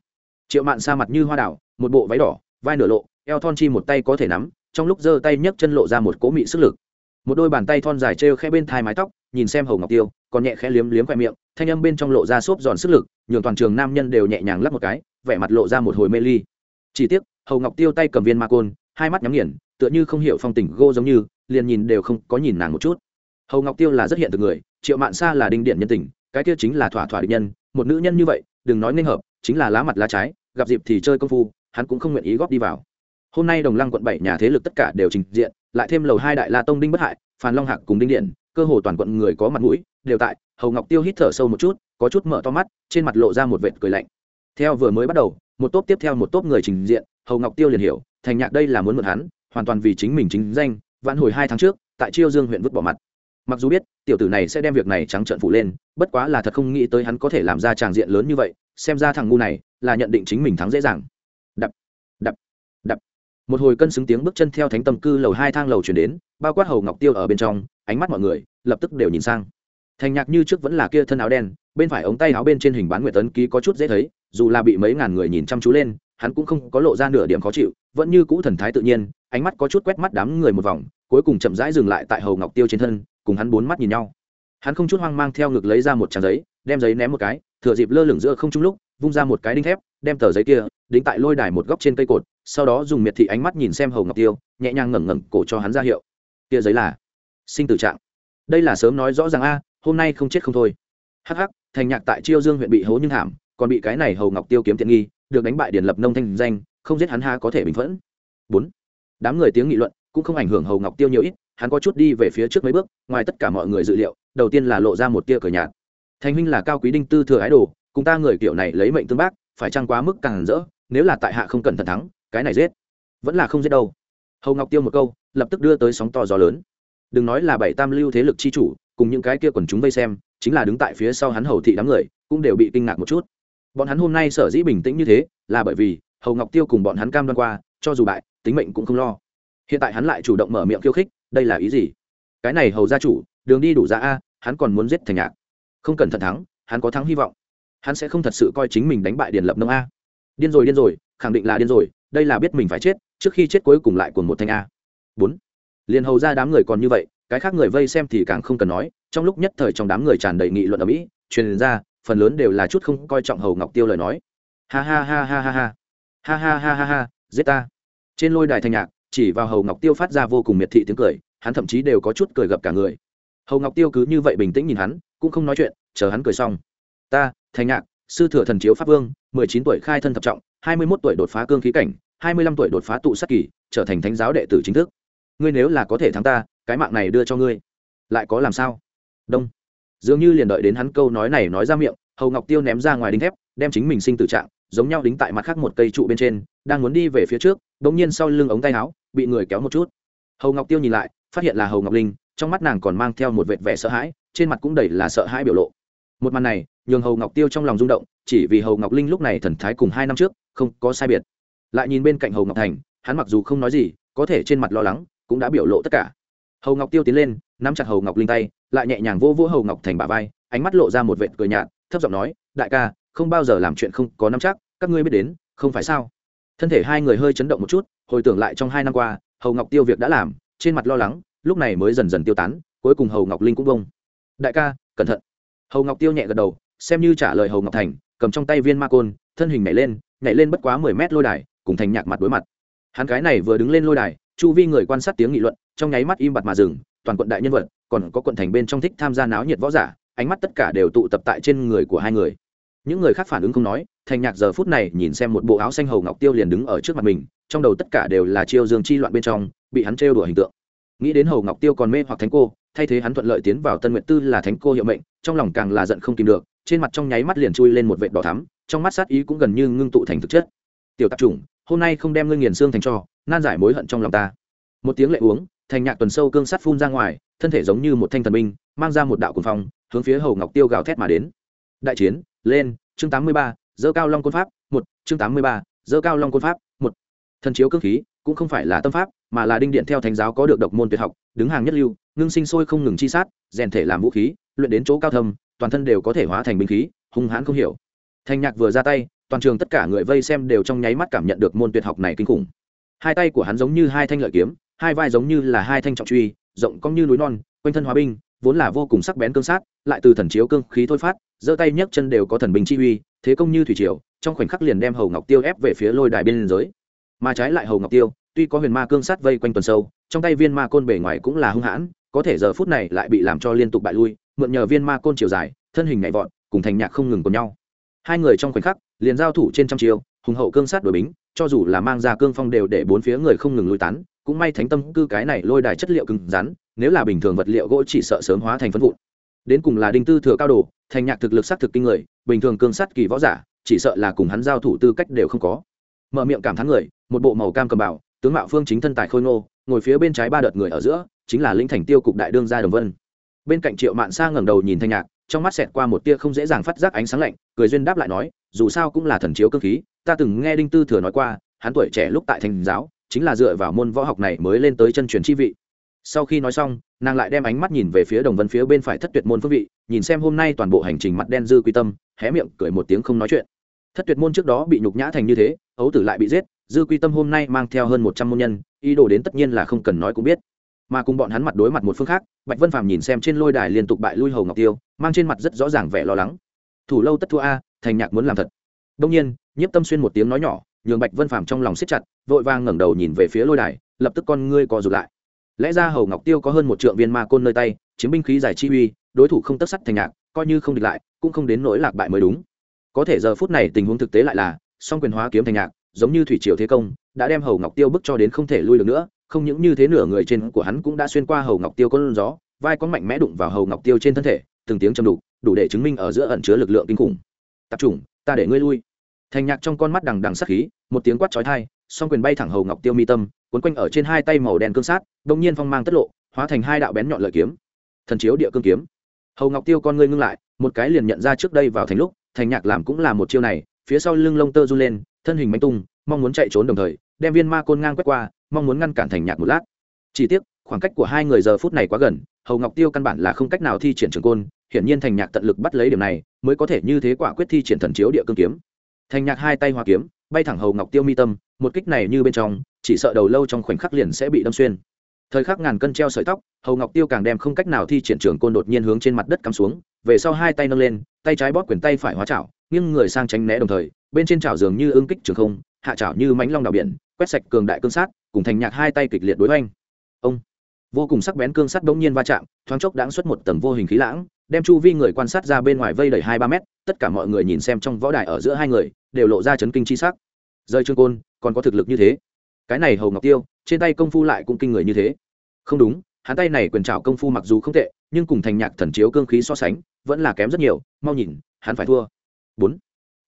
Triệu mạn sa mặt như hoa đảo, một bộ váy đỏ, vai nửa lộ, eo thon chi một tay có thể nắm, trong lúc giơ tay nhấc chân lộ ra một cỗ mị sức lực. Một đôi bàn tay thon dài trêu khẽ bên thai mái tóc, nhìn xem hầu ngọc tiêu, còn nhẹ khẽ liếm liếm khoe miệng, thanh âm bên trong lộ ra xốp giòn sức lực, nhường toàn trường nam nhân đều nhẹ nhàng lắp một cái, vẻ mặt lộ ra một hồi mê ly. Chỉ tiếc, hầu ngọc tiêu tay cầm viên ma côn, hai mắt nhắm nghiền, tựa như không hiểu phong tình gô giống như, liền nhìn đều không có nhìn nàng một chút. Hầu ngọc tiêu là rất hiện thực người triệu mạn sa là đinh điện nhân tình, cái kia chính là thỏa thỏa định nhân, một nữ nhân như vậy, đừng nói nên hợp, chính là lá mặt lá trái, gặp dịp thì chơi công phu, hắn cũng không nguyện ý góp đi vào. Hôm nay đồng lăng quận bảy nhà thế lực tất cả đều trình diện, lại thêm lầu hai đại la tông đinh bất hại, phan long hạc cùng đinh điện, cơ hồ toàn quận người có mặt mũi, đều tại, hầu ngọc tiêu hít thở sâu một chút, có chút mở to mắt, trên mặt lộ ra một vệt cười lạnh. Theo vừa mới bắt đầu, một tốp tiếp theo một tốp người trình diện, hầu ngọc tiêu liền hiểu, thành nhạc đây là muốn mượn hắn, hoàn toàn vì chính mình chính danh, vãn hồi hai tháng trước, tại chiêu dương huyện vứt bỏ mặt mặc dù biết, tiểu tử này sẽ đem việc này trắng trợn phụ lên, bất quá là thật không nghĩ tới hắn có thể làm ra tràng diện lớn như vậy, xem ra thằng ngu này là nhận định chính mình thắng dễ dàng. Đập đập đập. Một hồi cân xứng tiếng bước chân theo thánh tâm cư lầu hai thang lầu chuyển đến, bao quát hầu ngọc tiêu ở bên trong, ánh mắt mọi người lập tức đều nhìn sang. Thành nhạc như trước vẫn là kia thân áo đen, bên phải ống tay áo bên trên hình bán nguyệt tấn ký có chút dễ thấy, dù là bị mấy ngàn người nhìn chăm chú lên, hắn cũng không có lộ ra nửa điểm khó chịu, vẫn như cũ thần thái tự nhiên, ánh mắt có chút quét mắt đám người một vòng, cuối cùng chậm rãi dừng lại tại hầu ngọc tiêu trên thân cùng hắn bốn mắt nhìn nhau. Hắn không chút hoang mang theo ngực lấy ra một trang giấy, đem giấy ném một cái, thừa dịp lơ lửng giữa không trung lúc, vung ra một cái đinh thép, đem tờ giấy kia đính tại lôi đài một góc trên cây cột, sau đó dùng miệt thị ánh mắt nhìn xem hầu ngọc tiêu, nhẹ nhàng ngẩng ngẩng cổ cho hắn ra hiệu. Kia giấy là sinh tử trạng. Đây là sớm nói rõ ràng a, hôm nay không chết không thôi. Hắc hắc, thành nhạc tại chiêu dương huyện bị hố nhưng thảm, còn bị cái này hầu ngọc tiêu kiếm tiện nghi, được đánh bại điển lập nông thanh danh, không giết hắn ha có thể bình phẫn. Bốn, đám người tiếng nghị luận cũng không ảnh hưởng hầu ngọc tiêu nhiều ít hắn có chút đi về phía trước mấy bước, ngoài tất cả mọi người dự liệu, đầu tiên là lộ ra một tia cờ nhạt. Thành huynh là cao quý đinh tư thừa ái đồ, cùng ta người kiểu này lấy mệnh tương bác, phải trăng quá mức càng rỡ, nếu là tại hạ không cẩn thận thắng, cái này giết. Vẫn là không giết đâu. Hầu ngọc tiêu một câu, lập tức đưa tới sóng to gió lớn. Đừng nói là bảy tam lưu thế lực chi chủ, cùng những cái kia quần chúng vây xem, chính là đứng tại phía sau hắn hầu thị đám người, cũng đều bị kinh ngạc một chút. Bọn hắn hôm nay sở dĩ bình tĩnh như thế, là bởi vì hầu ngọc tiêu cùng bọn hắn cam đoan qua, cho dù bại, tính mệnh cũng không lo. Hiện tại hắn lại chủ động mở miệng khiêu khích đây là ý gì? Cái này hầu gia chủ, đường đi đủ ra a, hắn còn muốn giết thành nhạc. Không cần thận thắng, hắn có thắng hy vọng. Hắn sẽ không thật sự coi chính mình đánh bại điền lập nông a. Điên rồi điên rồi, khẳng định là điên rồi, đây là biết mình phải chết, trước khi chết cuối cùng lại cùng một thanh a. Bốn. Liền hầu ra đám người còn như vậy, cái khác người vây xem thì càng không cần nói, trong lúc nhất thời trong đám người tràn đầy nghị luận ở mỹ, truyền ra, phần lớn đều là chút không coi trọng hầu ngọc tiêu lời nói. Ha ha ha ha ha ha. Ha ha ha ha ha, giết ta. Trên lôi đài thanh nhạc chỉ vào hầu ngọc tiêu phát ra vô cùng miệt thị tiếng cười, hắn thậm chí đều có chút cười gập cả người. Hầu ngọc tiêu cứ như vậy bình tĩnh nhìn hắn, cũng không nói chuyện, chờ hắn cười xong. Ta, thành nhạc, sư thừa thần chiếu pháp vương, mười chín tuổi khai thân thập trọng, hai mươi mốt tuổi đột phá cương khí cảnh, hai mươi lăm tuổi đột phá tụ sát kỳ, trở thành thánh giáo đệ tử chính thức. Ngươi nếu là có thể thắng ta, cái mạng này đưa cho ngươi. Lại có làm sao? Đông. Dường như liền đợi đến hắn câu nói này nói ra miệng, hầu ngọc tiêu ném ra ngoài đinh thép, đem chính mình sinh tử trạng giống nhau đính tại mặt khác một cây trụ bên trên, đang muốn đi về phía trước đ ỗ n g nhiên sau lưng ống tay áo, bị người kéo một chút. Hầu ngọc tiêu nhìn lại, phát hiện là hầu ngọc linh, trong mắt nàng còn mang theo một vệt vẻ sợ hãi, trên mặt cũng đầy là sợ hãi biểu lộ. Một màn này, nhường hầu ngọc tiêu trong lòng rung động, chỉ vì hầu ngọc linh lúc này thần thái cùng hai năm trước, không có sai biệt. Lại nhìn bên cạnh hầu ngọc thành, hắn mặc dù không nói gì, có thể trên mặt lo lắng, cũng đã biểu lộ tất cả. Hầu ngọc tiêu tiến lên, nắm chặt hầu ngọc linh tay, lại nhẹ nhàng vô vô hầu ngọc thành bà vai, ánh mắt lộ ra một vệt cười nhạt, thấp giọng nói, đại ca không bao giờ làm chuyện không có nắm chắc, các ngươi biết đến, không phải sao? Thân thể hai người hơi chấn động một chút, hồi tưởng lại trong hai năm qua, hầu ngọc tiêu việc đã làm, trên mặt lo lắng, lúc này mới dần dần tiêu tán, cuối cùng hầu ngọc linh cũng bông. Đại ca, cẩn thận. Hầu ngọc tiêu nhẹ gật đầu, xem như trả lời hầu ngọc thành, cầm trong tay viên ma côn, thân hình nhảy lên nhảy lên bất quá mười mét lôi đài, cùng thành nhạc mặt đối mặt. Hắn cái này vừa đứng lên lôi đài, chu vi người quan sát tiếng nghị luận, trong nháy mắt im bặt mà dừng, toàn quận đại nhân vật, còn có quận thành bên trong thích tham gia náo nhiệt võ giả, ánh mắt tất cả đều tụ tập tại trên người của hai người những người khác phản ứng không nói, thành nhạc giờ phút này nhìn xem một bộ áo xanh hầu ngọc tiêu liền đứng ở trước mặt mình, trong đầu tất cả đều là chiêu dương chi loạn bên trong, bị hắn trêu đùa hình tượng. Nghĩ đến hầu ngọc tiêu còn mê hoặc thánh cô, thay thế hắn thuận lợi tiến vào tân nguyện tư là thánh cô hiệu mệnh, trong lòng càng là giận không tìm được, trên mặt trong nháy mắt liền chui lên một vệt đỏ thắm, trong mắt sát ý cũng gần như ngưng tụ thành thực chất. Tiểu tạp chủng, hôm nay không đem ngươi nghiền xương thành cho, nan giải mối hận trong lòng ta. Một tiếng lệ uống, thành nhạc tuần sâu cương sắt phun ra ngoài, thân thể giống như một thanh thần binh, mang ra một đạo cuồng phong, hướng phía hầu ngọc tiêu gào thét mà đến đại chiến, lên, chương tám mươi ba, dơ cao long côn pháp, một, chương tám mươi ba, dơ cao long côn pháp, một. Thần chiếu cương khí, cũng không phải là tâm pháp, mà là đinh điện theo thánh giáo có được độc môn tuyệt học, đứng hàng nhất lưu, ngưng sinh sôi không ngừng chi sát, rèn thể làm vũ khí, luyện đến chỗ cao thâm, toàn thân đều có thể hóa thành binh khí, hung hãn không hiểu. Thanh nhạc vừa ra tay, toàn trường tất cả người vây xem đều trong nháy mắt cảm nhận được môn tuyệt học này kinh khủng. Hai tay của hắn giống như hai thanh lợi kiếm, hai vai giống như là hai thanh trọng truy, rộng cong như núi non, quanh thân hóa binh vốn là vô cùng sắc bén cương sát, lại từ thần chiếu cương khí thôi phát, giơ tay nhấc chân đều có thần bình chi uy, thế công như thủy triều, trong khoảnh khắc liền đem hầu ngọc tiêu ép về phía lôi đài bên giới. Mà trái lại hầu ngọc tiêu, tuy có huyền ma cương sát vây quanh tuần sâu, trong tay viên ma côn bề ngoài cũng là hung hãn, có thể giờ phút này lại bị làm cho liên tục bại lui, mượn nhờ viên ma côn chiều dài, thân hình nhảy vọt, cùng thành nhạc không ngừng cùng nhau. Hai người trong khoảnh khắc, liền giao thủ trên trăm chiều hùng hậu cương sát đổi bính, cho dù là mang ra cương phong đều để bốn phía người không ngừng lui tán cũng may thánh tâm cư cái này lôi đài chất liệu cứng rắn, nếu là bình thường vật liệu gỗ chỉ sợ sớm hóa thành phân vụn. Đến cùng là đinh tư thừa cao đồ, thành nhạc thực lực sát thực kinh người, bình thường cương sát kỳ võ giả, chỉ sợ là cùng hắn giao thủ tư cách đều không có. Mở miệng cảm thán người, một bộ màu cam cầm bảo tướng mạo phương chính thân tài khôi ngô, ngồi phía bên trái ba đợt người ở giữa, chính là linh thành tiêu cục đại đương gia đồng vân. Bên cạnh triệu mạn sa ngẩng đầu nhìn thanh nhạc, trong mắt xẹt qua một tia không dễ dàng phát giác ánh sáng lạnh, cười duyên đáp lại nói, dù sao cũng là thần chiếu cơ khí, ta từng nghe đinh tư thừa nói qua, hắn tuổi trẻ lúc tại thành giáo chính là dựa vào môn võ học này mới lên tới chân truyền chi vị. Sau khi nói xong, nàng lại đem ánh mắt nhìn về phía đồng vân phía bên phải thất tuyệt môn phương vị, nhìn xem hôm nay toàn bộ hành trình mặt đen dư quy tâm, hé miệng cười một tiếng không nói chuyện. Thất tuyệt môn trước đó bị nhục nhã thành như thế, ấu tử lại bị giết, dư quy tâm hôm nay mang theo hơn một trăm môn nhân, ý đồ đến tất nhiên là không cần nói cũng biết. Mà cùng bọn hắn mặt đối mặt một phương khác, bạch vân phàm nhìn xem trên lôi đài liên tục bại lui hầu ngọc tiêu, mang trên mặt rất rõ ràng vẻ lo lắng. Thủ lâu tất thua a, thành nhạc muốn làm thật. Đông nhiên, nhiếp tâm xuyên một tiếng nói nhỏ nhường bạch vân phàm trong lòng siết chặt, vội vàng ngẩng đầu nhìn về phía lôi đài, lập tức con ngươi co rụt lại. Lẽ ra hầu ngọc tiêu có hơn một trượng viên ma côn nơi tay chiếm binh khí giải chi uy, đối thủ không tất sắt thành nhạc, coi như không địch lại, cũng không đến nỗi lạc bại mới đúng. Có thể giờ phút này tình huống thực tế lại là, song quyền hóa kiếm thành nhạc, giống như thủy triều thế công, đã đem hầu ngọc tiêu bức cho đến không thể lui được nữa, không những như thế nửa người trên của hắn cũng đã xuyên qua hầu ngọc tiêu con gió, vai có mạnh mẽ đụng vào hầu ngọc tiêu trên thân thể, từng tiếng châm đục, đủ để chứng minh ở giữa ẩn chứa lực lượng kinh khủng. Tập trung ta để ngươi lui thành nhạc trong con mắt đằng đằng sắc khí, một tiếng quát chói tai, song quyền bay thẳng hầu ngọc tiêu mi tâm, cuốn quanh ở trên hai tay màu đen cương sát đông nhiên phong mang tất lộ, hóa thành hai đạo bén nhọn lợi kiếm. Thần chiếu địa cương kiếm. Hầu ngọc tiêu con ngươi ngưng lại, một cái liền nhận ra trước đây vào thành lúc thành nhạc làm cũng là một chiêu này, phía sau lưng lông tơ run lên, thân hình manh tung, mong muốn chạy trốn đồng thời, đem viên ma côn ngang quét qua, mong muốn ngăn cản thành nhạc một lát. Chỉ tiếc, khoảng cách của hai người giờ phút này quá gần, hầu ngọc tiêu căn bản là không cách nào thi triển trường côn, hiển nhiên thành nhạc tận lực bắt lấy điểm này, mới có thể như thế quả quyết thi triển thần chiếu địa cương kiếm thành nhạc hai tay hoa kiếm, bay thẳng hầu ngọc tiêu mi tâm, một kích này như bên trong, chỉ sợ đầu lâu trong khoảnh khắc liền sẽ bị đâm xuyên. Thời khắc ngàn cân treo sợi tóc, hầu ngọc tiêu càng đem không cách nào thi triển trường côn đột nhiên hướng trên mặt đất cắm xuống, về sau hai tay nâng lên, tay trái bóp quyền tay phải hóa chảo, nghiêng người sang tránh né đồng thời, bên trên chảo dường như ương kích trường không, hạ chảo như mánh long đào biển, quét sạch cường đại cương sát, cùng thành nhạc hai tay kịch liệt đối oanh ông! Vô cùng sắc bén cương sắt bỗng nhiên va chạm, thoáng chốc đãng xuất một tầng vô hình khí lãng đem chu vi người quan sát ra bên ngoài vây đầy hai ba mét, tất cả mọi người nhìn xem trong võ đài ở giữa hai người, đều lộ ra chấn kinh chi sắc. Rơi trương côn, còn có thực lực như thế. Cái này hầu ngọc tiêu, trên tay công phu lại cũng kinh người như thế. Không đúng, hắn tay này quyền trào công phu mặc dù không tệ, nhưng cùng thành nhạc thần chiếu cương khí so sánh, vẫn là kém rất nhiều, mau nhìn, hắn phải thua. Bốn,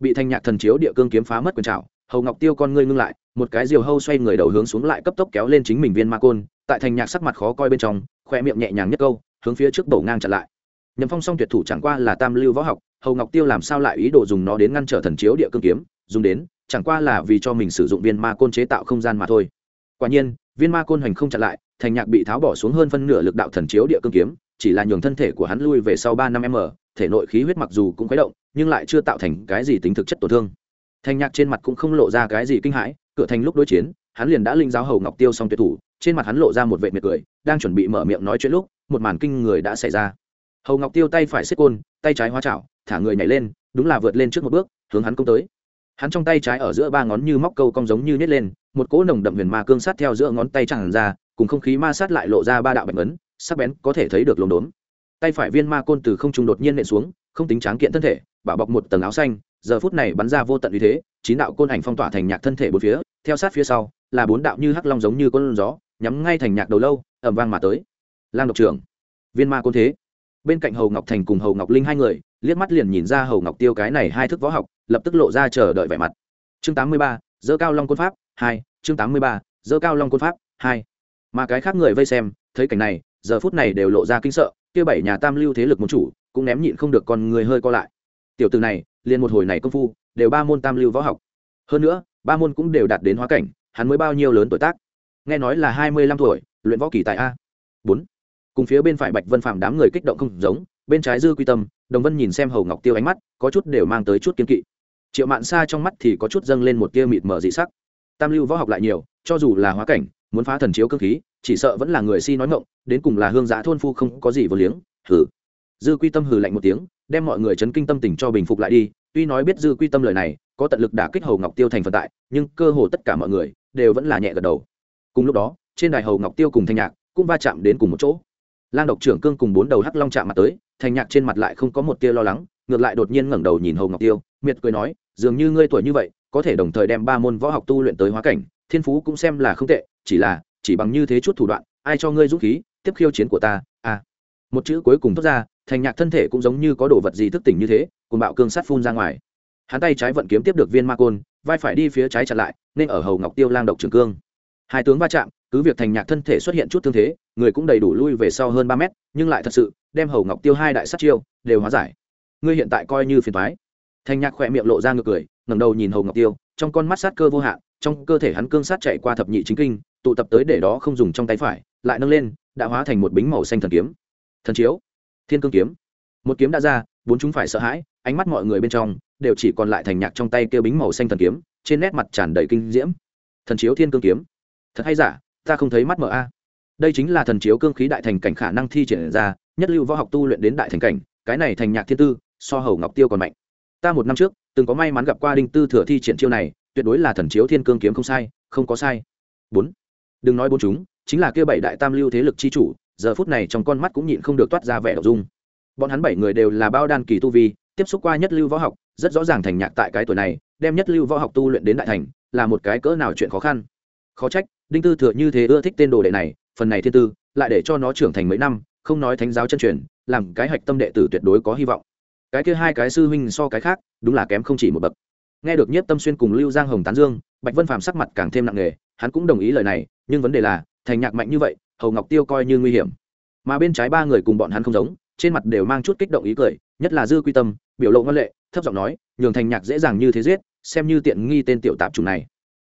bị thành nhạc thần chiếu địa cương kiếm phá mất quyền trào hầu ngọc tiêu con ngươi ngưng lại, một cái diều hâu xoay người đầu hướng xuống lại cấp tốc kéo lên chính mình viên ma côn, tại thành nhạc sắc mặt khó coi bên trong, khoe miệng nhẹ nhàng nhất câu, hướng phía trước bầu ngang chặn lại nhầm phong song tuyệt thủ chẳng qua là tam lưu võ học, hầu ngọc tiêu làm sao lại ý đồ dùng nó đến ngăn trở thần chiếu địa cương kiếm, dùng đến, chẳng qua là vì cho mình sử dụng viên ma côn chế tạo không gian mà thôi. Quả nhiên, viên ma côn hoành không chặn lại, thành nhạc bị tháo bỏ xuống hơn phân nửa lực đạo thần chiếu địa cương kiếm, chỉ là nhường thân thể của hắn lui về sau ba năm m thể nội khí huyết mặc dù cũng khuấy động, nhưng lại chưa tạo thành cái gì tính thực chất tổn thương. Thành nhạc trên mặt cũng không lộ ra cái gì kinh hãi, cửa thành lúc đối chiến, hắn liền đã linh giáo hầu ngọc tiêu xong tuyệt thủ, trên mặt hắn lộ ra một vệ miệt cười, đang chuẩn bị mở miệng nói chuyện lúc, một màn kinh người đã xảy ra hầu ngọc tiêu tay phải xếp côn, tay trái hóa chảo, thả người nhảy lên, đúng là vượt lên trước một bước, hướng hắn công tới. Hắn trong tay trái ở giữa ba ngón như móc câu cong giống như nhét lên, một cỗ nồng đậm huyền ma cương sát theo giữa ngón tay chẳng ra, cùng không khí ma sát lại lộ ra ba đạo bạch ấn sắc bén có thể thấy được lồn đốn tay phải viên ma côn từ không trung đột nhiên nện xuống, không tính tráng kiện thân thể, bảo bọc một tầng áo xanh, giờ phút này bắn ra vô tận uy thế, chín đạo côn ảnh phong tỏa thành nhạc thân thể bốn phía, theo sát phía sau, là bốn đạo như hắc long giống như con gió, nhắm ngay thành nhạc đầu lâu ẩm vang mà tới. Lang độc trưởng, viên ma côn thế bên cạnh hầu ngọc thành cùng hầu ngọc linh hai người, liếc mắt liền nhìn ra hầu ngọc tiêu cái này hai thức võ học, lập tức lộ ra chờ đợi vẻ mặt. Chương tám mươi ba, dơ cao long côn pháp hai, chương tám mươi ba, dơ cao long côn pháp hai. Mà cái khác người vây xem, thấy cảnh này, giờ phút này đều lộ ra kinh sợ, kia bảy nhà tam lưu thế lực muốn chủ, cũng ném nhịn không được con người hơi co lại. Tiểu từ này, liền một hồi này công phu, đều ba môn tam lưu võ học. Hơn nữa, ba môn cũng đều đạt đến hóa cảnh, hắn mới bao nhiêu lớn tuổi tác? Nghe nói là hai mươi lăm tuổi, luyện võ kỳ tại a. Bốn cùng phía bên phải bạch vân phạm đám người kích động không giống, bên trái dư quy tâm, đồng vân nhìn xem hầu ngọc tiêu ánh mắt, có chút đều mang tới chút kiên kỵ. Triệu mạn xa trong mắt thì có chút dâng lên một tia mịt mờ dị sắc. Tam lưu võ học lại nhiều, cho dù là hóa cảnh, muốn phá thần chiếu cơ khí, chỉ sợ vẫn là người si nói ngộng đến cùng là hương giã thôn phu không có gì vô liếng, hừ. Dư quy tâm hừ lạnh một tiếng, đem mọi người chấn kinh tâm tình cho bình phục lại đi, tuy nói biết dư quy tâm lời này, có tận lực đả kích hầu ngọc tiêu thành phần tại, nhưng cơ hồ tất cả mọi người đều vẫn là nhẹ gật đầu. Cùng lúc đó, trên đài hầu ngọc tiêu cùng thanh nhạc cũng va chạm đến cùng một chỗ lang độc trưởng cương cùng bốn đầu hắc long chạm mặt tới, thành nhạc trên mặt lại không có một tia lo lắng, ngược lại đột nhiên ngẩng đầu nhìn hầu ngọc tiêu, miệt cười nói, dường như ngươi tuổi như vậy, có thể đồng thời đem ba môn võ học tu luyện tới hóa cảnh, thiên phú cũng xem là không tệ, chỉ là, chỉ bằng như thế chút thủ đoạn, ai cho ngươi dũng khí, tiếp khiêu chiến của ta à. Một chữ cuối cùng thốt ra, thành nhạc thân thể cũng giống như có đồ vật gì thức tỉnh như thế cùng bạo cương sát phun ra ngoài. Hắn tay trái vận kiếm tiếp được viên ma côn, vai phải đi phía trái chặn lại, nên ở hầu ngọc tiêu lang độc trường cương. Hai tướng va chạm cứ việc thành nhạc thân thể xuất hiện chút thương thế, người cũng đầy đủ lui về sau hơn ba mét, nhưng lại thật sự, đem hầu ngọc tiêu hai đại sát chiêu đều hóa giải. Ngươi hiện tại coi như phiền thoái thành nhạc khỏe miệng lộ ra ngược cười, ngẩng đầu nhìn hầu ngọc tiêu, trong con mắt sát cơ vô hạn, trong cơ thể hắn cương sát chạy qua thập nhị chính kinh, tụ tập tới để đó không dùng trong tay phải, lại nâng lên, đã hóa thành một bính màu xanh thần kiếm. Thần chiếu, thiên cương kiếm. Một kiếm đã ra, bốn chúng phải sợ hãi, ánh mắt mọi người bên trong đều chỉ còn lại thành nhạc trong tay kêu bính màu xanh thần kiếm, trên nét mặt tràn đầy kinh diễm. Thần chiếu thiên cương kiếm. Thật hay giả? Ta không thấy mắt mở a. Đây chính là thần chiếu cương khí đại thành cảnh khả năng thi triển ra, nhất lưu võ học tu luyện đến đại thành cảnh, cái này thành nhạc thiên tư, so hầu ngọc tiêu còn mạnh. Ta một năm trước, từng có may mắn gặp qua đinh tư thừa thi triển chiêu này, tuyệt đối là thần chiếu thiên cương kiếm không sai, không có sai. Bốn. Đừng nói bốn chúng, chính là kia bảy đại tam lưu thế lực chi chủ, giờ phút này trong con mắt cũng nhịn không được toát ra vẻ đ dung. Bọn hắn bảy người đều là bao đan kỳ tu vi, tiếp xúc qua nhất lưu võ học, rất rõ ràng thành nhạc tại cái tuổi này, đem nhất lưu võ học tu luyện đến đại thành, là một cái cỡ nào chuyện khó khăn khó trách, đinh tư thừa như thế ưa thích tên đồ đệ này, phần này thiên tư, lại để cho nó trưởng thành mấy năm, không nói thánh giáo chân truyền, làm cái hạch tâm đệ tử tuyệt đối có hy vọng. Cái kia hai cái sư huynh so cái khác, đúng là kém không chỉ một bậc. Nghe được nhiếp tâm xuyên cùng lưu giang hồng tán dương, bạch vân phàm sắc mặt càng thêm nặng nề, hắn cũng đồng ý lời này, nhưng vấn đề là, thành nhạc mạnh như vậy, hầu ngọc tiêu coi như nguy hiểm. Mà bên trái ba người cùng bọn hắn không giống, trên mặt đều mang chút kích động ý cười, nhất là dư quy tâm, biểu lộ ngân lệ, thấp giọng nói, nhường thành nhạc dễ dàng như thế giết, xem như tiện nghi tên tiểu tạp chủng này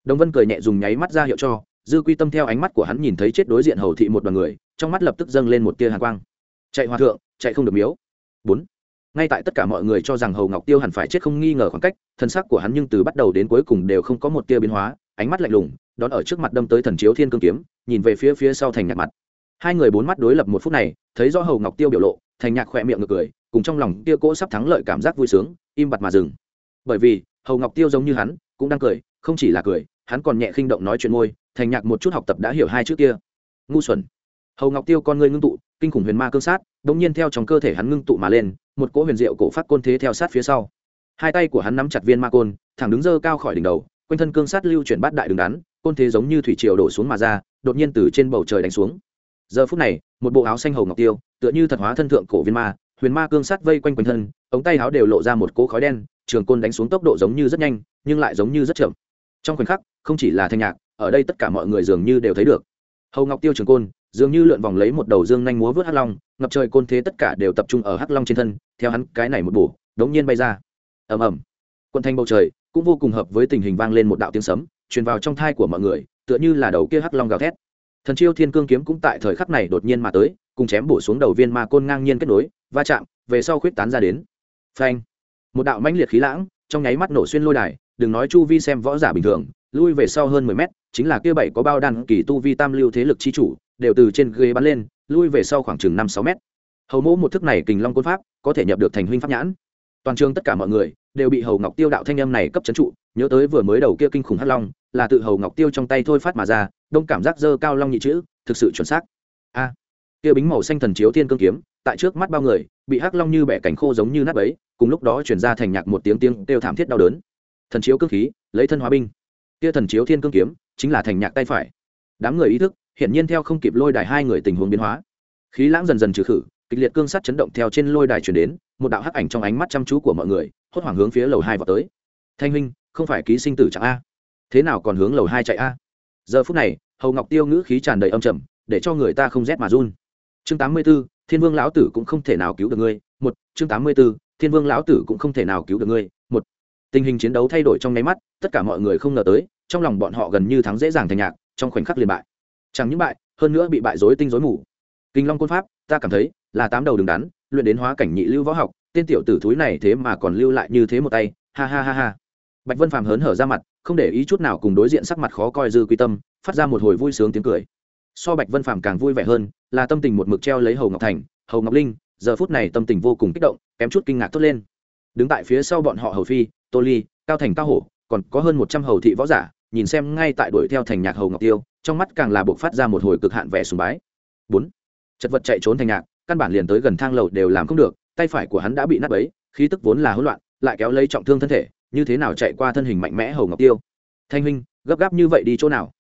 đồng vân cười nhẹ dùng nháy mắt ra hiệu cho, dư quy tâm theo ánh mắt của hắn nhìn thấy chết đối diện hầu thị một đoàn người, trong mắt lập tức dâng lên một tia hàn quang. Chạy hòa thượng, chạy không được miếu. Bốn. Ngay tại tất cả mọi người cho rằng hầu ngọc tiêu hẳn phải chết không nghi ngờ khoảng cách, thân sắc của hắn nhưng từ bắt đầu đến cuối cùng đều không có một tia biến hóa, ánh mắt lạnh lùng, đón ở trước mặt đâm tới thần chiếu thiên cương kiếm, nhìn về phía phía sau thành nhạc mặt. Hai người bốn mắt đối lập một phút này, thấy rõ hầu ngọc tiêu biểu lộ, thành nhạc khỏe miệng ngược cười, cùng trong lòng tiêu cỗ sắp thắng lợi cảm giác vui sướng, im bặt mà dừng. Bởi vì, hầu ngọc tiêu giống như hắn, cũng đang cười, không chỉ là cười hắn còn nhẹ khinh động nói chuyện môi, thành nhạc một chút học tập đã hiểu hai chữ kia. Ngu xuẩn. Hầu ngọc tiêu con ngươi ngưng tụ, kinh khủng huyền ma cương sát đ ỗ n g nhiên theo trong cơ thể hắn ngưng tụ mà lên, một cỗ huyền diệu cổ phát côn thế theo sát phía sau. Hai tay của hắn nắm chặt viên ma côn, thẳng đứng dơ cao khỏi đỉnh đầu, quanh thân cương sát lưu chuyển bát đại đứng đắn, côn thế giống như thủy triều đổ xuống mà ra, đột nhiên từ trên bầu trời đánh xuống. Giờ phút này, một bộ áo xanh hầu ngọc tiêu, tựa như thật hóa thân thượng cổ viên ma, huyền ma cương sát vây quanh quanh thân, ống tay áo đều lộ ra một cỗ khói đen, trường côn đánh xuống tốc độ giống như rất nhanh, nhưng lại giống như rất chậm. Trong khoảnh khắc không chỉ là thanh nhạc, ở đây tất cả mọi người dường như đều thấy được. Hầu ngọc tiêu trường côn, dường như lượn vòng lấy một đầu dương nhanh múa vớt hắc long, ngập trời côn thế tất cả đều tập trung ở hắc long trên thân, theo hắn cái này một bổ, đống nhiên bay ra. Ầm ầm. Quân thanh bầu trời cũng vô cùng hợp với tình hình vang lên một đạo tiếng sấm, truyền vào trong thai của mọi người, tựa như là đầu kia hắc long gào thét. Thần chiêu thiên cương kiếm cũng tại thời khắc này đột nhiên mà tới, cùng chém bổ xuống đầu viên ma côn ngang nhiên kết nối, va chạm, về sau khuyết tán ra đến. Phanh. Một đạo mãnh liệt khí lãng, trong nháy mắt nổ xuyên lôi đài, đừng nói chu vi xem võ giả bình thường lui về sau hơn mười mét, chính là kia bảy có bao đan kỳ tu vi tam lưu thế lực chi chủ, đều từ trên ghế bắn lên, lui về sau khoảng chừng năm sáu mét. Hầu mỗ một thức này kình long côn pháp, có thể nhập được thành huynh pháp nhãn. Toàn trường tất cả mọi người đều bị hầu ngọc tiêu đạo thanh âm này cấp chấn trụ, nhớ tới vừa mới đầu kia kinh khủng hắc long, là tự hầu ngọc tiêu trong tay thôi phát mà ra, đông cảm giác dơ cao long nhị chữ, thực sự chuẩn xác. A, kia bính màu xanh thần chiếu thiên cương kiếm, tại trước mắt bao người, bị hắc long như bẻ cánh khô giống như nát bấy, cùng lúc đó chuyển ra thành nhạc một tiếng tiếng kêu thảm thiết đau đớn. Thần chiếu cương khí, lấy thân hóa binh kia thần chiếu thiên cương kiếm, chính là thành nhạc tay phải. Đám người ý thức hiện nhiên theo không kịp lôi đài hai người tình huống biến hóa. Khí lãng dần dần trừ khử, kịch liệt cương sắt chấn động theo trên lôi đài chuyển đến, một đạo hắc ảnh trong ánh mắt chăm chú của mọi người, hốt hoảng hướng phía lầu hai vào tới. Thanh huynh, không phải ký sinh tử chẳng a? Thế nào còn hướng lầu hai chạy a? Giờ phút này, hầu ngọc tiêu ngữ khí tràn đầy âm trầm, để cho người ta không rét mà run. Chương tám mươi b ố thiên vương lão tử cũng không thể nào cứu được ngươi. Một, chương tám mươi b ố thiên vương lão tử cũng không thể nào cứu được ngươi tình hình chiến đấu thay đổi trong nháy mắt, tất cả mọi người không ngờ tới, trong lòng bọn họ gần như thắng dễ dàng thành nhạc, trong khoảnh khắc liền bại. Chẳng những bại, hơn nữa bị bại dối tinh dối mù. Kinh long côn pháp, ta cảm thấy là tám đầu đường đắn, luyện đến hóa cảnh nhị lưu võ học, tên tiểu tử thúi này thế mà còn lưu lại như thế một tay, ha ha ha ha. Bạch vân phàm hớn hở ra mặt, không để ý chút nào cùng đối diện sắc mặt khó coi dư quy tâm, phát ra một hồi vui sướng tiếng cười. So bạch vân phàm càng vui vẻ hơn, là tâm tình một mực treo lấy hầu ngọc thành, hầu ngọc linh, giờ phút này tâm tình vô cùng kích động, kém chút kinh ngạc thốt lên. Đứng tại phía sau bọn họ hầu phi tô ly, cao thành cao hổ, còn có hơn một trăm hầu thị võ giả, nhìn xem ngay tại đuổi theo thành nhạc hầu ngọc tiêu, trong mắt càng là buộc phát ra một hồi cực hạn vẻ sùng bái. Bốn, chật vật chạy trốn thành nhạc, căn bản liền tới gần thang lầu đều làm không được, tay phải của hắn đã bị nát ấy khí tức vốn là hỗn loạn, lại kéo lấy trọng thương thân thể, như thế nào chạy qua thân hình mạnh mẽ hầu ngọc tiêu? Thanh huynh, gấp gáp như vậy đi chỗ nào?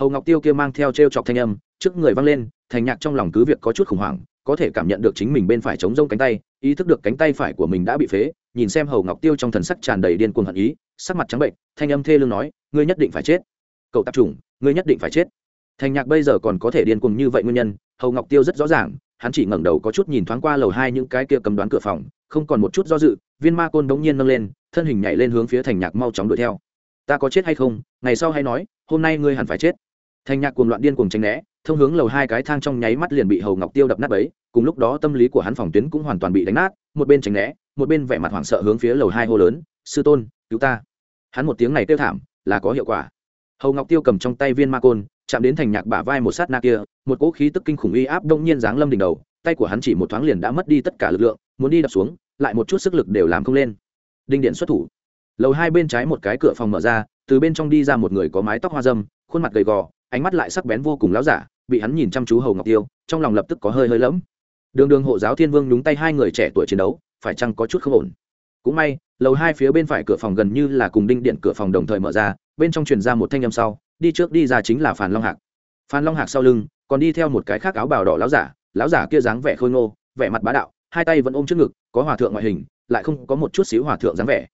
Hầu ngọc tiêu kia mang theo t r e o chọc thanh âm, trước người văng lên, thành nhạc trong lòng cứ việc có chút khủng hoảng, có thể cảm nhận được chính mình bên phải chống rông cánh tay, ý thức được cánh tay phải của mình đã bị phế nhìn xem hầu ngọc tiêu trong thần sắc tràn đầy điên cuồng hận ý, sắc mặt trắng bệnh, thanh âm thê lương nói, ngươi nhất định phải chết. Cậu tạp chủng, ngươi nhất định phải chết. Thành nhạc bây giờ còn có thể điên cuồng như vậy nguyên nhân, hầu ngọc tiêu rất rõ ràng, hắn chỉ ngẩng đầu có chút nhìn thoáng qua lầu hai những cái kia cầm đoán cửa phòng, không còn một chút do dự, viên ma côn đống nhiên nâng lên, thân hình nhảy lên hướng phía thành nhạc mau chóng đuổi theo. Ta có chết hay không? Ngày sau hay nói, hôm nay ngươi hẳn phải chết. Thành nhạc cuồng loạn điên cuồng tránh né, thông hướng lầu hai cái thang trong nháy mắt liền bị hầu ngọc tiêu đập nát ấy cùng lúc đó tâm lý của hắn phòng tuyến cũng hoàn toàn bị đánh nát, một bên tránh né một bên vẻ mặt hoảng sợ hướng phía lầu hai hô lớn, sư tôn, cứu ta. Hắn một tiếng này kêu thảm, là có hiệu quả. Hầu ngọc tiêu cầm trong tay viên ma côn, chạm đến thành nhạc bả vai một sát na kia, một cỗ khí tức kinh khủng uy áp đông nhiên giáng lâm đỉnh đầu, tay của hắn chỉ một thoáng liền đã mất đi tất cả lực lượng, muốn đi đập xuống, lại một chút sức lực đều làm không lên. Đinh điện xuất thủ. Lầu hai bên trái một cái cửa phòng mở ra, từ bên trong đi ra một người có mái tóc hoa dâm, khuôn mặt gầy gò, ánh mắt lại sắc bén vô cùng láo giả, bị hắn nhìn chăm chú hầu ngọc tiêu, trong lòng lập tức có hơi hơi lẫm. Đường đường hộ giáo thiên vương nhúng tay hai người trẻ tuổi chiến đấu phải chăng có chút không ổn? Cũng may, lầu hai phía bên phải cửa phòng gần như là cùng đinh điện cửa phòng đồng thời mở ra, bên trong truyền ra một thanh âm sau, đi trước đi ra chính là phàn long hạc. Phan long hạc sau lưng, còn đi theo một cái khác áo bào đỏ láo giả láo giả kia dáng vẻ khôi ngô, vẻ mặt bá đạo, hai tay vẫn ôm trước ngực, có hòa thượng ngoại hình, lại không có một chút xíu hòa thượng dáng vẻ.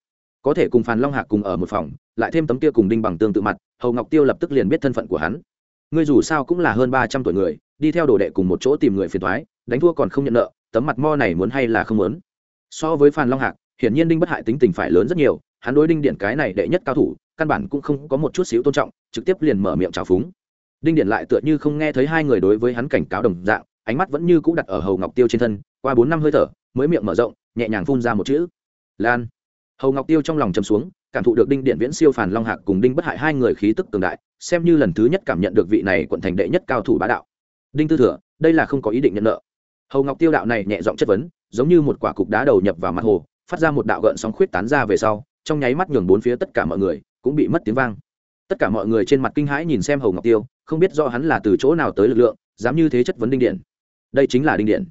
Có thể cùng phan long hạc cùng ở một phòng, lại thêm tấm kia cùng đinh bằng tương tự mặt, hầu ngọc tiêu lập tức liền biết thân phận của hắn. Ngươi dù sao cũng là hơn ba trăm tuổi người, đi theo đồ đệ cùng một chỗ tìm người phiền thoái đánh thua còn không nhận nợ, tấm mặt mo này muốn hay là không muốn? So với phan long hạc, hiển nhiên đinh bất hại tính tình phải lớn rất nhiều, hắn đối đinh điện cái này đệ nhất cao thủ, căn bản cũng không có một chút xíu tôn trọng, trực tiếp liền mở miệng trào phúng. Đinh điện lại tựa như không nghe thấy hai người đối với hắn cảnh cáo đồng dạng, ánh mắt vẫn như cũ đặt ở hầu ngọc tiêu trên thân, qua bốn năm hơi thở, mới miệng mở rộng, nhẹ nhàng phun ra một chữ. Lan. Hầu ngọc tiêu trong lòng chầm xuống, cảm thụ được đinh điện viễn siêu phản long hạc cùng đinh bất hại hai người khí tức cường đại, xem như lần thứ nhất cảm nhận được vị này quận thành đệ nhất cao thủ bá đạo. Đinh tư thừa, đây là không có ý định nhận nợ. Hầu ngọc tiêu đạo này nhẹ giọng chất vấn giống như một quả cục đá đầu nhập vào mặt hồ, phát ra một đạo gợn sóng khuyết tán ra về sau, trong nháy mắt nhường bốn phía tất cả mọi người cũng bị mất tiếng vang. Tất cả mọi người trên mặt kinh hãi nhìn xem hầu ngọc tiêu, không biết do hắn là từ chỗ nào tới lực lượng, dám như thế chất vấn đinh điện. Đây chính là đinh điện.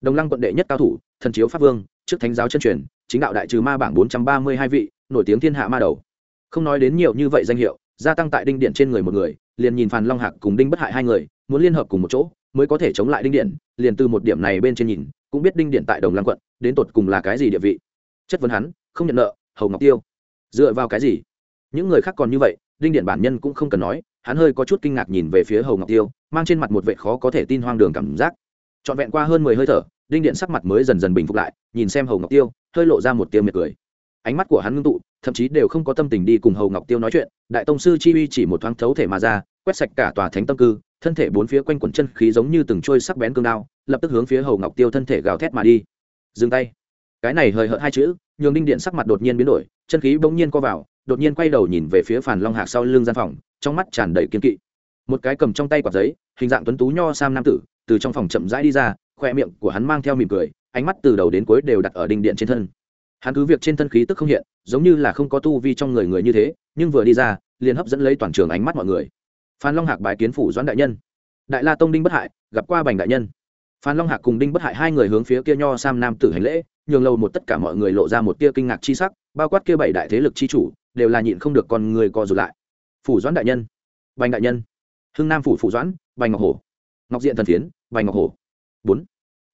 Đồng lăng quận đệ nhất cao thủ, thần chiếu pháp vương, trước thánh giáo chân truyền, chính đạo đại trừ ma bảng bốn trăm ba mươi hai vị, nổi tiếng thiên hạ ma đầu. Không nói đến nhiều như vậy danh hiệu, gia tăng tại đinh điện trên người một người, liền nhìn phàn long hạc cùng đinh bất hại hai người, muốn liên hợp cùng một chỗ mới có thể chống lại đinh điện, liền từ một điểm này bên trên nhìn, cũng biết đinh điện tại đồng lăng quận, đến tột cùng là cái gì địa vị. Chất vấn hắn, không nhận nợ, hầu ngọc tiêu. Dựa vào cái gì? Những người khác còn như vậy, đinh điện bản nhân cũng không cần nói, hắn hơi có chút kinh ngạc nhìn về phía hầu ngọc tiêu, mang trên mặt một vệ khó có thể tin hoang đường cảm giác. Trọn vẹn qua hơn mười hơi thở, đinh điện sắc mặt mới dần dần bình phục lại, nhìn xem hầu ngọc tiêu, hơi lộ ra một tiêu miệt cười. Ánh mắt của hắn ngưng tụ, thậm chí đều không có tâm tình đi cùng hầu ngọc tiêu nói chuyện, đại tông sư chi uy chỉ một thoáng thấu thể mà ra, quét sạch cả tòa thánh tâm cư thân thể bốn phía quanh quẩn chân khí giống như từng trôi sắc bén cương đao, lập tức hướng phía hầu ngọc tiêu thân thể gào thét mà đi. Dừng tay. Cái này hời hợt hai chữ, nhường đinh điện sắc mặt đột nhiên biến đổi, chân khí bỗng nhiên co vào, đột nhiên quay đầu nhìn về phía phản long hạc sau lưng gian phòng, trong mắt tràn đầy kiên kỵ. Một cái cầm trong tay quạt giấy, hình dạng tuấn tú nho sam nam tử, từ trong phòng chậm rãi đi ra, khoe miệng của hắn mang theo mỉm cười, ánh mắt từ đầu đến cuối đều đặt ở đinh điện trên thân. Hắn cứ việc trên thân khí tức không hiện, giống như là không có tu vi trong người người như thế, nhưng vừa đi ra, liền hấp dẫn lấy toàn trường ánh mắt mọi người phan long hạc bài kiến phủ doãn đại nhân. Đại la tông đinh bất hại, gặp qua bành đại nhân. Phan long hạc cùng đinh bất hại hai người hướng phía kia nho sam nam tử hành lễ, nhường lâu một tất cả mọi người lộ ra một tia kinh ngạc chi sắc, bao quát kia bảy đại thế lực chi chủ, đều là nhịn không được con người co rụt lại. Phủ doãn đại nhân. Bành đại nhân. Hưng nam phủ phủ doãn, bành ngọc hổ. Ngọc diện thần phiến bành ngọc hổ. Bốn.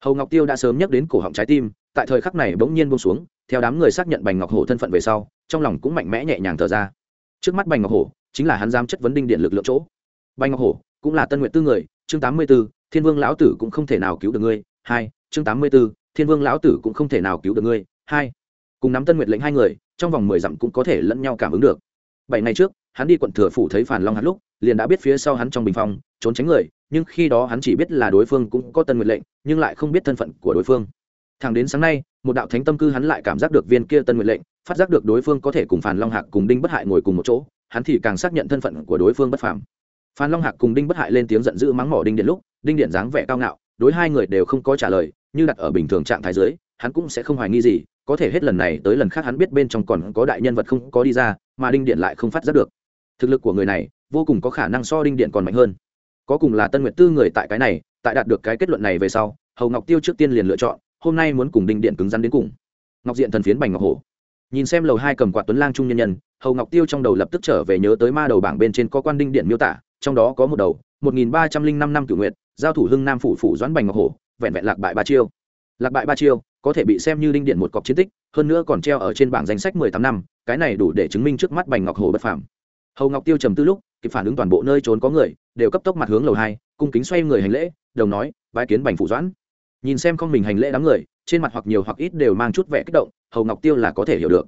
Hầu ngọc tiêu đã sớm nhắc đến cổ họng trái tim, tại thời khắc này bỗng nhiên bông xuống, theo đám người xác nhận bành ngọc hổ thân phận về sau, trong lòng cũng mạnh mẽ nhẹ nhàng thở ra. Trước mắt bành ngọc hổ, chính là hắn giam chất vấn đinh điện lực lượng chỗ bành ngọc hổ, cũng là tân nguyện tư người, chương tám mươi b ố thiên vương lão tử cũng không thể nào cứu được ngươi. Hai, chương tám mươi b ố thiên vương lão tử cũng không thể nào cứu được ngươi. Hai, cùng nắm tân nguyện lệnh hai người, trong vòng mười dặm cũng có thể lẫn nhau cảm ứng được. Bảy ngày trước, hắn đi quận thừa phủ thấy phản long hắn lúc, liền đã biết phía sau hắn trong bình phong, trốn tránh người, nhưng khi đó hắn chỉ biết là đối phương cũng có tân nguyện lệnh, nhưng lại không biết thân phận của đối phương. Thẳng đến sáng nay, một đạo thánh tâm cư hắn lại cảm giác được viên kia tân nguyện lệnh, phát giác được đối phương có thể cùng phản long hạc cùng đinh bất hại ngồi cùng một chỗ, hắn thì càng xác nhận thân phận của đối phương bất phàm phan long hạc cùng đinh bất hại lên tiếng giận dữ mắng mỏ đinh điện lúc, đinh điện dáng vẻ cao ngạo, đối hai người đều không có trả lời, như đặt ở bình thường trạng thái dưới, hắn cũng sẽ không hoài nghi gì, có thể hết lần này tới lần khác hắn biết bên trong còn có đại nhân vật không có đi ra, mà đinh điện lại không phát giác được. Thực lực của người này, vô cùng có khả năng so đinh điện còn mạnh hơn. Có cùng là tân nguyệt tư người tại cái này, tại đạt được cái kết luận này về sau, hầu ngọc tiêu trước tiên liền lựa chọn, hôm nay muốn cùng đinh điện cứng rắn đến cùng. Ngọc diện thần phiến bành ngọc hổ. Nhìn xem lầu hai cầm quạt tuấn lang trung nhân nhân, hầu ngọc tiêu trong đầu lập tức trở về nhớ tới ma đầu bảng bên trên có quan đinh điện miêu tả trong đó có một đầu, một nghìn ba trăm linh năm năm cửu nguyệt, giao thủ hưng nam phủ phủ doãn bành ngọc hổ, vẹn vẹn lạc bại ba chiêu. Lạc bại ba chiêu, có thể bị xem như đinh điện một cọc chiến tích, hơn nữa còn treo ở trên bảng danh sách mười tám năm, cái này đủ để chứng minh trước mắt bành ngọc hổ bất phàm. Hầu ngọc tiêu trầm tư lúc, kịp phản ứng toàn bộ nơi trốn có người, đều cấp tốc mặt hướng lầu hai, cung kính xoay người hành lễ, đồng nói, bái kiến bành phủ doãn. Nhìn xem con mình hành lễ đám người, trên mặt hoặc nhiều hoặc ít đều mang chút vẻ kích động, hầu ngọc tiêu là có thể hiểu được.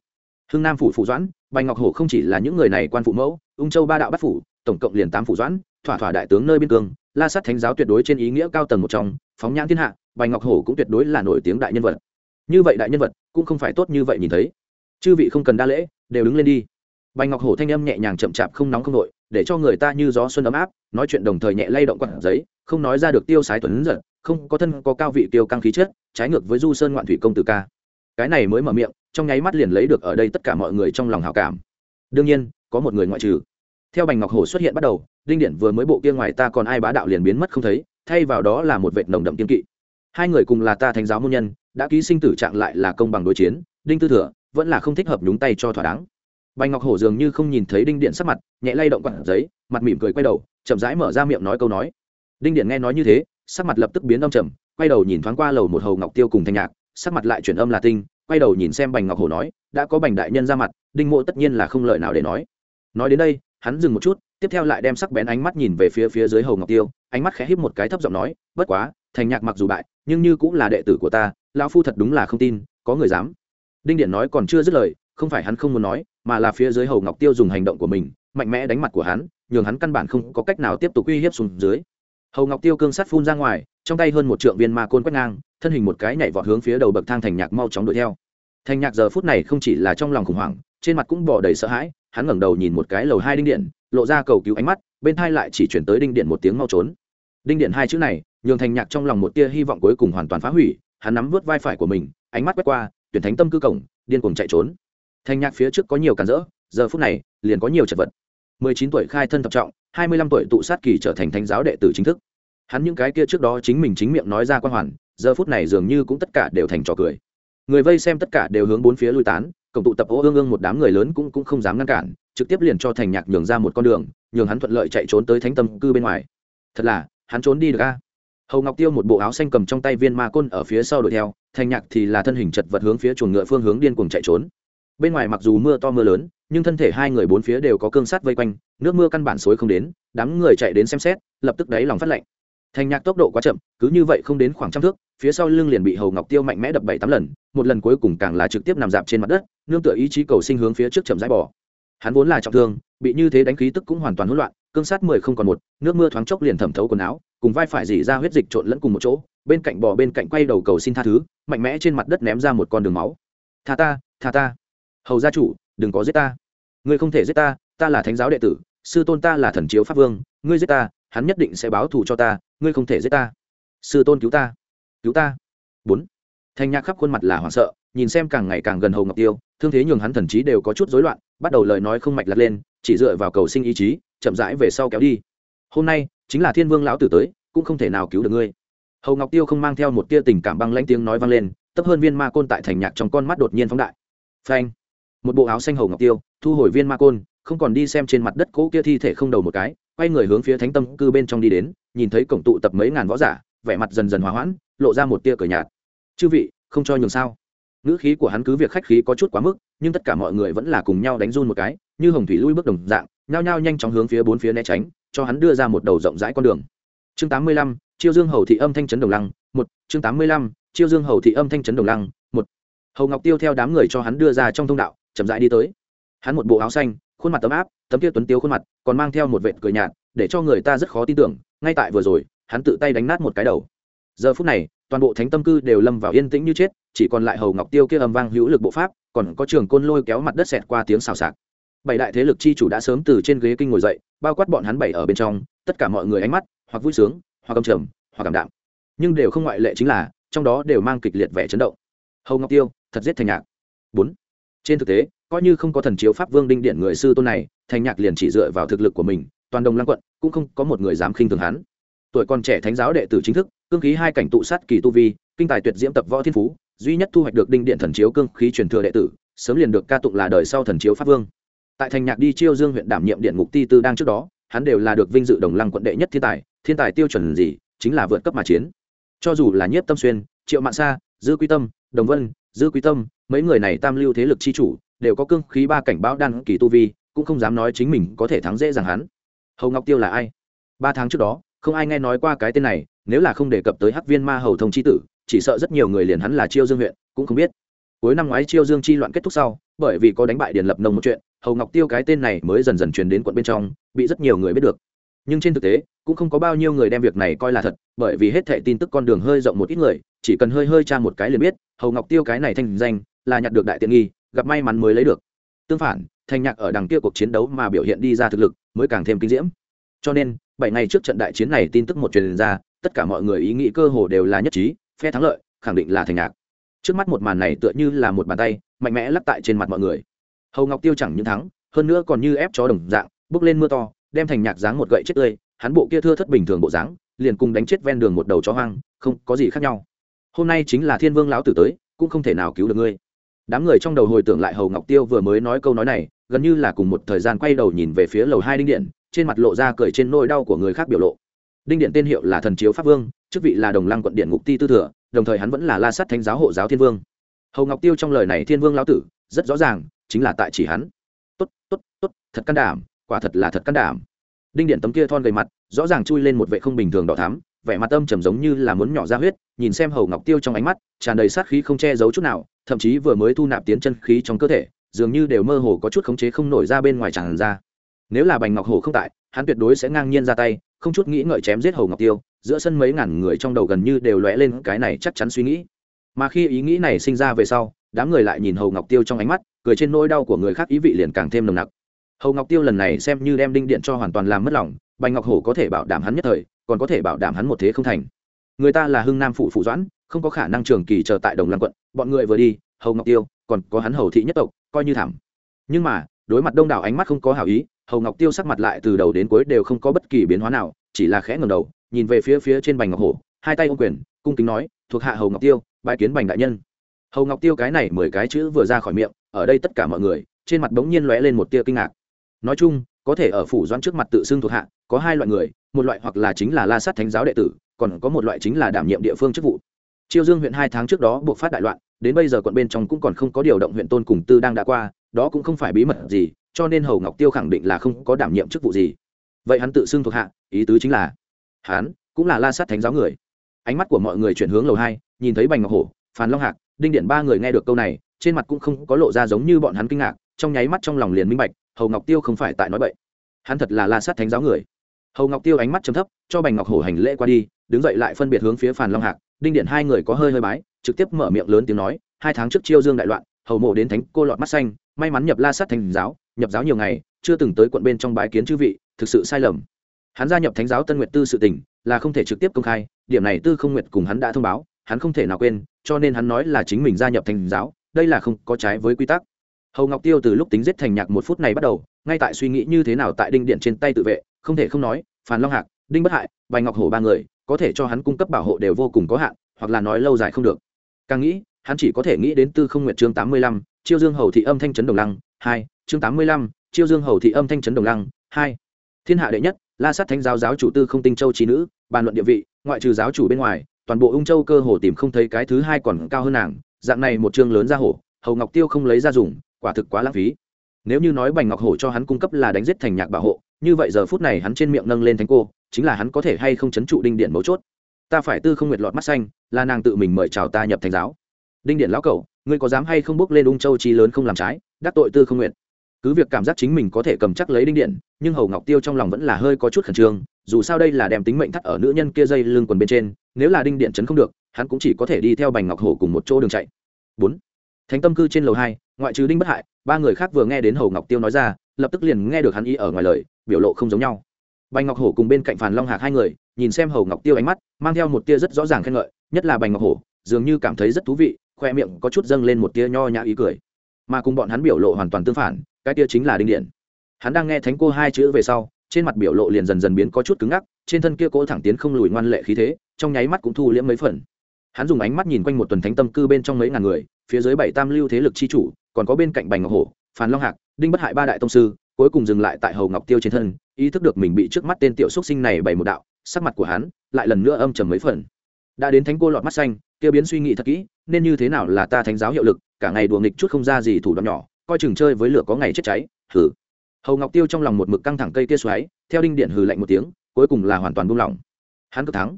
Hưng nam phủ phủ doãn, bành ngọc hổ không chỉ là những người này quan phụ mẫu, ung châu ba đạo bắt phủ tổng cộng liền tám phủ doãn, thỏa thỏa đại tướng nơi biên cương, la sát thánh giáo tuyệt đối trên ý nghĩa cao tầng một trong, phóng nhãn thiên hạ, bành ngọc hổ cũng tuyệt đối là nổi tiếng đại nhân vật. Như vậy đại nhân vật, cũng không phải tốt như vậy nhìn thấy. Chư vị không cần đa lễ, đều đứng lên đi. Bành ngọc hổ thanh âm nhẹ nhàng chậm chạp không nóng không nội để cho người ta như gió xuân ấm áp, nói chuyện đồng thời nhẹ lay động quạt giấy, không nói ra được tiêu sái tuấn giật không có thân có cao vị tiêu căng khí chất, trái ngược với du sơn ngoạn thủy công tử ca. Cái này mới mở miệng, trong nháy mắt liền lấy được ở đây tất cả mọi người trong lòng hào cảm. Đương nhiên, có một người ngoại trừ theo bành ngọc hổ xuất hiện bắt đầu, đinh điện vừa mới bộ kia ngoài ta còn ai bá đạo liền biến mất không thấy, thay vào đó là một vệt nồng đậm kiên kỵ. Hai người cùng là ta thánh giáo môn nhân, đã ký sinh tử trạng lại là công bằng đối chiến, đinh tư thừa vẫn là không thích hợp nhúng tay cho thỏa đáng. Bành ngọc hổ dường như không nhìn thấy đinh điện sắc mặt, nhẹ lay động quặn giấy, mặt mỉm cười quay đầu, chậm rãi mở ra miệng nói câu nói. Đinh điện nghe nói như thế, sắc mặt lập tức biến âm trầm, quay đầu nhìn thoáng qua lầu một hầu ngọc tiêu cùng thanh nhạc, sắc mặt lại chuyển âm là tinh, quay đầu nhìn xem bành ngọc hổ nói, đã có bành đại nhân ra mặt, đinh mộ tất nhiên là không lợi nào để nói. Nói đến đây hắn dừng một chút, tiếp theo lại đem sắc bén ánh mắt nhìn về phía phía dưới hầu ngọc tiêu, ánh mắt khẽ híp một cái thấp giọng nói, bất quá, thành nhạc mặc dù bại, nhưng như cũng là đệ tử của ta, lão phu thật đúng là không tin, có người dám. Đinh điện nói còn chưa dứt lời, không phải hắn không muốn nói, mà là phía dưới hầu ngọc tiêu dùng hành động của mình, mạnh mẽ đánh mặt của hắn, nhường hắn căn bản không có cách nào tiếp tục uy hiếp xuống dưới. Hầu ngọc tiêu cương sắt phun ra ngoài, trong tay hơn một trượng viên ma côn quét ngang, thân hình một cái nhảy vọt hướng phía đầu bậc thang thành nhạc mau chóng đuổi theo. Thành nhạc giờ phút này không chỉ là trong lòng khủng hoảng, trên mặt cũng bỏ đầy sợ hãi hắn ngẩng đầu nhìn một cái lầu hai đinh điện, lộ ra cầu cứu ánh mắt, bên thai lại chỉ chuyển tới đinh điện một tiếng mau trốn. Đinh điện hai chữ này, nhường thành nhạc trong lòng một tia hy vọng cuối cùng hoàn toàn phá hủy, hắn nắm vớt vai phải của mình, ánh mắt quét qua, tuyển thánh tâm cư cổng, điên cuồng chạy trốn. Thành nhạc phía trước có nhiều cản rỡ, giờ phút này, liền có nhiều chật vật. Mười chín tuổi khai thân thập trọng, hai mươi lăm tuổi tụ sát kỳ trở thành thánh giáo đệ tử chính thức. Hắn những cái kia trước đó chính mình chính miệng nói ra quan hoàn, giờ phút này dường như cũng tất cả đều thành trò cười. Người vây xem tất cả đều hướng bốn phía lui tán cổng tụ tập ô ương ương một đám người lớn cũng cũng không dám ngăn cản, trực tiếp liền cho thành nhạc nhường ra một con đường, nhường hắn thuận lợi chạy trốn tới thánh tâm cư bên ngoài. Thật là, hắn trốn đi được a. Hầu ngọc tiêu một bộ áo xanh cầm trong tay viên ma côn ở phía sau đuổi theo, thành nhạc thì là thân hình chật vật hướng phía chuồng ngựa phương hướng điên cuồng chạy trốn. Bên ngoài mặc dù mưa to mưa lớn, nhưng thân thể hai người bốn phía đều có cương sát vây quanh, nước mưa căn bản xối không đến, đám người chạy đến xem xét, lập tức đáy lòng phát lạnh thành nhạc tốc độ quá chậm, cứ như vậy không đến khoảng trăm thước, phía sau lưng liền bị hầu ngọc tiêu mạnh mẽ đập bảy tám lần, một lần cuối cùng càng là trực tiếp nằm dạp trên mặt đất, nương tựa ý chí cầu sinh hướng phía trước chậm rãi bỏ. Hắn vốn là trọng thương, bị như thế đánh khí tức cũng hoàn toàn hỗn loạn, cương sát mười không còn một, nước mưa thoáng chốc liền thẩm thấu quần áo, cùng vai phải dỉ ra huyết dịch trộn lẫn cùng một chỗ, bên cạnh bò bên cạnh quay đầu cầu xin tha thứ, mạnh mẽ trên mặt đất ném ra một con đường máu. Tha ta tha ta. Hầu gia chủ, đừng có giết ta. Ngươi không thể giết ta ta là thánh giáo đệ tử, sư tôn ta là thần chiếu pháp vương, ngươi giết ta, hắn nhất định sẽ báo thù cho ta ngươi không thể giết ta. Sư tôn cứu ta. Cứu ta. Bốn. Thanh nhạc khắp khuôn mặt là hoảng sợ, nhìn xem càng ngày càng gần hầu ngọc tiêu, thương thế nhường hắn thần trí đều có chút rối loạn, bắt đầu lời nói không mạch lật lên, chỉ dựa vào cầu sinh ý chí, chậm rãi về sau kéo đi. Hôm nay, chính là thiên vương lão tử tới, cũng không thể nào cứu được ngươi. Hầu ngọc tiêu không mang theo một tia tình cảm băng lãnh tiếng nói vang lên, tấp hơn viên ma côn tại thành nhạc trong con mắt đột nhiên phóng đại. Phanh. Một bộ áo xanh hầu ngọc tiêu, thu hồi viên ma côn, không còn đi xem trên mặt đất cỗ kia thi thể không đầu một cái quay người hướng phía thánh tâm cư bên trong đi đến, nhìn thấy cổng tụ tập mấy ngàn võ giả, vẻ mặt dần dần hòa hoãn, lộ ra một tia cờ nhạt. Chư vị, không cho nhường sao? Ngữ khí của hắn cứ việc khách khí có chút quá mức, nhưng tất cả mọi người vẫn là cùng nhau đánh run một cái, như hồng thủy lui bước đồng dạng, nhao nhao nhanh chóng hướng phía bốn phía né tránh, cho hắn đưa ra một đầu rộng rãi con đường. Chương tám mươi lăm, chiêu dương hầu thị âm thanh chấn đồng lăng, một. Chương tám mươi lăm, chiêu dương hầu thị âm thanh chấn đồng lăng, một. Hầu ngọc tiêu theo đám người cho hắn đưa ra trong thông đạo, chậm rãi đi tới. Hắn một bộ áo xanh, khuôn mặt tấm áp tấm kia tuấn tiếu khuôn mặt còn mang theo một vệt cười nhạt, để cho người ta rất khó tin tưởng, ngay tại vừa rồi, hắn tự tay đánh nát một cái đầu. Giờ phút này, toàn bộ thánh tâm cư đều lâm vào yên tĩnh như chết, chỉ còn lại hầu ngọc tiêu kia âm vang hữu lực bộ pháp, còn có trường côn lôi kéo mặt đất xẹt qua tiếng xào xạc. Bảy đại thế lực chi chủ đã sớm từ trên ghế kinh ngồi dậy, bao quát bọn hắn bảy ở bên trong, tất cả mọi người ánh mắt, hoặc vui sướng, hoặc cầm trầm, hoặc cảm đạm. Nhưng đều không ngoại lệ chính là, trong đó đều mang kịch liệt vẻ chấn động. Hầu ngọc tiêu, thật giết thành nhạc. Bốn. Trên thực tế, coi như không có thần chiếu pháp vương đinh điện người sư tôn này thành nhạc liền chỉ dựa vào thực lực của mình, toàn đồng lăng quận, cũng không có một người dám khinh thường hắn. Tuổi còn trẻ thánh giáo đệ tử chính thức, cương khí hai cảnh tụ sát kỳ tu vi, kinh tài tuyệt diễm tập võ thiên phú, duy nhất thu hoạch được đinh điện thần chiếu cương khí truyền thừa đệ tử, sớm liền được ca tụng là đời sau thần chiếu pháp vương. Tại thành nhạc đi chiêu dương huyện đảm nhiệm điện ngục ti tư đang trước đó, hắn đều là được vinh dự đồng lăng quận đệ nhất thiên tài thiên tài tiêu chuẩn gì, chính là vượt cấp mà chiến. Cho dù là nhiếp tâm xuyên, triệu mạng sa, dư quy tâm, đồng vân, dư quy tâm, mấy người này tam lưu thế lực chi chủ, đều có cương khí ba cảnh báo đan kỳ tu vi cũng không dám nói chính mình có thể thắng dễ dàng hắn. Hầu ngọc tiêu là ai? Ba tháng trước đó, không ai nghe nói qua cái tên này, nếu là không đề cập tới hắc viên ma hầu thông chi tử, chỉ sợ rất nhiều người liền hắn là chiêu dương huyện, cũng không biết. Cuối năm ngoái chiêu dương chi loạn kết thúc sau, bởi vì có đánh bại điền lập nông một chuyện, hầu ngọc tiêu cái tên này mới dần dần truyền đến quận bên trong, bị rất nhiều người biết được. Nhưng trên thực tế, cũng không có bao nhiêu người đem việc này coi là thật, bởi vì hết thệ tin tức con đường hơi rộng một ít người, chỉ cần hơi hơi tra một cái liền biết, hầu ngọc tiêu cái này thành danh, là nhặt được đại tiện nghi, gặp may mắn mới lấy được. Tương phản thành nhạc ở đằng kia cuộc chiến đấu mà biểu hiện đi ra thực lực mới càng thêm kinh diễm. Cho nên, bảy ngày trước trận đại chiến này tin tức một truyền ra, tất cả mọi người ý nghĩ cơ hồ đều là nhất trí, phe thắng lợi, khẳng định là thành nhạc. Trước mắt một màn này tựa như là một bàn tay, mạnh mẽ lắp tại trên mặt mọi người. Hầu ngọc tiêu chẳng những thắng, hơn nữa còn như ép chó đồng dạng, bước lên mưa to, đem thành nhạc dáng một gậy chết tươi, hắn bộ kia thưa thất bình thường bộ dáng, liền cùng đánh chết ven đường một đầu chó hoang, không có gì khác nhau. Hôm nay chính là thiên vương lão tử tới, cũng không thể nào cứu được ngươi. Đám người trong đầu hồi tưởng lại hầu ngọc tiêu vừa mới nói câu nói này gần như là cùng một thời gian quay đầu nhìn về phía lầu hai đinh điện, trên mặt lộ ra cười trên nôi đau của người khác biểu lộ. Đinh điện tên hiệu là thần chiếu pháp vương, chức vị là đồng lăng quận điện ngục ti tư thừa, đồng thời hắn vẫn là la sát thánh giáo hộ giáo thiên vương. Hầu ngọc tiêu trong lời này thiên vương lão tử, rất rõ ràng, chính là tại chỉ hắn. Tốt tốt tốt, thật can đảm, quả thật là thật can đảm. Đinh điện tấm kia thon gầy mặt, rõ ràng chui lên một vệ không bình thường đỏ thắm, vẻ mặt âm trầm giống như là muốn nhỏ ra huyết, nhìn xem hầu ngọc tiêu trong ánh mắt, tràn đầy sát khí không che giấu chút nào, thậm chí vừa mới thu nạp tiến chân khí trong cơ thể dường như đều mơ hồ có chút khống chế không nổi ra bên ngoài tràn ra. Nếu là bành ngọc hổ không tại, hắn tuyệt đối sẽ ngang nhiên ra tay, không chút nghĩ ngợi chém giết hầu ngọc tiêu, giữa sân mấy ngàn người trong đầu gần như đều lóe lên cái này chắc chắn suy nghĩ. Mà khi ý nghĩ này sinh ra về sau, đám người lại nhìn hầu ngọc tiêu trong ánh mắt, cười trên nỗi đau của người khác ý vị liền càng thêm nồng nặc. Hầu ngọc tiêu lần này xem như đem đinh điện cho hoàn toàn làm mất lòng, bành ngọc hổ có thể bảo đảm hắn nhất thời, còn có thể bảo đảm hắn một thế không thành. Người ta là hưng nam phụ phụ doãn, không có khả năng trường kỳ chờ tại đồng lăng quận, bọn người vừa đi hầu ngọc tiêu, còn có hắn hầu thị nhất tộc coi như thảm. Nhưng mà, đối mặt đông đảo ánh mắt không có hảo ý, hầu ngọc tiêu sắc mặt lại từ đầu đến cuối đều không có bất kỳ biến hóa nào, chỉ là khẽ ngầm đầu, nhìn về phía phía trên bành ngọc hổ, hai tay ô quyền, cung kính nói, thuộc hạ hầu ngọc tiêu bãi kiến bành đại nhân. Hầu ngọc tiêu cái này mười cái chữ vừa ra khỏi miệng, ở đây tất cả mọi người, trên mặt bỗng nhiên lóe lên một tia kinh ngạc. Nói chung, có thể ở phủ doãn trước mặt tự xưng thuộc hạ, có hai loại người, một loại hoặc là chính là la sát thánh giáo đệ tử, còn có một loại chính là đảm nhiệm địa phương chức vụ chiêu dương huyện hai tháng trước đó buộc phát đại loạn, đến bây giờ quận bên trong cũng còn không có điều động huyện tôn cùng tư đang đã qua, đó cũng không phải bí mật gì, cho nên hầu ngọc tiêu khẳng định là không có đảm nhiệm chức vụ gì. Vậy hắn tự xưng thuộc hạ, ý tứ chính là, hắn cũng là la sát thánh giáo người. Ánh mắt của mọi người chuyển hướng lầu hai, nhìn thấy bành ngọc hổ, phàn long hạc, đinh điện ba người nghe được câu này, trên mặt cũng không có lộ ra giống như bọn hắn kinh ngạc, trong nháy mắt trong lòng liền minh bạch, hầu ngọc tiêu không phải tại nói bậy. Hắn thật là la sát thánh giáo người. Hầu ngọc tiêu ánh mắt chấm thấp, cho bành ngọc hổ hành lễ qua đi, đứng dậy lại phân biệt hướng phía phàn long hạc đinh điện hai người có hơi hơi bái, trực tiếp mở miệng lớn tiếng nói, hai tháng trước chiêu dương đại loạn, hầu mộ đến thánh cô lọt mắt xanh, may mắn nhập la sát thành giáo, nhập giáo nhiều ngày, chưa từng tới quận bên trong bái kiến chư vị, thực sự sai lầm. Hắn gia nhập thánh giáo tân nguyệt tư sự tỉnh là không thể trực tiếp công khai, điểm này tư không nguyệt cùng hắn đã thông báo, hắn không thể nào quên, cho nên hắn nói là chính mình gia nhập thành giáo, đây là không có trái với quy tắc. Hầu ngọc tiêu từ lúc tính giết thành nhạc một phút này bắt đầu, ngay tại suy nghĩ như thế nào tại đinh điện trên tay tự vệ, không thể không nói, phàn long hạc, đinh bất hại bành ngọc hổ ba người có thể cho hắn cung cấp bảo hộ đều vô cùng có hạn, hoặc là nói lâu dài không được. Càng nghĩ, hắn chỉ có thể nghĩ đến tư không nguyện chương tám mươi lăm, chiêu dương hầu thị âm thanh trấn đồng lăng, hai, chương tám mươi lăm, chiêu dương hầu thị âm thanh trấn đồng lăng, hai. Thiên hạ đệ nhất, la sát thánh giáo giáo chủ tư không tinh châu trí nữ, bàn luận địa vị, ngoại trừ giáo chủ bên ngoài, toàn bộ ung châu cơ hồ tìm không thấy cái thứ hai còn cao hơn nàng, dạng này một chương lớn ra hổ, hầu ngọc tiêu không lấy ra dùng, quả thực quá lãng phí. Nếu như nói bành ngọc hổ cho hắn cung cấp là đánh giết thành nhạc bảo hộ, như vậy giờ phút này hắn trên miệng nâng lên thánh cô chính là hắn có thể hay không chấn trụ đinh điện mấu chốt. Ta phải tư không nguyệt lọt mắt xanh, là nàng tự mình mời chào ta nhập thành giáo. Đinh điện lão cẩu, ngươi có dám hay không bước lên ung châu chi lớn không làm trái, đắc tội tư không nguyệt? Cứ việc cảm giác chính mình có thể cầm chắc lấy đinh điện, nhưng hầu ngọc tiêu trong lòng vẫn là hơi có chút khẩn trương, dù sao đây là đem tính mệnh thắt ở nữ nhân kia dây lưng quần bên trên, nếu là đinh điện chấn không được, hắn cũng chỉ có thể đi theo bành ngọc hổ cùng một chỗ đường chạy. Bốn, thánh tâm cư trên lầu hai, ngoại trừ đinh bất hại, ba người khác vừa nghe đến hầu ngọc tiêu nói ra, lập tức liền nghe được hắn ý ở ngoài lời, biểu lộ không giống nhau bành ngọc hổ cùng bên cạnh phàn long hạc hai người, nhìn xem hầu ngọc tiêu ánh mắt, mang theo một tia rất rõ ràng khen ngợi, nhất là bành ngọc hổ, dường như cảm thấy rất thú vị, khoe miệng có chút dâng lên một tia nho nhã ý cười. Mà cùng bọn hắn biểu lộ hoàn toàn tương phản, cái tia chính là đinh điện. Hắn đang nghe thánh cô hai chữ về sau, trên mặt biểu lộ liền dần dần biến có chút cứng ngắc, trên thân kia cố thẳng tiến không lùi ngoan lệ khí thế, trong nháy mắt cũng thu liễm mấy phần. Hắn dùng ánh mắt nhìn quanh một tuần thánh tâm cư bên trong mấy ngàn người, phía dưới bảy tam lưu thế lực chi chủ, còn có bên cạnh bành ngọc hổ, phàn long hạc, đinh bất hại ba đại tông sư cuối cùng dừng lại tại hầu ngọc tiêu trên thân, ý thức được mình bị trước mắt tên tiểu xúc sinh này bày một đạo, sắc mặt của hắn lại lần nữa âm trầm mấy phần. Đã đến thánh cô lọt mắt xanh Tiêu biến suy nghĩ thật kỹ, nên như thế nào là ta thánh giáo hiệu lực, cả ngày đùa nghịch chút không ra gì thủ đoạn nhỏ, coi chừng chơi với lửa có ngày chết cháy, hừ. Hầu ngọc tiêu trong lòng một mực căng thẳng cây kia xoáy, theo đinh điện hừ lạnh một tiếng, cuối cùng là hoàn toàn buông lỏng. Hắn cực thắng.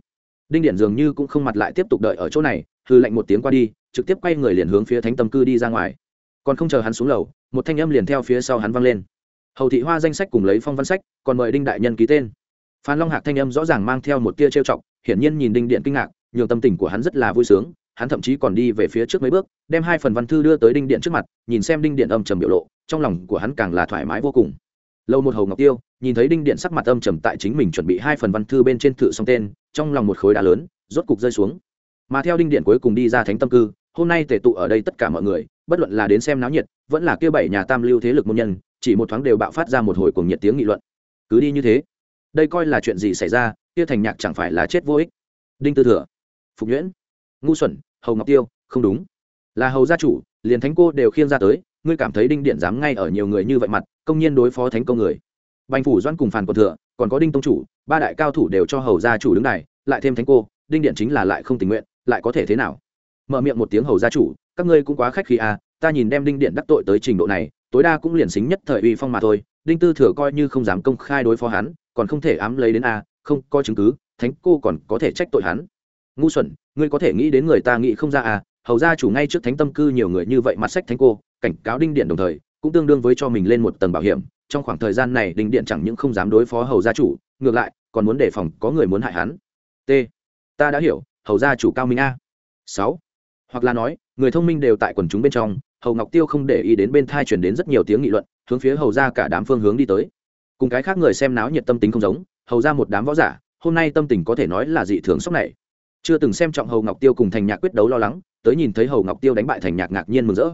Đinh điện dường như cũng không mặt lại tiếp tục đợi ở chỗ này, hừ lạnh một tiếng qua đi, trực tiếp quay người liền hướng phía thánh tâm cư đi ra ngoài. Còn không chờ hắn xuống lầu, một thanh âm liền theo phía sau hắn vang lên hầu thị hoa danh sách cùng lấy phong văn sách, còn mời đinh đại nhân ký tên. Phan long hạc thanh âm rõ ràng mang theo một tia trêu chọc, hiển nhiên nhìn đinh điện kinh ngạc nhiều tâm tình của hắn rất là vui sướng, hắn thậm chí còn đi về phía trước mấy bước, đem hai phần văn thư đưa tới đinh điện trước mặt, nhìn xem đinh điện âm trầm biểu lộ, trong lòng của hắn càng là thoải mái vô cùng. Lâu một hầu ngọc tiêu, nhìn thấy đinh điện sắc mặt âm trầm tại chính mình chuẩn bị hai phần văn thư bên trên thự xong tên, trong lòng một khối đá lớn, rốt cục rơi xuống. Mà theo đinh điện cuối cùng đi ra thánh tâm cư, hôm nay tề tụ ở đây tất cả mọi người, bất luận là đến xem náo nhiệt, vẫn là kia bảy nhà tam lưu thế lực môn nhân chỉ một thoáng đều bạo phát ra một hồi cùng nhiệt tiếng nghị luận. Cứ đi như thế, đây coi là chuyện gì xảy ra, kia thành nhạc chẳng phải là chết vô ích. Đinh tư thừa, phục nhuyễn, ngu xuẩn, hầu ngọc tiêu, không đúng. Là hầu gia chủ, liền thánh cô đều khiêng ra tới, ngươi cảm thấy đinh điện dám ngay ở nhiều người như vậy mặt, công nhiên đối phó thánh công người. Bành phủ doan cùng phản còn thừa, còn có đinh tông chủ, ba đại cao thủ đều cho hầu gia chủ đứng này, lại thêm thánh cô, đinh điện chính là lại không tình nguyện, lại có thể thế nào? Mở miệng một tiếng hầu gia chủ, các ngươi cũng quá khách khi à ta nhìn đem đinh điện đắc tội tới trình độ này tối đa cũng liền xính nhất thời uy phong mà thôi, đinh tư thừa coi như không dám công khai đối phó hắn, còn không thể ám lấy đến a, không có chứng cứ, thánh cô còn có thể trách tội hắn. Ngu xuẩn, ngươi có thể nghĩ đến người ta nghĩ không ra à hầu ra chủ ngay trước thánh tâm cư nhiều người như vậy mặt sách thánh cô, cảnh cáo đinh điện đồng thời, cũng tương đương với cho mình lên một tầng bảo hiểm, trong khoảng thời gian này đinh điện chẳng những không dám đối phó hầu gia chủ, ngược lại, còn muốn đề phòng có người muốn hại hắn. T. Ta đã hiểu, hầu gia chủ cao minh a. Sáu. Hoặc là nói, người thông minh đều tại quần chúng bên trong hầu ngọc tiêu không để ý đến bên thai chuyển đến rất nhiều tiếng nghị luận, hướng phía hầu ra cả đám phương hướng đi tới. Cùng cái khác người xem náo nhiệt tâm tính không giống, hầu ra một đám võ giả, hôm nay tâm tình có thể nói là dị thường sốc này. Chưa từng xem trọng hầu ngọc tiêu cùng thành nhạc quyết đấu lo lắng, tới nhìn thấy hầu ngọc tiêu đánh bại thành nhạc ngạc nhiên mừng rỡ.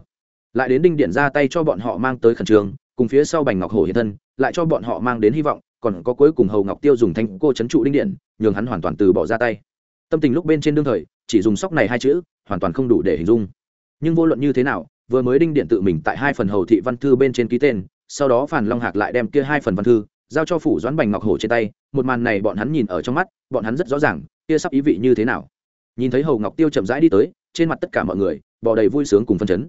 Lại đến đinh điện ra tay cho bọn họ mang tới khẩn trương, cùng phía sau bành ngọc hổ hiện thân, lại cho bọn họ mang đến hy vọng, còn có cuối cùng hầu ngọc tiêu dùng thanh cô chấn trụ đinh điện, nhường hắn hoàn toàn từ bỏ ra tay. Tâm tình lúc bên trên đương thời, chỉ dùng sóc này hai chữ, hoàn toàn không đủ để hình dung. Nhưng vô luận như thế nào vừa mới đinh điện tự mình tại hai phần hầu thị văn thư bên trên ký tên, sau đó phản long hạc lại đem kia hai phần văn thư giao cho phủ doãn bành ngọc hổ trên tay, một màn này bọn hắn nhìn ở trong mắt, bọn hắn rất rõ ràng, kia sắp ý vị như thế nào. Nhìn thấy hầu ngọc tiêu chậm rãi đi tới, trên mặt tất cả mọi người bỏ đầy vui sướng cùng phân chấn.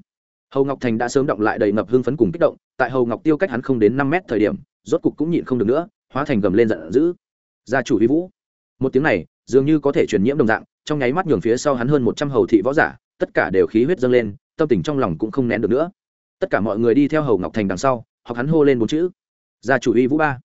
Hầu ngọc thành đã sớm động lại đầy ngập hưng phấn cùng kích động, tại hầu ngọc tiêu cách hắn không đến năm mét thời điểm, rốt cục cũng nhịn không được nữa, hóa thành gầm lên giận dữ. Gia chủ vi vũ. Một tiếng này, dường như có thể truyền nhiễm đồng dạng, trong nháy mắt nhường phía sau hắn hơn một trăm hầu thị võ giả, tất cả đều khí huyết dâng lên tâm tình trong lòng cũng không nén được nữa. Tất cả mọi người đi theo hầu ngọc thành đằng sau, học hắn hô lên bốn chữ. Gia chủ uy vũ ba.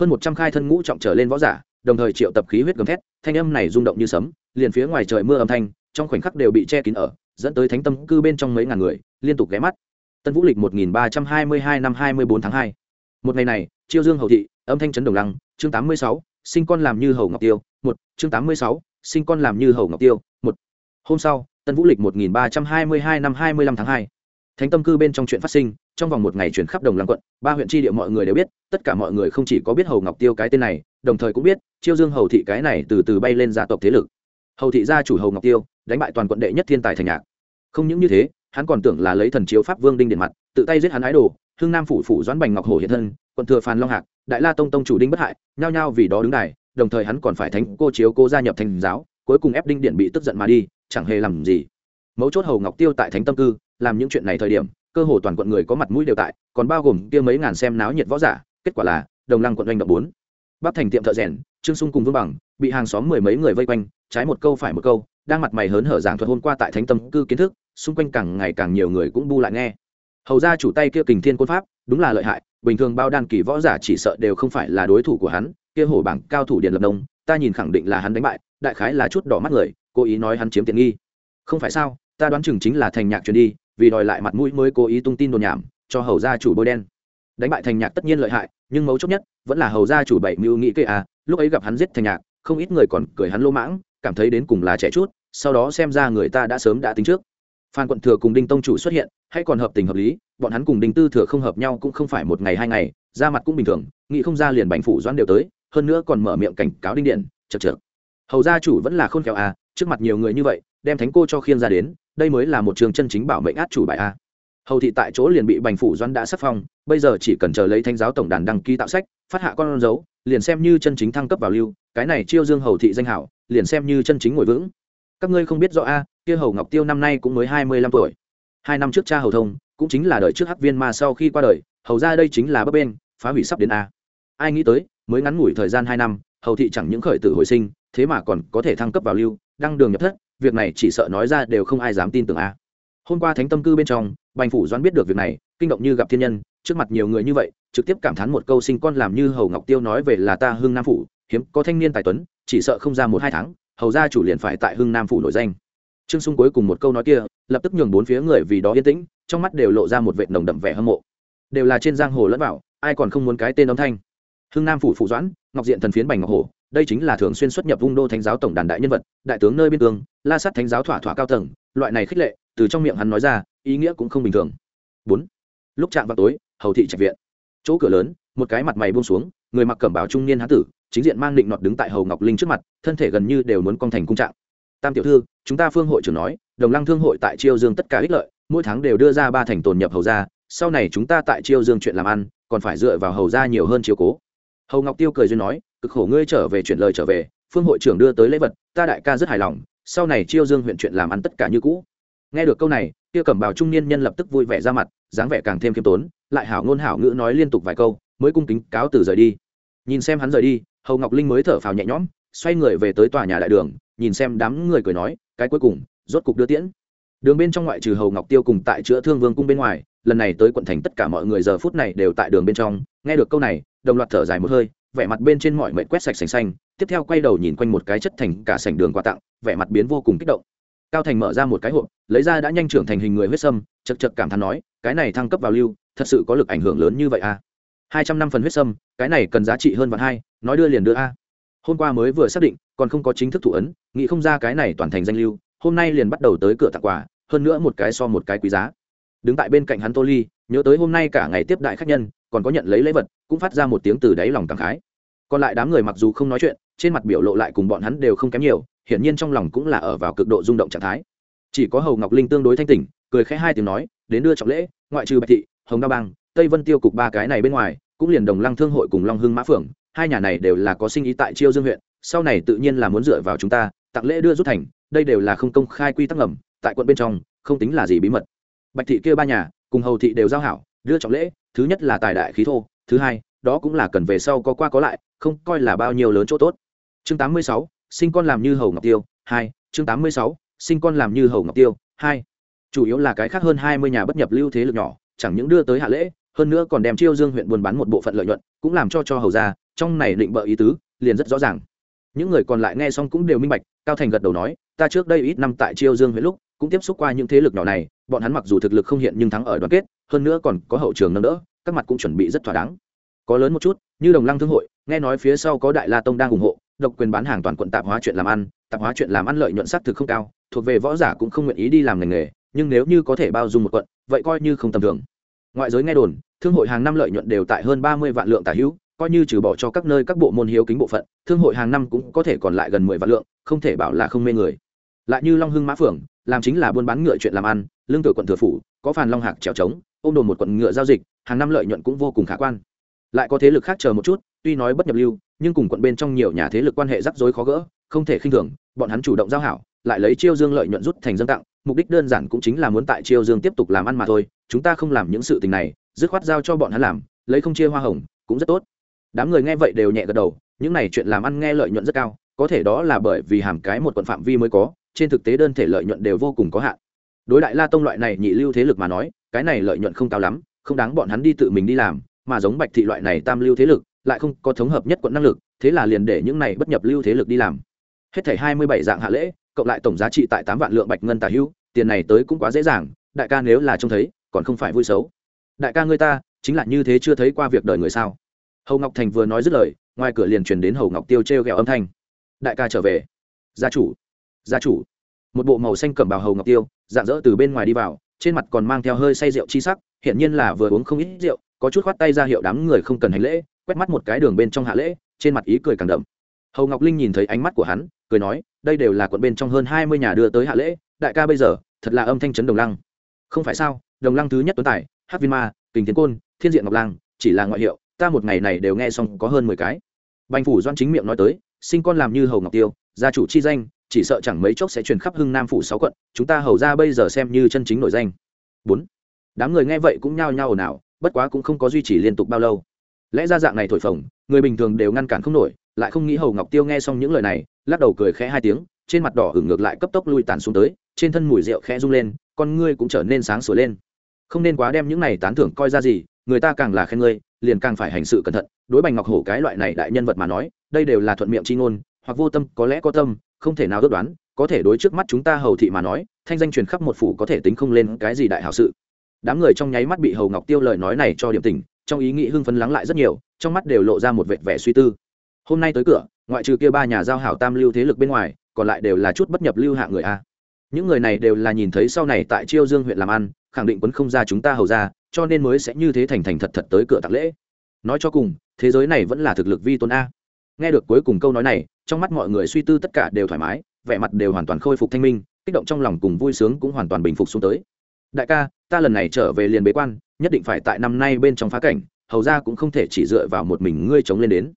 Hơn một trăm khai thân ngũ trọng trở lên võ giả, đồng thời triệu tập khí huyết gầm thét, thanh âm này rung động như sấm, liền phía ngoài trời mưa âm thanh, trong khoảnh khắc đều bị che kín ở, dẫn tới thánh tâm cư bên trong mấy ngàn người, liên tục ghé mắt. Tân vũ lịch một nghìn ba trăm hai mươi hai năm hai mươi bốn tháng hai. Một ngày này, chiêu dương hầu thị, âm thanh trấn đồng lăng, chương tám mươi sáu, sinh con làm như hầu ngọc tiêu, một, chương tám mươi sáu, sinh con làm như hầu ngọc tiêu, một. Hôm sau tân vũ lịch một nghìn ba trăm hai mươi hai năm hai mươi lăm tháng hai. Thánh tâm cư bên trong chuyện phát sinh, trong vòng một ngày chuyển khắp đồng lăng quận, ba huyện tri địa mọi người đều biết, tất cả mọi người không chỉ có biết hầu ngọc tiêu cái tên này, đồng thời cũng biết, chiêu dương hầu thị cái này từ từ bay lên gia tộc thế lực. Hầu thị gia chủ hầu ngọc tiêu, đánh bại toàn quận đệ nhất thiên tài thành nhạc. Không những như thế, hắn còn tưởng là lấy thần chiếu pháp vương đinh điện mặt, tự tay giết hắn ái đồ, hưng nam phủ phủ doãn bành ngọc hổ hiện thân, quận thừa phan long hạc, đại la tông tông chủ đinh bất hại, nhao nhao vì đó đứng đài, đồng thời hắn còn phải thánh cô chiếu cô gia nhập thành giáo, cuối cùng ép đinh điện bị tức giận mà đi chẳng hề làm gì. Mấu chốt hầu ngọc tiêu tại thánh tâm cư, làm những chuyện này thời điểm, cơ hồ toàn quận người có mặt mũi đều tại, còn bao gồm kia mấy ngàn xem náo nhiệt võ giả, kết quả là, đồng lăng quận doanh động bốn. Bắc thành tiệm thợ rèn, trương sung cùng vương bằng, bị hàng xóm mười mấy người vây quanh, trái một câu phải một câu, đang mặt mày hớn hở giảng thuật hôm qua tại thánh tâm cư kiến thức, xung quanh càng ngày càng nhiều người cũng bu lại nghe. Hầu ra chủ tay kia kình thiên quân pháp, đúng là lợi hại, bình thường bao đan kỳ võ giả chỉ sợ đều không phải là đối thủ của hắn, kia hổ bảng cao thủ điện lập đông ta nhìn khẳng định là hắn đánh bại, đại khái là chút đỏ mắt người cố ý nói hắn chiếm tiện nghi. Không phải sao, ta đoán chừng chính là thành nhạc truyền đi, vì đòi lại mặt mũi mới cố ý tung tin đồn nhảm, cho hầu gia chủ bôi đen. Đánh bại thành nhạc tất nhiên lợi hại, nhưng mấu chốt nhất, vẫn là hầu gia chủ bảy mưu nghĩ kê à lúc ấy gặp hắn giết thành nhạc, không ít người còn cười hắn lô mãng, cảm thấy đến cùng là trẻ chút, sau đó xem ra người ta đã sớm đã tính trước. Phan quận thừa cùng đinh tông chủ xuất hiện hay còn hợp tình hợp lý, bọn hắn cùng đinh tư thừa không hợp nhau cũng không phải một ngày hai ngày, ra mặt cũng bình thường, nghĩ không ra liền bành phủ doãn đều tới, hơn nữa còn mở miệng cảnh cáo đinh điện chật chược hầu gia chủ vẫn là khôn khéo à trước mặt nhiều người như vậy, đem thánh cô cho khiên ra đến, đây mới là một trường chân chính bảo mệnh át chủ bài a. Hầu thị tại chỗ liền bị bành phủ doãn đã sắc phong, bây giờ chỉ cần chờ lấy thanh giáo tổng đàn đăng ký tạo sách, phát hạ con dấu, liền xem như chân chính thăng cấp vào lưu, cái này chiêu dương hầu thị danh hảo, liền xem như chân chính ngồi vững. Các ngươi không biết rõ a, kia hầu ngọc tiêu năm nay cũng mới hai mươi lăm tuổi. Hai năm trước cha hầu thông, cũng chính là đời trước hắc viên mà sau khi qua đời, hầu ra đây chính là bấp bên, phá hủy sắp đến a. Ai nghĩ tới, mới ngắn ngủi thời gian hai năm, hầu thị chẳng những khởi tử hồi sinh, thế mà còn có thể thăng cấp vào lưu đăng đường nhập thất, việc này chỉ sợ nói ra đều không ai dám tin tưởng a. Hôm qua thánh tâm cư bên trong, bành phủ doãn biết được việc này, kinh động như gặp thiên nhân, trước mặt nhiều người như vậy, trực tiếp cảm thán một câu sinh con làm như hầu ngọc tiêu nói về là ta hưng nam phủ, hiếm có thanh niên tài tuấn, chỉ sợ không ra một hai tháng, hầu gia chủ liền phải tại hưng nam phủ nổi danh. Trương sung cuối cùng một câu nói kia, lập tức nhường bốn phía người vì đó yên tĩnh, trong mắt đều lộ ra một vệt nồng đậm vẻ hâm mộ. Đều là trên giang hồ lẫn vào, ai còn không muốn cái tên âm thanh. Hưng nam phủ Phủ doãn, ngọc diện thần phiến bành ngọc hổ đây chính là thường xuyên xuất nhập vung đô thánh giáo tổng đàn đại nhân vật, đại tướng nơi biên cương, la sát thánh giáo thỏa thỏa cao tầng, loại này khích lệ, từ trong miệng hắn nói ra, ý nghĩa cũng không bình thường. Bốn, lúc chạm vào tối, hầu thị trạch viện. Chỗ cửa lớn, một cái mặt mày buông xuống, người mặc cẩm bào trung niên hán tử, chính diện mang định nọt đứng tại hầu ngọc linh trước mặt, thân thể gần như đều muốn cong thành cung trạng. Tam tiểu thư, chúng ta phương hội trưởng nói, đồng lăng thương hội tại chiêu dương tất cả ích lợi, mỗi tháng đều đưa ra ba thành tồn nhập hầu ra sau này chúng ta tại chiêu dương chuyện làm ăn, còn phải dựa vào hầu ra nhiều hơn chiều cố. Hầu ngọc tiêu cười duyên nói cực khổ ngươi trở về chuyển lời trở về, phương hội trưởng đưa tới lễ vật, ta đại ca rất hài lòng, sau này chiêu dương huyện chuyện làm ăn tất cả như cũ. Nghe được câu này, kia cẩm bào trung niên nhân lập tức vui vẻ ra mặt, dáng vẻ càng thêm khiêm tốn, lại hảo ngôn hảo ngữ nói liên tục vài câu, mới cung kính cáo từ rời đi. Nhìn xem hắn rời đi, hầu ngọc linh mới thở phào nhẹ nhõm, xoay người về tới tòa nhà đại đường, nhìn xem đám người cười nói, cái cuối cùng, rốt cục đưa tiễn. Đường bên trong ngoại trừ hầu ngọc tiêu cùng tại chữa thương vương cung bên ngoài, lần này tới quận thành tất cả mọi người giờ phút này đều tại đường bên trong. Nghe được câu này, đồng loạt thở dài một hơi vẻ mặt bên trên mọi mệnh quét sạch sành xanh, tiếp theo quay đầu nhìn quanh một cái chất thành cả sảnh đường quà tặng, vẻ mặt biến vô cùng kích động. Cao thành mở ra một cái hộp, lấy ra đã nhanh trưởng thành hình người huyết sâm, chật chật cảm thán nói, cái này thăng cấp vào lưu, thật sự có lực ảnh hưởng lớn như vậy à? Hai trăm năm phần huyết sâm, cái này cần giá trị hơn vạn hai, nói đưa liền đưa a. Hôm qua mới vừa xác định, còn không có chính thức thủ ấn, nghĩ không ra cái này toàn thành danh lưu, hôm nay liền bắt đầu tới cửa tặng quà, hơn nữa một cái so một cái quý giá. Đứng tại bên cạnh hắn tô ly, nhớ tới hôm nay cả ngày tiếp đại khách nhân còn có nhận lấy lễ vật, cũng phát ra một tiếng từ đáy lòng cảm khái. Còn lại đám người mặc dù không nói chuyện, trên mặt biểu lộ lại cùng bọn hắn đều không kém nhiều, hiển nhiên trong lòng cũng là ở vào cực độ rung động trạng thái. Chỉ có hầu ngọc linh tương đối thanh tỉnh, cười khẽ hai tiếng nói, đến đưa trọng lễ, ngoại trừ bạch thị, hồng đa bang, tây vân tiêu cục ba cái này bên ngoài, cũng liền đồng lăng thương hội cùng long hưng mã phượng, hai nhà này đều là có sinh ý tại chiêu dương huyện, sau này tự nhiên là muốn dựa vào chúng ta, tặng lễ đưa rút thành, đây đều là không công khai quy tắc ngầm, tại quận bên trong, không tính là gì bí mật. Bạch thị kia ba nhà, cùng hầu thị đều giao hảo đưa trọng lễ thứ nhất là tài đại khí thô thứ hai đó cũng là cần về sau có qua có lại không coi là bao nhiêu lớn chỗ tốt. Chương 86, sinh con làm như hầu ngọc tiêu hai chương 86, sinh con làm như hầu ngọc tiêu hai. Chủ yếu là cái khác hơn hai mươi nhà bất nhập lưu thế lực nhỏ chẳng những đưa tới hạ lễ hơn nữa còn đem chiêu dương huyện buôn bán một bộ phận lợi nhuận cũng làm cho cho hầu ra trong này định bợ ý tứ liền rất rõ ràng. Những người còn lại nghe xong cũng đều minh bạch cao thành gật đầu nói ta trước đây ít năm tại chiêu dương huyện lúc cũng tiếp xúc qua những thế lực nhỏ này bọn hắn mặc dù thực lực không hiện nhưng thắng ở đoàn kết, hơn nữa còn có hậu trường nâng đỡ, các mặt cũng chuẩn bị rất thỏa đáng. Có lớn một chút, như đồng lăng thương hội, nghe nói phía sau có đại la tông đang ủng hộ, độc quyền bán hàng toàn quận tạp hóa chuyện làm ăn, tạp hóa chuyện làm ăn lợi nhuận xác thực không cao, thuộc về võ giả cũng không nguyện ý đi làm ngành nghề, nhưng nếu như có thể bao dung một quận, vậy coi như không tầm thường. Ngoại giới nghe đồn, thương hội hàng năm lợi nhuận đều tại hơn ba mươi vạn lượng tả hữu, coi như trừ bỏ cho các nơi các bộ môn hiếu kính bộ phận, thương hội hàng năm cũng có thể còn lại gần mười vạn lượng, không thể bảo là không mê người. Lại như long hưng mã phượng, làm chính là buôn bán ngựa chuyện làm ăn lương tự quận thừa phủ, có phàn long hạc trèo trống, ôm đồn một quận ngựa giao dịch, hàng năm lợi nhuận cũng vô cùng khả quan. Lại có thế lực khác chờ một chút, tuy nói bất nhập lưu, nhưng cùng quận bên trong nhiều nhà thế lực quan hệ rắc rối khó gỡ, không thể khinh thường, bọn hắn chủ động giao hảo, lại lấy chiêu dương lợi nhuận rút thành dân tặng, mục đích đơn giản cũng chính là muốn tại chiêu dương tiếp tục làm ăn mà thôi, chúng ta không làm những sự tình này, dứt khoát giao cho bọn hắn làm, lấy không chia hoa hồng, cũng rất tốt. Đám người nghe vậy đều nhẹ gật đầu, những này chuyện làm ăn nghe lợi nhuận rất cao, có thể đó là bởi vì hàm cái một quận phạm vi mới có, trên thực tế đơn thể lợi nhuận đều vô cùng có hạn đối đại la tông loại này nhị lưu thế lực mà nói, cái này lợi nhuận không cao lắm, không đáng bọn hắn đi tự mình đi làm, mà giống bạch thị loại này tam lưu thế lực, lại không có thống hợp nhất quận năng lực, thế là liền để những này bất nhập lưu thế lực đi làm. Hết thảy hai mươi bảy dạng hạ lễ, cộng lại tổng giá trị tại tám vạn lượng bạch ngân tả hữu tiền này tới cũng quá dễ dàng, đại ca nếu là trông thấy, còn không phải vui xấu. Đại ca ngươi ta, chính là như thế chưa thấy qua việc đời người sao? Hầu ngọc thành vừa nói dứt lời, ngoài cửa liền truyền đến hầu ngọc tiêu t r e o g ẹ o âm thanh. Đại ca trở về. Gia chủ. Gia chủ. Một bộ màu xanh cẩm bào hầu ngọc tiêu dạng dỡ từ bên ngoài đi vào, trên mặt còn mang theo hơi say rượu chi sắc hiện nhiên là vừa uống không ít rượu, có chút khoát tay ra hiệu đám người không cần hành lễ, quét mắt một cái đường bên trong hạ lễ, trên mặt ý cười càng đậm. Hầu ngọc linh nhìn thấy ánh mắt của hắn, cười nói, đây đều là quận bên trong hơn hai mươi nhà đưa tới hạ lễ, đại ca bây giờ, thật là âm thanh trấn đồng lăng. Không phải sao, đồng lăng thứ nhất tuấn tài hát viên ma, kình tiến côn, thiên diện ngọc lang, chỉ là ngoại hiệu, ta một ngày này đều nghe xong có hơn mười cái. Bành phủ doan chính miệng nói tới, sinh con làm như hầu ngọc tiêu, gia chủ chi danh chỉ sợ chẳng mấy chốc sẽ truyền khắp hưng nam phủ sáu quận, chúng ta hầu ra bây giờ xem như chân chính nổi danh. Bốn, đám người nghe vậy cũng nhao nhao ồn ào, bất quá cũng không có duy trì liên tục bao lâu. Lẽ ra dạng này thổi phồng, người bình thường đều ngăn cản không nổi, lại không nghĩ hầu ngọc tiêu nghe xong những lời này, lắc đầu cười khẽ hai tiếng, trên mặt đỏ hửng ngược lại cấp tốc lui tàn xuống tới, trên thân mùi rượu khẽ rung lên, con ngươi cũng trở nên sáng sủa lên. Không nên quá đem những này tán thưởng coi ra gì, người ta càng là khen ngươi, liền càng phải hành sự cẩn thận, đối bành ngọc hổ cái loại này đại nhân vật mà nói, đây đều là thuận miệng chi ngôn hoặc vô tâm, có lẽ có tâm, không thể nào ước đoán, có thể đối trước mắt chúng ta hầu thị mà nói, thanh danh truyền khắp một phủ có thể tính không lên cái gì đại hảo sự. Đám người trong nháy mắt bị hầu ngọc tiêu lời nói này cho điểm tình trong ý nghĩ hưng phấn lắng lại rất nhiều, trong mắt đều lộ ra một vệt vẻ suy tư. Hôm nay tới cửa, ngoại trừ kia ba nhà giao hảo tam lưu thế lực bên ngoài, còn lại đều là chút bất nhập lưu hạ người a. Những người này đều là nhìn thấy sau này tại chiêu dương huyện làm ăn, khẳng định quấn không ra chúng ta hầu ra, cho nên mới sẽ như thế thành thành thật thật tới cửa tạc lễ. Nói cho cùng, thế giới này vẫn là thực lực vi tôn a nghe được cuối cùng câu nói này, trong mắt mọi người suy tư tất cả đều thoải mái, vẻ mặt đều hoàn toàn khôi phục thanh minh, kích động trong lòng cùng vui sướng cũng hoàn toàn bình phục xuống tới. Đại ca, ta lần này trở về liền bế quan, nhất định phải tại năm nay bên trong phá cảnh, hầu ra cũng không thể chỉ dựa vào một mình ngươi chống lên đến.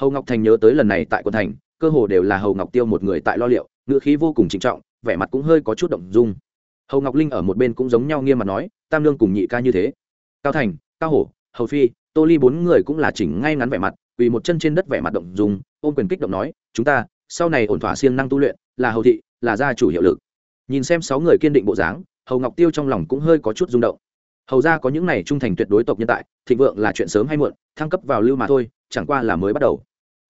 Hầu ngọc thành nhớ tới lần này tại quân thành, cơ hồ đều là hầu ngọc tiêu một người tại lo liệu, ngữ khí vô cùng trịnh trọng, vẻ mặt cũng hơi có chút động dung. Hầu ngọc linh ở một bên cũng giống nhau nghiêm mặt nói, tam lương cùng nhị ca như thế. Cao thành, cao hổ, hầu phi, tô ly bốn người cũng là chỉnh ngay ngắn vẻ mặt vì một chân trên đất vẻ mặt động dung, ôm quyền kích động nói, chúng ta, sau này ổn thỏa siêng năng tu luyện, là hầu thị, là gia chủ hiệu lực. Nhìn xem sáu người kiên định bộ dáng, hầu ngọc tiêu trong lòng cũng hơi có chút rung động. Hầu ra có những này trung thành tuyệt đối tộc nhân tại, thịnh vượng là chuyện sớm hay muộn, thăng cấp vào lưu mà thôi, chẳng qua là mới bắt đầu.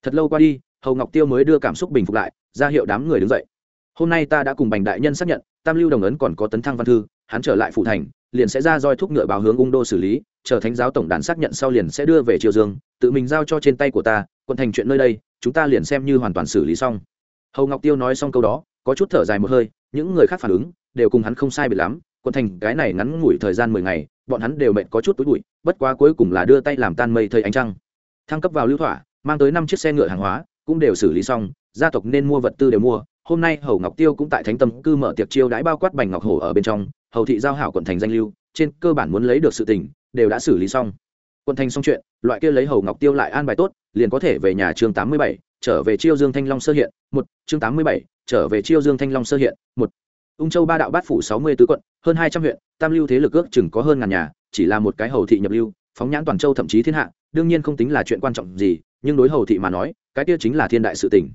Thật lâu qua đi, hầu ngọc tiêu mới đưa cảm xúc bình phục lại, ra hiệu đám người đứng dậy. Hôm nay ta đã cùng bành đại nhân xác nhận, tam lưu đồng ấn còn có tấn thăng văn thư, hắn trở lại phủ thành, liền sẽ ra roi thúc ngựa báo hướng ung đô xử lý chờ thánh giáo tổng đàn xác nhận sau liền sẽ đưa về triều dương, tự mình giao cho trên tay của ta, quận thành chuyện nơi đây, chúng ta liền xem như hoàn toàn xử lý xong. Hầu ngọc tiêu nói xong câu đó, có chút thở dài một hơi, những người khác phản ứng đều cùng hắn không sai biệt lắm, quận thành cái này ngắn ngủi thời gian mười ngày, bọn hắn đều mệt có chút túi bụi, bất quá cuối cùng là đưa tay làm tan mây thơi ánh trăng. Thăng cấp vào lưu thỏa, mang tới năm chiếc xe ngựa hàng hóa, cũng đều xử lý xong, gia tộc nên mua vật tư đều mua. Hôm nay hầu ngọc tiêu cũng tại thánh tâm cư mở tiệc chiêu đãi bao quát bành ngọc hổ ở bên trong, hầu thị giao hảo quận thành danh lưu, trên cơ bản muốn lấy được sự tình đều đã xử lý xong. Quân thành xong chuyện, loại kia lấy hầu ngọc tiêu lại an bài tốt, liền có thể về nhà chương tám mươi bảy, trở về chiêu dương thanh long sơ hiện, một, chương tám mươi bảy, trở về chiêu dương thanh long sơ hiện, một. Ung châu ba đạo bát phủ sáu mươi tứ quận, hơn hai trăm huyện, tam lưu thế lực ước chừng có hơn ngàn nhà, chỉ là một cái hầu thị nhập lưu, phóng nhãn toàn châu thậm chí thiên hạ, đương nhiên không tính là chuyện quan trọng gì, nhưng đối hầu thị mà nói, cái kia chính là thiên đại sự tỉnh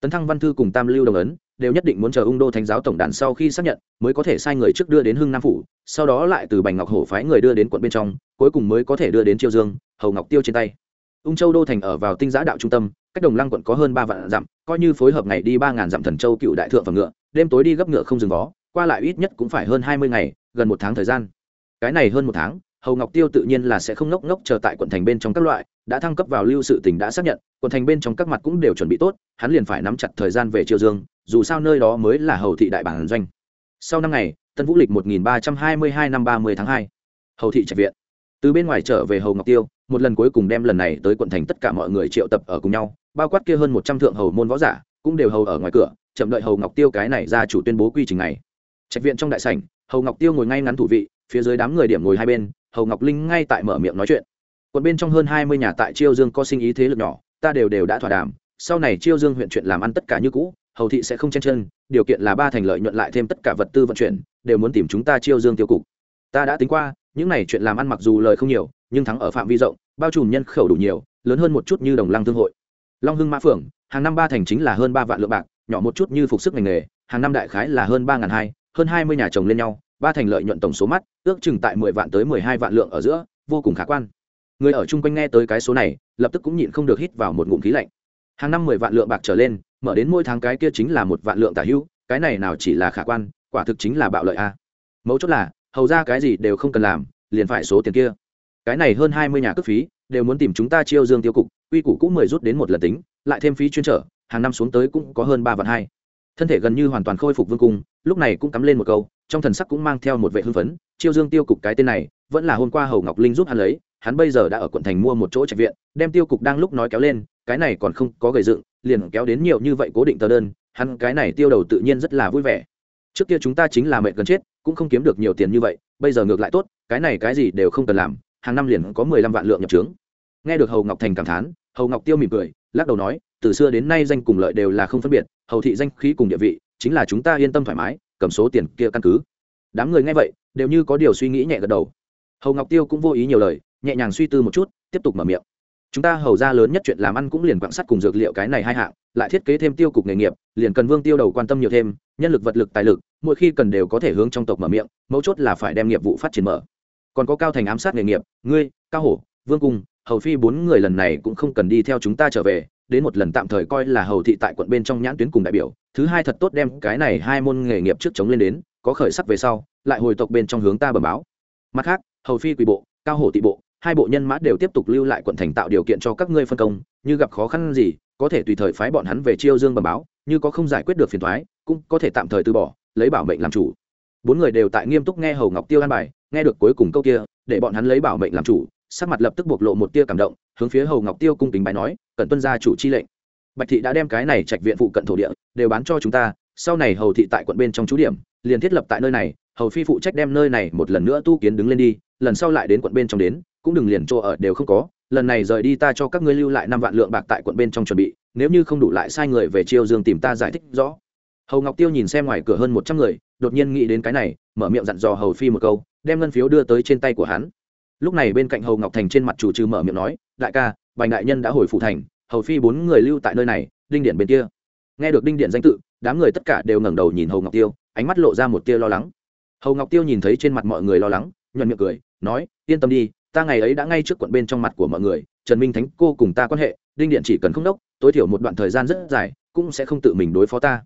tấn thăng văn thư cùng tam lưu đồng ấn đều nhất định muốn chờ ung đô thánh giáo tổng đàn sau khi xác nhận, mới có thể sai người trước đưa đến hưng nam phủ, sau đó lại từ bành ngọc hổ phái người đưa đến quận bên trong, cuối cùng mới có thể đưa đến triều dương, hầu ngọc tiêu trên tay. Ung châu đô thành ở vào tinh giã đạo trung tâm, cách đồng lăng quận có hơn ba vạn dặm, coi như phối hợp ngày đi ba ngàn dặm thần châu cựu đại thượng và ngựa, đêm tối đi gấp ngựa không dừng vó, qua lại ít nhất cũng phải hơn hai mươi ngày, gần một tháng thời gian. Cái này hơn một tháng, hầu ngọc tiêu tự nhiên là sẽ không ngốc ngốc chờ tại quận thành bên trong các loại, đã thăng cấp vào lưu sự tỉnh đã xác nhận, quận thành bên trong các mặt cũng đều chuẩn bị tốt, hắn liền phải nắm chặt thời gian về triều dương dù sao nơi đó mới là hầu thị đại bản doanh. Sau năm ngày tân vũ lịch một nghìn ba trăm hai mươi hai năm ba mươi tháng 2, hầu thị trạch viện. Từ bên ngoài trở về hầu ngọc tiêu một lần cuối cùng đem lần này tới quận thành tất cả mọi người triệu tập ở cùng nhau bao quát kia hơn một trăm thượng hầu môn võ giả cũng đều hầu ở ngoài cửa chậm đợi hầu ngọc tiêu cái này ra chủ tuyên bố quy trình này. Trạch viện trong đại sảnh hầu ngọc tiêu ngồi ngay ngắn thủ vị phía dưới đám người điểm ngồi hai bên hầu ngọc linh ngay tại mở miệng nói chuyện. Quận bên trong hơn hai mươi nhà tại chiêu dương có sinh ý thế lực nhỏ ta đều đều đã thỏa đàm sau này chiêu dương huyện chuyện làm ăn tất cả như cũ hầu thị sẽ không chen chân, điều kiện là ba thành lợi nhuận lại thêm tất cả vật tư vận chuyển, đều muốn tìm chúng ta chiêu dương tiêu cục. Ta đã tính qua, những này chuyện làm ăn mặc dù lời không nhiều, nhưng thắng ở phạm vi rộng, bao trùm nhân khẩu đủ nhiều, lớn hơn một chút như đồng lăng thương hội. Long hưng mã phượng, hàng năm ba thành chính là hơn ba vạn lượng bạc, nhỏ một chút như phục sức ngành nghề, hàng năm đại khái là hơn ba hai, hơn hai mươi nhà chồng lên nhau, ba thành lợi nhuận tổng số mắt, ước chừng tại mười vạn tới mười hai vạn lượng ở giữa, vô cùng khả quan. Người ở chung quanh nghe tới cái số này, lập tức cũng nhịn không được hít vào một ngụm khí lạnh. Hàng năm mười vạn lượng bạc trở lên mở đến mỗi tháng cái kia chính là một vạn lượng tả hữu, cái này nào chỉ là khả quan, quả thực chính là bạo lợi a. Mấu chốt là, hầu ra cái gì đều không cần làm, liền phải số tiền kia. Cái này hơn hai mươi nhà cước phí, đều muốn tìm chúng ta chiêu dương tiêu cục uy củ cũng mười rút đến một lần tính, lại thêm phí chuyên trở, hàng năm xuống tới cũng có hơn ba vạn hai. Thân thể gần như hoàn toàn khôi phục vương cung, lúc này cũng cắm lên một câu, trong thần sắc cũng mang theo một vệ hưng phấn, chiêu dương tiêu cục cái tên này, vẫn là hôm qua hầu ngọc linh giúp hắn lấy, hắn bây giờ đã ở quận thành mua một chỗ trạch viện, đem tiêu cục đang lúc nói kéo lên, cái này còn không có gầy dựng liền kéo đến nhiều như vậy cố định tờ đơn, hắn cái này tiêu đầu tự nhiên rất là vui vẻ. Trước kia chúng ta chính là mẹ gần chết, cũng không kiếm được nhiều tiền như vậy, bây giờ ngược lại tốt, cái này cái gì đều không cần làm, hàng năm liền có mười lăm vạn lượng nhập trướng. Nghe được hầu ngọc thành cảm thán, hầu ngọc tiêu mỉm cười, lắc đầu nói, từ xưa đến nay danh cùng lợi đều là không phân biệt, hầu thị danh khí cùng địa vị, chính là chúng ta yên tâm thoải mái, cầm số tiền kia căn cứ. Đám người nghe vậy, đều như có điều suy nghĩ nhẹ gật đầu. Hầu ngọc tiêu cũng vô ý nhiều lời, nhẹ nhàng suy tư một chút, tiếp tục mở miệng chúng ta hầu ra lớn nhất chuyện làm ăn cũng liền quạng sắt cùng dược liệu cái này hai hạng, lại thiết kế thêm tiêu cục nghề nghiệp, liền cần vương tiêu đầu quan tâm nhiều thêm, nhân lực vật lực tài lực, mỗi khi cần đều có thể hướng trong tộc mở miệng, mấu chốt là phải đem nghiệp vụ phát triển mở. Còn có cao thành ám sát nghề nghiệp, ngươi, cao hổ, vương cung, hầu phi bốn người lần này cũng không cần đi theo chúng ta trở về, đến một lần tạm thời coi là hầu thị tại quận bên trong nhãn tuyến cùng đại biểu, thứ hai thật tốt đem cái này hai môn nghề nghiệp trước chống lên đến, có khởi sắc về sau, lại hồi tộc bên trong hướng ta bẩm báo. Mặt khác, hầu phi quỷ bộ, cao hổ tị bộ hai bộ nhân mã đều tiếp tục lưu lại quận thành tạo điều kiện cho các ngươi phân công, như gặp khó khăn gì, có thể tùy thời phái bọn hắn về chiêu dương bẩm báo, như có không giải quyết được phiền thoái cũng có thể tạm thời từ bỏ, lấy bảo mệnh làm chủ. Bốn người đều tại nghiêm túc nghe hầu ngọc tiêu an bài, nghe được cuối cùng câu kia, để bọn hắn lấy bảo mệnh làm chủ, sắc mặt lập tức bộc lộ một tia cảm động, hướng phía hầu ngọc tiêu cung kính bài nói cần tuân gia chủ chi lệnh. Bạch thị đã đem cái này trạch viện phụ cận thổ địa đều bán cho chúng ta, sau này hầu thị tại quận bên trong chú điểm, liền thiết lập tại nơi này, hầu phi phụ trách đem nơi này một lần nữa tu kiến đứng lên đi, lần sau lại đến quận bên trong đến cũng đừng liền chỗ ở đều không có, lần này rời đi ta cho các ngươi lưu lại năm vạn lượng bạc tại quận bên trong chuẩn bị, nếu như không đủ lại sai người về chiêu dương tìm ta giải thích rõ. Hầu ngọc tiêu nhìn xem ngoài cửa hơn một trăm người, đột nhiên nghĩ đến cái này, mở miệng dặn dò hầu phi một câu, đem ngân phiếu đưa tới trên tay của hắn. Lúc này bên cạnh hầu ngọc thành trên mặt chủ trừ mở miệng nói, đại ca, bành đại nhân đã hồi phủ thành, hầu phi bốn người lưu tại nơi này, đinh điện bên kia. Nghe được đinh điện danh tự, đám người tất cả đều ngẩng đầu nhìn hầu ngọc tiêu, ánh mắt lộ ra một tia lo lắng. Hầu ngọc tiêu nhìn thấy trên mặt mọi người lo lắng, nhuận miệng cười, nói, yên tâm đi ta ngày ấy đã ngay trước quận bên trong mặt của mọi người, trần minh thánh, cô cùng ta quan hệ, đinh điện chỉ cần không đốc, tối thiểu một đoạn thời gian rất dài, cũng sẽ không tự mình đối phó ta.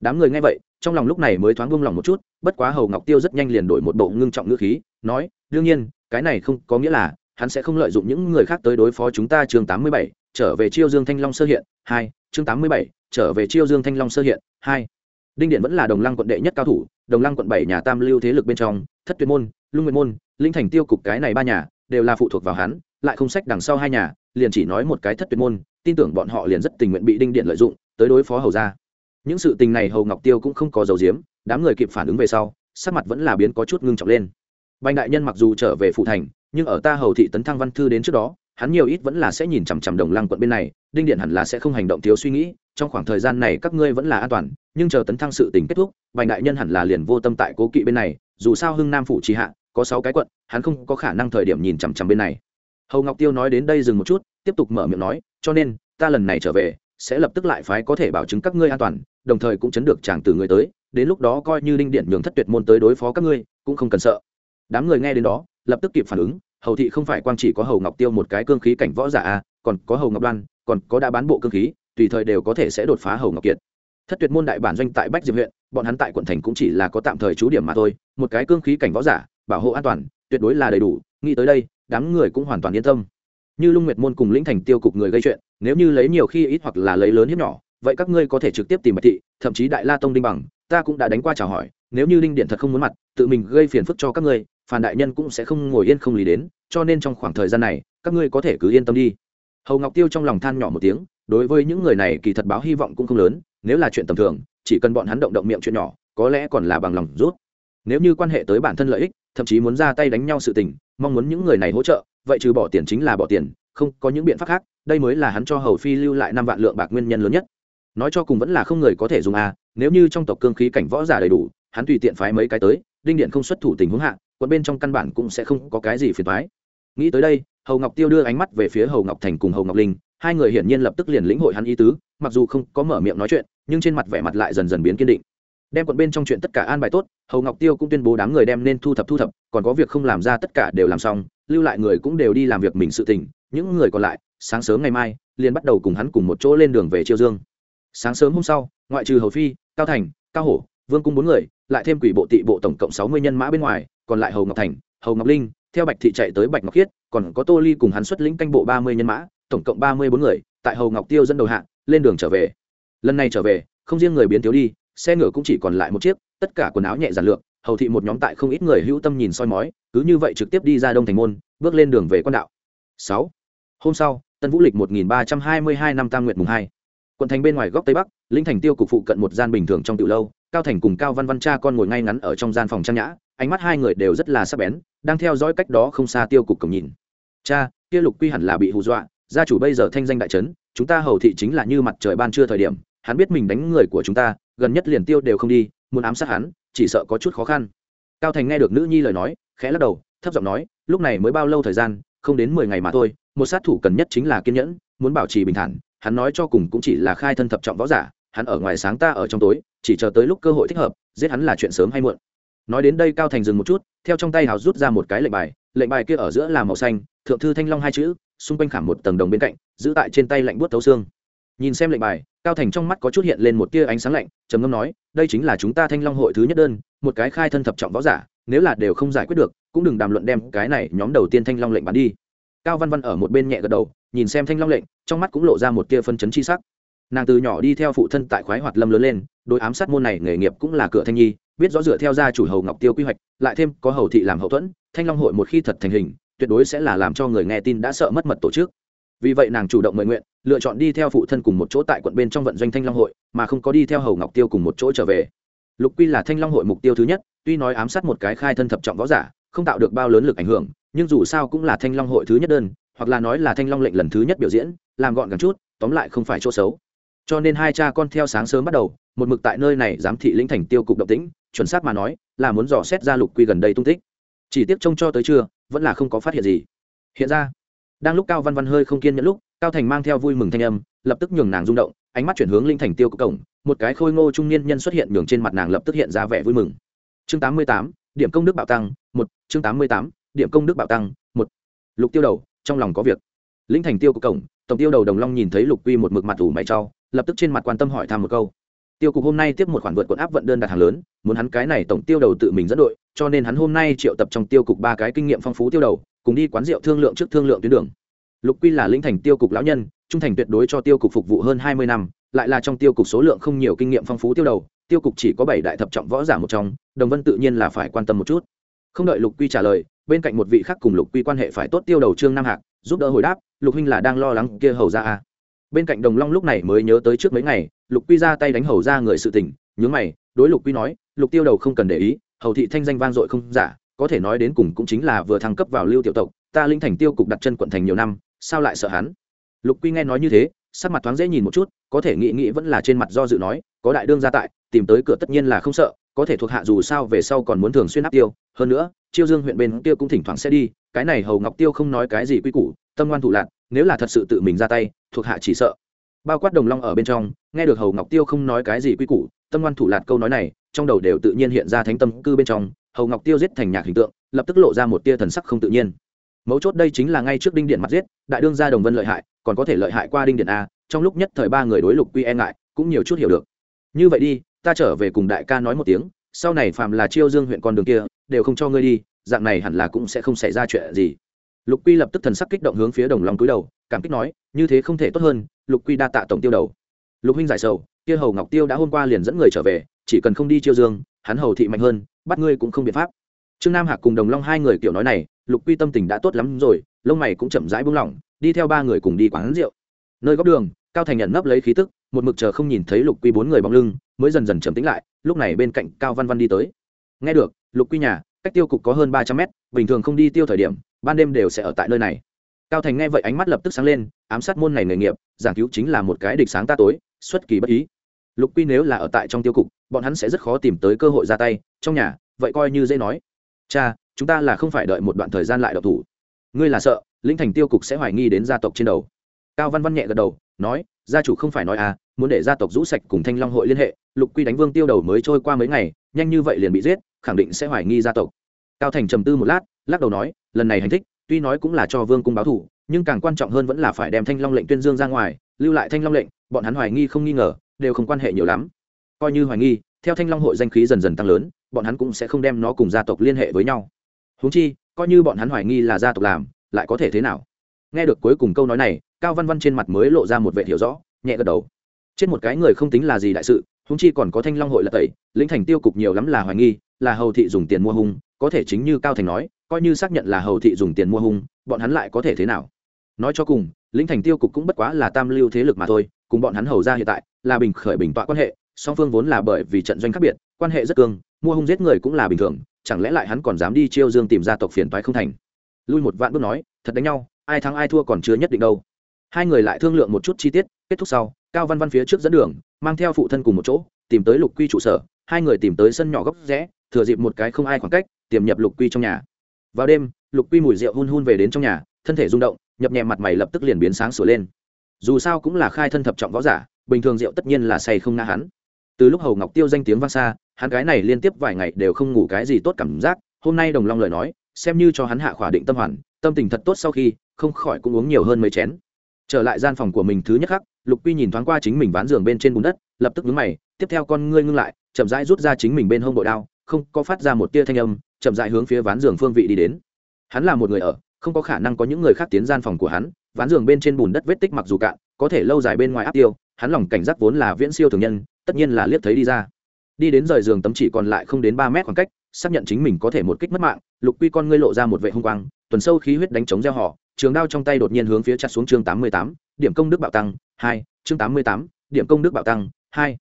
Đám người nghe vậy, trong lòng lúc này mới thoáng buông lòng một chút, bất quá hầu ngọc tiêu rất nhanh liền đổi một bộ ngưng trọng ngữ khí, nói, đương nhiên, cái này không có nghĩa là hắn sẽ không lợi dụng những người khác tới đối phó chúng ta chương tám mươi bảy, trở về chiêu dương thanh long sơ hiện, hai, chương tám mươi bảy, trở về chiêu dương thanh long sơ hiện, hai. Đinh điện vẫn là đồng lăng quận đệ nhất cao thủ, đồng lăng quận bảy nhà tam lưu thế lực bên trong, thất tuyệt môn, lung nguyện môn, linh thành tiêu cục cái này ba nhà đều là phụ thuộc vào hắn, lại không sách đằng sau hai nhà, liền chỉ nói một cái thất tuyệt môn, tin tưởng bọn họ liền rất tình nguyện bị đinh điện lợi dụng, tới đối phó hầu ra những sự tình này hầu ngọc tiêu cũng không có dầu diếm đám người kịp phản ứng về sau, sắc mặt vẫn là biến có chút ngưng trọng lên. Bành đại nhân mặc dù trở về phụ thành, nhưng ở ta hầu thị tấn thăng văn thư đến trước đó, hắn nhiều ít vẫn là sẽ nhìn chằm chằm đồng lăng quận bên này, đinh điện hẳn là sẽ không hành động thiếu suy nghĩ, trong khoảng thời gian này các ngươi vẫn là an toàn, nhưng chờ tấn thăng sự tình kết thúc, bành đại nhân hẳn là liền vô tâm tại cố kỵ bên này dù sao hưng nam phủ trì hạ, có sáu cái quận, hắn không có khả năng thời điểm nhìn chằm chằm bên này. Hầu ngọc tiêu nói đến đây dừng một chút, tiếp tục mở miệng nói, cho nên, ta lần này trở về, sẽ lập tức lại phái có thể bảo chứng các ngươi an toàn, đồng thời cũng chấn được chàng từ người tới, đến lúc đó coi như đinh điện nhường thất tuyệt môn tới đối phó các ngươi, cũng không cần sợ. Đám người nghe đến đó, lập tức kịp phản ứng, hầu thị không phải quang chỉ có hầu ngọc tiêu một cái cương khí cảnh võ giả a còn có hầu ngọc đoan, còn có đã bán bộ cương khí, tùy thời đều có thể sẽ đột phá hầu ngọc kiệt. Thất tuyệt môn đại bản doanh tại bách diệp huyện bọn hắn tại quận thành cũng chỉ là có tạm thời trú điểm mà thôi, một cái cương khí cảnh võ giả, bảo hộ an toàn, tuyệt đối là đầy đủ, nghĩ tới đây, đám người cũng hoàn toàn yên tâm. Như lung nguyệt môn cùng lĩnh thành tiêu cục người gây chuyện, nếu như lấy nhiều khi ít hoặc là lấy lớn hiếp nhỏ, vậy các ngươi có thể trực tiếp tìm bạch thị, thậm chí đại la tông đinh bằng, ta cũng đã đánh qua chào hỏi, nếu như linh điện thật không muốn mặt, tự mình gây phiền phức cho các ngươi phản đại nhân cũng sẽ không ngồi yên không lý đến, cho nên trong khoảng thời gian này, các ngươi có thể cứ yên tâm đi. Hầu ngọc tiêu trong lòng than nhỏ một tiếng đối với những người này kỳ thật báo hy vọng cũng không lớn nếu là chuyện tầm thường chỉ cần bọn hắn động động miệng chuyện nhỏ có lẽ còn là bằng lòng rút. Nếu như quan hệ tới bản thân lợi ích thậm chí muốn ra tay đánh nhau sự tình mong muốn những người này hỗ trợ vậy trừ bỏ tiền chính là bỏ tiền không có những biện pháp khác đây mới là hắn cho hầu phi lưu lại năm vạn lượng bạc nguyên nhân lớn nhất. Nói cho cùng vẫn là không người có thể dùng a à, nếu như trong tộc cương khí cảnh võ giả đầy đủ hắn tùy tiện phái mấy cái tới đinh điện không xuất thủ tình huống hạ quận bên trong căn bản cũng sẽ không có cái gì phiền thoái nghĩ tới đây hầu ngọc tiêu đưa ánh mắt về phía hầu ngọc thành cùng hầu ngọc linh hai người hiển nhiên lập tức liền lĩnh hội hắn ý tứ, mặc dù không có mở miệng nói chuyện, nhưng trên mặt vẻ mặt lại dần dần biến kiên định. Đem quận bên trong chuyện tất cả an bài tốt, hầu ngọc tiêu cũng tuyên bố đám người đem nên thu thập thu thập, còn có việc không làm ra tất cả đều làm xong, lưu lại người cũng đều đi làm việc mình sự tình, những người còn lại, sáng sớm ngày mai, liền bắt đầu cùng hắn cùng một chỗ lên đường về chiêu dương. Sáng sớm hôm sau, ngoại trừ hầu phi, cao thành, cao hổ, vương cung bốn người, lại thêm quỷ bộ tị bộ tổng cộng sáu mươi nhân mã bên ngoài, còn lại hầu ngọc thành, hầu ngọc linh, theo bạch thị chạy tới bạch ngọc khiết, còn có tô ly cùng hắn xuất lĩnh canh bộ ba mươi nhân mã tổng cộng ba mươi bốn người, tại hầu ngọc tiêu dẫn đầu hạng, lên đường trở về. Lần này trở về, không riêng người biến thiếu đi, xe ngựa cũng chỉ còn lại một chiếc, tất cả quần áo nhẹ giản lược, hầu thị một nhóm tại không ít người hữu tâm nhìn soi mói, cứ như vậy trực tiếp đi ra đông thành môn, bước lên đường về quan đạo. Sáu. Hôm sau, tân vũ lịch một nghìn ba trăm hai mươi hai năm tam nguyệt mùng hai. Quận thành bên ngoài góc tây bắc, linh thành tiêu cục phụ cận một gian bình thường trong tiểu lâu, cao thành cùng cao văn văn cha con ngồi ngay ngắn ở trong gian phòng trang nhã, ánh mắt hai người đều rất là sắc bén, đang theo dõi cách đó không xa tiêu cục cổng nhìn. Cha kia lục quy hẳn là bị hù dọa gia chủ bây giờ thanh danh đại trấn, chúng ta hầu thị chính là như mặt trời ban trưa thời điểm, hắn biết mình đánh người của chúng ta, gần nhất liền tiêu đều không đi, muốn ám sát hắn, chỉ sợ có chút khó khăn. Cao thành nghe được nữ nhi lời nói, khẽ lắc đầu, thấp giọng nói, lúc này mới bao lâu thời gian, không đến mười ngày mà thôi, một sát thủ cần nhất chính là kiên nhẫn, muốn bảo trì bình thản, hắn nói cho cùng cũng chỉ là khai thân thập trọng võ giả, hắn ở ngoài sáng ta ở trong tối, chỉ chờ tới lúc cơ hội thích hợp, giết hắn là chuyện sớm hay muộn. Nói đến đây cao thành dừng một chút, theo trong tay hào rút ra một cái lệnh bài lệnh bài kia ở giữa là màu xanh, thượng thư thanh long hai chữ xung quanh khảm một tầng đồng bên cạnh, giữ tại trên tay lạnh buốt thấu xương. Nhìn xem lệnh bài, cao thành trong mắt có chút hiện lên một tia ánh sáng lạnh, trầm ngâm nói, đây chính là chúng ta thanh long hội thứ nhất đơn, một cái khai thân thập trọng võ giả, nếu là đều không giải quyết được, cũng đừng đàm luận đem cái này nhóm đầu tiên thanh long lệnh bán đi. Cao văn văn ở một bên nhẹ gật đầu, nhìn xem thanh long lệnh, trong mắt cũng lộ ra một tia phân chấn chi sắc. Nàng từ nhỏ đi theo phụ thân tại khoái hoạt lâm lớn lên, đối ám sát môn này nghề nghiệp cũng là cửa thanh nhi, biết rõ dựa theo gia chủ hầu ngọc tiêu quy hoạch, lại thêm có hầu thị làm hậu thuẫn, thanh long hội một khi thật thành hình tuyệt đối sẽ là làm cho người nghe tin đã sợ mất mật tổ chức. Vì vậy nàng chủ động mời nguyện, lựa chọn đi theo phụ thân cùng một chỗ tại quận bên trong vận doanh thanh long hội, mà không có đi theo hầu ngọc tiêu cùng một chỗ trở về. Lục quy là thanh long hội mục tiêu thứ nhất, tuy nói ám sát một cái khai thân thập trọng võ giả, không tạo được bao lớn lực ảnh hưởng, nhưng dù sao cũng là thanh long hội thứ nhất đơn, hoặc là nói là thanh long lệnh lần thứ nhất biểu diễn, làm gọn gần chút, tóm lại không phải chỗ xấu. Cho nên hai cha con theo sáng sớm bắt đầu, một mực tại nơi này giám thị lĩnh thành tiêu cục động tĩnh, chuẩn xác mà nói, là muốn dò xét ra lục quy gần đây tung tích chỉ tiếc trông cho tới trưa, vẫn là không có phát hiện gì. Hiện ra, đang lúc cao văn văn hơi không kiên nhẫn lúc, cao thành mang theo vui mừng thanh âm, lập tức nhường nàng rung động, ánh mắt chuyển hướng linh thành tiêu cực cổng, một cái khôi ngô trung niên nhân xuất hiện nhường trên mặt nàng lập tức hiện ra vẻ vui mừng. Chương tám mươi tám, điểm công đức bạo tăng, một, chương tám mươi tám, điểm công đức bạo tăng, một. Lục tiêu đầu, trong lòng có việc. Linh thành tiêu cực cổng, tổng tiêu đầu đồng long nhìn thấy lục quy một mực mặt ủ mày cho, lập tức trên mặt quan tâm hỏi thăm một câu tiêu cục hôm nay tiếp một khoản vượt quận áp vận đơn đặt hàng lớn, muốn hắn cái này tổng tiêu đầu tự mình dẫn đội, cho nên hắn hôm nay triệu tập trong tiêu cục ba cái kinh nghiệm phong phú tiêu đầu, cùng đi quán rượu thương lượng trước thương lượng tuyến đường lục quy là lĩnh thành tiêu cục lão nhân, trung thành tuyệt đối cho tiêu cục phục vụ hơn hai mươi năm, lại là trong tiêu cục số lượng không nhiều kinh nghiệm phong phú tiêu đầu, tiêu cục chỉ có bảy đại thập trọng võ giả một trong, đồng vân tự nhiên là phải quan tâm một chút không đợi lục quy trả lời, bên cạnh một vị khác cùng lục quy quan hệ phải tốt tiêu đầu trương nam hạc, giúp đỡ hồi đáp, lục huynh là đang lo lắng kia hầu ra à bên cạnh đồng long lúc này mới nhớ tới trước mấy ngày, lục quy ra tay đánh hầu ra người sự tình, nhướng mày, đối lục quy nói, lục tiêu đầu không cần để ý, hầu thị thanh danh vang dội không giả, có thể nói đến cùng cũng chính là vừa thăng cấp vào lưu tiểu tộc, ta linh thành tiêu cục đặt chân quận thành nhiều năm, sao lại sợ hắn? Lục quy nghe nói như thế, sắc mặt thoáng dễ nhìn một chút, có thể nghĩ nghĩ vẫn là trên mặt do dự nói, có đại đương gia tại, tìm tới cửa tất nhiên là không sợ, có thể thuộc hạ dù sao về sau còn muốn thường xuyên áp tiêu, hơn nữa, chiêu dương huyện bên kia cũng thỉnh thoảng sẽ đi, cái này hầu ngọc tiêu không nói cái gì quy củ, tâm ngoan thủ lạc nếu là thật sự tự mình ra tay, thuộc hạ chỉ sợ. Bao quát đồng long ở bên trong, nghe được hầu ngọc tiêu không nói cái gì quy củ, tâm ngoan thủ lạt câu nói này, trong đầu đều tự nhiên hiện ra thánh tâm cư bên trong, hầu ngọc tiêu giết thành nhạc hình tượng, lập tức lộ ra một tia thần sắc không tự nhiên. Mấu chốt đây chính là ngay trước đinh điện mặt giết, đại đương gia đồng vân lợi hại, còn có thể lợi hại qua đinh điện a, trong lúc nhất thời ba người đối lục quy e ngại, cũng nhiều chút hiểu được. Như vậy đi, ta trở về cùng đại ca nói một tiếng, sau này phàm là chiêu dương huyện con đường kia, đều không cho ngươi đi, dạng này hẳn là cũng sẽ không xảy ra chuyện gì lục quy lập tức thần sắc kích động hướng phía đồng long cúi đầu, cảm kích nói, như thế không thể tốt hơn, lục quy đa tạ tổng tiêu đầu. Lục huynh giải sầu, kia hầu ngọc tiêu đã hôm qua liền dẫn người trở về, chỉ cần không đi chiêu dương, hắn hầu thị mạnh hơn, bắt ngươi cũng không biện pháp. Trương nam hạc cùng đồng long hai người kiểu nói này, lục quy tâm tình đã tốt lắm rồi, lông mày cũng chậm rãi buông lỏng, đi theo ba người cùng đi quán rượu. Nơi góc đường, cao thành nhận nấp lấy khí tức, một mực chờ không nhìn thấy lục quy bốn người bóng lưng, mới dần dần trầm tĩnh lại, lúc này bên cạnh cao văn văn đi tới. Nghe được, lục quy nhà, cách tiêu cục có hơn ba trăm mét, bình thường không đi tiêu thời điểm ban đêm đều sẽ ở tại nơi này. Cao thành nghe vậy ánh mắt lập tức sáng lên, ám sát môn này nghề nghiệp, giảng cứu chính là một cái địch sáng ta tối, xuất kỳ bất ý. Lục quy nếu là ở tại trong tiêu cục, bọn hắn sẽ rất khó tìm tới cơ hội ra tay, trong nhà, vậy coi như dễ nói. Cha, chúng ta là không phải đợi một đoạn thời gian lại độc thủ. Ngươi là sợ linh thành tiêu cục sẽ hoài nghi đến gia tộc trên đầu. Cao văn văn nhẹ gật đầu, nói, gia chủ không phải nói à muốn để gia tộc rũ sạch cùng thanh long hội liên hệ, lục quy đánh vương tiêu đầu mới trôi qua mấy ngày, nhanh như vậy liền bị giết, khẳng định sẽ hoài nghi gia tộc cao thành trầm tư một lát, lắc đầu nói, lần này hành thích, tuy nói cũng là cho vương cung báo thủ, nhưng càng quan trọng hơn vẫn là phải đem thanh long lệnh tuyên dương ra ngoài, lưu lại thanh long lệnh, bọn hắn hoài nghi không nghi ngờ, đều không quan hệ nhiều lắm. Coi như hoài nghi, theo thanh long hội danh khí dần dần tăng lớn, bọn hắn cũng sẽ không đem nó cùng gia tộc liên hệ với nhau. Húng chi, coi như bọn hắn hoài nghi là gia tộc làm, lại có thể thế nào? Nghe được cuối cùng câu nói này, cao văn văn trên mặt mới lộ ra một vệ hiểu rõ, nhẹ gật đầu. Chết một cái người không tính là gì đại sự húng chi còn có thanh long hội là tẩy, lĩnh thành tiêu cục nhiều lắm là hoài nghi, là hầu thị dùng tiền mua hung, có thể chính như cao thành nói, coi như xác nhận là hầu thị dùng tiền mua hung, bọn hắn lại có thể thế nào? Nói cho cùng, lĩnh thành tiêu cục cũng bất quá là tam lưu thế lực mà thôi, cùng bọn hắn hầu ra hiện tại, là bình khởi bình tọa quan hệ, song phương vốn là bởi vì trận doanh khác biệt, quan hệ rất cương, mua hung giết người cũng là bình thường, chẳng lẽ lại hắn còn dám đi chiêu dương tìm gia tộc phiền toái không thành? Lui một vạn bước nói, thật đánh nhau, ai thắng ai thua còn chưa nhất định đâu hai người lại thương lượng một chút chi tiết, kết thúc sau, cao văn văn phía trước dẫn đường, mang theo phụ thân cùng một chỗ, tìm tới lục quy trụ sở, hai người tìm tới sân nhỏ góc rẽ, thừa dịp một cái không ai khoảng cách, tiềm nhập lục quy trong nhà. Vào đêm, lục quy mùi rượu hun hun về đến trong nhà, thân thể rung động, nhập nhẹ mặt mày lập tức liền biến sáng sửa lên. Dù sao cũng là khai thân thập trọng võ giả, bình thường rượu tất nhiên là say không ngã hắn. Từ lúc hầu ngọc tiêu danh tiếng vang xa, hắn cái này liên tiếp vài ngày đều không ngủ cái gì tốt cảm giác, hôm nay đồng long lời nói, xem như cho hắn hạ khỏa định tâm hoàn, tâm tình thật tốt sau khi, không khỏi cũng uống nhiều hơn mấy chén trở lại gian phòng của mình thứ nhất khắc, lục quy nhìn thoáng qua chính mình ván giường bên trên bùn đất, lập tức vướng mày, tiếp theo con ngươi ngưng lại, chậm rãi rút ra chính mình bên hông bội đao, không có phát ra một tia thanh âm, chậm rãi hướng phía ván giường phương vị đi đến. Hắn là một người ở, không có khả năng có những người khác tiến gian phòng của hắn, ván giường bên trên bùn đất vết tích mặc dù cạn, có thể lâu dài bên ngoài áp tiêu, hắn lòng cảnh giác vốn là viễn siêu thường nhân, tất nhiên là liếc thấy đi ra. Đi đến rời giường tấm chỉ còn lại không đến ba mét khoảng cách, xác nhận chính mình có thể một kích mất mạng, lục quy con ngươi lộ ra một vệ hung quang, tuần sâu khí huyết đánh chống gieo họ trường đao trong tay đột nhiên hướng phía chặt xuống chương tám mươi tám, điểm công đức bạo tăng, hai, chương tám mươi tám, điểm công đức bạo tăng, hai.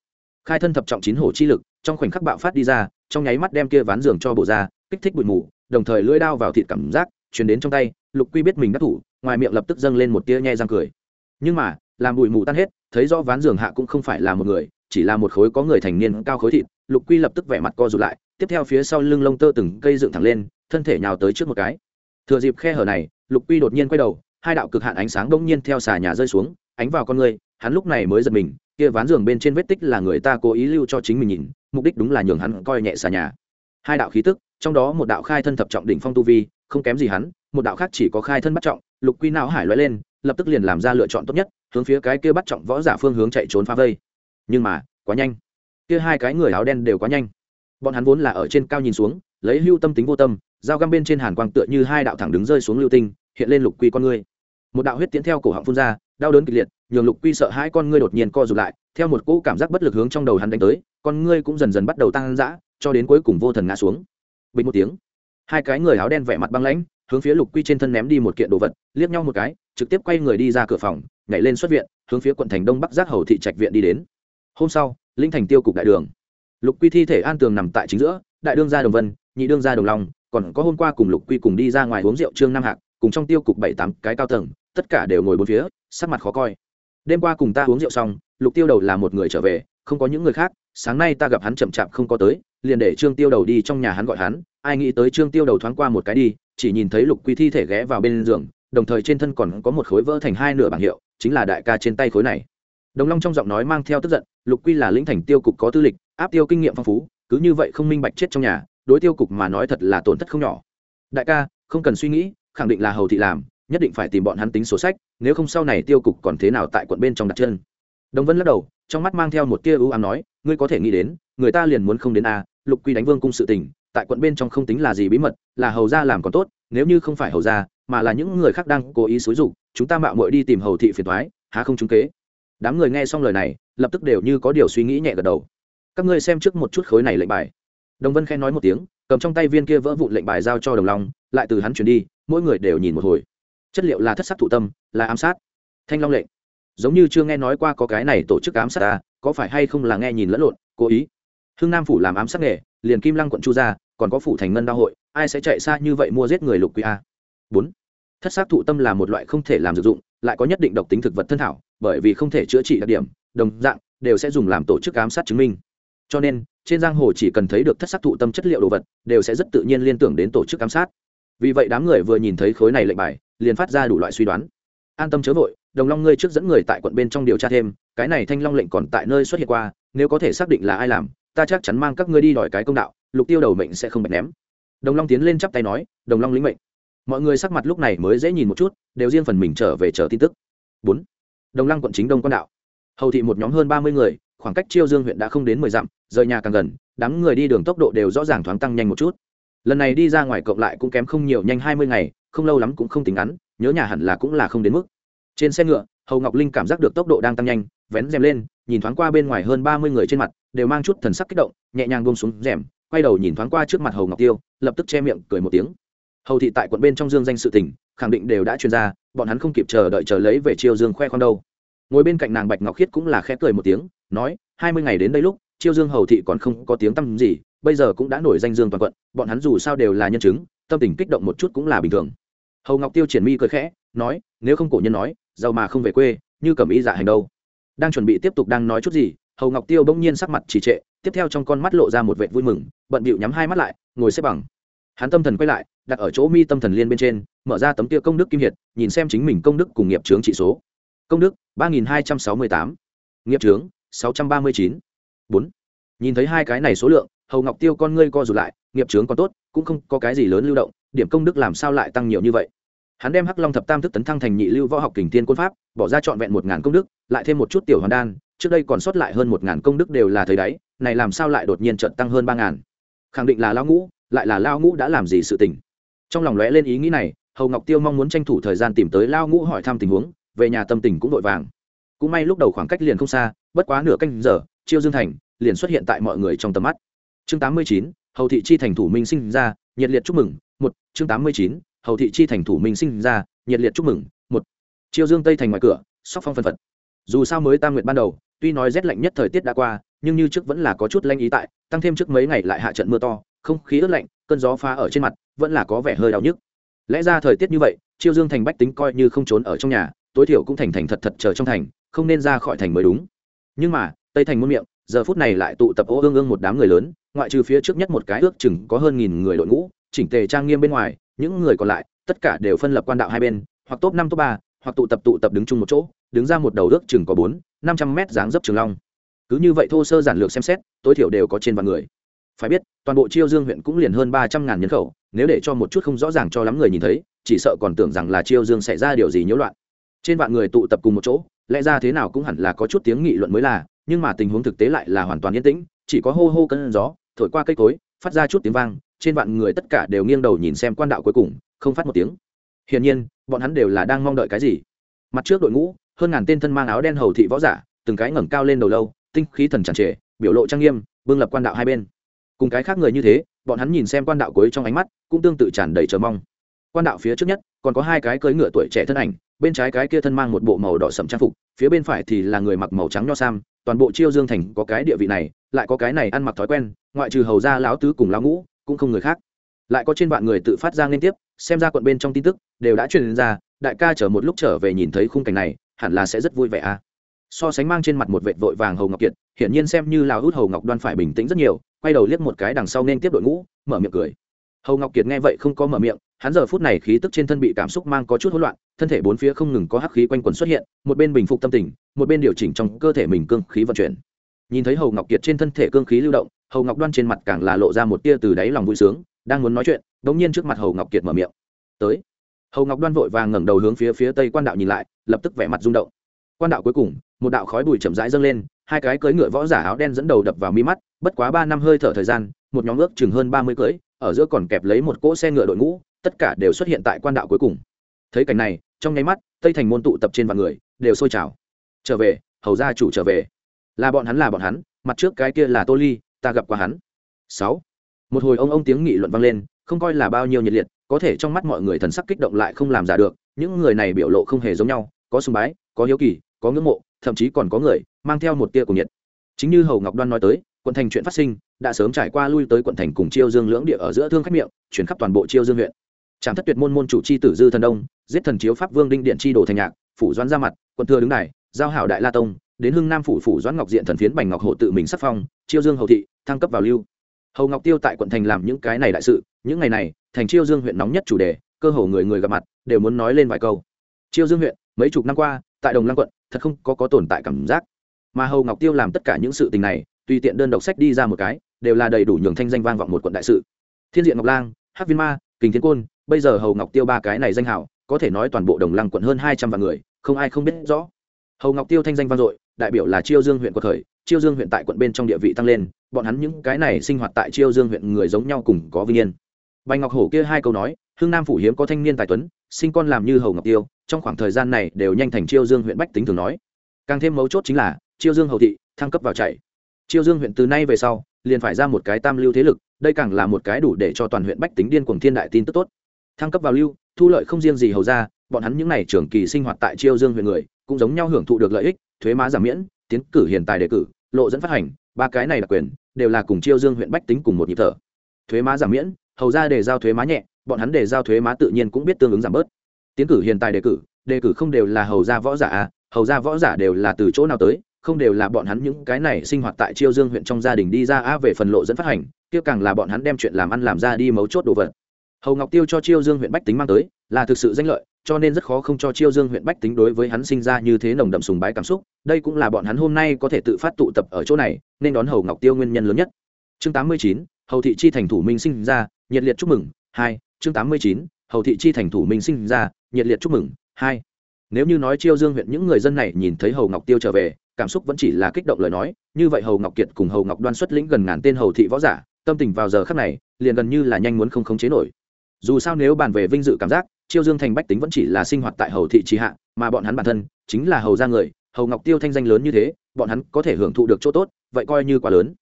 Khai thân thập trọng chín hổ chi lực, trong khoảnh khắc bạo phát đi ra, trong nháy mắt đem kia ván giường cho bộ ra, kích thích bụi mù, đồng thời lưỡi đao vào thịt cảm giác, truyền đến trong tay, lục quy biết mình đắc thủ, ngoài miệng lập tức dâng lên một tia nhe răng cười. Nhưng mà, làm bụi mù tan hết, thấy rõ ván giường hạ cũng không phải là một người, chỉ là một khối có người thành niên cao khối thịt, lục quy lập tức vẻ mặt co rụt lại, tiếp theo phía sau lưng lông tơ từng cây dựng thẳng lên, thân thể nhào tới trước một cái thừa dịp khe hở này, lục quy đột nhiên quay đầu, hai đạo cực hạn ánh sáng đông nhiên theo xà nhà rơi xuống, ánh vào con người, hắn lúc này mới giật mình, kia ván giường bên trên vết tích là người ta cố ý lưu cho chính mình nhìn, mục đích đúng là nhường hắn coi nhẹ xà nhà. Hai đạo khí tức, trong đó một đạo khai thân thập trọng đỉnh phong tu vi, không kém gì hắn, một đạo khác chỉ có khai thân bắt trọng, lục quy não hải loại lên, lập tức liền làm ra lựa chọn tốt nhất, hướng phía cái kia bắt trọng võ giả phương hướng chạy trốn phá vây. Nhưng mà, quá nhanh. Kia hai cái người áo đen đều quá nhanh. Bọn hắn vốn là ở trên cao nhìn xuống lấy hưu tâm tính vô tâm, dao găm bên trên hàn quang tựa như hai đạo thẳng đứng rơi xuống lưu tinh, hiện lên lục quy con ngươi. Một đạo huyết tiến theo cổ họng phun ra, đau đớn kịch liệt, nhường lục quy sợ hai con ngươi đột nhiên co rụt lại, theo một cỗ cảm giác bất lực hướng trong đầu hắn đánh tới, con ngươi cũng dần dần bắt đầu tăng dã, cho đến cuối cùng vô thần ngã xuống. Bình một tiếng, hai cái người áo đen vẻ mặt băng lãnh, hướng phía lục quy trên thân ném đi một kiện đồ vật, liếc nhau một cái, trực tiếp quay người đi ra cửa phòng, nhảy lên xuất viện, hướng phía quận thành đông bắc giác hầu thị trạch viện đi đến. Hôm sau, linh thành tiêu cục đại đường. Lục quy thi thể an tường nằm tại chính giữa, đại đương gia đồng vân nhị đương gia đồng long còn có hôm qua cùng lục quy cùng đi ra ngoài uống rượu trương nam hạc, cùng trong tiêu cục bảy tám cái cao tầng, tất cả đều ngồi bốn phía, sắc mặt khó coi. Đêm qua cùng ta uống rượu xong, lục tiêu đầu là một người trở về, không có những người khác, sáng nay ta gặp hắn chậm chạp không có tới, liền để trương tiêu đầu đi trong nhà hắn gọi hắn, ai nghĩ tới trương tiêu đầu thoáng qua một cái đi, chỉ nhìn thấy lục quy thi thể ghé vào bên giường, đồng thời trên thân còn có một khối vỡ thành hai nửa bảng hiệu, chính là đại ca trên tay khối này. Đồng long trong giọng nói mang theo tức giận, lục quy là lĩnh thành tiêu cục có tư lịch, áp tiêu kinh nghiệm phong phú, cứ như vậy không minh bạch chết trong nhà đối tiêu cục mà nói thật là tổn thất không nhỏ. Đại ca, không cần suy nghĩ, khẳng định là hầu thị làm, nhất định phải tìm bọn hắn tính sổ sách, nếu không sau này tiêu cục còn thế nào tại quận bên trong đặt chân. Đồng vân lắc đầu, trong mắt mang theo một tia ưu ám nói, ngươi có thể nghĩ đến, người ta liền muốn không đến a, lục quy đánh vương cung sự tình, tại quận bên trong không tính là gì bí mật, là hầu gia làm còn tốt, nếu như không phải hầu gia, mà là những người khác đang cố ý xúi dục, chúng ta mạo muội đi tìm hầu thị phiền thoái há không trúng kế. Đám người nghe xong lời này, lập tức đều như có điều suy nghĩ nhẹ gật đầu. Các ngươi xem trước một chút khối này lệnh bài đồng vân khen nói một tiếng cầm trong tay viên kia vỡ vụn lệnh bài giao cho đồng long lại từ hắn chuyển đi mỗi người đều nhìn một hồi. Chất liệu là thất sắc thụ tâm là ám sát. Thanh long lệnh. Giống như chưa nghe nói qua có cái này tổ chức ám sát ta có phải hay không là nghe nhìn lẫn lộn cố ý. Hưng nam phủ làm ám sát nghề liền kim lăng quận chu ra, còn có phủ thành ngân đa hội ai sẽ chạy xa như vậy mua giết người lục quý a? Bốn. Thất xác thụ tâm là một loại không thể làm dược dụng lại có nhất định độc tính thực vật thân thảo bởi vì không thể chữa trị đặc điểm đồng dạng đều sẽ dùng làm tổ chức ám sát chứng minh. Cho nên trên giang hồ chỉ cần thấy được thất sắc thụ tâm chất liệu đồ vật, đều sẽ rất tự nhiên liên tưởng đến tổ chức ám sát. Vì vậy đám người vừa nhìn thấy khối này lệnh bài, liền phát ra đủ loại suy đoán. An tâm chớ vội, đồng long ngươi trước dẫn người tại quận bên trong điều tra thêm, cái này thanh long lệnh còn tại nơi xuất hiện qua, nếu có thể xác định là ai làm, ta chắc chắn mang các ngươi đi đòi cái công đạo, lục tiêu đầu mệnh sẽ không bạch ném. Đồng long tiến lên chắp tay nói, đồng long lĩnh mệnh. Mọi người sắc mặt lúc này mới dễ nhìn một chút, đều riêng phần mình trở về chờ tin tức. Bốn. Đồng lăng quận chính đông quan đạo. Hầu thị một nhóm hơn ba mươi người khoảng cách chiêu dương huyện đã không đến mười dặm rời nhà càng gần đám người đi đường tốc độ đều rõ ràng thoáng tăng nhanh một chút. Lần này đi ra ngoài cộng lại cũng kém không nhiều nhanh hai mươi ngày không lâu lắm cũng không tính ngắn nhớ nhà hẳn là cũng là không đến mức. Trên xe ngựa hầu ngọc linh cảm giác được tốc độ đang tăng nhanh vén rèm lên nhìn thoáng qua bên ngoài hơn ba mươi người trên mặt đều mang chút thần sắc kích động nhẹ nhàng bông xuống rèm quay đầu nhìn thoáng qua trước mặt hầu ngọc tiêu lập tức che miệng cười một tiếng. Hầu thị tại quận bên trong dương danh sự tỉnh, khẳng định đều đã truyền ra bọn hắn không kịp chờ đợi chờ lấy về chiêu dương khoe khoang đâu. Ngồi bên cạnh nàng bạch ngọc khiết cũng là khẽ cười một tiếng nói, hai mươi ngày đến đây lúc, chiêu dương hầu thị còn không có tiếng tăm gì, bây giờ cũng đã nổi danh dương toàn quận, bọn hắn dù sao đều là nhân chứng, tâm tình kích động một chút cũng là bình thường. Hầu ngọc tiêu triển mi cười khẽ, nói, nếu không cổ nhân nói, giàu mà không về quê, như cầm ý dạ hành đâu? Đang chuẩn bị tiếp tục đang nói chút gì, hầu ngọc tiêu bỗng nhiên sắc mặt trì trệ, tiếp theo trong con mắt lộ ra một vệ vui mừng, bận bịu nhắm hai mắt lại, ngồi xếp bằng. Hắn tâm thần quay lại, đặt ở chỗ mi tâm thần liên bên trên, mở ra tấm tia công đức kim hiệt, nhìn xem chính mình công đức cùng nghiệp trướng trị số. Công đức ba nghìn hai trăm sáu mươi tám. Nghiệp trướng sáu trăm ba mươi chín. Bốn. Nhìn thấy hai cái này số lượng, hầu ngọc tiêu con ngươi co rụt lại, nghiệp trướng còn tốt, cũng không có cái gì lớn lưu động, điểm công đức làm sao lại tăng nhiều như vậy? Hắn đem hắc long thập tam thức tấn thăng thành nhị lưu võ học kình tiên quân pháp, bỏ ra trọn vẹn một ngàn công đức, lại thêm một chút tiểu hoàn đan, trước đây còn sót lại hơn một ngàn công đức đều là thời đáy này làm sao lại đột nhiên trận tăng hơn ba ngàn? Khẳng định là lao ngũ, lại là lao ngũ đã làm gì sự tình? Trong lòng lóe lên ý nghĩ này, hầu ngọc tiêu mong muốn tranh thủ thời gian tìm tới lao ngũ hỏi thăm tình huống, về nhà tâm tình cũng vội vàng cũng may lúc đầu khoảng cách liền không xa, bất quá nửa canh giờ, chiêu dương thành liền xuất hiện tại mọi người trong tầm mắt. Chương tám mươi chín, hầu thị chi thành thủ minh sinh ra, nhiệt liệt chúc mừng, một. Chương tám mươi chín, hầu thị chi thành thủ minh sinh ra, nhiệt liệt chúc mừng, một. Chiêu dương tây thành ngoài cửa, sóc phong phân phật. Dù sao mới tam nguyện ban đầu, tuy nói rét lạnh nhất thời tiết đã qua, nhưng như trước vẫn là có chút lanh ý tại, tăng thêm trước mấy ngày lại hạ trận mưa to, không khí ướt lạnh, cơn gió phá ở trên mặt, vẫn là có vẻ hơi đau nhức. Lẽ ra thời tiết như vậy, chiêu dương thành bách tính coi như không trốn ở trong nhà tối thiểu cũng thành thành thật thật chờ trong thành, không nên ra khỏi thành mới đúng. Nhưng mà, tây thành muôn miệng, giờ phút này lại tụ tập ô ương ương một đám người lớn, ngoại trừ phía trước nhất một cái ước chừng có hơn nghìn người đội ngũ, chỉnh tề trang nghiêm bên ngoài, những người còn lại, tất cả đều phân lập quan đạo hai bên, hoặc top năm, top ba, hoặc tụ tập tụ tập đứng chung một chỗ, đứng ra một đầu ước chừng có bốn, năm trăm mét dáng dấp trường long. Cứ như vậy thô sơ giản lược xem xét, tối thiểu đều có trên vạn người. Phải biết, toàn bộ chiêu dương huyện cũng liền hơn ba trăm ngàn nhân khẩu, nếu để cho một chút không rõ ràng cho lắm người nhìn thấy, chỉ sợ còn tưởng rằng là chiêu dương xảy ra điều gì nhiễu loạn trên vạn người tụ tập cùng một chỗ, lẽ ra thế nào cũng hẳn là có chút tiếng nghị luận mới là, nhưng mà tình huống thực tế lại là hoàn toàn yên tĩnh, chỉ có hô hô cơn gió, thổi qua cây cối, phát ra chút tiếng vang, trên vạn người tất cả đều nghiêng đầu nhìn xem quan đạo cuối cùng, không phát một tiếng. Hiển nhiên, bọn hắn đều là đang mong đợi cái gì? Mặt trước đội ngũ, hơn ngàn tên thân mang áo đen hầu thị võ giả, từng cái ngẩng cao lên đầu lâu, tinh khí thần tràn trề, biểu lộ trang nghiêm bưng lập quan đạo hai bên. Cùng cái khác người như thế, bọn hắn nhìn xem quan đạo cuối trong ánh mắt, cũng tương tự tràn đầy chờ mong quan đạo phía trước nhất, còn có hai cái cưỡi ngựa tuổi trẻ thân ảnh, bên trái cái kia thân mang một bộ màu đỏ sậm trang phục, phía bên phải thì là người mặc màu trắng nho sam, toàn bộ chiêu dương thành có cái địa vị này, lại có cái này ăn mặc thói quen, ngoại trừ hầu gia lão tứ cùng lão ngũ, cũng không người khác. Lại có trên vạn người tự phát ra liên tiếp, xem ra quận bên trong tin tức đều đã truyền ra, đại ca chờ một lúc trở về nhìn thấy khung cảnh này, hẳn là sẽ rất vui vẻ à so sánh mang trên mặt một vệt vội vàng hầu ngọc kiệt, hiển nhiên xem như lão hút hầu ngọc đoan phải bình tĩnh rất nhiều, quay đầu liếc một cái đằng sau nên tiếp đội ngũ, mở miệng cười. Hầu ngọc kiệt nghe vậy không có mở miệng hắn giờ phút này khí tức trên thân bị cảm xúc mang có chút hỗn loạn, thân thể bốn phía không ngừng có hắc khí quanh quần xuất hiện, một bên bình phục tâm tình, một bên điều chỉnh trong cơ thể mình cương khí vận chuyển. Nhìn thấy hầu ngọc kiệt trên thân thể cương khí lưu động, hầu ngọc đoan trên mặt càng là lộ ra một tia từ đáy lòng vui sướng, đang muốn nói chuyện đ ỗ n g nhiên trước mặt hầu ngọc kiệt mở miệng. Tới. Hầu ngọc đoan vội vàng ngẩng đầu hướng phía phía tây quan đạo nhìn lại, lập tức vẻ mặt rung động. Quan đạo cuối cùng, một đạo khói bụi chậm rãi dâng lên, hai cái cưỡi ngựa võ giả áo đen dẫn đầu đập vào mi mắt, bất quá ba năm hơi thở thời gian, một nhóm ước chừng hơn ba mươi cưỡi, ở giữa còn kẹp lấy một cỗ xe ngựa đội ngũ tất cả đều xuất hiện tại quan đạo cuối cùng. Thấy cảnh này, trong nháy mắt, tây thành môn tụ tập trên vạn người, đều sôi trào. Trở về, hầu gia chủ trở về. Là bọn hắn, là bọn hắn, mặt trước cái kia là tô ly, ta gặp qua hắn. Sáu. Một hồi ông ông tiếng nghị luận vang lên, không coi là bao nhiêu nhiệt liệt, có thể trong mắt mọi người thần sắc kích động lại không làm giả được, những người này biểu lộ không hề giống nhau, có sùng bái, có hiếu kỳ, có ngưỡng mộ, thậm chí còn có người mang theo một tia của nhiệt. Chính như hầu ngọc đoan nói tới, quận thành chuyện phát sinh, đã sớm trải qua lui tới quận thành cùng chiêu dương lưỡng địa ở giữa thương khách miệng, chuyển khắp toàn bộ chiêu dương huyện trạm thất tuyệt môn môn chủ chi tử dư thần đông, giết thần chiếu pháp vương đinh điện chi đồ thành nhạc, phủ doãn ra mặt, quận thừa đứng này giao hảo đại la tông, đến hưng nam phủ phủ doãn ngọc diện thần phiến bành ngọc hộ tự mình sắc phong, chiêu dương hầu thị, thăng cấp vào lưu. Hầu ngọc tiêu tại quận thành làm những cái này đại sự, những ngày này, thành chiêu dương huyện nóng nhất chủ đề, cơ hồ người người gặp mặt, đều muốn nói lên vài câu. Chiêu dương huyện, mấy chục năm qua, tại đồng lăng quận, thật không có có tồn tại cảm giác. Mà hầu ngọc tiêu làm tất cả những sự tình này, tùy tiện đơn độc sách đi ra một cái, đều là đầy đủ nhường thanh danh vang vọng một quận đại sự. Thiên diện ngọc lang, hắc viên ma, kình thiên côn bây giờ hầu ngọc tiêu ba cái này danh hào, có thể nói toàn bộ đồng lăng quận hơn hai trăm vạn người không ai không biết rõ. Hầu ngọc tiêu thanh danh vang dội đại biểu là chiêu dương huyện của thời chiêu dương huyện tại quận bên trong địa vị tăng lên bọn hắn những cái này sinh hoạt tại chiêu dương huyện người giống nhau cùng có vinh yên. Bành ngọc hổ kia hai câu nói hưng nam phủ hiếm có thanh niên tài tuấn sinh con làm như hầu ngọc tiêu trong khoảng thời gian này đều nhanh thành chiêu dương huyện bách tính thường nói. Càng thêm mấu chốt chính là chiêu dương hầu thị thăng cấp vào chạy. Chiêu dương huyện từ nay về sau liền phải ra một cái tam lưu thế lực đây càng là một cái đủ để cho toàn huyện bách tính điên cuồng thiên đại tin tức tốt thăng cấp vào lưu, thu lợi không riêng gì hầu ra, bọn hắn những n à y trưởng kỳ sinh hoạt tại chiêu dương huyện người, cũng giống nhau hưởng thụ được lợi ích, thuế má giảm miễn, tiến cử hiện tài đề cử, lộ dẫn phát hành, ba cái này đặc quyền, đều là cùng chiêu dương huyện bách tính cùng một nhịp thở. Thuế má giảm miễn, hầu ra để giao thuế má nhẹ, bọn hắn để giao thuế má tự nhiên cũng biết tương ứng giảm bớt. Tiến cử hiện tài đề cử đề cử không đều là hầu ra võ giả à hầu ra võ giả đều là từ chỗ nào tới, không đều là bọn hắn những cái này sinh hoạt tại chiêu dương huyện trong gia đình đi ra a về phần lộ dẫn phát hành, kia càng là bọn hắn đem chuyện làm ăn làm ra đi mấu chốt đồ vật hầu ngọc tiêu cho chiêu dương huyện bách tính mang tới, là thực sự danh lợi, cho nên rất khó không cho chiêu dương huyện bách tính đối với hắn sinh ra như thế nồng đậm sùng bái cảm xúc. Đây cũng là bọn hắn hôm nay có thể tự phát tụ tập ở chỗ này, nên đón hầu ngọc tiêu nguyên nhân lớn nhất. Chương tám mươi chín, hầu thị chi thành thủ minh sinh ra, nhiệt liệt chúc mừng. Hai, chương tám mươi chín, hầu thị chi thành thủ minh sinh ra, nhiệt liệt chúc mừng. Hai, nếu như nói chiêu dương huyện những người dân này nhìn thấy hầu ngọc tiêu trở về, cảm xúc vẫn chỉ là kích động lời nói, như vậy hầu ngọc kiệt cùng hầu ngọc đoan xuất lĩnh gần ngàn tên hầu thị võ giả, tâm tình vào giờ khắc này, liền gần như là nhanh muốn không khống chế nổi dù sao nếu bàn về vinh dự cảm giác, chiêu dương thành bách tính vẫn chỉ là sinh hoạt tại hầu thị trì hạ, mà bọn hắn bản thân chính là hầu gia người, hầu ngọc tiêu thanh danh lớn như thế, bọn hắn có thể hưởng thụ được chỗ tốt, vậy coi như quá lớn.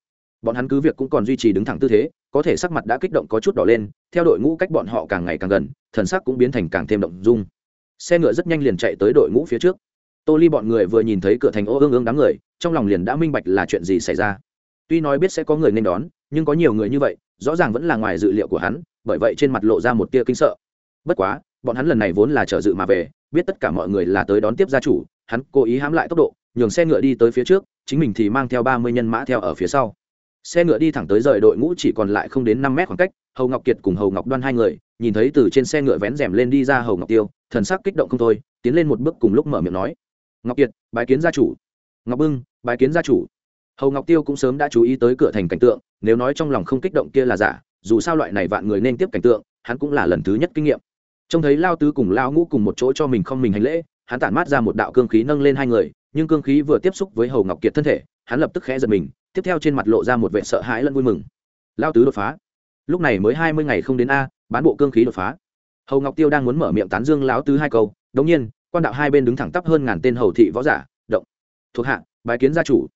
Bọn hắn cứ việc cũng còn duy trì đứng thẳng tư thế, có thể sắc mặt đã kích động có chút đỏ lên, theo đội ngũ cách bọn họ càng ngày càng gần, thần sắc cũng biến thành càng thêm động dung. Xe ngựa rất nhanh liền chạy tới đội ngũ phía trước. Tô ly bọn người vừa nhìn thấy cửa thành ô ương ương đám người, trong lòng liền đã minh bạch là chuyện gì xảy ra. Tuy nói biết sẽ có người nên đón nhưng có nhiều người như vậy, rõ ràng vẫn là ngoài dự liệu của hắn, bởi vậy trên mặt lộ ra một tia kinh sợ. Bất quá, bọn hắn lần này vốn là trở dự mà về, biết tất cả mọi người là tới đón tiếp gia chủ, hắn cố ý hãm lại tốc độ, nhường xe ngựa đi tới phía trước, chính mình thì mang theo ba mươi nhân mã theo ở phía sau. Xe ngựa đi thẳng tới rời đội ngũ chỉ còn lại không đến năm mét khoảng cách, hầu ngọc kiệt cùng hầu ngọc đoan hai người, nhìn thấy từ trên xe ngựa vén rèm lên đi ra hầu ngọc tiêu, thần sắc kích động không thôi, tiến lên một bước cùng lúc mở miệng nói. Ngọc kiệt, bái kiến gia chủ. Ngọc bưng, bái kiến gia chủ. Hầu ngọc tiêu cũng sớm đã chú ý tới cửa thành cảnh tượng nếu nói trong lòng không kích động kia là giả, dù sao loại này vạn người nên tiếp cảnh tượng, hắn cũng là lần thứ nhất kinh nghiệm. Trông thấy lao tứ cùng lao ngũ cùng một chỗ cho mình không mình hành lễ, hắn tản mát ra một đạo cương khí nâng lên hai người, nhưng cương khí vừa tiếp xúc với hầu ngọc kiệt thân thể, hắn lập tức khẽ giật mình, tiếp theo trên mặt lộ ra một vệ sợ hãi lẫn vui mừng. Lao tứ đột phá. Lúc này mới hai mươi ngày không đến a, bán bộ cương khí đột phá. Hầu ngọc tiêu đang muốn mở miệng tán dương lão tứ hai câu đống nhiên, quan đạo hai bên đứng thẳng tắp hơn ngàn tên hầu thị võ giả, động. Thuộc hạ, bái kiến gia chủ.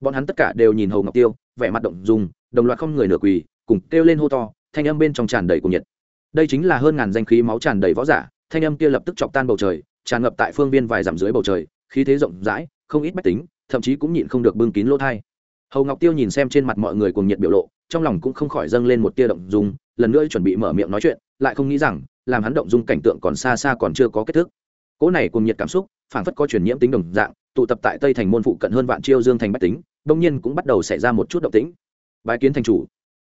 Bọn hắn tất cả đều nhìn hầu ngọc tiêu, vẻ mặt động dùng đồng loạt không người nửa quỳ, cùng kêu lên hô to, thanh âm bên trong tràn đầy của nhiệt. Đây chính là hơn ngàn danh khí máu tràn đầy võ giả, thanh âm kia lập tức chọc tan bầu trời, tràn ngập tại phương viên vài dặm dưới bầu trời, khí thế rộng rãi, không ít bách tính, thậm chí cũng nhịn không được bưng kín lỗ thai. Hầu ngọc tiêu nhìn xem trên mặt mọi người cùng nhiệt biểu lộ, trong lòng cũng không khỏi dâng lên một tia động dung, lần nữa chuẩn bị mở miệng nói chuyện, lại không nghĩ rằng, làm hắn động dung cảnh tượng còn xa xa còn chưa có kết thúc. Cỗ này cùng nhiệt cảm xúc, phảng phất có truyền nhiễm tính đồng dạng, tụ tập tại tây thành môn phụ cận hơn vạn chiêu dương thành bách tính đông nhiên cũng bắt đầu xảy ra một chút động tĩnh bái kiến thành chủ.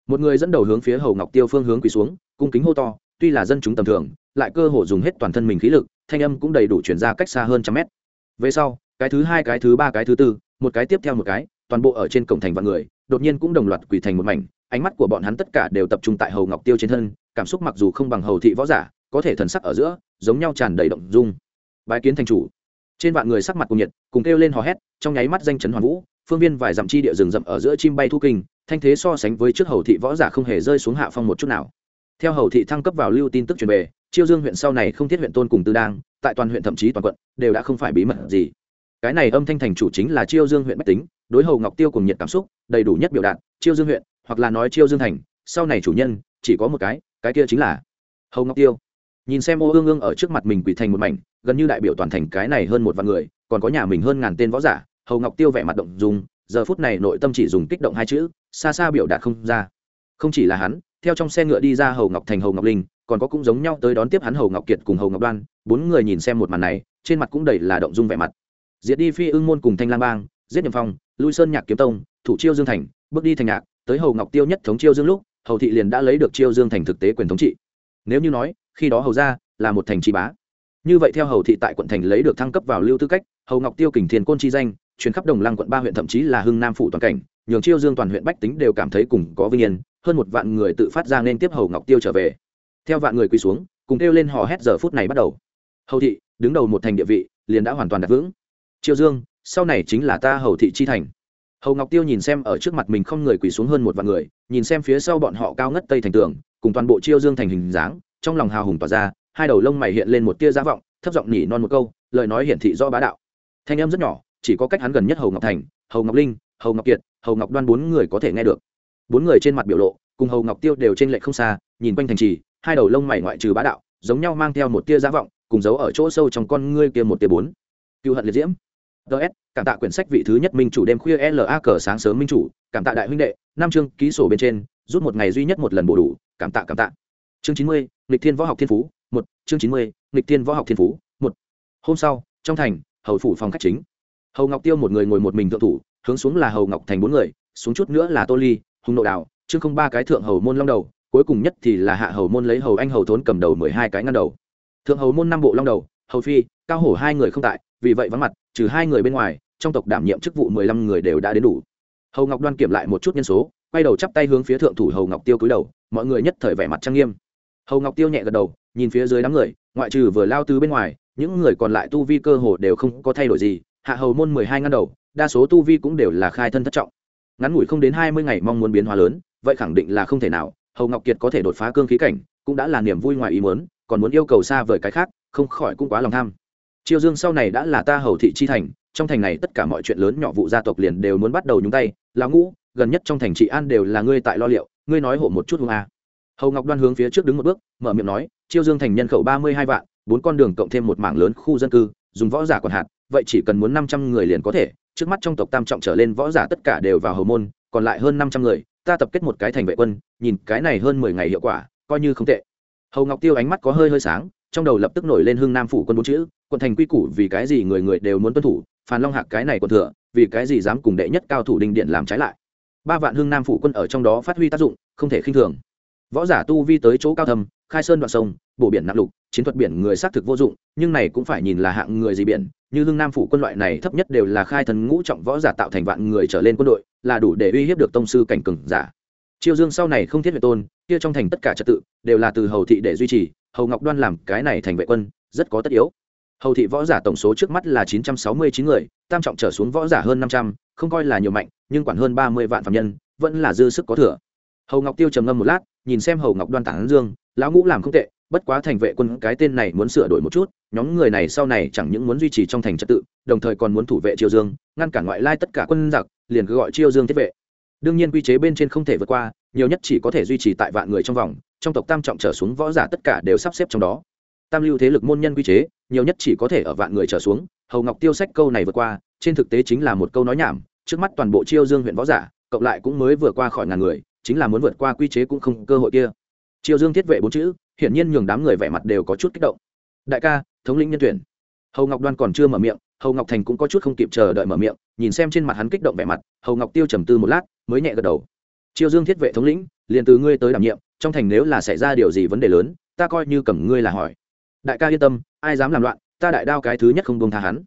Một người dẫn đầu hướng phía hầu ngọc tiêu phương hướng quỳ xuống, cung kính hô to, tuy là dân chúng tầm thường, lại cơ hồ dùng hết toàn thân mình khí lực, thanh âm cũng đầy đủ chuyển ra cách xa hơn trăm mét. Về sau, cái thứ hai, cái thứ ba, cái thứ tư, một cái tiếp theo một cái, toàn bộ ở trên cổng thành vạn người, đột nhiên cũng đồng loạt quỳ thành một mảnh, ánh mắt của bọn hắn tất cả đều tập trung tại hầu ngọc tiêu trên thân, cảm xúc mặc dù không bằng hầu thị võ giả, có thể thần sắc ở giữa, giống nhau tràn đầy động dung. Bái kiến thành chủ. Trên vạn người sắc mặt cùng nhiệt, cùng kêu lên hò hét, trong nháy mắt danh chấn hoàn vũ, phương viên vài dặm chi địa rừng rậm ở giữa chim bay thu kinh thanh thế so sánh với trước hầu thị võ giả không hề rơi xuống hạ phong một chút nào. Theo hầu thị thăng cấp vào lưu tin tức truyền về, chiêu dương huyện sau này không thiết huyện tôn cùng tư đang, tại toàn huyện thậm chí toàn quận, đều đã không phải bí mật gì. Cái này âm thanh thành chủ chính là chiêu dương huyện bách tính, đối hầu ngọc tiêu cùng nhiệt cảm xúc, đầy đủ nhất biểu đạt, chiêu dương huyện, hoặc là nói chiêu dương thành, sau này chủ nhân, chỉ có một cái cái kia chính là hầu ngọc tiêu. Nhìn xem ô ương ương ở trước mặt mình quỳ thành một mảnh, gần như đại biểu toàn thành cái này hơn một vạn người, còn có nhà mình hơn ngàn tên võ giả, hầu ngọc tiêu vẻ mặt động dùng giờ phút này nội tâm chỉ dùng kích động hai chữ, xa xa biểu đạt không ra. Không chỉ là hắn, theo trong xe ngựa đi ra hầu ngọc thành, hầu ngọc linh, còn có cũng giống nhau tới đón tiếp hắn hầu ngọc kiệt cùng hầu ngọc đoan, bốn người nhìn xem một màn này, trên mặt cũng đầy là động dung vẻ mặt. Diệt đi phi ưng môn cùng thanh lang bang, giết nhậm phong, lui sơn nhạc kiếm tông, thủ chiêu dương thành, bước đi thành nhạc, tới hầu ngọc tiêu nhất thống chiêu dương lúc, hầu thị liền đã lấy được chiêu dương thành thực tế quyền thống trị. Nếu như nói, khi đó hầu ra là một thành trì bá. Như vậy theo hầu thị tại quận thành lấy được thăng cấp vào lưu tư cách, hầu ngọc tiêu kình thiền côn chi danh chuyến khắp đồng lăng quận ba huyện thậm chí là hưng nam phủ toàn cảnh, nhường chiêu dương toàn huyện bách tính đều cảm thấy cùng có vinh yên, hơn một vạn người tự phát ra nên tiếp hầu ngọc tiêu trở về. Theo vạn người quỳ xuống, cùng kêu lên hò hét giờ phút này bắt đầu. Hầu thị, đứng đầu một thành địa vị, liền đã hoàn toàn đặt vững. Chiêu dương, sau này chính là ta hầu thị chi thành. Hầu ngọc tiêu nhìn xem ở trước mặt mình không người quỳ xuống hơn một vạn người, nhìn xem phía sau bọn họ cao ngất tây thành tường, cùng toàn bộ chiêu dương thành hình dáng, trong lòng hào hùng tỏa ra, hai đầu lông mày hiện lên một tia giá vọng, thấp giọng nhỉ non một câu, lời nói hiển thị do bá đạo. Thanh em rất nhỏ chỉ có cách hắn gần nhất hầu ngọc thành, hầu ngọc linh, hầu ngọc kiệt, hầu ngọc đoan bốn người có thể nghe được. Bốn người trên mặt biểu lộ, cùng hầu ngọc tiêu đều trên lệ không xa, nhìn quanh thành trì, hai đầu lông mày ngoại trừ bá đạo, giống nhau mang theo một tia giá vọng, cùng giấu ở chỗ sâu trong con ngươi kia một tia bốn. Cựu hận liệt diễm. Ts cảm tạ quyển sách vị thứ nhất minh chủ đêm khuya la cờ sáng sớm minh chủ, cảm tạ đại huynh đệ nam chương ký sổ bên trên, rút một ngày duy nhất một lần bổ đủ, cảm tạ cảm tạ. Chương chín mươi lịch thiên võ học thiên phú, một. Chương chín mươi lịch thiên võ học thiên phú, một. Hôm sau, trong thành, hầu phủ phòng khách chính hầu ngọc tiêu một người ngồi một mình thượng thủ, hướng xuống là hầu ngọc thành bốn người, xuống chút nữa là tô ly, hùng nội đào, chứ không ba cái thượng hầu môn long đầu, cuối cùng nhất thì là hạ hầu môn lấy hầu anh hầu thốn cầm đầu mười hai cái ngăn đầu. Thượng hầu môn năm bộ long đầu, hầu phi, cao hổ hai người không tại, vì vậy vắng mặt, trừ hai người bên ngoài, trong tộc đảm nhiệm chức vụ mười lăm người đều đã đến đủ. Hầu ngọc đoan kiểm lại một chút nhân số, quay đầu chắp tay hướng phía thượng thủ hầu ngọc tiêu cúi đầu, mọi người nhất thời vẻ mặt trang nghiêm. Hầu ngọc tiêu nhẹ gật đầu, nhìn phía dưới đám người, ngoại trừ vừa lao tứ bên ngoài, những người còn lại tu vi cơ hồ đều không có thay đổi gì hạ hầu môn mười hai ngăn đầu, đa số tu vi cũng đều là khai thân thất trọng. Ngắn ngủi không đến hai mươi ngày mong muốn biến hóa lớn, vậy khẳng định là không thể nào, hầu ngọc kiệt có thể đột phá cương khí cảnh, cũng đã là niềm vui ngoài ý muốn, còn muốn yêu cầu xa vời cái khác, không khỏi cũng quá lòng tham. Triều dương sau này đã là ta hầu thị chi thành, trong thành này tất cả mọi chuyện lớn nhỏ vụ gia tộc liền đều muốn bắt đầu nhúng tay, lão ngũ, gần nhất trong thành trị an đều là ngươi tại lo liệu, ngươi nói hộ một chút hung a. Hầu ngọc đoan hướng phía trước đứng một bước, mở miệng nói chiêu dương thành nhân khẩu ba mươi hai vạn, bốn con đường cộng thêm một mảng lớn khu dân cư, dùng võ giả còn hạt vậy chỉ cần muốn năm trăm người liền có thể, trước mắt trong tộc tam trọng trở lên võ giả tất cả đều vào hầu môn, còn lại hơn năm trăm người, ta tập kết một cái thành vệ quân, nhìn cái này hơn mười ngày hiệu quả, coi như không tệ. Hầu ngọc tiêu ánh mắt có hơi hơi sáng, trong đầu lập tức nổi lên hưng nam phủ quân bốn chữ, quận thành quy củ vì cái gì người người đều muốn tuân thủ, phàn long hạc cái này còn thừa, vì cái gì dám cùng đệ nhất cao thủ đình điện làm trái lại. Ba vạn hưng nam phủ quân ở trong đó phát huy tác dụng, không thể khinh thường võ giả tu vi tới chỗ cao thâm, khai sơn đoạn sông bổ biển nặng lục chiến thuật biển người xác thực vô dụng nhưng này cũng phải nhìn là hạng người gì biển. Như hưng nam phủ quân loại này thấp nhất đều là khai thần ngũ trọng võ giả tạo thành vạn người trở lên quân đội là đủ để uy hiếp được tông sư cảnh cừng giả. Chiêu dương sau này không thiết vệ tôn kia trong thành tất cả trật tự đều là từ hầu thị để duy trì hầu ngọc đoan làm cái này thành vệ quân rất có tất yếu. Hầu thị võ giả tổng số trước mắt là chín trăm sáu mươi chín người tam trọng trở xuống võ giả hơn năm trăm không coi là nhiều mạnh nhưng quản hơn ba mươi vạn phạm nhân vẫn là dư sức có thừa hầu ngọc tiêu trầm ngâm một lát, nhìn xem hầu ngọc đoan tản dương, lão ngũ làm không tệ, bất quá thành vệ quân cái tên này muốn sửa đổi một chút, nhóm người này sau này chẳng những muốn duy trì trong thành trật tự, đồng thời còn muốn thủ vệ triều dương, ngăn cản ngoại lai tất cả quân giặc, liền cứ gọi triều dương thiết vệ. đương nhiên quy chế bên trên không thể vượt qua, nhiều nhất chỉ có thể duy trì tại vạn người trong vòng, trong tộc tam trọng trở xuống võ giả tất cả đều sắp xếp trong đó. tam lưu thế lực môn nhân quy chế, nhiều nhất chỉ có thể ở vạn người trở xuống, hầu ngọc tiêu sách câu này vượt qua, trên thực tế chính là một câu nói nhảm, trước mắt toàn bộ chiêu dương huyện võ giả, cộng lại cũng mới vừa qua khỏi ngàn người chính là muốn vượt qua quy chế cũng không cơ hội kia. Triều dương thiết vệ bốn chữ, hiển nhiên nhường đám người vẻ mặt đều có chút kích động. Đại ca, thống lĩnh nhân tuyển. Hầu ngọc đoan còn chưa mở miệng, hầu ngọc thành cũng có chút không kịp chờ đợi mở miệng, nhìn xem trên mặt hắn kích động vẻ mặt, hầu ngọc tiêu trầm tư một lát, mới nhẹ gật đầu. Triều dương thiết vệ thống lĩnh, liền từ ngươi tới đảm nhiệm, trong thành nếu là xảy ra điều gì vấn đề lớn, ta coi như cầm ngươi là hỏi. Đại ca yên tâm, ai dám làm loạn, ta đại đao cái thứ nhất không buông tha hắn.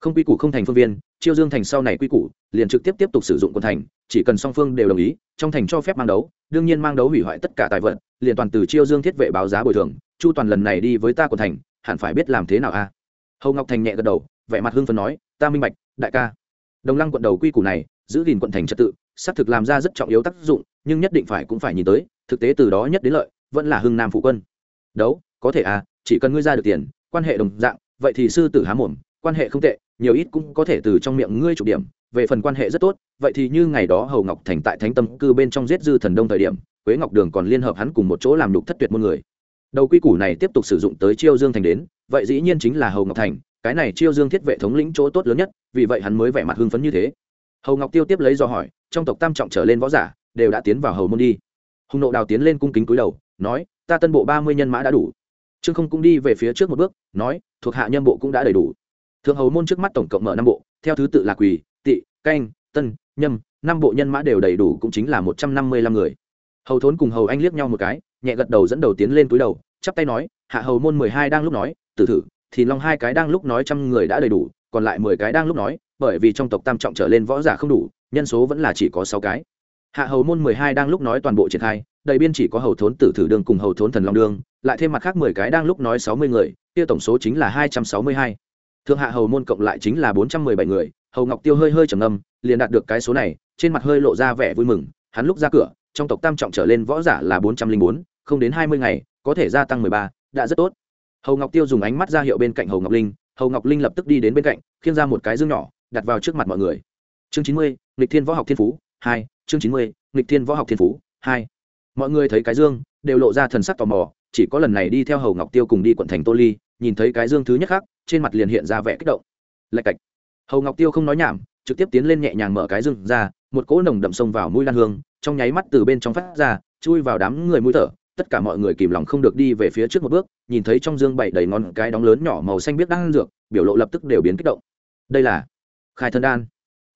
Không quy củ không thành phương viên chiêu dương thành sau này quy củ, liền trực tiếp tiếp tục sử dụng quân thành, chỉ cần song phương đều đồng ý, trong thành cho phép mang đấu, đương nhiên mang đấu hủy hoại tất cả tài vật, liền toàn từ chiêu dương thiết vệ báo giá bồi thường, chu toàn lần này đi với ta của thành, hẳn phải biết làm thế nào a? Hầu ngọc thành nhẹ gật đầu, vẻ mặt hưng phấn nói, ta minh bạch, đại ca. Đồng lăng quận đầu quy củ này, giữ gìn quận thành trật tự, xác thực làm ra rất trọng yếu tác dụng, nhưng nhất định phải cũng phải nhìn tới, thực tế từ đó nhất đến lợi, vẫn là hưng nam phụ quân. Đấu, có thể à chỉ cần ngươi ra được tiền, quan hệ đồng dạng, vậy thì sư tử há mồm quan hệ không tệ, nhiều ít cũng có thể từ trong miệng ngươi chụp điểm. Về phần quan hệ rất tốt, vậy thì như ngày đó hầu ngọc thành tại thánh tâm cư bên trong giết dư thần đông thời điểm, quế ngọc đường còn liên hợp hắn cùng một chỗ làm đục thất tuyệt môn người. Đầu quy củ này tiếp tục sử dụng tới chiêu dương thành đến, vậy dĩ nhiên chính là hầu ngọc thành, cái này chiêu dương thiết vệ thống lĩnh chỗ tốt lớn nhất, vì vậy hắn mới vẻ mặt hưng phấn như thế. Hầu ngọc tiêu tiếp lấy do hỏi, trong tộc tam trọng trở lên võ giả, đều đã tiến vào hầu môn đi. Hùng nộ đào tiến lên cung kính cúi đầu, nói, ta tân bộ ba mươi nhân mã đã đủ. Trương không cũng đi về phía trước một bước, nói, thuộc hạ nhân bộ cũng đã đầy đủ thượng hầu môn trước mắt tổng cộng mở năm bộ, theo thứ tự là quỳ tị canh, tân, nhâm, năm bộ nhân mã đều đầy đủ cũng chính là một trăm năm mươi lăm người. Hầu thốn cùng hầu anh liếc nhau một cái, nhẹ gật đầu dẫn đầu tiến lên túi đầu, chắp tay nói, hạ hầu môn mười hai đang lúc nói, tử thử, thì long hai cái đang lúc nói trăm người đã đầy đủ, còn lại mười cái đang lúc nói, bởi vì trong tộc tam trọng trở lên võ giả không đủ, nhân số vẫn là chỉ có sáu cái. Hạ hầu môn mười hai đang lúc nói toàn bộ triển khai, đầy biên chỉ có hầu thốn, tử thử đương cùng hầu thốn thần long đương lại thêm mặt khác mười cái đang lúc nói sáu mươi người, kia tổng số chính là hai trăm sáu mươi hai thượng hạ hầu môn cộng lại chính là bốn trăm mười bảy người, hầu ngọc tiêu hơi hơi trầm ngâm, liền đạt được cái số này, trên mặt hơi lộ ra vẻ vui mừng, hắn lúc ra cửa, trong tộc tam trọng trở lên võ giả là bốn trăm linh bốn, không đến hai mươi ngày, có thể gia tăng mười ba, đã rất tốt. Hầu ngọc tiêu dùng ánh mắt ra hiệu bên cạnh hầu ngọc linh, hầu ngọc linh lập tức đi đến bên cạnh, khiêng ra một cái dương nhỏ, đặt vào trước mặt mọi người. Chương chín mươi lịch thiên võ học thiên phú, hai, chương chín mươi lịch thiên võ học thiên phú, hai. Mọi người thấy cái dương, đều lộ ra thần sắc tò mò, chỉ có lần này đi theo hầu ngọc tiêu cùng đi quận thành tô ly, nhìn thấy cái dương thứ nhất khác trên mặt liền hiện ra vẻ kích động. Lạch cạch. Hầu ngọc tiêu không nói nhảm, trực tiếp tiến lên nhẹ nhàng mở cái dương ra, một cỗ nồng đậm sông vào mũi lan hương, trong nháy mắt từ bên trong phát ra, chui vào đám người mũi thở. Tất cả mọi người kìm lòng không được đi về phía trước một bước, nhìn thấy trong dương bảy đầy ngon cái đóng lớn nhỏ màu xanh biết đang dược, biểu lộ lập tức đều biến kích động. Đây là khai thân đan.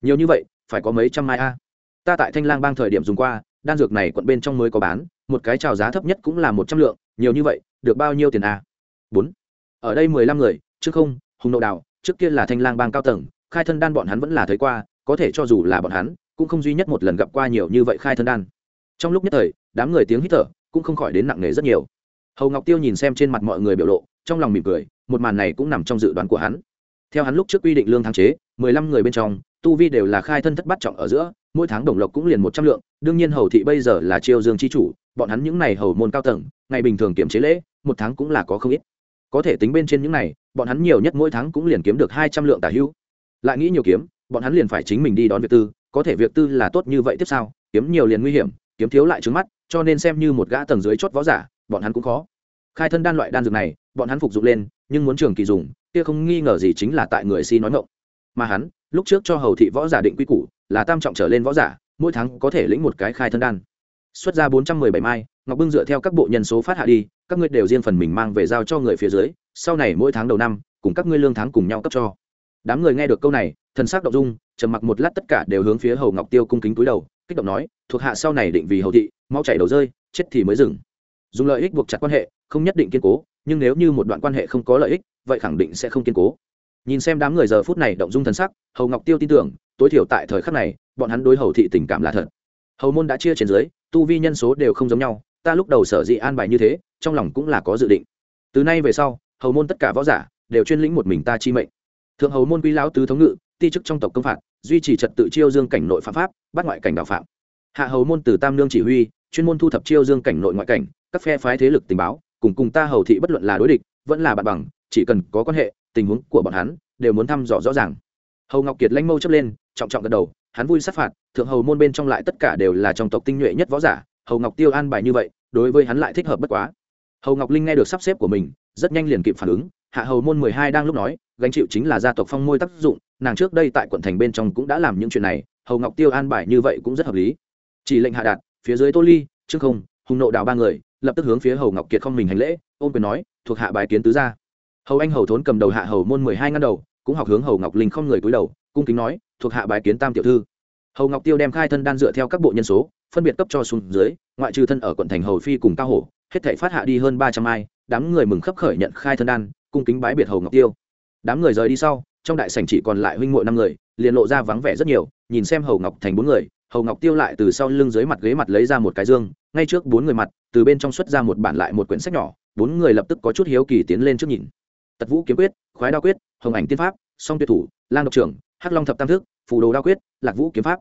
Nhiều như vậy, phải có mấy trăm mai a? À? Ta tại thanh lang bang thời điểm dùng qua, đan dược này quận bên trong mới có bán, một cái trào giá thấp nhất cũng là một trăm lượng, nhiều như vậy, được bao nhiêu tiền a? Bốn. Ở đây mười lăm người trước không, hùng nội đào, trước kia là thanh lang bang cao tầng, khai thân đan bọn hắn vẫn là thấy qua, có thể cho dù là bọn hắn, cũng không duy nhất một lần gặp qua nhiều như vậy khai thân đan. Trong lúc nhất thời, đám người tiếng hít thở cũng không khỏi đến nặng nề rất nhiều. Hầu ngọc tiêu nhìn xem trên mặt mọi người biểu lộ, trong lòng mỉm cười, một màn này cũng nằm trong dự đoán của hắn. Theo hắn lúc trước quy định lương tháng chế, mười lăm người bên trong, tu vi đều là khai thân thất bắt trọng ở giữa, mỗi tháng đồng lộc cũng liền một trăm lượng, đương nhiên hầu thị bây giờ là chiêu dương chi chủ, bọn hắn những này hầu môn cao tầng, ngày bình thường kiểm chế lễ, một tháng cũng là có không ít có thể tính bên trên những này, bọn hắn nhiều nhất mỗi tháng cũng liền kiếm được hai trăm lượng tả hữu. Lại nghĩ nhiều kiếm, bọn hắn liền phải chính mình đi đón việc tư, có thể việc tư là tốt như vậy tiếp sau kiếm nhiều liền nguy hiểm, kiếm thiếu lại trứng mắt, cho nên xem như một gã tầng dưới chót võ giả, bọn hắn cũng khó. Khai thân đan loại đan dược này, bọn hắn phục dụng lên, nhưng muốn trường kỳ dùng, kia không nghi ngờ gì chính là tại người si nói ngộng mà hắn, lúc trước cho hầu thị võ giả định quy củ, là tam trọng trở lên võ giả, mỗi tháng có thể lĩnh một cái khai thân đan. Xuất ra bốn trăm mười bảy mai, ngọc bưng dựa theo các bộ nhân số phát hạ đi các ngươi đều riêng phần mình mang về giao cho người phía dưới, sau này mỗi tháng đầu năm, cùng các ngươi lương tháng cùng nhau cấp cho. Đám người nghe được câu này, thần sắc động dung, trầm mặc một lát tất cả đều hướng phía hầu ngọc tiêu cung kính túi đầu, kích động nói, thuộc hạ sau này định vì hầu thị, mau chảy đầu rơi, chết thì mới dừng. Dùng lợi ích buộc chặt quan hệ, không nhất định kiên cố, nhưng nếu như một đoạn quan hệ không có lợi ích, vậy khẳng định sẽ không kiên cố. Nhìn xem đám người giờ phút này động dung thần sắc, hầu ngọc tiêu tin tưởng, tối thiểu tại thời khắc này, bọn hắn đối hầu thị tình cảm là thật. Hầu môn đã chia trên dưới, tu vi nhân số đều không giống nhau, ta lúc đầu sở dĩ an bài như thế trong lòng cũng là có dự định. Từ nay về sau, hầu môn tất cả võ giả đều chuyên lĩnh một mình ta chi mệnh. Thượng hầu môn quy lão tứ thống ngự, ti chức trong tộc công phạt, duy trì trật tự chiêu dương cảnh nội phạm pháp, bắt ngoại cảnh đạo phạm. Hạ hầu môn từ tam lương chỉ huy, chuyên môn thu thập chiêu dương cảnh nội ngoại cảnh, các phe phái thế lực tình báo, cùng cùng ta hầu thị bất luận là đối địch, vẫn là bạn bằng, chỉ cần có quan hệ, tình huống của bọn hắn đều muốn thăm dò rõ ràng. Hầu ngọc kiệt lanh mâu chấp lên, trọng trọng gật đầu, hắn vui sát phạt, thượng hầu môn bên trong lại tất cả đều là trong tộc tinh nhuệ nhất võ giả, hầu ngọc tiêu an bài như vậy, đối với hắn lại thích hợp bất quá hầu ngọc linh nghe được sắp xếp của mình, rất nhanh liền kịp phản ứng, hạ hầu môn mười hai đang lúc nói, gánh chịu chính là gia tộc phong môi tác dụng, nàng trước đây tại quận thành bên trong cũng đã làm những chuyện này, hầu ngọc tiêu an bài như vậy cũng rất hợp lý. Chỉ lệnh hạ đạt, phía dưới tô ly, trương không, hùng nộ đào ba người, lập tức hướng phía hầu ngọc kiệt không mình hành lễ, ôm quyền nói, thuộc hạ bài kiến tứ gia. Hầu anh hầu thốn cầm đầu hạ hầu môn mười hai ngăn đầu, cũng học hướng hầu ngọc linh không người cúi đầu, cung kính nói, thuộc hạ bài kiến tam tiểu thư. Hầu ngọc tiêu đem khai thân đan dựa theo các bộ nhân số, phân biệt cấp cho xuống dưới, ngoại trừ thân ở quận thành hầu phi cùng cao hổ hết thảy phát hạ đi hơn ba trăm ai, đám người mừng khấp khởi nhận khai thân đan, cung kính bái biệt hầu ngọc tiêu. Đám người rời đi sau, trong đại sảnh chỉ còn lại huynh muội năm người, liền lộ ra vắng vẻ rất nhiều, nhìn xem hầu ngọc thành bốn người, hầu ngọc tiêu lại từ sau lưng dưới mặt ghế mặt lấy ra một cái dương, ngay trước bốn người mặt, từ bên trong xuất ra một bản lại một quyển sách nhỏ, bốn người lập tức có chút hiếu kỳ tiến lên trước nhìn. Tật vũ kiếm quyết, khoái đao quyết, hồng ảnh tiên pháp, song tuyệt thủ, lang độc trưởng hắc long thập tam thức, phù đồ đao quyết, lạc vũ kiếm pháp.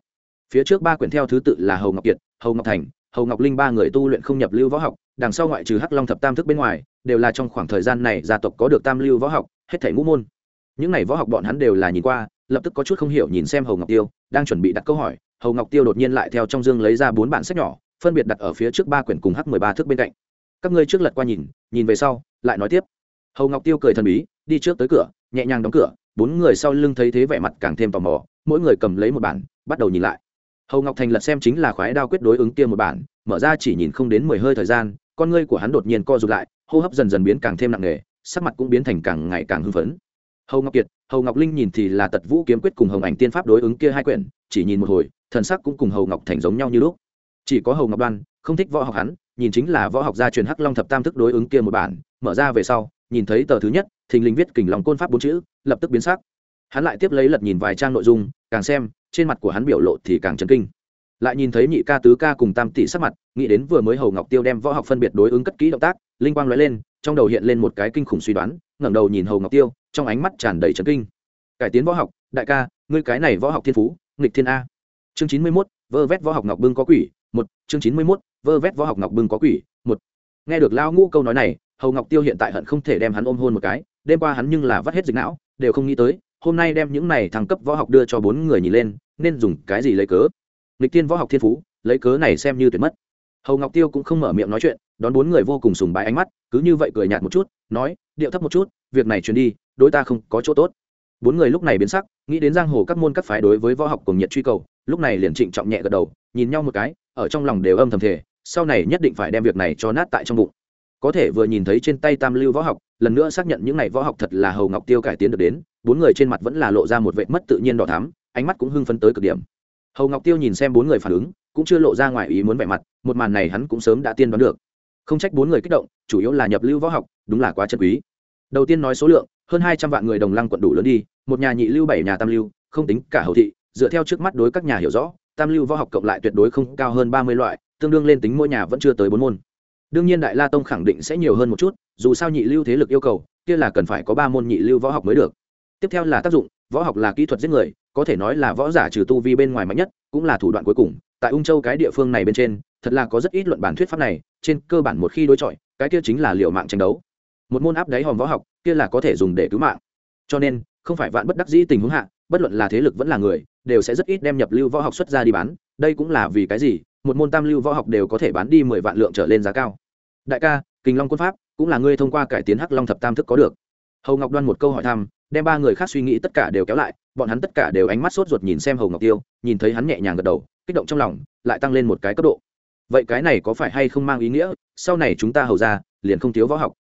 Phía trước ba quyển theo thứ tự là hầu ngọc kiệt, hầu ngọc thành, hầu ngọc linh ba người tu luyện không nhập lưu võ học đằng sau ngoại trừ hắc long thập tam thức bên ngoài, đều là trong khoảng thời gian này gia tộc có được tam lưu võ học, hết thể ngũ môn. Những n à y võ học bọn hắn đều là nhìn qua, lập tức có chút không hiểu nhìn xem hầu ngọc tiêu, đang chuẩn bị đặt câu hỏi, hầu ngọc tiêu đột nhiên lại theo trong dương lấy ra bốn bản sách nhỏ, phân biệt đặt ở phía trước ba quyển cùng h mười ba thước bên cạnh. Các ngươi trước lật qua nhìn nhìn về sau, lại nói tiếp. Hầu ngọc tiêu cười thần bí, đi trước tới cửa, nhẹ nhàng đóng cửa, bốn người sau lưng thấy thế vẻ mặt càng thêm tò mò, mỗi người cầm lấy một bản, bắt đầu nhìn lại. Hầu ngọc thành lật xem chính là khoái đao quyết đối ứng kia một bản, mở ra chỉ nhìn không đến mười hơi thời gian con ngươi của hắn đột nhiên co rụt lại, hô hấp dần dần biến càng thêm nặng nề, sắc mặt cũng biến thành càng ngày càng hưng phấn. Hầu ngọc kiệt, hầu ngọc linh nhìn thì là tật vũ kiếm quyết cùng hồng ảnh tiên pháp đối ứng kia hai quyển, chỉ nhìn một hồi, thần sắc cũng cùng hầu ngọc thành giống nhau như lúc. Chỉ có hầu ngọc đoan, không thích võ học hắn, nhìn chính là võ học gia truyền hắc long thập tam thức đối ứng kia một bản, mở ra về sau, nhìn thấy tờ thứ nhất, thình lình viết kình lòng côn pháp bốn chữ, lập tức biến sắc. Hắn lại tiếp lấy lật nhìn vài trang nội dung, càng xem, trên mặt của hắn biểu lộ thì càng chấn kinh lại nhìn thấy nhị ca tứ ca cùng tam tỷ sắc mặt, nghĩ đến vừa mới hầu ngọc tiêu đem võ học phân biệt đối ứng cất kỹ động tác, linh quang nói lên, trong đầu hiện lên một cái kinh khủng suy đoán, ngẩng đầu nhìn hầu ngọc tiêu, trong ánh mắt tràn đầy trấn kinh. Cải tiến võ học, đại ca, ngươi cái này võ học thiên phú, nghịch thiên a. Chương chín mươi mốt, vơ vét võ học ngọc bưng có quỷ, một. Chương chín mươi mốt, vơ vét võ học ngọc bưng có quỷ, một. Nghe được lao ngũ câu nói này, hầu ngọc tiêu hiện tại hận không thể đem hắn ôm hôn một cái, đêm qua hắn nhưng là vắt hết dịch não, đều không nghĩ tới, hôm nay đem những này thăng cấp võ học đưa cho bốn người nhìn lên, nên dùng cái gì lấy cớ? Lịch tiên võ học thiên phú, lấy cớ này xem như tuyệt mất. Hầu ngọc tiêu cũng không mở miệng nói chuyện, đón bốn người vô cùng sùng bái ánh mắt, cứ như vậy cười nhạt một chút, nói, điệu thấp một chút, việc này truyền đi, đối ta không có chỗ tốt. Bốn người lúc này biến sắc, nghĩ đến giang hồ các môn các phái đối với võ học cùng nhiệt truy cầu, lúc này liền trịnh trọng nhẹ gật đầu, nhìn nhau một cái, ở trong lòng đều âm thầm thể sau này nhất định phải đem việc này cho nát tại trong bụng. Có thể vừa nhìn thấy trên tay tam lưu võ học, lần nữa xác nhận những này võ học thật là hầu ngọc tiêu cải tiến được đến, bốn người trên mặt vẫn là lộ ra một vệ mất tự nhiên đỏ thắm, ánh mắt cũng hưng phấn tới cực điểm hầu ngọc tiêu nhìn xem bốn người phản ứng cũng chưa lộ ra ngoài ý muốn vẻ mặt một màn này hắn cũng sớm đã tiên đoán được không trách bốn người kích động chủ yếu là nhập lưu võ học đúng là quá chân quý đầu tiên nói số lượng hơn hai trăm vạn người đồng lăng quận đủ lớn đi một nhà nhị lưu bảy nhà tam lưu không tính cả hầu thị dựa theo trước mắt đối các nhà hiểu rõ tam lưu võ học cộng lại tuyệt đối không cao hơn ba mươi loại tương đương lên tính mỗi nhà vẫn chưa tới bốn môn đương nhiên đại la tông khẳng định sẽ nhiều hơn một chút dù sao nhị lưu thế lực yêu cầu kia là cần phải có ba môn nhị lưu võ học mới được tiếp theo là tác dụng võ học là kỹ thuật giết người có thể nói là võ giả trừ tu vi bên ngoài mạnh nhất, cũng là thủ đoạn cuối cùng. Tại ung châu cái địa phương này bên trên, thật là có rất ít luận bản thuyết pháp này, trên cơ bản một khi đối chọi, cái kia chính là liệu mạng tranh đấu. Một môn áp đáy hòm võ học, kia là có thể dùng để cứu mạng. Cho nên, không phải vạn bất đắc dĩ tình huống hạ, bất luận là thế lực vẫn là người, đều sẽ rất ít đem nhập lưu võ học xuất ra đi bán. Đây cũng là vì cái gì, một môn tam lưu võ học đều có thể bán đi mười vạn lượng trở lên giá cao. Đại ca kinh long quân pháp, cũng là ngươi thông qua cải tiến hắc long thập tam thức có được. Hầu ngọc đoan một câu hỏi thăm, đem ba người khác suy nghĩ tất cả đều kéo lại bọn hắn tất cả đều ánh mắt sốt ruột nhìn xem hầu ngọc tiêu, nhìn thấy hắn nhẹ nhàng gật đầu, kích động trong lòng, lại tăng lên một cái cấp độ. Vậy cái này có phải hay không mang ý nghĩa, sau này chúng ta hầu ra, liền không thiếu võ học.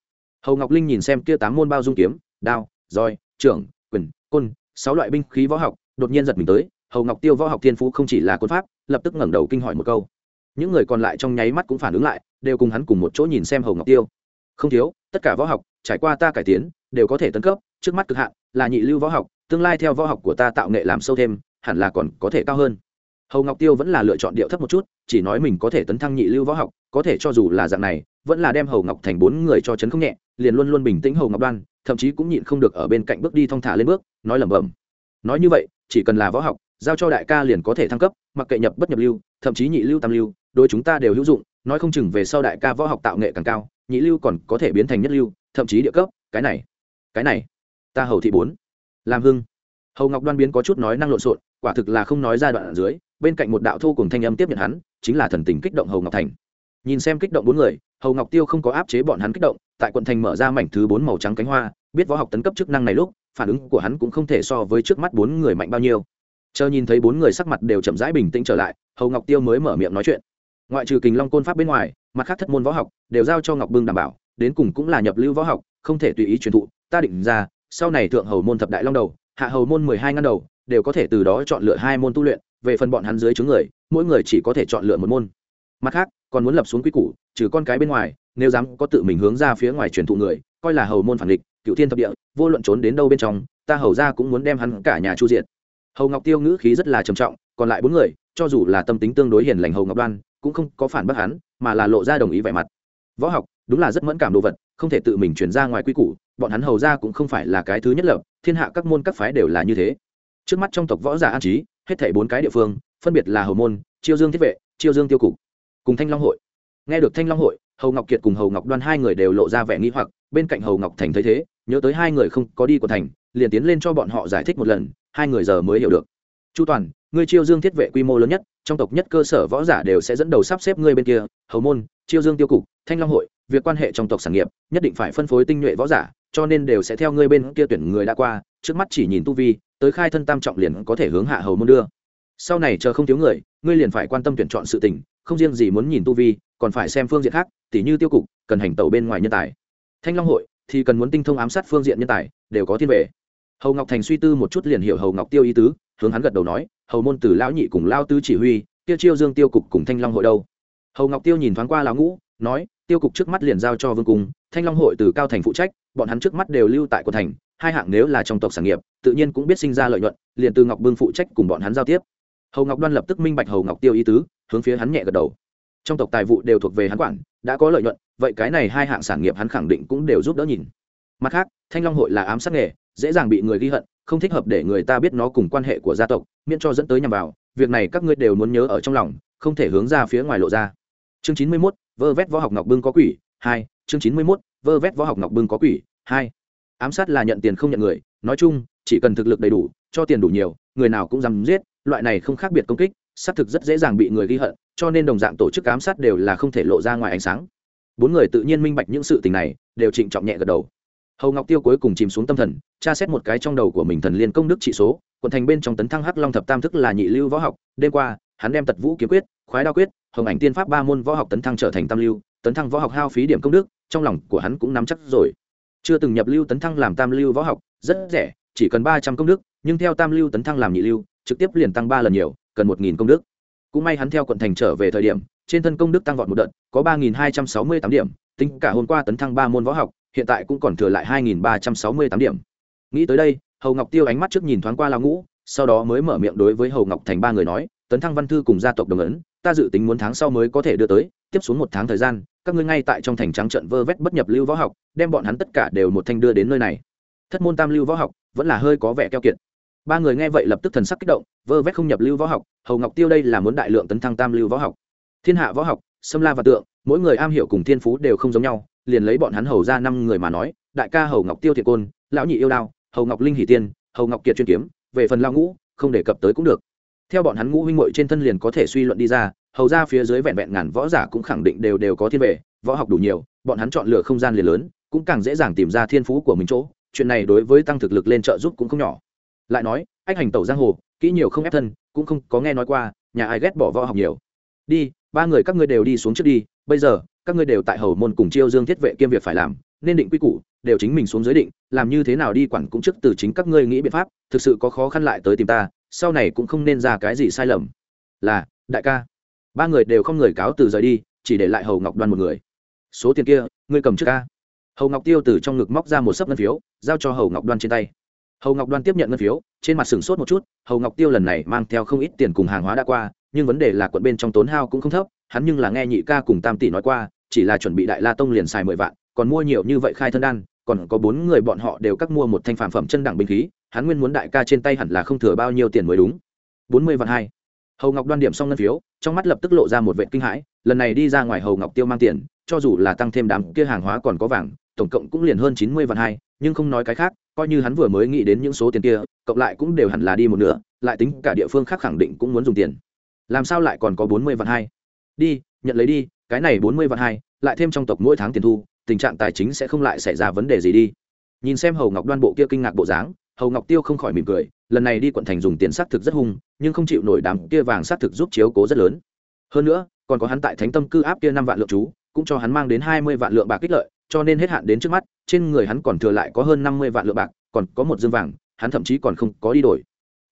Hầu ngọc linh nhìn xem kia tám môn bao dung kiếm, đao, roi, trưởng, quyền, côn, sáu loại binh khí võ học, đột nhiên giật mình tới, hầu ngọc tiêu võ học thiên phú không chỉ là quân pháp, lập tức ngẩng đầu kinh hỏi một câu. Những người còn lại trong nháy mắt cũng phản ứng lại, đều cùng hắn cùng một chỗ nhìn xem hầu ngọc tiêu. Không thiếu, tất cả võ học, trải qua ta cải tiến, đều có thể tấn cấp, trước mắt cực hạn, là nhị lưu võ học tương lai theo võ học của ta tạo nghệ làm sâu thêm, hẳn là còn có thể cao hơn. Hầu ngọc tiêu vẫn là lựa chọn điệu thấp một chút, chỉ nói mình có thể tấn thăng nhị lưu võ học, có thể cho dù là dạng này, vẫn là đem hầu ngọc thành bốn người cho chấn không nhẹ, liền luôn luôn bình tĩnh hầu ngọc đoan, thậm chí cũng nhịn không được ở bên cạnh bước đi thong thả lên bước, nói lẩm bẩm. Nói như vậy, chỉ cần là võ học, giao cho đại ca liền có thể thăng cấp, mặc kệ nhập bất nhập lưu, thậm chí nhị lưu tam lưu đôi chúng ta đều hữu dụng, nói không chừng về sau đại ca võ học tạo nghệ càng cao, nhị lưu còn có thể biến thành nhất lưu, thậm chí địa cấp, cái này cái này. Ta hầu thị bốn làm hưng. Hầu ngọc đoan biến có chút nói năng lộn xộn, quả thực là không nói ra đoạn ở dưới, bên cạnh một đạo thu cùng thanh âm tiếp nhận hắn, chính là thần tình kích động hầu ngọc thành. Nhìn xem kích động bốn người, hầu ngọc tiêu không có áp chế bọn hắn kích động, tại quận thành mở ra mảnh thứ bốn màu trắng cánh hoa, biết võ học tấn cấp chức năng này lúc, phản ứng của hắn cũng không thể so với trước mắt bốn người mạnh bao nhiêu. Chờ nhìn thấy bốn người sắc mặt đều chậm rãi bình tĩnh trở lại, hầu ngọc tiêu mới mở miệng nói chuyện. Ngoại trừ kình long côn pháp bên ngoài, mặt khác thất môn võ học đều giao cho ngọc bưng đảm bảo, đến cùng cũng là nhập lưu võ học, không thể tùy ý truyền thụ, ta định ra sau này thượng hầu môn thập đại long đầu, hạ hầu môn mười hai ngăn đầu, đều có thể từ đó chọn lựa hai môn tu luyện, về phần bọn hắn dưới chướng người, mỗi người chỉ có thể chọn lựa một môn. Mặt khác, còn muốn lập xuống quy củ, trừ con cái bên ngoài, nếu dám có tự mình hướng ra phía ngoài truyền thụ người, coi là hầu môn phản địch, cựu thiên thập địa, vô luận trốn đến đâu bên trong, ta hầu ra cũng muốn đem hắn cả nhà chu diện hầu ngọc tiêu ngữ khí rất là trầm trọng, còn lại bốn người, cho dù là tâm tính tương đối hiền lành hầu ngọc đoan, cũng không có phản bác hắn, mà là lộ ra đồng ý vẻ mặt. Võ học, đúng là rất mẫn cảm đồ vật không thể tự mình chuyển ra ngoài quy củ, bọn hắn hầu ra cũng không phải là cái thứ nhất lập, thiên hạ các môn các phái đều là như thế. Trước mắt trong tộc võ giả an trí, hết thảy bốn cái địa phương, phân biệt là hầu môn, chiêu dương thiết vệ, chiêu dương tiêu cục, cùng thanh long hội. Nghe được thanh long hội, hầu ngọc kiệt cùng hầu ngọc đoan hai người đều lộ ra vẻ nghi hoặc, bên cạnh hầu ngọc thành thấy thế, nhớ tới hai người không có đi của thành, liền tiến lên cho bọn họ giải thích một lần, hai người giờ mới hiểu được. Chu toàn ngươi chiêu dương thiết vệ quy mô lớn nhất, trong tộc nhất cơ sở võ giả đều sẽ dẫn đầu sắp xếp ngươi bên kia, hầu môn, chiêu dương tiêu cục, thanh long hội, việc quan hệ trong tộc sản nghiệp, nhất định phải phân phối tinh nhuệ võ giả, cho nên đều sẽ theo ngươi bên kia tuyển người đã qua, trước mắt chỉ nhìn tu vi, tới khai thân tam trọng liền có thể hướng hạ hầu môn đưa. Sau này chờ không thiếu người, ngươi liền phải quan tâm tuyển chọn sự tình, không riêng gì muốn nhìn tu vi, còn phải xem phương diện khác, tỉ như tiêu cục, cần hành tẩu bên ngoài nhân tài. Thanh long hội thì cần muốn tinh thông ám sát phương diện nhân tài, đều có thiên vệ. Hầu ngọc thành suy tư một chút liền hiểu hầu ngọc tiêu ý tứ, hướng hắn gật đầu nói hầu môn từ lão nhị cùng lao tứ chỉ huy tiêu chiêu dương tiêu cục cùng thanh long hội đâu? Hầu ngọc tiêu nhìn thoáng qua lão ngũ, nói, tiêu cục trước mắt liền giao cho vương cung, thanh long hội từ cao thành phụ trách, bọn hắn trước mắt đều lưu tại quận thành, hai hạng nếu là trong tộc sản nghiệp, tự nhiên cũng biết sinh ra lợi nhuận, liền từ ngọc bưng phụ trách cùng bọn hắn giao tiếp. Hầu ngọc đoan lập tức minh bạch hầu ngọc tiêu ý tứ, hướng phía hắn nhẹ gật đầu. Trong tộc tài vụ đều thuộc về hắn quản, đã có lợi nhuận, vậy cái này hai hạng sản nghiệp hắn khẳng định cũng đều giúp đỡ nhìn. Mặt khác, thanh long hội là ám sát nghề, dễ dàng bị người ghi hận không thích hợp để người ta biết nó cùng quan hệ của gia tộc, miễn cho dẫn tới nhằm vào, việc này các ngươi đều muốn nhớ ở trong lòng, không thể hướng ra phía ngoài lộ ra. Chương chín mươi mốt, vơ vét võ học ngọc bưng có quỷ, hai, chương chín mươi mốt, vơ vét võ học ngọc bưng có quỷ, hai. Ám sát là nhận tiền không nhận người, nói chung, chỉ cần thực lực đầy đủ, cho tiền đủ nhiều, người nào cũng dám giết, loại này không khác biệt công kích, xác thực rất dễ dàng bị người ghi hận, cho nên đồng dạng tổ chức ám sát đều là không thể lộ ra ngoài ánh sáng. Bốn người tự nhiên minh bạch những sự tình này, đều trịnh trọng nhẹ gật đầu hầu ngọc tiêu cuối cùng chìm xuống tâm thần, tra xét một cái trong đầu của mình thần liên công đức trị số, quận thành bên trong tấn thăng hắc long thập tam thức là nhị lưu võ học. Đêm qua, hắn đem tật vũ kiếm quyết, khoái đao quyết, hồng ảnh tiên pháp ba môn võ học tấn thăng trở thành tam lưu, tấn thăng võ học hao phí điểm công đức, trong lòng của hắn cũng nắm chắc rồi. Chưa từng nhập lưu tấn thăng làm tam lưu võ học, rất rẻ, chỉ cần ba trăm công đức, nhưng theo tam lưu tấn thăng làm nhị lưu, trực tiếp liền tăng ba lần nhiều, cần một nghìn công đức. Cũng may hắn theo quận thành trở về thời điểm, trên thân công đức tăng vọt một đợt, có ba nghìn hai trăm sáu mươi tám điểm tính cả hôm qua tấn thăng ba môn võ học, hiện tại cũng còn thừa lại hai nghìn ba trăm sáu mươi tám điểm. Nghĩ tới đây, hầu ngọc tiêu ánh mắt trước nhìn thoáng qua lao ngũ, sau đó mới mở miệng đối với hầu ngọc thành ba người nói, tấn thăng văn thư cùng gia tộc đồng ấn, ta dự tính muốn tháng sau mới có thể đưa tới, tiếp xuống một tháng thời gian, các ngươi ngay tại trong thành trắng trận vơ vét bất nhập lưu võ học, đem bọn hắn tất cả đều một thanh đưa đến nơi này. Thất môn tam lưu võ học, vẫn là hơi có vẻ keo kiệt. Ba người nghe vậy lập tức thần sắc kích động, vơ vét không nhập lưu võ học, hầu ngọc tiêu đây là muốn đại lượng tấn thăng tam lưu võ học. Thiên hạ võ học Sâm la và tượng, mỗi người am hiểu cùng thiên phú đều không giống nhau, liền lấy bọn hắn hầu ra năm người mà nói, đại ca hầu ngọc tiêu thiệt côn, lão nhị yêu đao, hầu ngọc linh hỷ tiên, hầu ngọc kiệt chuyên kiếm, về phần lão ngũ, không đề cập tới cũng được. Theo bọn hắn ngũ huynh muội trên thân liền có thể suy luận đi ra, hầu ra phía dưới vẹn vẹn ngàn võ giả cũng khẳng định đều đều có thiên về võ học đủ nhiều, bọn hắn chọn lựa không gian liền lớn, cũng càng dễ dàng tìm ra thiên phú của mình chỗ, chuyện này đối với tăng thực lực lên trợ giúp cũng không nhỏ. Lại nói anh hành tẩu giang hồ, kỹ nhiều không ép thân, cũng không có nghe nói qua, nhà ai ghét bỏ võ học nhiều. Đi ba người các ngươi đều đi xuống trước đi, bây giờ, các ngươi đều tại hầu môn cùng chiêu dương thiết vệ kiêm việc phải làm, nên định quy củ, đều chính mình xuống giới định, làm như thế nào đi quản cũng trước từ chính các ngươi nghĩ biện pháp, thực sự có khó khăn lại tới tìm ta, sau này cũng không nên ra cái gì sai lầm. Là, đại ca. Ba người đều không người cáo từ rời đi, chỉ để lại hầu ngọc đoan một người. Số tiền kia, ngươi cầm trước ca. Hầu ngọc tiêu từ trong ngực móc ra một sấp ngân phiếu, giao cho hầu ngọc đoan trên tay. Hầu ngọc đoan tiếp nhận ngân phiếu, trên mặt sừng sốt một chút, hầu ngọc tiêu lần này mang theo không ít tiền cùng hàng hóa đã qua nhưng vấn đề là quận bên trong tốn hao cũng không thấp, hắn nhưng là nghe nhị ca cùng tam tỷ nói qua, chỉ là chuẩn bị đại la tông liền xài mười vạn, còn mua nhiều như vậy khai thân đan, còn có bốn người bọn họ đều cắt mua một thanh phản phẩm chân đẳng binh khí, hắn nguyên muốn đại ca trên tay hẳn là không thừa bao nhiêu tiền mới đúng. Bốn mươi vạn hai. Hầu ngọc đoan điểm xong ngân phiếu, trong mắt lập tức lộ ra một vệ kinh hãi, lần này đi ra ngoài hầu ngọc tiêu mang tiền, cho dù là tăng thêm đám kia hàng hóa còn có vàng, tổng cộng cũng liền hơn chín mươi vạn hai, nhưng không nói cái khác, coi như hắn vừa mới nghĩ đến những số tiền kia, cộng lại cũng đều hẳn là đi một nửa, lại tính cả địa phương khác khẳng định cũng muốn dùng tiền làm sao lại còn có bốn mươi vạn hai? Đi, nhận lấy đi, cái này bốn mươi vạn hai, lại thêm trong tộc mỗi tháng tiền thu, tình trạng tài chính sẽ không lại xảy ra vấn đề gì đi. Nhìn xem hầu ngọc đoan bộ kia kinh ngạc bộ dáng, hầu ngọc tiêu không khỏi mỉm cười, lần này đi quận thành dùng tiền sát thực rất hung, nhưng không chịu nổi đám kia vàng sát thực giúp chiếu cố rất lớn. Hơn nữa, còn có hắn tại thánh tâm cư áp kia năm vạn lượng chú, cũng cho hắn mang đến hai mươi vạn lượng bạc kích lợi, cho nên hết hạn đến trước mắt, trên người hắn còn thừa lại có hơn năm mươi vạn lượng bạc, còn có một dương vàng, hắn thậm chí còn không có đi đổi.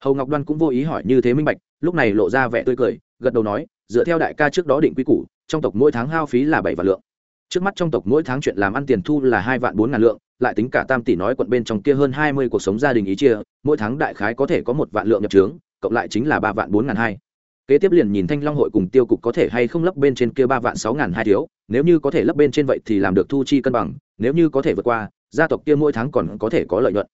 Hầu ngọc đoan cũng vô ý hỏi như thế minh bạch lúc này lộ ra vẻ tươi cười, gật đầu nói, dựa theo đại ca trước đó định quy củ, trong tộc mỗi tháng hao phí là bảy vạn lượng. Trước mắt trong tộc mỗi tháng chuyện làm ăn tiền thu là hai vạn bốn ngàn lượng, lại tính cả tam tỷ nói quận bên trong kia hơn hai mươi cuộc sống gia đình ý chia, mỗi tháng đại khái có thể có một vạn lượng nhập trướng, cộng lại chính là ba vạn bốn ngàn hai. Kế tiếp liền nhìn thanh long hội cùng tiêu cục có thể hay không lấp bên trên kia ba vạn sáu ngàn hai thiếu, nếu như có thể lấp bên trên vậy thì làm được thu chi cân bằng, nếu như có thể vượt qua, gia tộc kia mỗi tháng còn có thể có lợi nhuận.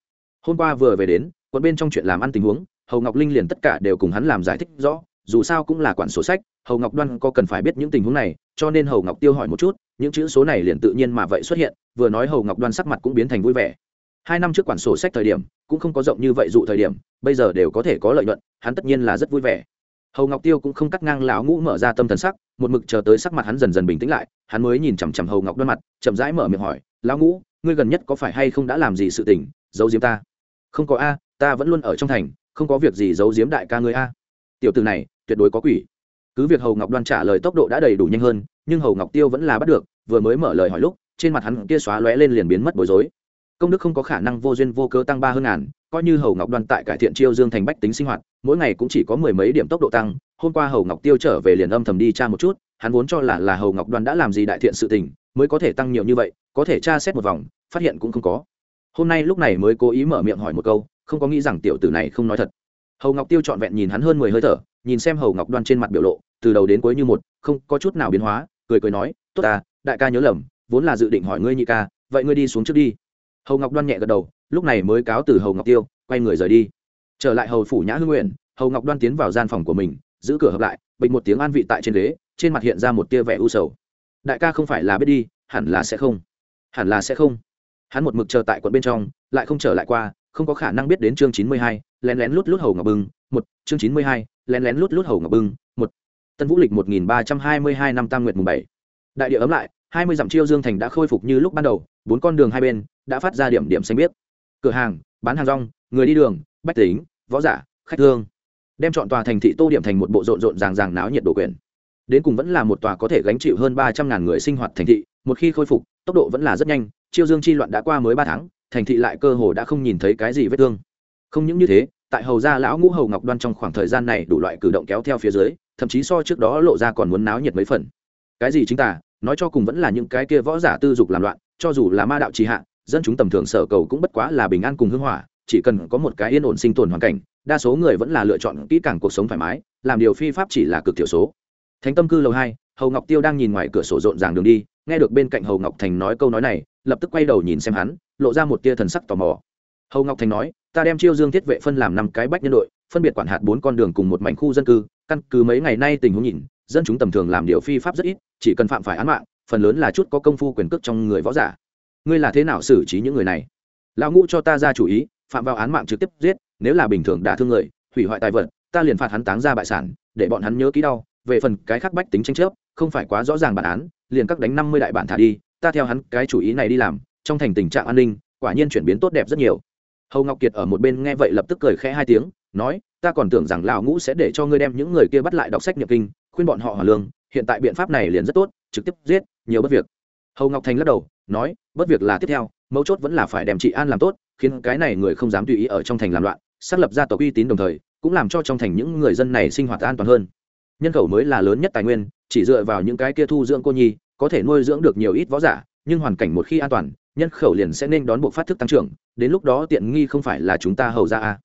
Hôm qua vừa về đến, quận bên trong chuyện làm ăn tình huống hầu ngọc linh liền tất cả đều cùng hắn làm giải thích rõ, dù sao cũng là quản sổ sách, hầu ngọc đoan có cần phải biết những tình huống này, cho nên hầu ngọc tiêu hỏi một chút, những chữ số này liền tự nhiên mà vậy xuất hiện, vừa nói hầu ngọc đoan sắc mặt cũng biến thành vui vẻ. Hai năm trước quản sổ sách thời điểm, cũng không có rộng như vậy dụ thời điểm, bây giờ đều có thể có lợi nhuận, hắn tất nhiên là rất vui vẻ. Hầu ngọc tiêu cũng không cắt ngang lão ngũ mở ra tâm thần sắc, một mực chờ tới sắc mặt hắn dần dần bình tĩnh lại, hắn mới nhìn chằm chằm hầu ngọc đoan mặt, chậm rãi mở miệng hỏi, lão ngũ, ngươi gần nhất có phải hay không đã làm gì sự tình, giấu diếm ta? Không có a, ta vẫn luôn ở trong thành không có việc gì giấu giếm đại ca ngươi a. Tiểu từ này, tuyệt đối có quỷ. Cứ việc hầu ngọc đoan trả lời tốc độ đã đầy đủ nhanh hơn, nhưng hầu ngọc tiêu vẫn là bắt được, vừa mới mở lời hỏi lúc, trên mặt hắn kia xóa lóe lên liền biến mất bối rối. Công đức không có khả năng vô duyên vô cớ tăng ba hơn ngàn, coi như hầu ngọc đoan tại cải thiện chiêu dương thành bách tính sinh hoạt, mỗi ngày cũng chỉ có mười mấy điểm tốc độ tăng, hôm qua hầu ngọc tiêu trở về liền âm thầm đi tra một chút, hắn vốn cho là là hầu ngọc đoan đã làm gì đại thiện sự tình, mới có thể tăng nhiều như vậy, có thể tra xét một vòng, phát hiện cũng không có. Hôm nay lúc này mới cố ý mở miệng hỏi một câu không có nghĩ rằng tiểu tử này không nói thật. Hầu ngọc tiêu trọn vẹn nhìn hắn hơn mười hơi thở, nhìn xem hầu ngọc đoan trên mặt biểu lộ, từ đầu đến cuối như một, không có chút nào biến hóa, cười cười nói, tốt ta, đại ca nhớ lầm, vốn là dự định hỏi ngươi nhị ca, vậy ngươi đi xuống trước đi. Hầu ngọc đoan nhẹ gật đầu, lúc này mới cáo từ hầu ngọc tiêu, quay người rời đi. Trở lại hầu phủ nhã hương nguyện, hầu ngọc đoan tiến vào gian phòng của mình, giữ cửa hợp lại, bình một tiếng an vị tại trên ghế, trên mặt hiện ra một tia vẻ u sầu. Đại ca không phải là biết đi, hẳn là sẽ không, hẳn là sẽ không. Hắn một mực chờ tại quận bên trong, lại không trở lại qua không có khả năng biết đến chương chín mươi hai, lén lén lút lút hầu ngọc bưng một, chương chín mươi hai, lén lén lút lút hầu ngọc bưng một. Tân vũ lịch một nghìn ba trăm hai mươi hai năm tam nguyệt mùng bảy. Đại địa ấm lại, hai mươi dặm chiêu dương thành đã khôi phục như lúc ban đầu, bốn con đường hai bên đã phát ra điểm điểm xanh biết cửa hàng, bán hàng rong, người đi đường, bách tính, võ giả, khách thương. Đem chọn tòa thành thị tô điểm thành một bộ rộn rộn ràng ràng náo nhiệt đổ quyền đến cùng vẫn là một tòa có thể gánh chịu hơn ba trăm ngàn người sinh hoạt thành thị, một khi khôi phục, tốc độ vẫn là rất nhanh, chiêu dương chi loạn đã qua mới ba tháng thành thị lại cơ hồ đã không nhìn thấy cái gì vết thương. Không những như thế, tại hầu gia lão ngũ hầu ngọc đoan trong khoảng thời gian này đủ loại cử động kéo theo phía dưới, thậm chí so trước đó lộ ra còn muốn náo nhiệt mấy phần. Cái gì chính tả nói cho cùng vẫn là những cái kia võ giả tư dục làm loạn, cho dù là ma đạo trì hạ, dân chúng tầm thường sở cầu cũng bất quá là bình an cùng hưng hỏa, chỉ cần có một cái yên ổn sinh tồn hoàn cảnh, đa số người vẫn là lựa chọn kỹ càng cuộc sống thoải mái, làm điều phi pháp chỉ là cực thiểu số. Thánh tâm cư lầu hai, hầu ngọc tiêu đang nhìn ngoài cửa sổ rộn ràng đường đi, nghe được bên cạnh hầu ngọc thành nói câu nói này, lập tức quay đầu nhìn xem hắn lộ ra một tia thần sắc tò mò. Hầu ngọc thành nói, ta đem chiêu dương thiết vệ phân làm năm cái bách nhân đội, phân biệt quản hạt bốn con đường cùng một mảnh khu dân cư. Căn cứ mấy ngày nay tình huống nhìn, dân chúng tầm thường làm điều phi pháp rất ít, chỉ cần phạm phải án mạng, phần lớn là chút có công phu quyền cước trong người võ giả. Ngươi là thế nào xử trí những người này? Lão ngũ cho ta ra chủ ý, phạm vào án mạng trực tiếp giết, nếu là bình thường đả thương người, hủy hoại tài vật, ta liền phạt hắn táng ra bại sản, để bọn hắn nhớ kỹ đau. Về phần cái khác bách tính tranh chấp, không phải quá rõ ràng bản án, liền các đánh năm mươi đại bản thả đi, ta theo hắn cái chủ ý này đi làm trong thành tình trạng an ninh, quả nhiên chuyển biến tốt đẹp rất nhiều. Hầu ngọc kiệt ở một bên nghe vậy lập tức cười khẽ hai tiếng, nói, ta còn tưởng rằng lão ngũ sẽ để cho ngươi đem những người kia bắt lại đọc sách nhập kinh, khuyên bọn họ hòa lương, hiện tại biện pháp này liền rất tốt, trực tiếp giết, nhiều bất việc. Hầu ngọc thành lắc đầu, nói, bất việc là tiếp theo, mấu chốt vẫn là phải đem trị an làm tốt, khiến cái này người không dám tùy ý ở trong thành làm loạn, xác lập ra tộc uy tín đồng thời, cũng làm cho trong thành những người dân này sinh hoạt an toàn hơn. Nhân khẩu mới là lớn nhất tài nguyên, chỉ dựa vào những cái kia thu dưỡng cô nhi, có thể nuôi dưỡng được nhiều ít võ giả, nhưng hoàn cảnh một khi an toàn nhân khẩu liền sẽ nên đón bộ phát thức tăng trưởng, đến lúc đó tiện nghi không phải là chúng ta hầu ra a.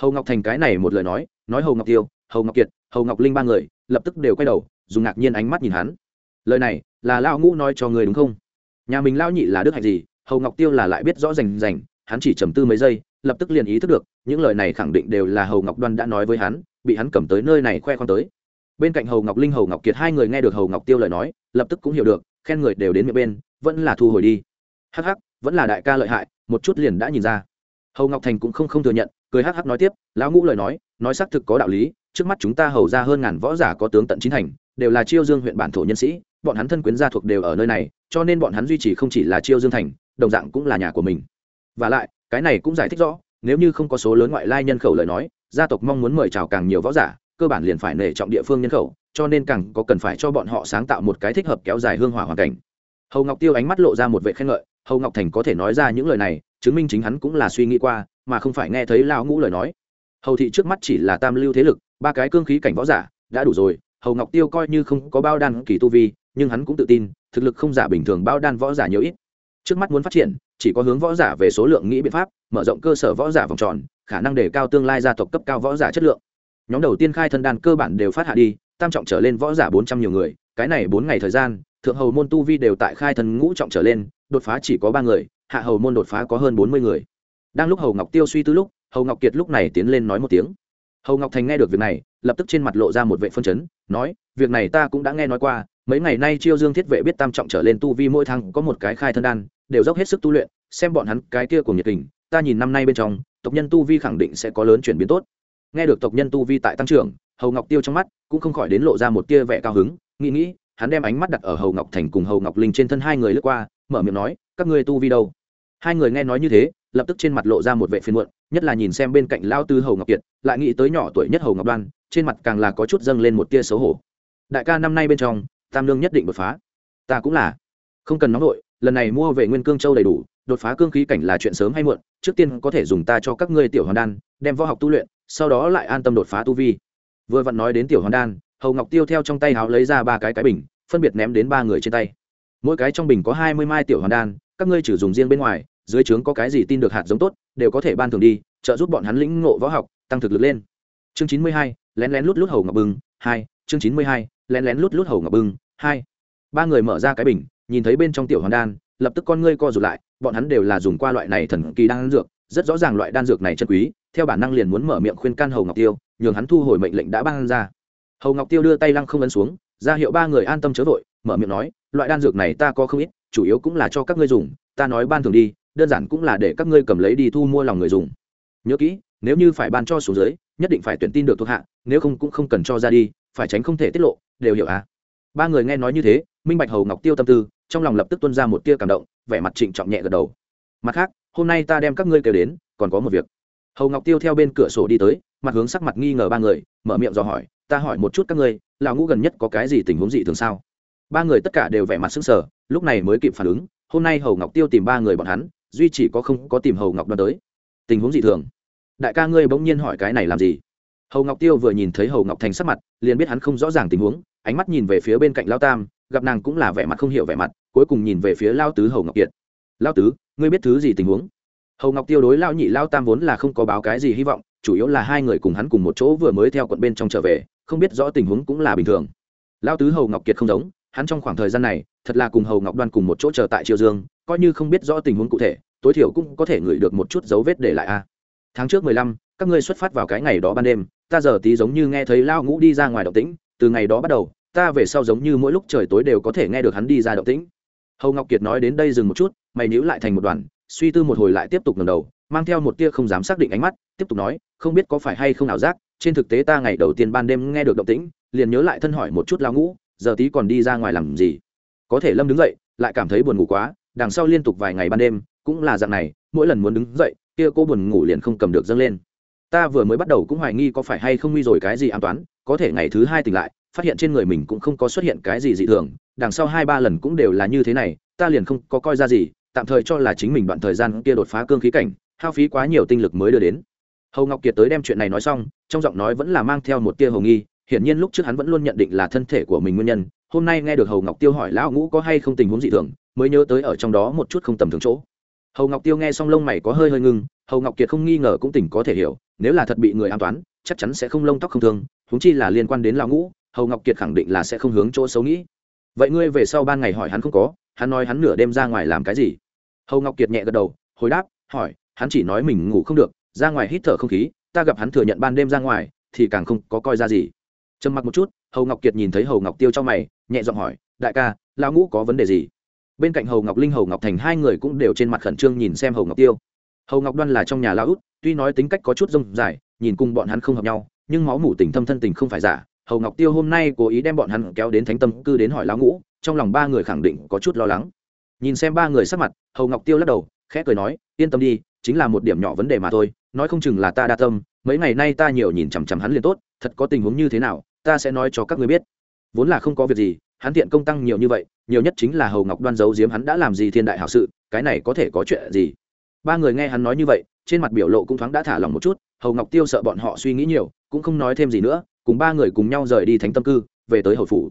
Hầu ngọc thành cái này một lời nói nói hầu ngọc tiêu, hầu ngọc kiệt, hầu ngọc linh ba người, lập tức đều quay đầu, dùng ngạc nhiên ánh mắt nhìn hắn. Lời này, là lao ngũ nói cho người đúng không? Nhà mình lao nhị là đức hạnh gì, hầu ngọc tiêu là lại biết rõ rành rành, hắn chỉ trầm tư mấy giây, lập tức liền ý thức được, những lời này khẳng định đều là hầu ngọc đoan đã nói với hắn, bị hắn cầm tới nơi này khoe khoang tới. Bên cạnh hầu ngọc linh, hầu ngọc kiệt hai người nghe được hầu ngọc tiêu lời nói, lập tức cũng hiểu được, khen người đều đến miệng bên, vẫn là thu hồi đi hắc hắc, vẫn là đại ca lợi hại, một chút liền đã nhìn ra. Hầu ngọc thành cũng không không thừa nhận, cười hắc hắc nói tiếp, lão ngũ lời nói nói xác thực có đạo lý, trước mắt chúng ta hầu ra hơn ngàn võ giả có tướng tận chính thành, đều là chiêu dương huyện bản thổ nhân sĩ, bọn hắn thân quyến gia thuộc đều ở nơi này, cho nên bọn hắn duy trì không chỉ là chiêu dương thành, đồng dạng cũng là nhà của mình. Và lại, cái này cũng giải thích rõ, nếu như không có số lớn ngoại lai nhân khẩu lời nói, gia tộc mong muốn mời chào càng nhiều võ giả, cơ bản liền phải nể trọng địa phương nhân khẩu, cho nên càng có cần phải cho bọn họ sáng tạo một cái thích hợp kéo dài hương hỏa hoàn cảnh. Hầu ngọc tiêu ánh mắt lộ ra một vệ khen ngợi hầu ngọc thành có thể nói ra những lời này, chứng minh chính hắn cũng là suy nghĩ qua, mà không phải nghe thấy lao ngũ lời nói. Hầu thị trước mắt chỉ là tam lưu thế lực, ba cái cương khí cảnh võ giả, đã đủ rồi, hầu ngọc tiêu coi như không có bao đan kỳ tu vi, nhưng hắn cũng tự tin, thực lực không giả bình thường bao đan võ giả nhiều ít. Trước mắt muốn phát triển, chỉ có hướng võ giả về số lượng nghĩ biện pháp, mở rộng cơ sở võ giả vòng tròn, khả năng để cao tương lai gia tộc cấp cao võ giả chất lượng. Nhóm đầu tiên khai thân đan cơ bản đều phát hạ đi, tam trọng trở lên võ giả bốn trăm nhiều người, cái này bốn ngày thời gian, thượng hầu môn tu vi đều tại khai thân ngũ trọng trở lên đột phá chỉ có ba người, hạ hầu môn đột phá có hơn bốn mươi người. Đang lúc hầu ngọc tiêu suy tư lúc, hầu ngọc kiệt lúc này tiến lên nói một tiếng. Hầu ngọc thành nghe được việc này, lập tức trên mặt lộ ra một vệ phân chấn, nói, việc này ta cũng đã nghe nói qua, mấy ngày nay chiêu dương thiết vệ biết tam trọng trở lên tu vi mỗi tháng có một cái khai thân đan, đều dốc hết sức tu luyện, xem bọn hắn cái kia của nhiệt tình, ta nhìn năm nay bên trong, tộc nhân tu vi khẳng định sẽ có lớn chuyển biến tốt. Nghe được tộc nhân tu vi tại tăng trưởng, hầu ngọc tiêu trong mắt cũng không khỏi đến lộ ra một tia vẻ cao hứng, nghĩ nghĩ, hắn đem ánh mắt đặt ở hầu ngọc thành cùng hầu ngọc linh trên thân hai người lướt qua mở miệng nói, các ngươi tu vi đâu? Hai người nghe nói như thế, lập tức trên mặt lộ ra một vệ phiền muộn, nhất là nhìn xem bên cạnh lao tư hầu ngọc kiệt, lại nghĩ tới nhỏ tuổi nhất hầu ngọc đoan, trên mặt càng là có chút dâng lên một tia xấu hổ. Đại ca năm nay bên trong, tam lương nhất định đột phá. Ta cũng là. Không cần nóng đội lần này mua về nguyên cương châu đầy đủ, đột phá cương khí cảnh là chuyện sớm hay muộn, trước tiên có thể dùng ta cho các ngươi tiểu hoàn đan, đem võ học tu luyện, sau đó lại an tâm đột phá tu vi. Vừa vặn nói đến tiểu hoàn đan, hầu ngọc tiêu theo trong tay háo lấy ra ba cái cái bình, phân biệt ném đến ba người trên tay mỗi cái trong bình có hai mươi mai tiểu hoàn đan, các ngươi chỉ dùng riêng bên ngoài, dưới trướng có cái gì tin được hạt giống tốt, đều có thể ban thường đi, trợ giúp bọn hắn lĩnh ngộ võ học, tăng thực lực lên. Chương chín mươi hai, lén lén lút lút hầu ngọc bưng hai, chương chín mươi hai, lén lén lút lút hầu ngọc bưng hai. Ba người mở ra cái bình, nhìn thấy bên trong tiểu hoàn đan, lập tức con ngươi co rụt lại, bọn hắn đều là dùng qua loại này thần kỳ đan dược, rất rõ ràng loại đan dược này chân quý, theo bản năng liền muốn mở miệng khuyên can hầu ngọc tiêu, nhường hắn thu hồi mệnh lệnh đã ban ra. Hầu ngọc tiêu đưa tay lăng không ấn xuống ra hiệu ba người an tâm chớ vội, mở miệng nói, loại đan dược này ta có không ít, chủ yếu cũng là cho các ngươi dùng, ta nói ban thường đi, đơn giản cũng là để các ngươi cầm lấy đi thu mua lòng người dùng. Nhớ kỹ, nếu như phải ban cho số dưới, nhất định phải tuyển tin được thuộc hạ, nếu không cũng không cần cho ra đi, phải tránh không thể tiết lộ, đều hiểu à? Ba người nghe nói như thế, minh bạch hầu ngọc tiêu tâm tư, trong lòng lập tức tuân ra một tia cảm động, vẻ mặt trịnh trọng nhẹ gật đầu. Mặt khác, hôm nay ta đem các ngươi kêu đến, còn có một việc. Hầu ngọc tiêu theo bên cửa sổ đi tới, mặt hướng sắc mặt nghi ngờ ba người, mở miệng dò hỏi, ta hỏi một chút các ngươi lão ngũ gần nhất có cái gì tình huống gì thường sao? Ba người tất cả đều vẻ mặt sững sờ, lúc này mới kịp phản ứng, hôm nay hầu ngọc tiêu tìm ba người bọn hắn, duy chỉ có không có tìm hầu ngọc đoan tới. Tình huống gì thường. Đại ca ngươi bỗng nhiên hỏi cái này làm gì? Hầu ngọc tiêu vừa nhìn thấy hầu ngọc thành sắc mặt, liền biết hắn không rõ ràng tình huống, ánh mắt nhìn về phía bên cạnh lao tam, gặp nàng cũng là vẻ mặt không hiểu vẻ mặt, cuối cùng nhìn về phía lao tứ hầu ngọc kiệt. Lao tứ, ngươi biết thứ gì tình huống? Hầu ngọc tiêu đối lao nhị, lao tam vốn là không có báo cái gì hy vọng, chủ yếu là hai người cùng hắn cùng một chỗ vừa mới theo quận bên trong trở về không biết rõ tình huống cũng là bình thường. Lao tứ hầu ngọc kiệt không giống, hắn trong khoảng thời gian này, thật là cùng hầu ngọc đoan cùng một chỗ chờ tại triều dương, coi như không biết rõ tình huống cụ thể, tối thiểu cũng có thể ngửi được một chút dấu vết để lại a. Tháng trước mười lăm, các ngươi xuất phát vào cái ngày đó ban đêm, ta giờ tí giống như nghe thấy lao ngũ đi ra ngoài động tĩnh, từ ngày đó bắt đầu, ta về sau giống như mỗi lúc trời tối đều có thể nghe được hắn đi ra động tĩnh. Hầu ngọc kiệt nói đến đây dừng một chút, mày níu lại thành một đoàn, suy tư một hồi lại tiếp tục ngầm đầu, mang theo một tia không dám xác định ánh mắt, tiếp tục nói, không biết có phải hay không ảo giác trên thực tế ta ngày đầu tiên ban đêm nghe được động tĩnh, liền nhớ lại thân hỏi một chút lao ngũ, giờ tí còn đi ra ngoài làm gì? Có thể lâm đứng dậy, lại cảm thấy buồn ngủ quá, đằng sau liên tục vài ngày ban đêm, cũng là dạng này, mỗi lần muốn đứng dậy, kia cô buồn ngủ liền không cầm được dâng lên. Ta vừa mới bắt đầu cũng hoài nghi có phải hay không nguy rồi cái gì an toán có thể ngày thứ hai tỉnh lại, phát hiện trên người mình cũng không có xuất hiện cái gì dị thường, đằng sau hai ba lần cũng đều là như thế này, ta liền không có coi ra gì, tạm thời cho là chính mình đoạn thời gian kia đột phá cương khí cảnh, hao phí quá nhiều tinh lực mới đưa đến hầu ngọc kiệt tới đem chuyện này nói xong, trong giọng nói vẫn là mang theo một tia hầu nghi, hiển nhiên lúc trước hắn vẫn luôn nhận định là thân thể của mình nguyên nhân, hôm nay nghe được hầu ngọc tiêu hỏi lão ngũ có hay không tình huống dị thường, mới nhớ tới ở trong đó một chút không tầm thường chỗ. Hầu ngọc tiêu nghe xong lông mày có hơi hơi ngưng, hầu ngọc kiệt không nghi ngờ cũng tỉnh có thể hiểu, nếu là thật bị người an toán, chắc chắn sẽ không lông tóc không thương húng chi là liên quan đến lão ngũ, hầu ngọc kiệt khẳng định là sẽ không hướng chỗ xấu nghĩ. Vậy ngươi về sau ban ngày hỏi hắn không có, hắn nói hắn nửa đêm ra ngoài làm cái gì? Hầu ngọc kiệt nhẹ gật đầu, hồi đáp, hỏi, hắn chỉ nói mình ngủ không được ra ngoài hít thở không khí, ta gặp hắn thừa nhận ban đêm ra ngoài, thì càng không có coi ra gì. Trầm mặc một chút, hầu ngọc kiệt nhìn thấy hầu ngọc tiêu trong mày, nhẹ giọng hỏi, đại ca, lão ngũ có vấn đề gì? Bên cạnh hầu ngọc linh, hầu ngọc thành hai người cũng đều trên mặt khẩn trương nhìn xem hầu ngọc tiêu. Hầu ngọc đoan là trong nhà lão út, tuy nói tính cách có chút rông dài, nhìn cùng bọn hắn không hợp nhau, nhưng máu mủ tình thâm thân tình không phải giả. Hầu ngọc tiêu hôm nay cố ý đem bọn hắn kéo đến thánh tâm cư đến hỏi lão ngũ, trong lòng ba người khẳng định có chút lo lắng. Nhìn xem ba người sắc mặt, hầu ngọc tiêu lắc đầu, khẽ cười nói, yên tâm đi chính là một điểm nhỏ vấn đề mà thôi, nói không chừng là ta đa tâm, mấy ngày nay ta nhiều nhìn chằm chằm hắn liền tốt, thật có tình huống như thế nào, ta sẽ nói cho các ngươi biết. Vốn là không có việc gì, hắn thiện công tăng nhiều như vậy, nhiều nhất chính là hầu ngọc đoan giấu giếm hắn đã làm gì thiên đại hảo sự, cái này có thể có chuyện gì? Ba người nghe hắn nói như vậy, trên mặt biểu lộ cũng thoáng đã thả lòng một chút, hầu ngọc tiêu sợ bọn họ suy nghĩ nhiều, cũng không nói thêm gì nữa, cùng ba người cùng nhau rời đi thánh tâm cư, về tới hầu phủ.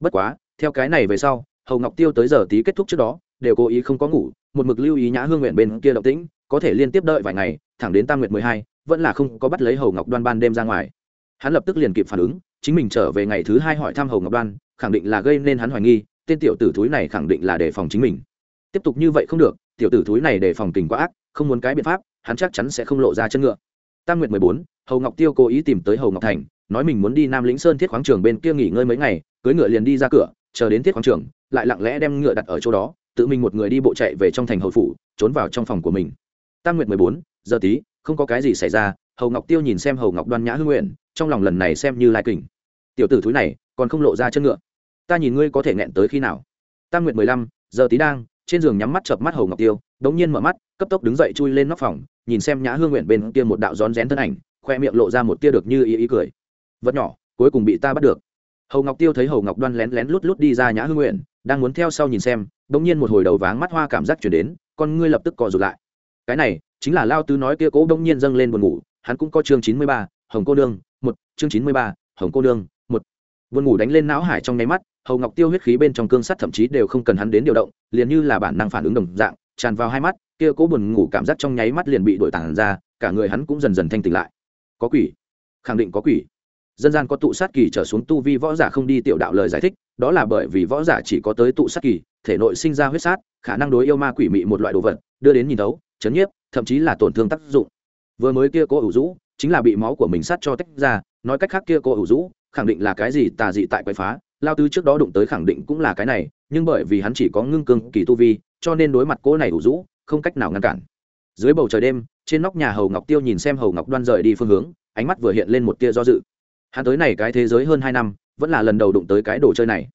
Bất quá, theo cái này về sau, hầu ngọc tiêu tới giờ tí kết thúc trước đó, đều cố ý không có ngủ, một mực lưu ý nhã hương nguyện bên kia động tĩnh có thể liên tiếp đợi vài ngày, thẳng đến tam nguyệt mười hai, vẫn là không có bắt lấy hầu ngọc đoan ban đêm ra ngoài. Hắn lập tức liền kịp phản ứng, chính mình trở về ngày thứ hai hỏi thăm hầu ngọc đoan, khẳng định là gây nên hắn hoài nghi, tên tiểu tử thúi này khẳng định là đề phòng chính mình. Tiếp tục như vậy không được, tiểu tử thúi này đề phòng tình quá ác, không muốn cái biện pháp, hắn chắc chắn sẽ không lộ ra chân ngựa. Tam nguyệt mười bốn, hầu ngọc tiêu cố ý tìm tới hầu ngọc thành, nói mình muốn đi nam lĩnh sơn thiết khoáng trường bên kia nghỉ ngơi mấy ngày cưới ngựa liền đi ra cửa, chờ đến thiết khoáng trường, lại lặng lẽ đem ngựa đặt ở chỗ đó, tự mình một người đi bộ chạy về trong thành hầu phủ, trốn vào trong phòng của mình tam nguyệt mười bốn, giờ tí, không có cái gì xảy ra, hầu ngọc tiêu nhìn xem hầu ngọc đoan nhã hưng nguyện, trong lòng lần này xem như lai kình tiểu tử thúi này, còn không lộ ra chân ngựa. Ta nhìn ngươi có thể nghẹn tới khi nào. Tam nguyệt mười lăm, giờ tí đang, trên giường nhắm mắt chợp mắt hầu ngọc tiêu, đống nhiên mở mắt, cấp tốc đứng dậy chui lên nóc phòng, nhìn xem nhã hương nguyện bên kia một đạo rón rén thân ảnh, khoe miệng lộ ra một tia được như ý ý cười. Vật nhỏ, cuối cùng bị ta bắt được. Hầu ngọc tiêu thấy hầu ngọc đoan lén lén lút lút đi ra nhã hương nguyện, đang muốn theo sau nhìn xem, đống nhiên một hồi đầu váng mắt hoa cảm giác chuyển đến, con ngươi lập tức cò rụt lại cái này, chính là lao tứ nói kia cố Đông nhiên dâng lên buồn ngủ, hắn cũng có chương chín mươi ba, hồng cô nương, một, chương chín mươi ba, hồng cô nương, một. Buồn ngủ đánh lên não hải trong nháy mắt, hầu ngọc tiêu huyết khí bên trong cương sắt thậm chí đều không cần hắn đến điều động, liền như là bản năng phản ứng đồng dạng, tràn vào hai mắt, kia cố buồn ngủ cảm giác trong nháy mắt liền bị đổi tản ra, cả người hắn cũng dần dần thanh tỉnh lại. Có quỷ. Khẳng định có quỷ. Dân gian có tụ sát kỳ trở xuống tu vi võ giả không đi tiểu đạo lời giải thích, đó là bởi vì võ giả chỉ có tới tụ sát kỳ, thể nội sinh ra huyết sát, khả năng đối yêu ma quỷ mị một loại đồ vật, đưa đến nhìn thấu chấn nhiếp, thậm chí là tổn thương tác dụng. Vừa mới kia cô ủ rũ, chính là bị máu của mình sát cho tách ra, nói cách khác kia cô ủ rũ, khẳng định là cái gì tà dị tại quậy phá, lao tứ trước đó đụng tới khẳng định cũng là cái này, nhưng bởi vì hắn chỉ có ngưng cương kỳ tu vi, cho nên đối mặt cô này ủ rũ, không cách nào ngăn cản. Dưới bầu trời đêm, trên nóc nhà hầu ngọc tiêu nhìn xem hầu ngọc đoan rời đi phương hướng, ánh mắt vừa hiện lên một tia do dự. Hắn tới này cái thế giới hơn hai năm, vẫn là lần đầu đụng tới cái đồ chơi này.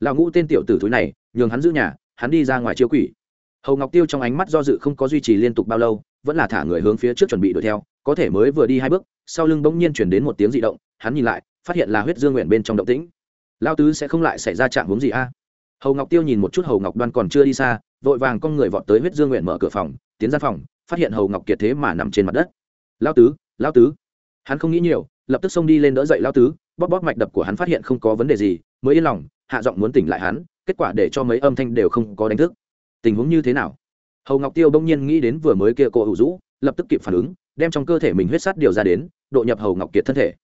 Lão ngũ tên tiểu tử thúi này, nhường hắn giữ nhà, hắn đi ra ngoài chiếu quỷ hầu ngọc tiêu trong ánh mắt do dự không có duy trì liên tục bao lâu, vẫn là thả người hướng phía trước chuẩn bị đuổi theo, có thể mới vừa đi hai bước, sau lưng bỗng nhiên chuyển đến một tiếng dị động, hắn nhìn lại, phát hiện là huyết dương nguyện bên trong động tĩnh. Lao tứ sẽ không lại xảy ra trạng hướng gì a? À? Hầu ngọc tiêu nhìn một chút hầu ngọc đoan còn chưa đi xa, vội vàng con người vọt tới huyết dương nguyện mở cửa phòng, tiến ra phòng, phát hiện hầu ngọc kiệt thế mà nằm trên mặt đất. Lao tứ lao tứ? Hắn không nghĩ nhiều, lập tức xông đi lên đỡ dậy lao tứ, bóp bóp mạch đập của hắn phát hiện không có vấn đề gì, mới yên lòng, hạ giọng muốn tỉnh lại hắn, kết quả để cho mấy âm thanh đều không có đánh thức tình huống như thế nào? Hầu ngọc tiêu bỗng nhiên nghĩ đến vừa mới kia cô hữu rũ, lập tức kịp phản ứng, đem trong cơ thể mình huyết sắt điều ra đến, độ nhập hầu ngọc kiệt thân thể.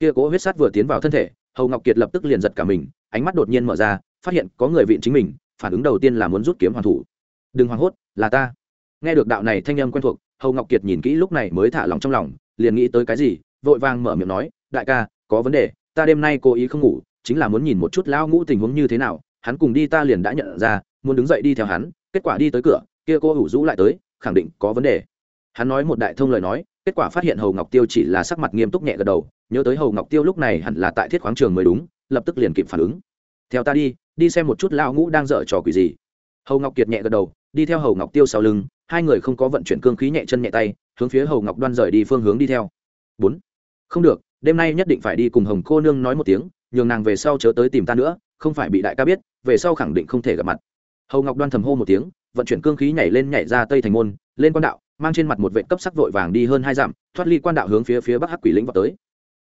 Kia cố huyết sắt vừa tiến vào thân thể, hầu ngọc kiệt lập tức liền giật cả mình, ánh mắt đột nhiên mở ra, phát hiện có người vịn chính mình, phản ứng đầu tiên là muốn rút kiếm hoàn thủ. Đừng hoảng hốt, là ta. Nghe được đạo này thanh âm quen thuộc, hầu ngọc kiệt nhìn kỹ lúc này mới thả lòng trong lòng, liền nghĩ tới cái gì, vội vàng mở miệng nói, đại ca, có vấn đề, ta đêm nay cố ý không ngủ, chính là muốn nhìn một chút lão ngũ tình huống như thế nào, hắn cùng đi ta liền đã nhận ra, muốn đứng dậy đi theo hắn kết quả đi tới cửa, kia cô hủ rũ lại tới, khẳng định có vấn đề. Hắn nói một đại thông lời nói, kết quả phát hiện hầu ngọc tiêu chỉ là sắc mặt nghiêm túc nhẹ gật đầu, nhớ tới hầu ngọc tiêu lúc này hẳn là tại thiết khoáng trường mới đúng, lập tức liền kịp phản ứng. Theo ta đi đi xem một chút lão ngũ đang dở trò quỷ gì. Hầu ngọc kiệt nhẹ gật đầu, đi theo hầu ngọc tiêu sau lưng, hai người không có vận chuyển cương khí nhẹ chân nhẹ tay, hướng phía hầu ngọc đoan rời đi phương hướng đi theo. Bốn. Không được, đêm nay nhất định phải đi cùng hồng cô nương nói một tiếng, nhường nàng về sau chớ tới tìm ta nữa, không phải bị đại ca biết, về sau khẳng định không thể gặp mặt hầu ngọc đoan thầm hô một tiếng vận chuyển cương khí nhảy lên nhảy ra tây thành môn lên quan đạo mang trên mặt một vệ cấp sắc vội vàng đi hơn hai dặm thoát ly quan đạo hướng phía phía bắc hắc quỷ lĩnh vào tới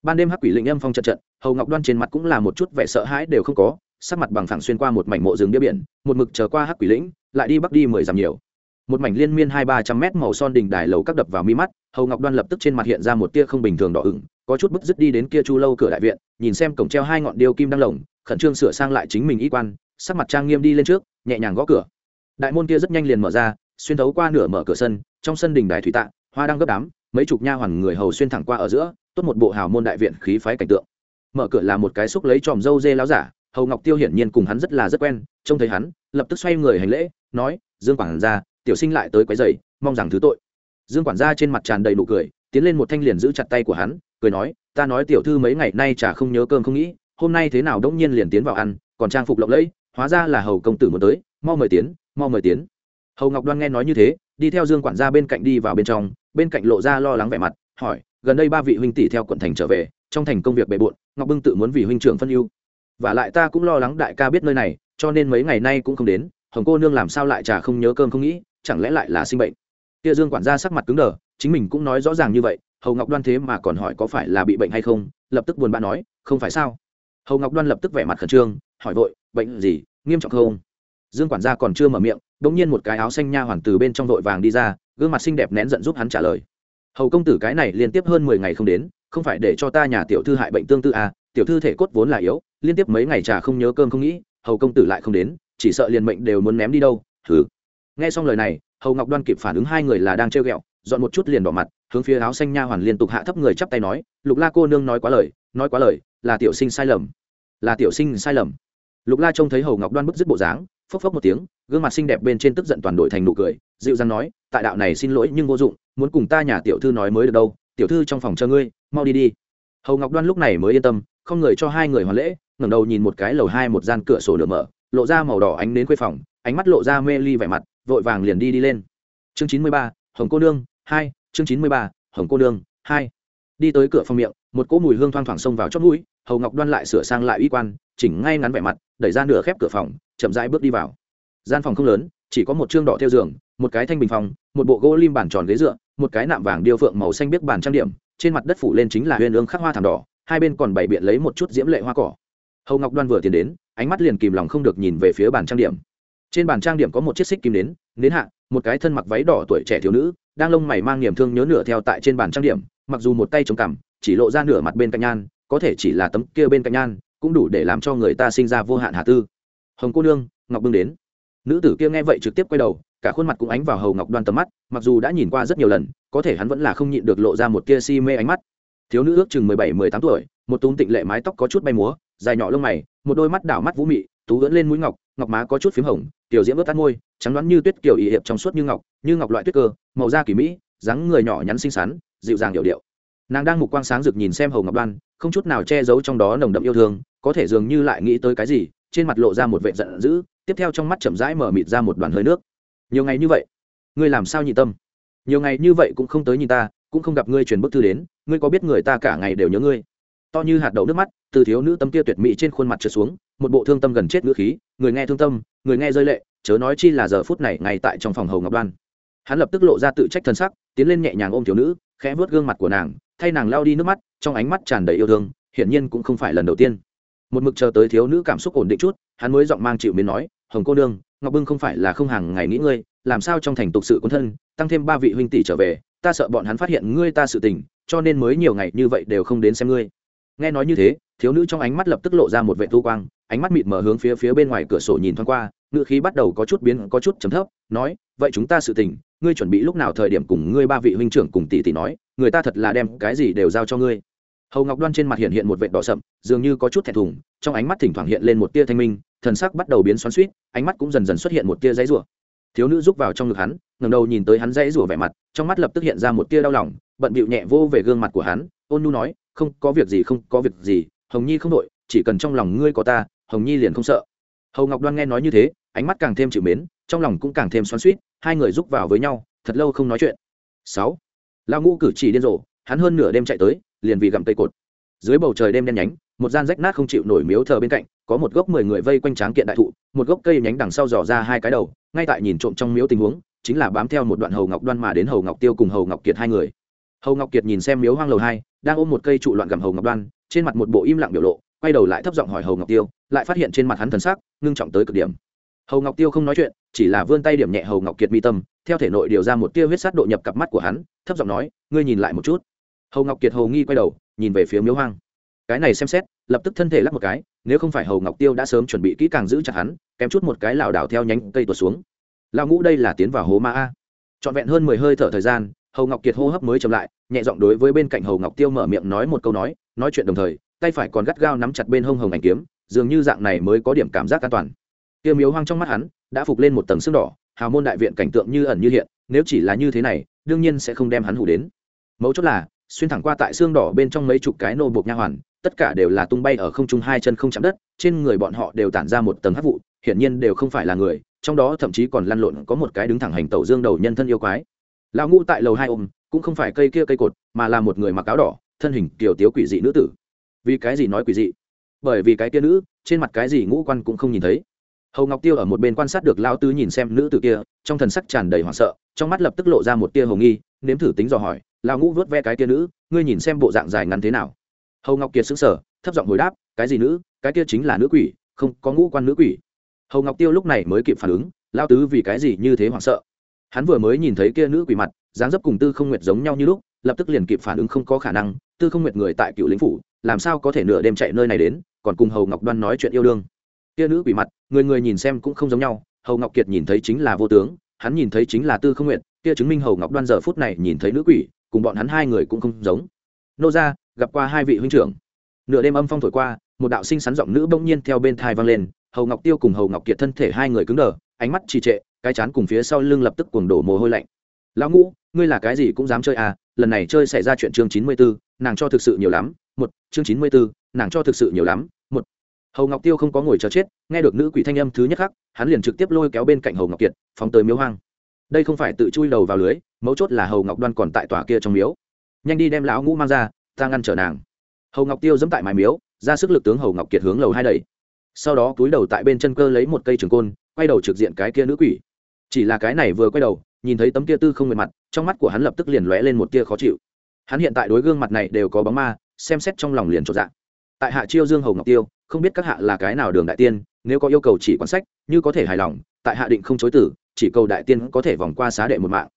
ban đêm hắc quỷ lĩnh âm phong trận trận hầu ngọc đoan trên mặt cũng là một chút vẻ sợ hãi đều không có sắc mặt bằng phẳng xuyên qua một mảnh mộ rừng bia biển một mực chờ qua hắc quỷ lĩnh lại đi bắc đi mười dặm nhiều một mảnh liên miên hai ba trăm mét màu son đỉnh đài lầu các đập vào mi mắt hầu ngọc đoan lập tức trên mặt hiện ra một tia không bình thường đỏ ửng có chút bức dứt đi đến kia chu lâu cửa đại viện nhìn xem cổng treo hai ngọn điêu kim đang lồng khẩn trương sửa sang lại chính mình y quan sắc mặt trang nghiêm đi lên trước nhẹ nhàng gõ cửa. Đại môn kia rất nhanh liền mở ra, xuyên thấu qua nửa mở cửa sân, trong sân đình đài thủy tạ hoa đang gấp đám, mấy chục nha hoàn người hầu xuyên thẳng qua ở giữa, tốt một bộ hào môn đại viện khí phái cảnh tượng. Mở cửa là một cái xúc lấy tròm dâu dê láo giả, hầu ngọc tiêu hiển nhiên cùng hắn rất là rất quen, trông thấy hắn, lập tức xoay người hành lễ, nói, dương quản gia, tiểu sinh lại tới quấy giày mong rằng thứ tội. Dương quản gia trên mặt tràn đầy nụ cười, tiến lên một thanh liền giữ chặt tay của hắn, cười nói, ta nói tiểu thư mấy ngày nay chả không nhớ cơm không nghĩ, hôm nay thế nào đông nhiên liền tiến vào ăn, còn trang phục lộng lẫy hóa ra là hầu công tử muốn tới, mau mời tiến, mau mời tiến. Hầu ngọc đoan nghe nói như thế, đi theo dương quản gia bên cạnh đi vào bên trong, bên cạnh lộ ra lo lắng vẻ mặt, hỏi, gần đây ba vị huynh tỷ theo quận thành trở về, trong thành công việc bề bộn, ngọc bưng tự muốn vì huynh trưởng phân ưu. Và lại ta cũng lo lắng đại ca biết nơi này, cho nên mấy ngày nay cũng không đến, hồng cô nương làm sao lại chả không nhớ cơm không nghĩ, chẳng lẽ lại là sinh bệnh? Kia dương quản gia sắc mặt cứng đờ, chính mình cũng nói rõ ràng như vậy, hầu ngọc đoan thế mà còn hỏi có phải là bị bệnh hay không, lập tức buồn bã nói, không phải sao? Hầu ngọc đoan lập tức vẻ mặt khẩn trương hỏi vội, bệnh gì? Nghiêm trọng không? Dương quản gia còn chưa mở miệng đ ỗ n g nhiên một cái áo xanh nha hoàn từ bên trong vội vàng đi ra, gương mặt xinh đẹp nén giận giúp hắn trả lời. Hầu công tử, cái này liên tiếp hơn mười ngày không đến, không phải để cho ta nhà tiểu thư hại bệnh tương tự à tiểu thư thể cốt vốn là yếu, liên tiếp mấy ngày trà không nhớ cơm không nghĩ, hầu công tử lại không đến, chỉ sợ liền mệnh đều muốn ném đi đâu, thử. Nghe xong lời này, hầu ngọc đoan kịp phản ứng hai người là đang trêu ghẹo, dọn một chút liền đỏ mặt, hướng phía áo xanh nha hoàn liên tục hạ thấp người chắp tay nói, lục la cô nương nói quá lời, nói quá lời, là tiểu sinh sai lầm, là tiểu sinh sai lầm lục la trông thấy hầu ngọc đoan bức dứt bộ dáng, phốc phốc một tiếng, gương mặt xinh đẹp bên trên tức giận toàn đội thành nụ cười, dịu dàng nói, tại đạo này xin lỗi nhưng vô dụng, muốn cùng ta nhà tiểu thư nói mới được đâu, tiểu thư trong phòng chờ ngươi, mau đi đi. Hầu ngọc đoan lúc này mới yên tâm, không người cho hai người hoàn lễ, ngẩng đầu nhìn một cái lầu hai một gian cửa sổ lửa mở, lộ ra màu đỏ ánh đến quê phòng, ánh mắt lộ ra mê ly vẻ mặt, vội vàng liền đi đi lên. Chương chín mươi ba, hồng cô nương, hai, chương chín mươi ba, hồng cô nương, hai đi tới cửa phòng miệng, một cỗ mùi hương thoang thoảng xông vào chót mũi, hầu ngọc đoan lại sửa sang lại uy quan, chỉnh ngay ngắn vẻ mặt, đẩy ra nửa khép cửa phòng, chậm rãi bước đi vào. Gian phòng không lớn, chỉ có một chương đỏ theo giường, một cái thanh bình phòng, một bộ gỗ lim bàn tròn ghế dựa, một cái nạm vàng điêu phượng màu xanh biết bàn trang điểm, trên mặt đất phủ lên chính là huyền ương khắc hoa thảm đỏ, hai bên còn bày biện lấy một chút diễm lệ hoa cỏ. Hầu ngọc đoan vừa tiến đến, ánh mắt liền kìm lòng không được nhìn về phía bàn trang điểm trên bàn trang điểm có một chiếc xích kim đến đến hạ, một cái thân mặc váy đỏ tuổi trẻ thiếu nữ, đang lông mày mang niềm thương nhớ nửa theo tại trên bàn trang điểm, mặc dù một tay chống cằm, chỉ lộ ra nửa mặt bên cạnh nhan, có thể chỉ là tấm kia bên cạnh nhan, cũng đủ để làm cho người ta sinh ra vô hạn hạ tư. Hồng cô nương, ngọc bưng đến. Nữ tử kia nghe vậy trực tiếp quay đầu, cả khuôn mặt cũng ánh vào hầu ngọc đoan tầm mắt, mặc dù đã nhìn qua rất nhiều lần, có thể hắn vẫn là không nhịn được lộ ra một tia si mê ánh mắt. Thiếu nữ ước chừng mười bảy, mười tám tuổi, một túm tịnh lệ mái tóc có chút bay múa, dài nhỏ lông mày, một đôi mắt đảo mắt vũ mị tú gỡn lên mũi ngọc ngọc má có chút p h í m hồng, tiểu diễm ướt tắt môi, trắng đoán như tuyết kiểu ỵ hiệp trong suốt như ngọc như ngọc loại tuyết cơ, màu da kỳ mỹ, dáng người nhỏ nhắn xinh xắn, dịu dàng điệu điệu. Nàng đang mục quang sáng rực nhìn xem hầu ngọc đoan, không chút nào che giấu trong đó nồng đậm yêu thương, có thể dường như lại nghĩ tới cái gì, trên mặt lộ ra một vệ giận dữ, tiếp theo trong mắt chậm rãi mở mịt ra một đoàn hơi nước. Nhiều ngày như vậy, ngươi làm sao nhị tâm? Nhiều ngày như vậy cũng không tới nhìn ta, cũng không gặp ngươi truyền bức thư đến, ngươi có biết người ta cả ngày đều nhớ ngươi? To như hạt đậu nước mắt, từ thiếu nữ tâm kia tuyệt mỹ trên khuôn mặt trượt xuống, một bộ thương tâm gần chết ngữ khí, người nghe thương tâm, người nghe rơi lệ, chớ nói chi là giờ phút này ngay tại trong phòng hầu ngọc đoan. Hắn lập tức lộ ra tự trách thân sắc, tiến lên nhẹ nhàng ôm thiếu nữ, khẽ vớt gương mặt của nàng, thay nàng lao đi nước mắt, trong ánh mắt tràn đầy yêu thương, hiển nhiên cũng không phải lần đầu tiên. Một mực chờ tới thiếu nữ cảm xúc ổn định chút, hắn mới giọng mang chịu miến nói, hồng cô nương, ngọc bưng không phải là không hàng ngày nghĩ ngươi, làm sao trong thành tục sự quân thân, tăng thêm ba vị huynh tỷ trở về, ta sợ bọn hắn phát hiện ngươi ta sự tình, cho nên mới nhiều ngày như vậy đều không đến xem ngươi nghe nói như thế, thiếu nữ trong ánh mắt lập tức lộ ra một vệ thu quang, ánh mắt mịt mờ hướng phía phía bên ngoài cửa sổ nhìn thoáng qua ngự khí bắt đầu có chút biến, có chút chấm thấp, nói, vậy chúng ta sự tình, ngươi chuẩn bị lúc nào thời điểm cùng ngươi ba vị huynh trưởng cùng tỷ tỷ nói, người ta thật là đem cái gì đều giao cho ngươi. Hầu ngọc đoan trên mặt hiện hiện một vệ đỏ sậm, dường như có chút thẹn thùng, trong ánh mắt thỉnh thoảng hiện lên một tia thanh minh, thần sắc bắt đầu biến xoắn suýt ánh mắt cũng dần dần xuất hiện một tia dãy rủa. Thiếu nữ rúc vào trong ngực hắn, ngẩng đầu nhìn tới hắn dãy rủa vẻ mặt, trong mắt lập tức hiện ra một tia đau lòng, bận bịu nhẹ vô về gương mặt của hắn, ôn nu nói không có việc gì, không có việc gì, hồng nhi không đội chỉ cần trong lòng ngươi có ta, hồng nhi liền không sợ. Hầu ngọc đoan nghe nói như thế, ánh mắt càng thêm chịu mến, trong lòng cũng càng thêm xoắn suýt hai người rúc vào với nhau, thật lâu không nói chuyện. Sáu lao ngũ cử chỉ điên rồ, hắn hơn nửa đêm chạy tới, liền vì gặm cây cột. Dưới bầu trời đêm đen nhánh, một gian rách nát không chịu nổi miếu thờ bên cạnh, có một gốc mười người vây quanh tráng kiện đại thụ, một gốc cây nhánh đằng sau dò ra hai cái đầu, ngay tại nhìn trộm trong miếu tình huống, chính là bám theo một đoạn hầu ngọc đoan mà đến hầu ngọc tiêu cùng hầu ngọc kiệt hai người hầu ngọc kiệt nhìn xem miếu hoang lầu hai, đang ôm một cây trụ loạn gầm hầu ngọc đoan, trên mặt một bộ im lặng biểu lộ, quay đầu lại thấp giọng hỏi hầu ngọc tiêu, lại phát hiện trên mặt hắn thần sắc, ngưng trọng tới cực điểm. Hầu ngọc tiêu không nói chuyện, chỉ là vươn tay điểm nhẹ hầu ngọc kiệt mi tâm, theo thể nội điều ra một tia huyết sát độ nhập cặp mắt của hắn, thấp giọng nói, ngươi nhìn lại một chút. Hầu ngọc kiệt hầu nghi quay đầu, nhìn về phía miếu hoang. Cái này xem xét, lập tức thân thể lắc một cái, nếu không phải hầu ngọc tiêu đã sớm chuẩn bị kỹ càng giữ chặt hắn, kém chút một cái lảo đảo theo nhánh cây tuột xuống. Lao ngũ đây là tiến vào hố ma a. Trọn vẹn hơn mười hơi thở thời gian hầu ngọc kiệt hô hấp mới chậm lại, nhẹ giọng đối với bên cạnh hầu ngọc tiêu mở miệng nói một câu nói nói chuyện đồng thời, tay phải còn gắt gao nắm chặt bên hông hồng ảnh kiếm, dường như dạng này mới có điểm cảm giác an toàn. Tiêu miếu hoang trong mắt hắn, đã phục lên một tầng xương đỏ, hào môn đại viện cảnh tượng như ẩn như hiện, nếu chỉ là như thế này, đương nhiên sẽ không đem hắn hủ đến. Mấu chốt là, xuyên thẳng qua tại xương đỏ bên trong mấy chục cái nô buộc nha hoàn, tất cả đều là tung bay ở không trung hai chân không chạm đất, trên người bọn họ đều tản ra một tầng hắc vụ, hiển nhiên đều không phải là người, trong đó thậm chí còn lăn lộn có một cái đứng thẳng hành tẩu dương đầu nhân thân yêu quái lão ngũ tại lầu hai ôm, cũng không phải cây kia cây cột, mà là một người mặc áo đỏ, thân hình kiều tiếu quỷ dị nữ tử. Vì cái gì nói quỷ dị? Bởi vì cái kia nữ, trên mặt cái gì ngũ quan cũng không nhìn thấy. Hầu ngọc tiêu ở một bên quan sát được lão tứ nhìn xem nữ tử kia, trong thần sắc tràn đầy hoảng sợ, trong mắt lập tức lộ ra một tia hồng nghi, nếm thử tính dò hỏi, lão ngũ vớt ve cái kia nữ, ngươi nhìn xem bộ dạng dài ngắn thế nào? Hầu ngọc kiệt xứng sở thấp giọng hồi đáp, cái gì nữ? Cái kia chính là nữ quỷ, không có ngũ quan nữ quỷ. Hầu ngọc tiêu lúc này mới kịp phản ứng lao tứ vì cái gì như thế hoảng sợ? Hắn vừa mới nhìn thấy kia nữ quỷ mặt, dáng dấp cùng tư không nguyệt giống nhau như lúc, lập tức liền kịp phản ứng không có khả năng, tư không nguyệt người tại cựu lính phủ, làm sao có thể nửa đêm chạy nơi này đến, còn cùng hầu ngọc đoan nói chuyện yêu đương. Kia nữ quỷ mặt, người người nhìn xem cũng không giống nhau, hầu ngọc kiệt nhìn thấy chính là vô tướng, hắn nhìn thấy chính là tư không nguyệt, kia chứng minh hầu ngọc đoan giờ phút này nhìn thấy nữ quỷ, cùng bọn hắn hai người cũng không giống. Nô ra gặp qua hai vị huynh trưởng. Nửa đêm âm phong thổi qua, một đạo sinh sắn giọng nữ bỗng nhiên theo bên thai vang lên, hầu ngọc tiêu cùng hầu ngọc kiệt thân thể hai người cứng đờ, ánh mắt trì trệ cái chán cùng phía sau lưng lập tức cuồng đổ mồ hôi lạnh. Lão ngũ, ngươi là cái gì cũng dám chơi à? Lần này chơi xảy ra chuyện chương chín mươi bốn nàng cho thực sự nhiều lắm. Một, chương chín mươi bốn nàng cho thực sự nhiều lắm. Một, hầu ngọc tiêu không có ngồi chờ chết, nghe được nữ quỷ thanh âm thứ nhất khắc, hắn liền trực tiếp lôi kéo bên cạnh hầu ngọc kiệt, phóng tới miếu hoang. Đây không phải tự chui đầu vào lưới, mấu chốt là hầu ngọc đoan còn tại tòa kia trong miếu. Nhanh đi đem lão ngũ mang ra, ta ngăn trở nàng. Hầu ngọc tiêu dẫm tại mái miếu, ra sức lực tướng hầu ngọc kiệt hướng lầu hai đẩy. Sau đó túi đầu tại bên chân cơ lấy một cây trường côn, quay đầu trực diện cái kia nữ quỷ chỉ là cái này vừa quay đầu, nhìn thấy tấm kia tư không về mặt, trong mắt của hắn lập tức liền lóe lên một tia khó chịu. Hắn hiện tại đối gương mặt này đều có bóng ma, xem xét trong lòng liền trọn dạng tại hạ chiêu dương hầu ngọc tiêu, không biết các hạ là cái nào đường đại tiên, nếu có yêu cầu chỉ quan sách, như có thể hài lòng, tại hạ định không chối tử, chỉ cầu đại tiên có thể vòng qua xá đệ một mạng.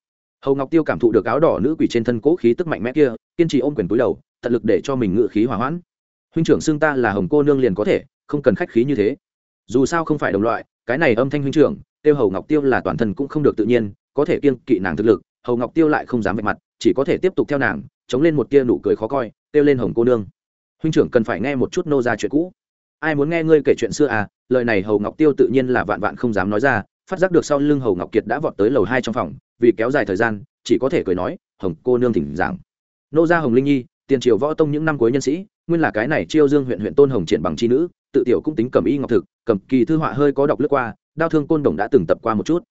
Hầu ngọc tiêu cảm thụ được áo đỏ nữ quỷ trên thân cố khí tức mạnh mẽ kia, kiên trì ôm quyền túi đầu, tận lực để cho mình ngự khí hỏa hoãn. Huynh trưởng xưng ta là hồng cô nương liền có thể, không cần khách khí như thế. Dù sao không phải đồng loại, cái này âm thanh huynh trưởng tiêu hầu ngọc tiêu là toàn thân cũng không được tự nhiên, có thể kiên kỵ nàng thực lực, hầu ngọc tiêu lại không dám vạch mặt, chỉ có thể tiếp tục theo nàng, chống lên một tia nụ cười khó coi tiêu lên hồng cô nương. Huynh trưởng cần phải nghe một chút nô ra chuyện cũ. Ai muốn nghe ngươi kể chuyện xưa à? Lời này hầu ngọc tiêu tự nhiên là vạn vạn không dám nói ra, phát giác được sau lưng hầu ngọc kiệt đã vọt tới lầu hai trong phòng, vì kéo dài thời gian, chỉ có thể cười nói, hồng cô nương thỉnh giảng. Nô gia hồng linh nhi, tiền triều võ tông những năm cuối nhân sĩ, nguyên là cái này chiêu dương huyện huyện tôn hồng triển bằng chi nữ, tự tiểu cũng tính cầm y ngọc thực, cầm kỳ thư họa hơi có đọc lướt qua đao thương côn đồng đã từng tập qua một chút.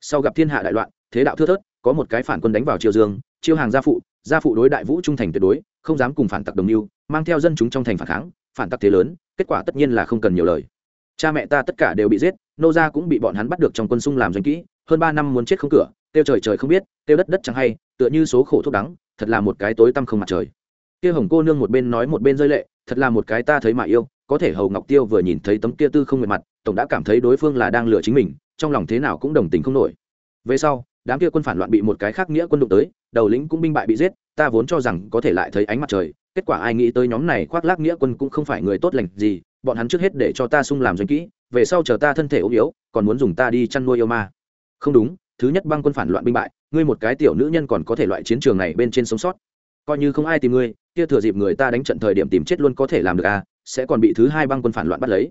Sau gặp thiên hạ đại loạn, thế đạo thưa thớt, có một cái phản quân đánh vào triều dương, chiêu hàng gia phụ gia phụ đối đại vũ trung thành tuyệt đối, không dám cùng phản tặc đồng mưu, mang theo dân chúng trong thành phản kháng, phản tặc thế lớn, kết quả tất nhiên là không cần nhiều lời. Cha mẹ ta tất cả đều bị giết, nô gia cũng bị bọn hắn bắt được trong quân xung làm doanh kỹ, hơn ba năm muốn chết không cửa, tiêu trời trời không biết, tiêu đất đất chẳng hay, tựa như số khổ thuốc đắng, thật là một cái tối tăm không mặt trời. Kia hồng cô nương một bên nói một bên rơi lệ, thật là một cái ta thấy mà yêu, có thể hầu ngọc tiêu vừa nhìn thấy tấm kia tư không nguyện mặt tổng đã cảm thấy đối phương là đang lừa chính mình, trong lòng thế nào cũng đồng tình không nổi. Về sau, đám kia quân phản loạn bị một cái khác nghĩa quân đụng tới, đầu lĩnh cũng binh bại bị giết, ta vốn cho rằng có thể lại thấy ánh mặt trời, kết quả ai nghĩ tới nhóm này khoác lác nghĩa quân cũng không phải người tốt lành gì, bọn hắn trước hết để cho ta sung làm doanh kỹ, về sau chờ ta thân thể ốm yếu, còn muốn dùng ta đi chăn nuôi yêu ma. Không đúng, thứ nhất băng quân phản loạn binh bại, ngươi một cái tiểu nữ nhân còn có thể loại chiến trường này bên trên sống sót. Coi như không ai tìm ngươi, kia thừa dịp người ta đánh trận thời điểm tìm chết luôn có thể làm được à sẽ còn bị thứ hai băng quân phản loạn bắt lấy.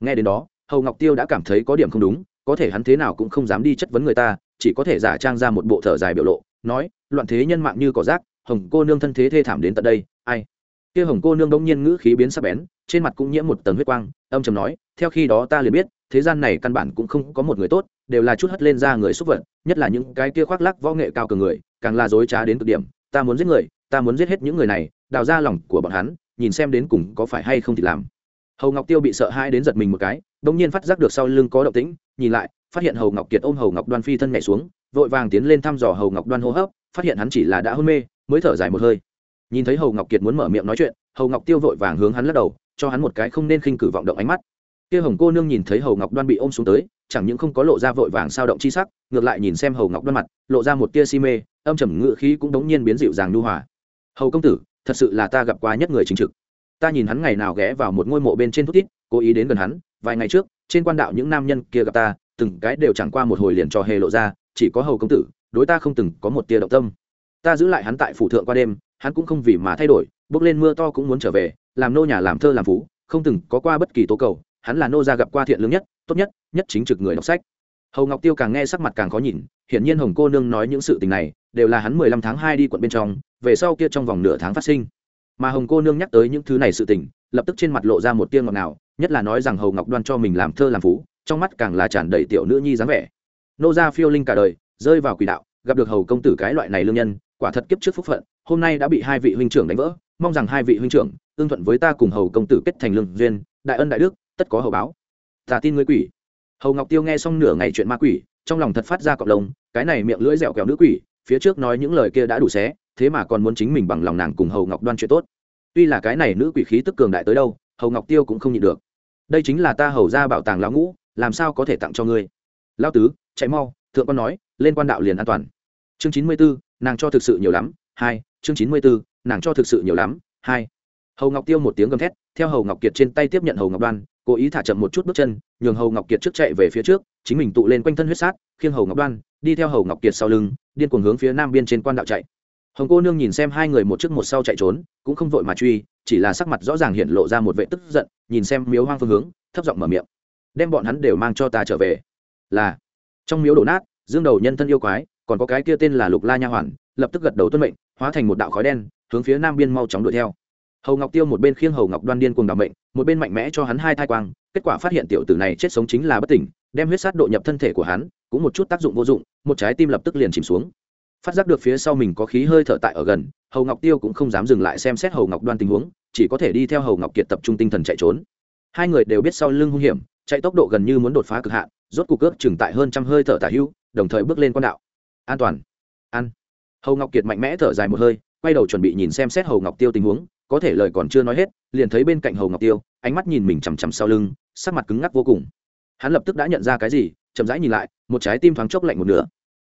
Nghe đến đó hầu ngọc tiêu đã cảm thấy có điểm không đúng, có thể hắn thế nào cũng không dám đi chất vấn người ta, chỉ có thể giả trang ra một bộ thở dài biểu lộ, nói, loạn thế nhân mạng như cỏ rác, hồng cô nương thân thế thê thảm đến tận đây, ai? Kia hồng cô nương đông nhiên ngữ khí biến sắc bén, trên mặt cũng nhiễm một tầng huyết quang, âm trầm nói, theo khi đó ta liền biết, thế gian này căn bản cũng không có một người tốt, đều là chút hất lên ra người xúc vật, nhất là những cái kia khoác lắc võ nghệ cao cường người, càng là dối trá đến cực điểm, ta muốn giết người, ta muốn giết hết những người này, đào ra lòng của bọn hắn, nhìn xem đến cùng có phải hay không thì làm hầu ngọc tiêu bị sợ hãi đến giật mình một cái đông nhiên phát giác được sau lưng có động tĩnh, nhìn lại, phát hiện hầu ngọc kiệt ôm hầu ngọc đoan phi thân nhảy xuống, vội vàng tiến lên thăm dò hầu ngọc đoan hô hấp, phát hiện hắn chỉ là đã hôn mê, mới thở dài một hơi. Nhìn thấy hầu ngọc kiệt muốn mở miệng nói chuyện, hầu ngọc tiêu vội vàng hướng hắn lắc đầu, cho hắn một cái không nên khinh cử vọng động ánh mắt. Kia hồng cô nương nhìn thấy hầu ngọc đoan bị ôm xuống tới, chẳng những không có lộ ra vội vàng sao động chi sắc, ngược lại nhìn xem hầu ngọc đoan mặt, lộ ra một tia si mê, âm trầm ngự khí cũng đống nhiên biến dịu dàng nhu hòa. Hầu công tử, thật sự là ta gặp qua nhất người chính trực ta nhìn hắn ngày nào ghé vào một ngôi mộ bên trên thút tít cố ý đến gần hắn, vài ngày trước, trên quan đạo những nam nhân kia gặp ta, từng cái đều chẳng qua một hồi liền trò hề lộ ra, chỉ có hầu công tử, đối ta không từng có một tia động tâm. Ta giữ lại hắn tại phủ thượng qua đêm, hắn cũng không vì mà thay đổi, bước lên mưa to cũng muốn trở về, làm nô nhà làm thơ làm phú, không từng có qua bất kỳ tố cầu, hắn là nô gia gặp qua thiện lương nhất, tốt nhất nhất chính trực người đọc sách. Hầu ngọc tiêu càng nghe sắc mặt càng khó nhìn, hiển nhiên hồng cô nương nói những sự tình này, đều là hắn mười lăm tháng hai đi quận bên trong, về sau kia trong vòng nửa tháng phát sinh mà hồng cô nương nhắc tới những thứ này sự tình, lập tức trên mặt lộ ra một tiên ngọt nào nhất là nói rằng hầu ngọc đoan cho mình làm thơ làm phú, trong mắt càng là tràn đầy tiểu nữ nhi dáng vẻ. Nô gia phiêu linh cả đời, rơi vào quỷ đạo, gặp được hầu công tử cái loại này lương nhân, quả thật kiếp trước phúc phận, hôm nay đã bị hai vị huynh trưởng đánh vỡ, mong rằng hai vị huynh trưởng tương thuận với ta cùng hầu công tử kết thành lương duyên, đại ân đại đức, tất có hầu báo. Ta tin ngươi quỷ. Hầu ngọc tiêu nghe xong nửa ngày chuyện ma quỷ, trong lòng thật phát ra cọc lông, cái này miệng lưỡi dẻo kẹo nữ quỷ, phía trước nói những lời kia đã đủ xé thế mà còn muốn chính mình bằng lòng nàng cùng hầu ngọc đoan chuyện tốt. Tuy là cái này nữ quỷ khí tức cường đại tới đâu, hầu ngọc tiêu cũng không nhịn được. Đây chính là ta hầu ra bảo tàng lão ngũ, làm sao có thể tặng cho ngươi? Lao tứ, chạy mau, thượng con nói, lên quan đạo liền an toàn. Chương chín mươi bốn nàng cho thực sự nhiều lắm, hai, chương chín mươi bốn nàng cho thực sự nhiều lắm, hai. Hầu ngọc tiêu một tiếng gầm thét, theo hầu ngọc kiệt trên tay tiếp nhận hầu ngọc đoan, cố ý thả chậm một chút bước chân, nhường hầu ngọc kiệt trước chạy về phía trước, chính mình tụ lên quanh thân huyết sát, khiêng hầu ngọc đoan, đi theo hầu ngọc kiệt sau lưng, điên cuồng hướng phía nam biên trên quan đạo chạy hồng cô nương nhìn xem hai người một trước một sau chạy trốn, cũng không vội mà truy, chỉ là sắc mặt rõ ràng hiện lộ ra một vệ tức giận, nhìn xem miếu hoang phương hướng, thấp giọng mở miệng. Đem bọn hắn đều mang cho ta trở về. Là. Trong miếu đổ nát, dương đầu nhân thân yêu quái, còn có cái kia tên là lục la nha hoàn, lập tức gật đầu tuân mệnh, hóa thành một đạo khói đen, hướng phía nam biên mau chóng đuổi theo. Hầu ngọc tiêu một bên khiêng hầu ngọc đoan điên cùng đ mệnh, một bên mạnh mẽ cho hắn hai thai quang, kết quả phát hiện tiểu tử này chết sống chính là bất tỉnh, đem huyết sát độ nhập thân thể của hắn, cũng một chút tác dụng vô dụng, một trái tim lập tức liền chìm xuống phát giác được phía sau mình có khí hơi thở tại ở gần, hầu ngọc tiêu cũng không dám dừng lại xem xét hầu ngọc đoan tình huống, chỉ có thể đi theo hầu ngọc kiệt tập trung tinh thần chạy trốn. Hai người đều biết sau lưng hung hiểm, chạy tốc độ gần như muốn đột phá cực hạn, rốt cuộc ước chừng tại hơn trăm hơi thở tả hưu đồng thời bước lên quan đạo. An toàn. Ăn hầu ngọc kiệt mạnh mẽ thở dài một hơi, quay đầu chuẩn bị nhìn xem xét hầu ngọc tiêu tình huống, có thể lời còn chưa nói hết, liền thấy bên cạnh hầu ngọc tiêu, ánh mắt nhìn mình chằm chằm sau lưng, sắc mặt cứng ngắc vô cùng. Hắn lập tức đã nhận ra cái gì, chậm rãi nhìn lại, một trái tim thoáng chốc lạnh một nửa.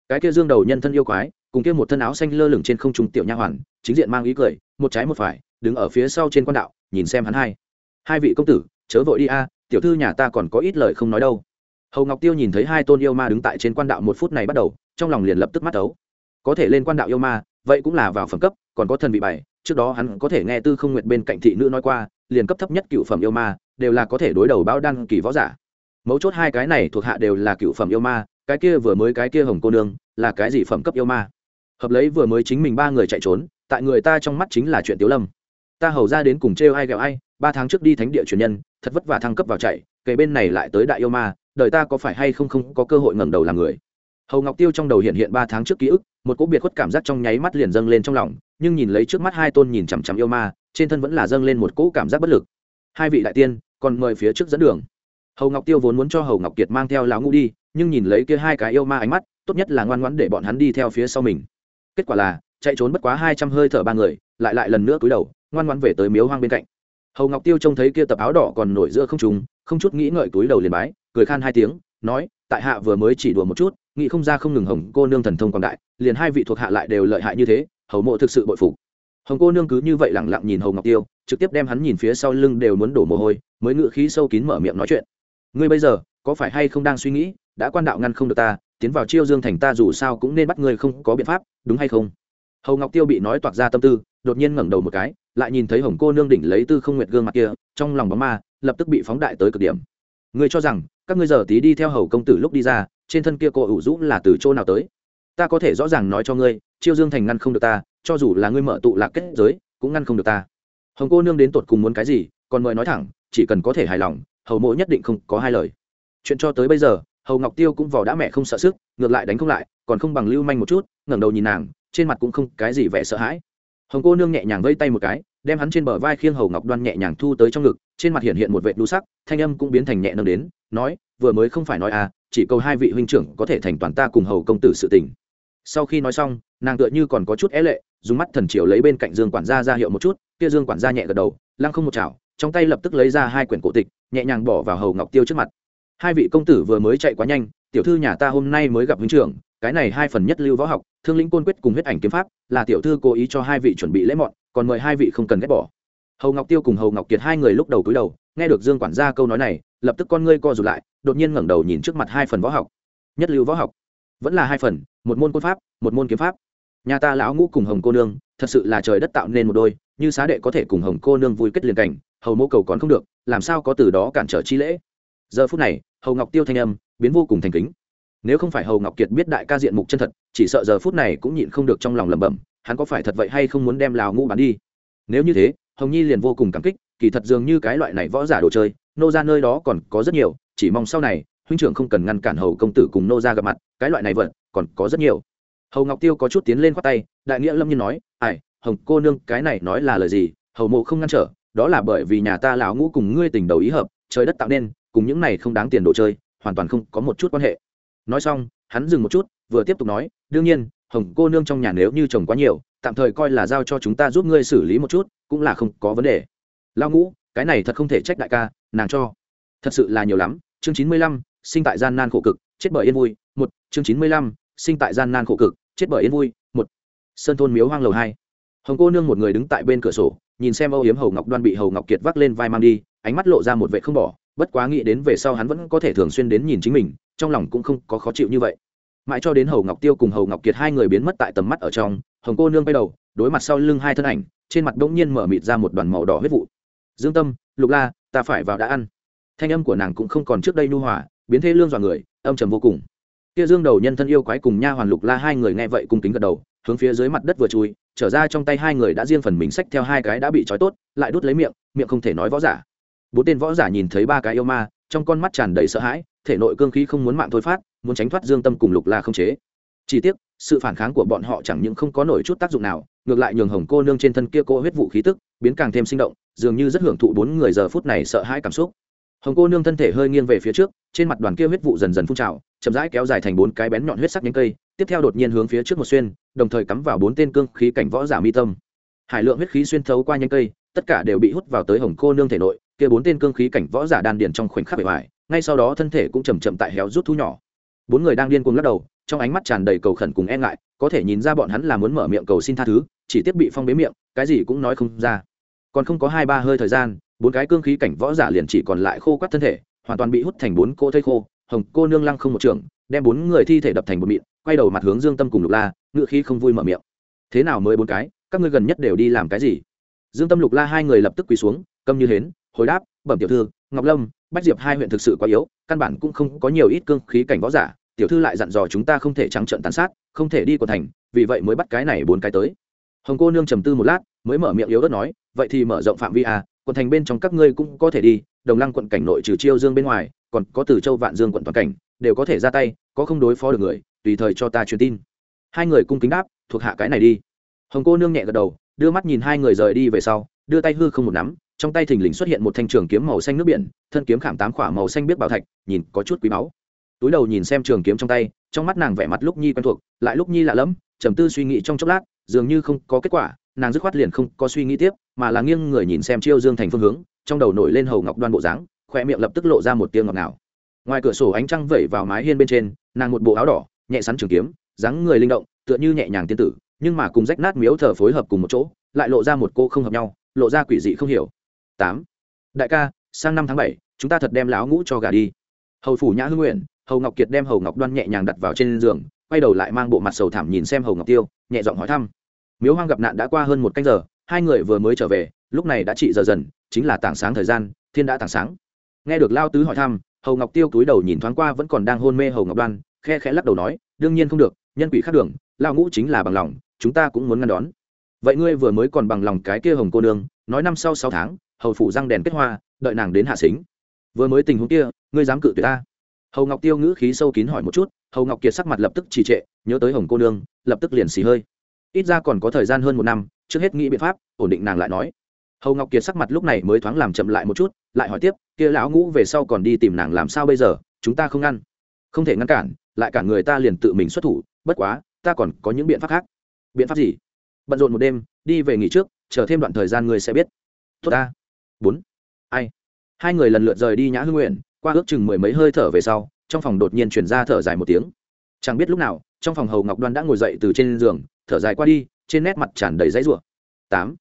Cái kia dương đầu nhân thân yêu quái cùng kia một thân áo xanh lơ lửng trên không trung tiểu nha hoàn, chính diện mang ý cười, một trái một phải, đứng ở phía sau trên quan đạo, nhìn xem hắn hai. Hai vị công tử, chớ vội đi a, tiểu thư nhà ta còn có ít lời không nói đâu. Hầu ngọc tiêu nhìn thấy hai tôn yêu ma đứng tại trên quan đạo một phút này bắt đầu, trong lòng liền lập tức mắt ấu. Có thể lên quan đạo yêu ma, vậy cũng là vào phẩm cấp, còn có thần vị bảy, trước đó hắn có thể nghe tư không nguyện bên cạnh thị nữ nói qua, liền cấp thấp nhất cựu phẩm yêu ma, đều là có thể đối đầu bão đăng kỳ võ giả. Mấu chốt hai cái này thuộc hạ đều là cựu phẩm yêu ma, cái kia vừa mới cái kia hồng cô nương, là cái gì phẩm cấp yêu ma? Hợp lấy vừa mới chính mình ba người chạy trốn, tại người ta trong mắt chính là chuyện tiếu lâm. Ta hầu ra đến cùng trêu ai ghẹo ai, ba tháng trước đi thánh địa truyền nhân, thật vất vả thăng cấp vào chạy, kể bên này lại tới đại yêu ma, đời ta có phải hay không không có cơ hội ngẩng đầu làm người. Hầu ngọc tiêu trong đầu hiện hiện ba tháng trước ký ức, một cỗ biệt khuất cảm giác trong nháy mắt liền dâng lên trong lòng, nhưng nhìn lấy trước mắt hai tôn nhìn chằm chằm yêu ma, trên thân vẫn là dâng lên một cỗ cảm giác bất lực. Hai vị đại tiên, còn mời phía trước dẫn đường. Hầu ngọc tiêu vốn muốn cho hầu ngọc kiệt mang theo lão ngũ đi, nhưng nhìn lấy kia hai cái yêu ma ánh mắt, tốt nhất là ngoan ngoãn để bọn hắn đi theo phía sau mình kết quả là, chạy trốn bất quá hai trăm hơi thở ba người, lại lại lần nữa cúi đầu, ngoan ngoãn về tới miếu hoang bên cạnh. Hầu ngọc tiêu trông thấy kia tập áo đỏ còn nổi giữa không trùng không chút nghĩ ngợi túi đầu liền bái, cười khan hai tiếng, nói, tại hạ vừa mới chỉ đùa một chút, nghĩ không ra không ngừng hồng cô nương thần thông quảng đại, liền hai vị thuộc hạ lại đều lợi hại như thế, hầu mộ thực sự bội phục. Hồng cô nương cứ như vậy lẳng lặng nhìn hầu ngọc tiêu, trực tiếp đem hắn nhìn phía sau lưng đều muốn đổ mồ hôi, mới ngự khí sâu kín mở miệng nói chuyện. Ngươi bây giờ, có phải hay không đang suy nghĩ, đã quan đạo ngăn không được ta tiến vào chiêu dương thành ta dù sao cũng nên bắt ngươi không có biện pháp, đúng hay không? Hầu ngọc tiêu bị nói toạc ra tâm tư, đột nhiên ngẩng đầu một cái, lại nhìn thấy hồng cô nương đỉnh lấy tư không nguyệt gương mặt kia, trong lòng bóng ma, lập tức bị phóng đại tới cực điểm. Ngươi cho rằng, các ngươi giờ tí đi theo hầu công tử lúc đi ra, trên thân kia cô ủ rũ là từ chỗ nào tới? Ta có thể rõ ràng nói cho ngươi, chiêu dương thành ngăn không được ta, cho dù là ngươi mở tụ lạc kết giới, cũng ngăn không được ta. Hồng cô nương đến tột cùng muốn cái gì, còn mời nói thẳng, chỉ cần có thể hài lòng, hầu mộ nhất định không có hai lời. Chuyện cho tới bây giờ hầu ngọc tiêu cũng vò đã mẹ không sợ sức, ngược lại đánh không lại, còn không bằng lưu manh một chút, ngẩng đầu nhìn nàng, trên mặt cũng không cái gì vẻ sợ hãi. Hồng cô nương nhẹ nhàng vây tay một cái, đem hắn trên bờ vai khiêng hầu ngọc đoan nhẹ nhàng thu tới trong ngực, trên mặt hiện hiện một vệ đu sắc, thanh âm cũng biến thành nhẹ nâng đến, nói, vừa mới không phải nói à chỉ cầu hai vị huynh trưởng có thể thành toàn ta cùng hầu công tử sự tình. Sau khi nói xong, nàng tựa như còn có chút é lệ, dùng mắt thần triều lấy bên cạnh dương quản gia ra hiệu một chút, kia dương quản gia nhẹ gật đầu, lăng không một chảo, trong tay lập tức lấy ra hai quyển cổ tịch, nhẹ nhàng bỏ vào hầu ngọc tiêu trước mặt hai vị công tử vừa mới chạy quá nhanh, tiểu thư nhà ta hôm nay mới gặp huynh trưởng, cái này hai phần nhất lưu võ học, thương lĩnh côn quyết cùng huyết ảnh kiếm pháp, là tiểu thư cố ý cho hai vị chuẩn bị lễ mọn, còn mời hai vị không cần ghét bỏ. Hầu ngọc tiêu cùng hầu ngọc kiệt hai người lúc đầu cúi đầu, nghe được dương quản gia câu nói này, lập tức con ngươi co rụt lại, đột nhiên ngẩng đầu nhìn trước mặt hai phần võ học. Nhất lưu võ học, vẫn là hai phần, một môn quân pháp, một môn kiếm pháp. Nhà ta lão ngũ cùng hồng cô nương, thật sự là trời đất tạo nên một đôi, như xá đệ có thể cùng hồng cô nương vui kết liền cảnh, hầu mô cầu còn không được, làm sao có từ đó cản trở chi lễ? Giờ phút này, hầu ngọc tiêu thanh âm biến vô cùng thành kính. Nếu không phải hầu ngọc kiệt biết đại ca diện mục chân thật, chỉ sợ giờ phút này cũng nhịn không được trong lòng lẩm bẩm, hắn có phải thật vậy hay không muốn đem lào ngũ bán đi? Nếu như thế, hồng nhi liền vô cùng cảm kích, kỳ thật dường như cái loại này võ giả đồ chơi, nô ra nơi đó còn có rất nhiều, chỉ mong sau này, huynh trưởng không cần ngăn cản hầu công tử cùng nô ra gặp mặt, cái loại này vẫn còn có rất nhiều. Hầu ngọc tiêu có chút tiến lên khoát tay, đại nghĩa lâm nhiên nói, ai, hồng cô nương, cái này nói là lời gì? Hầu mộ không ngăn trở, đó là bởi vì nhà ta lão ngũ cùng ngươi tình đầu ý hợp, trời đất tạo nên cùng những này không đáng tiền đồ chơi, hoàn toàn không có một chút quan hệ. Nói xong, hắn dừng một chút, vừa tiếp tục nói, đương nhiên, hồng cô nương trong nhà nếu như chồng quá nhiều, tạm thời coi là giao cho chúng ta giúp ngươi xử lý một chút, cũng là không có vấn đề. Lao ngũ, cái này thật không thể trách đại ca, nàng cho. Thật sự là nhiều lắm, chương chín mươi lăm, sinh tại gian nan khổ cực, chết bởi yên vui, một, chương chín mươi lăm, sinh tại gian nan khổ cực, chết bởi yên vui, một. Sơn thôn miếu hoang lầu hai. Hồng cô nương một người đứng tại bên cửa sổ, nhìn xem âu yếm hầu ngọc đoan bị hầu ngọc kiệt vác lên vai mang đi, ánh mắt lộ ra một vệ không bỏ bất quá nghĩ đến về sau hắn vẫn có thể thường xuyên đến nhìn chính mình, trong lòng cũng không có khó chịu như vậy. Mãi cho đến hầu ngọc tiêu cùng hầu ngọc kiệt hai người biến mất tại tầm mắt ở trong, hồng cô nương bay đầu, đối mặt sau lưng hai thân ảnh, trên mặt đ ỗ n g nhiên mở mịt ra một đoàn màu đỏ huyết vụ. Dương tâm, lục la, ta phải vào đã ăn. Thanh âm của nàng cũng không còn trước đây nu hòa, biến thế lương dọa người, âm trầm vô cùng. Kia dương đầu nhân thân yêu quái cùng nha hoàn lục la hai người nghe vậy cung kính gật đầu, hướng phía dưới mặt đất vừa chui, trở ra trong tay hai người đã riêng phần mình xách theo hai cái đã bị trói tốt, lại đút lấy miệng miệng không thể nói võ giả bốn tên võ giả nhìn thấy ba cái yêu ma, trong con mắt tràn đầy sợ hãi, thể nội cương khí không muốn mạng thôi phát, muốn tránh thoát dương tâm cùng lục la không chế. Chỉ tiếc, sự phản kháng của bọn họ chẳng những không có nổi chút tác dụng nào, ngược lại nhường hồng cô nương trên thân kia cô huyết vụ khí tức biến càng thêm sinh động, dường như rất hưởng thụ bốn người giờ phút này sợ hãi cảm xúc. Hồng cô nương thân thể hơi nghiêng về phía trước, trên mặt đoàn kia huyết vụ dần dần phun trào, chậm rãi kéo dài thành bốn cái bén nhọn huyết sắc nhánh cây, tiếp theo đột nhiên hướng phía trước một xuyên, đồng thời cắm vào bốn tên cương khí cảnh võ giả mi tâm. Hải lượng huyết khí xuyên thấu qua nhánh cây, tất cả đều bị hút vào tới hồng cô nương thể nội kia bốn tên cương khí cảnh võ giả đan điền trong khoảnh khắc bề ngoài, ngay sau đó thân thể cũng chầm chậm tại héo rút thu nhỏ. Bốn người đang điên cuồng lắc đầu, trong ánh mắt tràn đầy cầu khẩn cùng e ngại, có thể nhìn ra bọn hắn là muốn mở miệng cầu xin tha thứ, chỉ tiếp bị phong bế miệng, cái gì cũng nói không ra. Còn không có hai ba hơi thời gian, bốn cái cương khí cảnh võ giả liền chỉ còn lại khô quắt thân thể, hoàn toàn bị hút thành bốn cô thây khô, hồng cô nương lăng không một trường, đem bốn người thi thể đập thành một mịn, quay đầu mặt hướng dương tâm cùng lục la, ngựa khí không vui mở miệng. Thế nào mới bốn cái, các ngươi gần nhất đều đi làm cái gì? Dương tâm, lục la hai người lập tức quỳ xuống, câm như hến hồi đáp, bẩm tiểu thư, ngọc lâm, bách diệp hai huyện thực sự quá yếu, căn bản cũng không có nhiều ít cương khí cảnh võ giả, tiểu thư lại dặn dò chúng ta không thể trắng trợn tàn sát, không thể đi của thành, vì vậy mới bắt cái này bốn cái tới. Hồng cô nương trầm tư một lát, mới mở miệng yếu ớt nói, vậy thì mở rộng phạm vi à quận thành bên trong các ngươi cũng có thể đi, đồng lăng quận cảnh nội trừ chiêu dương bên ngoài, còn có từ châu vạn dương quận toàn cảnh, đều có thể ra tay, có không đối phó được người, tùy thời cho ta truyền tin. Hai người cung kính đáp, thuộc hạ cái này đi. Hồng cô nương nhẹ gật đầu, đưa mắt nhìn hai người rời đi về sau, đưa tay hư không một nắm trong tay thình lình xuất hiện một thanh trường kiếm màu xanh nước biển, thân kiếm khảm tám khỏa màu xanh biết bảo thạch, nhìn có chút quý báu. Túi đầu nhìn xem trường kiếm trong tay, trong mắt nàng vẻ mặt lúc nhi quen thuộc, lại lúc nhi lạ lẫm, trầm tư suy nghĩ trong chốc lát, dường như không có kết quả, nàng dứt khoát liền không có suy nghĩ tiếp, mà là nghiêng người nhìn xem chiêu dương thành phương hướng, trong đầu nổi lên hầu ngọc đoan bộ dáng khoe miệng lập tức lộ ra một tiếng ngọt ngào. Ngoài cửa sổ ánh trăng vẩy vào mái hiên bên trên, nàng một bộ áo đỏ, nhẹ sắn trường kiếm, dáng người linh động, tựa như nhẹ nhàng tiên tử, nhưng mà cùng rách nát miếu thờ phối hợp cùng một chỗ, lại lộ ra một cô không hợp nhau, lộ ra quỷ dị không hiểu tám. Đại ca, sang năm tháng bảy, chúng ta thật đem lão ngũ cho gà đi. Hầu phủ nhã hưng nguyện, hầu ngọc kiệt đem hầu ngọc đoan nhẹ nhàng đặt vào trên giường, quay đầu lại mang bộ mặt sầu thảm nhìn xem hầu ngọc tiêu, nhẹ giọng hỏi thăm. Miếu hoang gặp nạn đã qua hơn một canh giờ, hai người vừa mới trở về, lúc này đã trị giờ dần, chính là tảng sáng thời gian, thiên đã tảng sáng. Nghe được lao tứ hỏi thăm, hầu ngọc tiêu cúi đầu nhìn thoáng qua vẫn còn đang hôn mê hầu ngọc đoan, khe khẽ lắc đầu nói, đương nhiên không được, nhân quỷ khác đường lao ngũ chính là bằng lòng, chúng ta cũng muốn ngăn đón. Vậy ngươi vừa mới còn bằng lòng cái kia hồng cô nương, nói năm sau sáu tháng hầu phủ răng đèn kết hoa, đợi nàng đến hạ xính. Vừa mới tình huống kia, ngươi dám cự tuyệt ta? Hầu ngọc tiêu ngữ khí sâu kín hỏi một chút, hầu ngọc kiệt sắc mặt lập tức trì trệ, nhớ tới hồng cô nương, lập tức liền xì hơi. Ít ra còn có thời gian hơn một năm, trước hết nghĩ biện pháp, ổn định nàng lại nói. Hầu ngọc kiệt sắc mặt lúc này mới thoáng làm chậm lại một chút, lại hỏi tiếp, kia lão ngũ về sau còn đi tìm nàng làm sao bây giờ, chúng ta không ngăn. Không thể ngăn cản, lại cả người ta liền tự mình xuất thủ, bất quá, ta còn có những biện pháp khác. Biện pháp gì? Bận rộn một đêm, đi về nghỉ trước, chờ thêm đoạn thời gian người sẽ biết. Tốt ta bốn. Ai? Hai người lần lượt rời đi nhã hương nguyện, qua ước chừng mười mấy hơi thở về sau, trong phòng đột nhiên chuyển ra thở dài một tiếng. Chẳng biết lúc nào, trong phòng hầu ngọc đoan đã ngồi dậy từ trên giường, thở dài qua đi, trên nét mặt tràn đầy dãy rủa. Tám.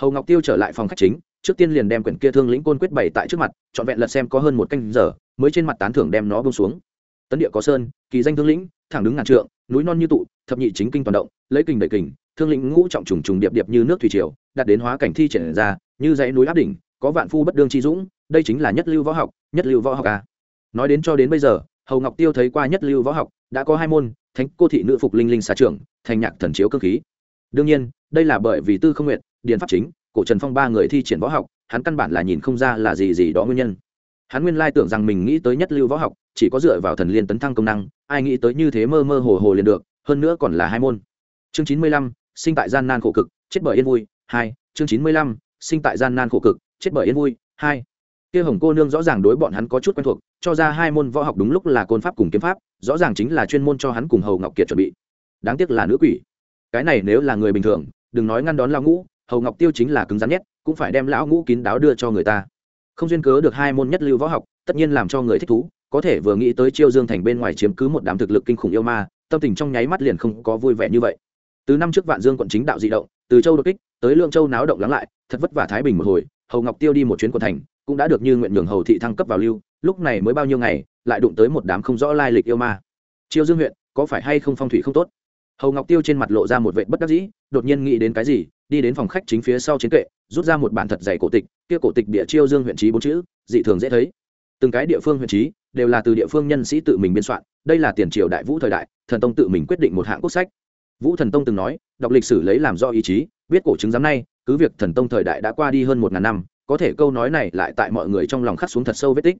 Hầu ngọc tiêu trở lại phòng khách chính, trước tiên liền đem quyển kia thương lĩnh côn quyết bày tại trước mặt, trọn vẹn lật xem có hơn một canh giờ, mới trên mặt tán thưởng đem nó bông xuống. Tấn địa có sơn, kỳ danh thương lĩnh, thẳng đứng ngàn trượng, núi non như tụ, thập nhị chính kinh toàn động, lấy kình đầy kình, thương lĩnh ngũ trọng trùng trùng điệp điệp như nước thủy triều đạt đến hóa cảnh thi triển ra, như dãy núi áp đỉnh có vạn phu bất đương chi dũng, đây chính là nhất lưu võ học, nhất lưu võ học à. nói đến cho đến bây giờ, hầu ngọc tiêu thấy qua nhất lưu võ học, đã có hai môn, thánh cô thị nữ phục linh linh xà trưởng, thành nhạc thần chiếu cơ khí. Đương nhiên, đây là bởi vì tư không nguyện điền pháp chính, cổ trần phong ba người thi triển võ học, hắn căn bản là nhìn không ra là gì gì đó nguyên nhân. Hắn nguyên lai tưởng rằng mình nghĩ tới nhất lưu võ học, chỉ có dựa vào thần liên tấn thăng công năng, ai nghĩ tới như thế mơ mơ hồ hồ liền được, hơn nữa còn là hai môn. Chương chín mươi lăm, sinh tại gian nan khổ cực, chết bởi yên vui. Hai, chương chín mươi lăm, sinh tại gian nan khổ cực chết bởi yên vui, hai. Kia hồng cô nương rõ ràng đối bọn hắn có chút quen thuộc, cho ra hai môn võ học đúng lúc là côn pháp cùng kiếm pháp, rõ ràng chính là chuyên môn cho hắn cùng hầu ngọc kiệt chuẩn bị. Đáng tiếc là nữ quỷ. Cái này nếu là người bình thường, đừng nói ngăn đón lão ngũ, hầu ngọc tiêu chính là cứng rắn nhất, cũng phải đem lão ngũ kín đáo đưa cho người ta. Không duyên cớ được hai môn nhất lưu võ học, tất nhiên làm cho người thích thú, có thể vừa nghĩ tới chiêu dương thành bên ngoài chiếm cứ một đám thực lực kinh khủng yêu ma, tâm tình trong nháy mắt liền không có vui vẻ như vậy. Từ năm trước vạn dương quận chính đạo di động, từ châu đột kích, tới lượng châu náo động lắng lại, thật vất vả thái bình một hồi hầu ngọc tiêu đi một chuyến quận thành, cũng đã được như nguyện nhường hầu thị thăng cấp vào lưu, lúc này mới bao nhiêu ngày, lại đụng tới một đám không rõ lai lịch yêu ma. Chiêu dương huyện, có phải hay không phong thủy không tốt? Hầu ngọc tiêu trên mặt lộ ra một vệ bất đắc dĩ, đột nhiên nghĩ đến cái gì, đi đến phòng khách chính phía sau chiến kệ, rút ra một bản thật dày cổ tịch, kia cổ tịch địa chiêu dương huyện trí bốn chữ, dị thường dễ thấy. Từng cái địa phương huyện trí, đều là từ địa phương nhân sĩ tự mình biên soạn, đây là tiền triều đại vũ thời đại, thần tông tự mình quyết định một hạng quốc sách. Vũ thần tông từng nói, đọc lịch sử lấy làm do ý chí, biết cổ chứng giám nay cứ việc thần tông thời đại đã qua đi hơn một ngàn năm, có thể câu nói này lại tại mọi người trong lòng khắc xuống thật sâu vết tích.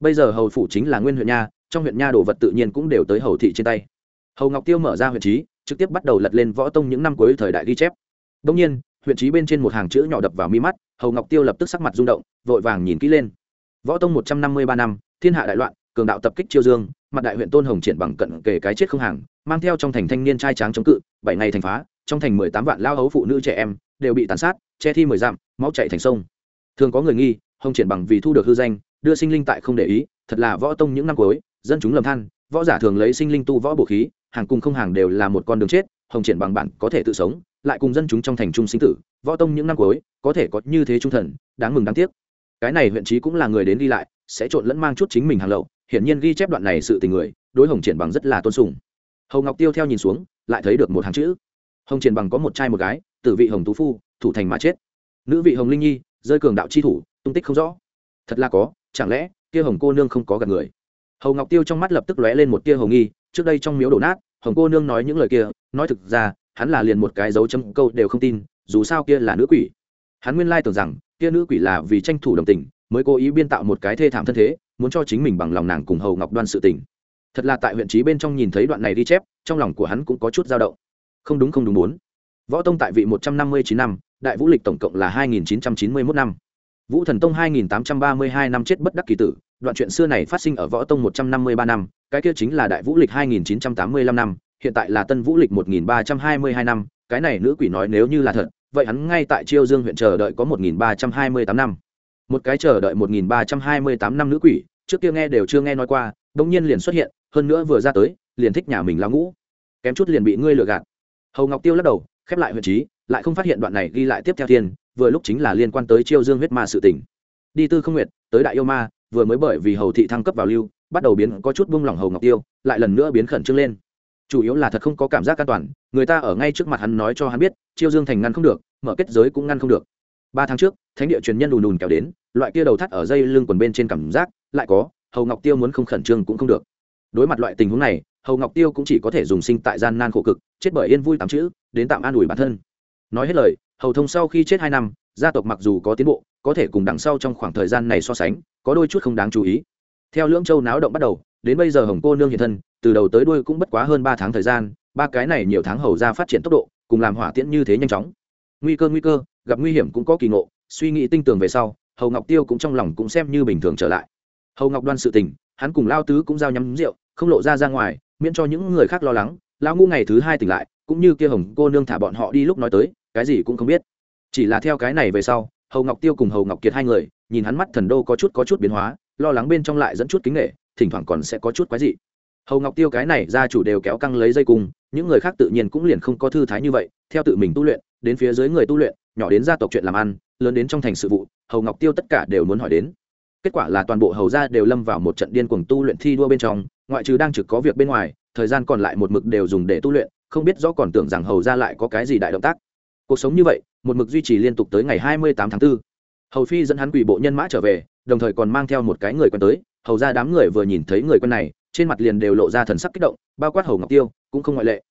Bây giờ hầu phủ chính là nguyên huyện nha, trong huyện nha đồ vật tự nhiên cũng đều tới hầu thị trên tay. Hầu ngọc tiêu mở ra huyện trí, trực tiếp bắt đầu lật lên võ tông những năm cuối thời đại ghi chép. Đông nhiên, huyện trí bên trên một hàng chữ nhỏ đập vào mi mắt, hầu ngọc tiêu lập tức sắc mặt rung động, vội vàng nhìn kỹ lên. Võ tông một trăm năm mươi ba năm, thiên hạ đại loạn, cường đạo tập kích chiêu dương, mặt đại huyện tôn hồng triển bằng cận kề cái chết không hàng, mang theo trong thành thanh niên trai tráng chống cự, bảy ngày thành phá, trong thành mười tám vạn lao hấu phụ nữ trẻ em đều bị tàn sát, che thi mười dặm, máu chạy thành sông. Thường có người nghi, hồng triển bằng vì thu được hư danh, đưa sinh linh tại không để ý, thật là võ tông những năm cuối, dân chúng lầm than, võ giả thường lấy sinh linh tu võ bổ khí, hàng cùng không hàng đều là một con đường chết, hồng triển bằng bản có thể tự sống, lại cùng dân chúng trong thành trung sinh tử, võ tông những năm cuối, có thể có như thế trung thần, đáng mừng đáng tiếc. Cái này huyện trí cũng là người đến đi lại, sẽ trộn lẫn mang chút chính mình hàng lậu, hiển nhiên ghi chép đoạn này sự tình người, đối hồng triển bằng rất là tôn sùng. Hầu ngọc tiêu theo nhìn xuống, lại thấy được một hàng chữ. Hồng triển bằng có một trai một gái tử vị hồng tú phu, thủ thành mà chết. Nữ vị hồng linh nhi, rơi cường đạo chi thủ, tung tích không rõ. Thật là có, chẳng lẽ, kia hồng cô nương không có gặp người? Hầu ngọc tiêu trong mắt lập tức lóe lên một tia hồng nghi, trước đây trong miếu đổ nát, hồng cô nương nói những lời kia, nói thực ra, hắn là liền một cái dấu chấm câu đều không tin, dù sao kia là nữ quỷ. Hắn nguyên lai tưởng rằng, kia nữ quỷ là vì tranh thủ đồng tình, mới cố ý biên tạo một cái thê thảm thân thế, muốn cho chính mình bằng lòng nàng cùng hầu ngọc đoan sự tình. Thật là tại huyện trí bên trong nhìn thấy đoạn này ghi chép, trong lòng của hắn cũng có chút dao động. Không đúng không đúng bốn võ tông tại vị một trăm năm mươi chín năm, đại vũ lịch tổng cộng là hai nghìn chín trăm chín mươi mốt năm. Vũ thần tông hai nghìn tám trăm ba mươi hai năm chết bất đắc kỳ tử, đoạn chuyện xưa này phát sinh ở võ tông một trăm năm mươi ba năm, cái kia chính là đại vũ lịch hai nghìn chín trăm tám mươi lăm năm, hiện tại là tân vũ lịch một nghìn ba trăm hai mươi hai năm, cái này nữ quỷ nói nếu như là thật, vậy hắn ngay tại chiêu dương huyện chờ đợi có một nghìn ba trăm hai mươi tám năm. Một cái chờ đợi một nghìn ba trăm hai mươi tám năm nữ quỷ, trước kia nghe đều chưa nghe nói qua đông nhiên liền xuất hiện, hơn nữa vừa ra tới, liền thích nhà mình lao ngũ. Kém chút liền bị ngươi lừa gạt. Hầu ngọc tiêu lắc đầu khép lại huyện trí, lại không phát hiện đoạn này ghi lại tiếp theo thiên, vừa lúc chính là liên quan tới chiêu dương huyết ma sự tỉnh đi tư không nguyệt, tới đại yêu ma, vừa mới bởi vì hầu thị thăng cấp vào lưu, bắt đầu biến có chút buông lỏng hầu ngọc tiêu, lại lần nữa biến khẩn trương lên. Chủ yếu là thật không có cảm giác an toàn, người ta ở ngay trước mặt hắn nói cho hắn biết, chiêu dương thành ngăn không được, mở kết giới cũng ngăn không được. Ba tháng trước, thánh địa truyền nhân đùn đùn kéo đến, loại kia đầu thắt ở dây lưng quần bên trên cảm giác, lại có, hầu ngọc tiêu muốn không khẩn trương cũng không được. Đối mặt loại tình huống này hầu ngọc tiêu cũng chỉ có thể dùng sinh tại gian nan khổ cực, chết bởi yên vui tám chữ, đến tạm an ủi bản thân. Nói hết lời, hầu thông sau khi chết hai năm, gia tộc mặc dù có tiến bộ, có thể cùng đằng sau trong khoảng thời gian này so sánh, có đôi chút không đáng chú ý. Theo lưỡng châu náo động bắt đầu, đến bây giờ hồng cô nương hiện thân, từ đầu tới đuôi cũng bất quá hơn ba tháng thời gian, ba cái này nhiều tháng hầu ra phát triển tốc độ, cùng làm hỏa tiễn như thế nhanh chóng. Nguy cơ nguy cơ, gặp nguy hiểm cũng có kỳ ngộ, suy nghĩ tinh tường về sau, hầu ngọc tiêu cũng trong lòng cũng xem như bình thường trở lại. Hầu ngọc đoan sự tình, hắn cùng lao tứ cũng giao nhắm rượu, không lộ ra ra ngoài miễn cho những người khác lo lắng, Lão ngu ngày thứ hai tỉnh lại, cũng như kia hồng cô nương thả bọn họ đi lúc nói tới, cái gì cũng không biết. Chỉ là theo cái này về sau, hầu ngọc tiêu cùng hầu ngọc kiệt hai người, nhìn hắn mắt thần đô có chút có chút biến hóa, lo lắng bên trong lại dẫn chút kính nghệ thỉnh thoảng còn sẽ có chút quái dị. Hầu ngọc tiêu cái này gia chủ đều kéo căng lấy dây cung, những người khác tự nhiên cũng liền không có thư thái như vậy, theo tự mình tu luyện, đến phía dưới người tu luyện, nhỏ đến gia tộc chuyện làm ăn, lớn đến trong thành sự vụ, hầu ngọc tiêu tất cả đều muốn hỏi đến. Kết quả là toàn bộ hầu gia đều lâm vào một trận điên cuồng tu luyện thi đua bên trong ngoại trừ đang trực có việc bên ngoài, thời gian còn lại một mực đều dùng để tu luyện, không biết rõ còn tưởng rằng hầu gia lại có cái gì đại động tác. Cuộc sống như vậy, một mực duy trì liên tục tới ngày hai mươi tám tháng 4. hầu phi dẫn hắn quỷ bộ nhân mã trở về, đồng thời còn mang theo một cái người quen tới. Hầu ra đám người vừa nhìn thấy người quen này, trên mặt liền đều lộ ra thần sắc kích động, bao quát hầu ngọc tiêu, cũng không ngoại lệ.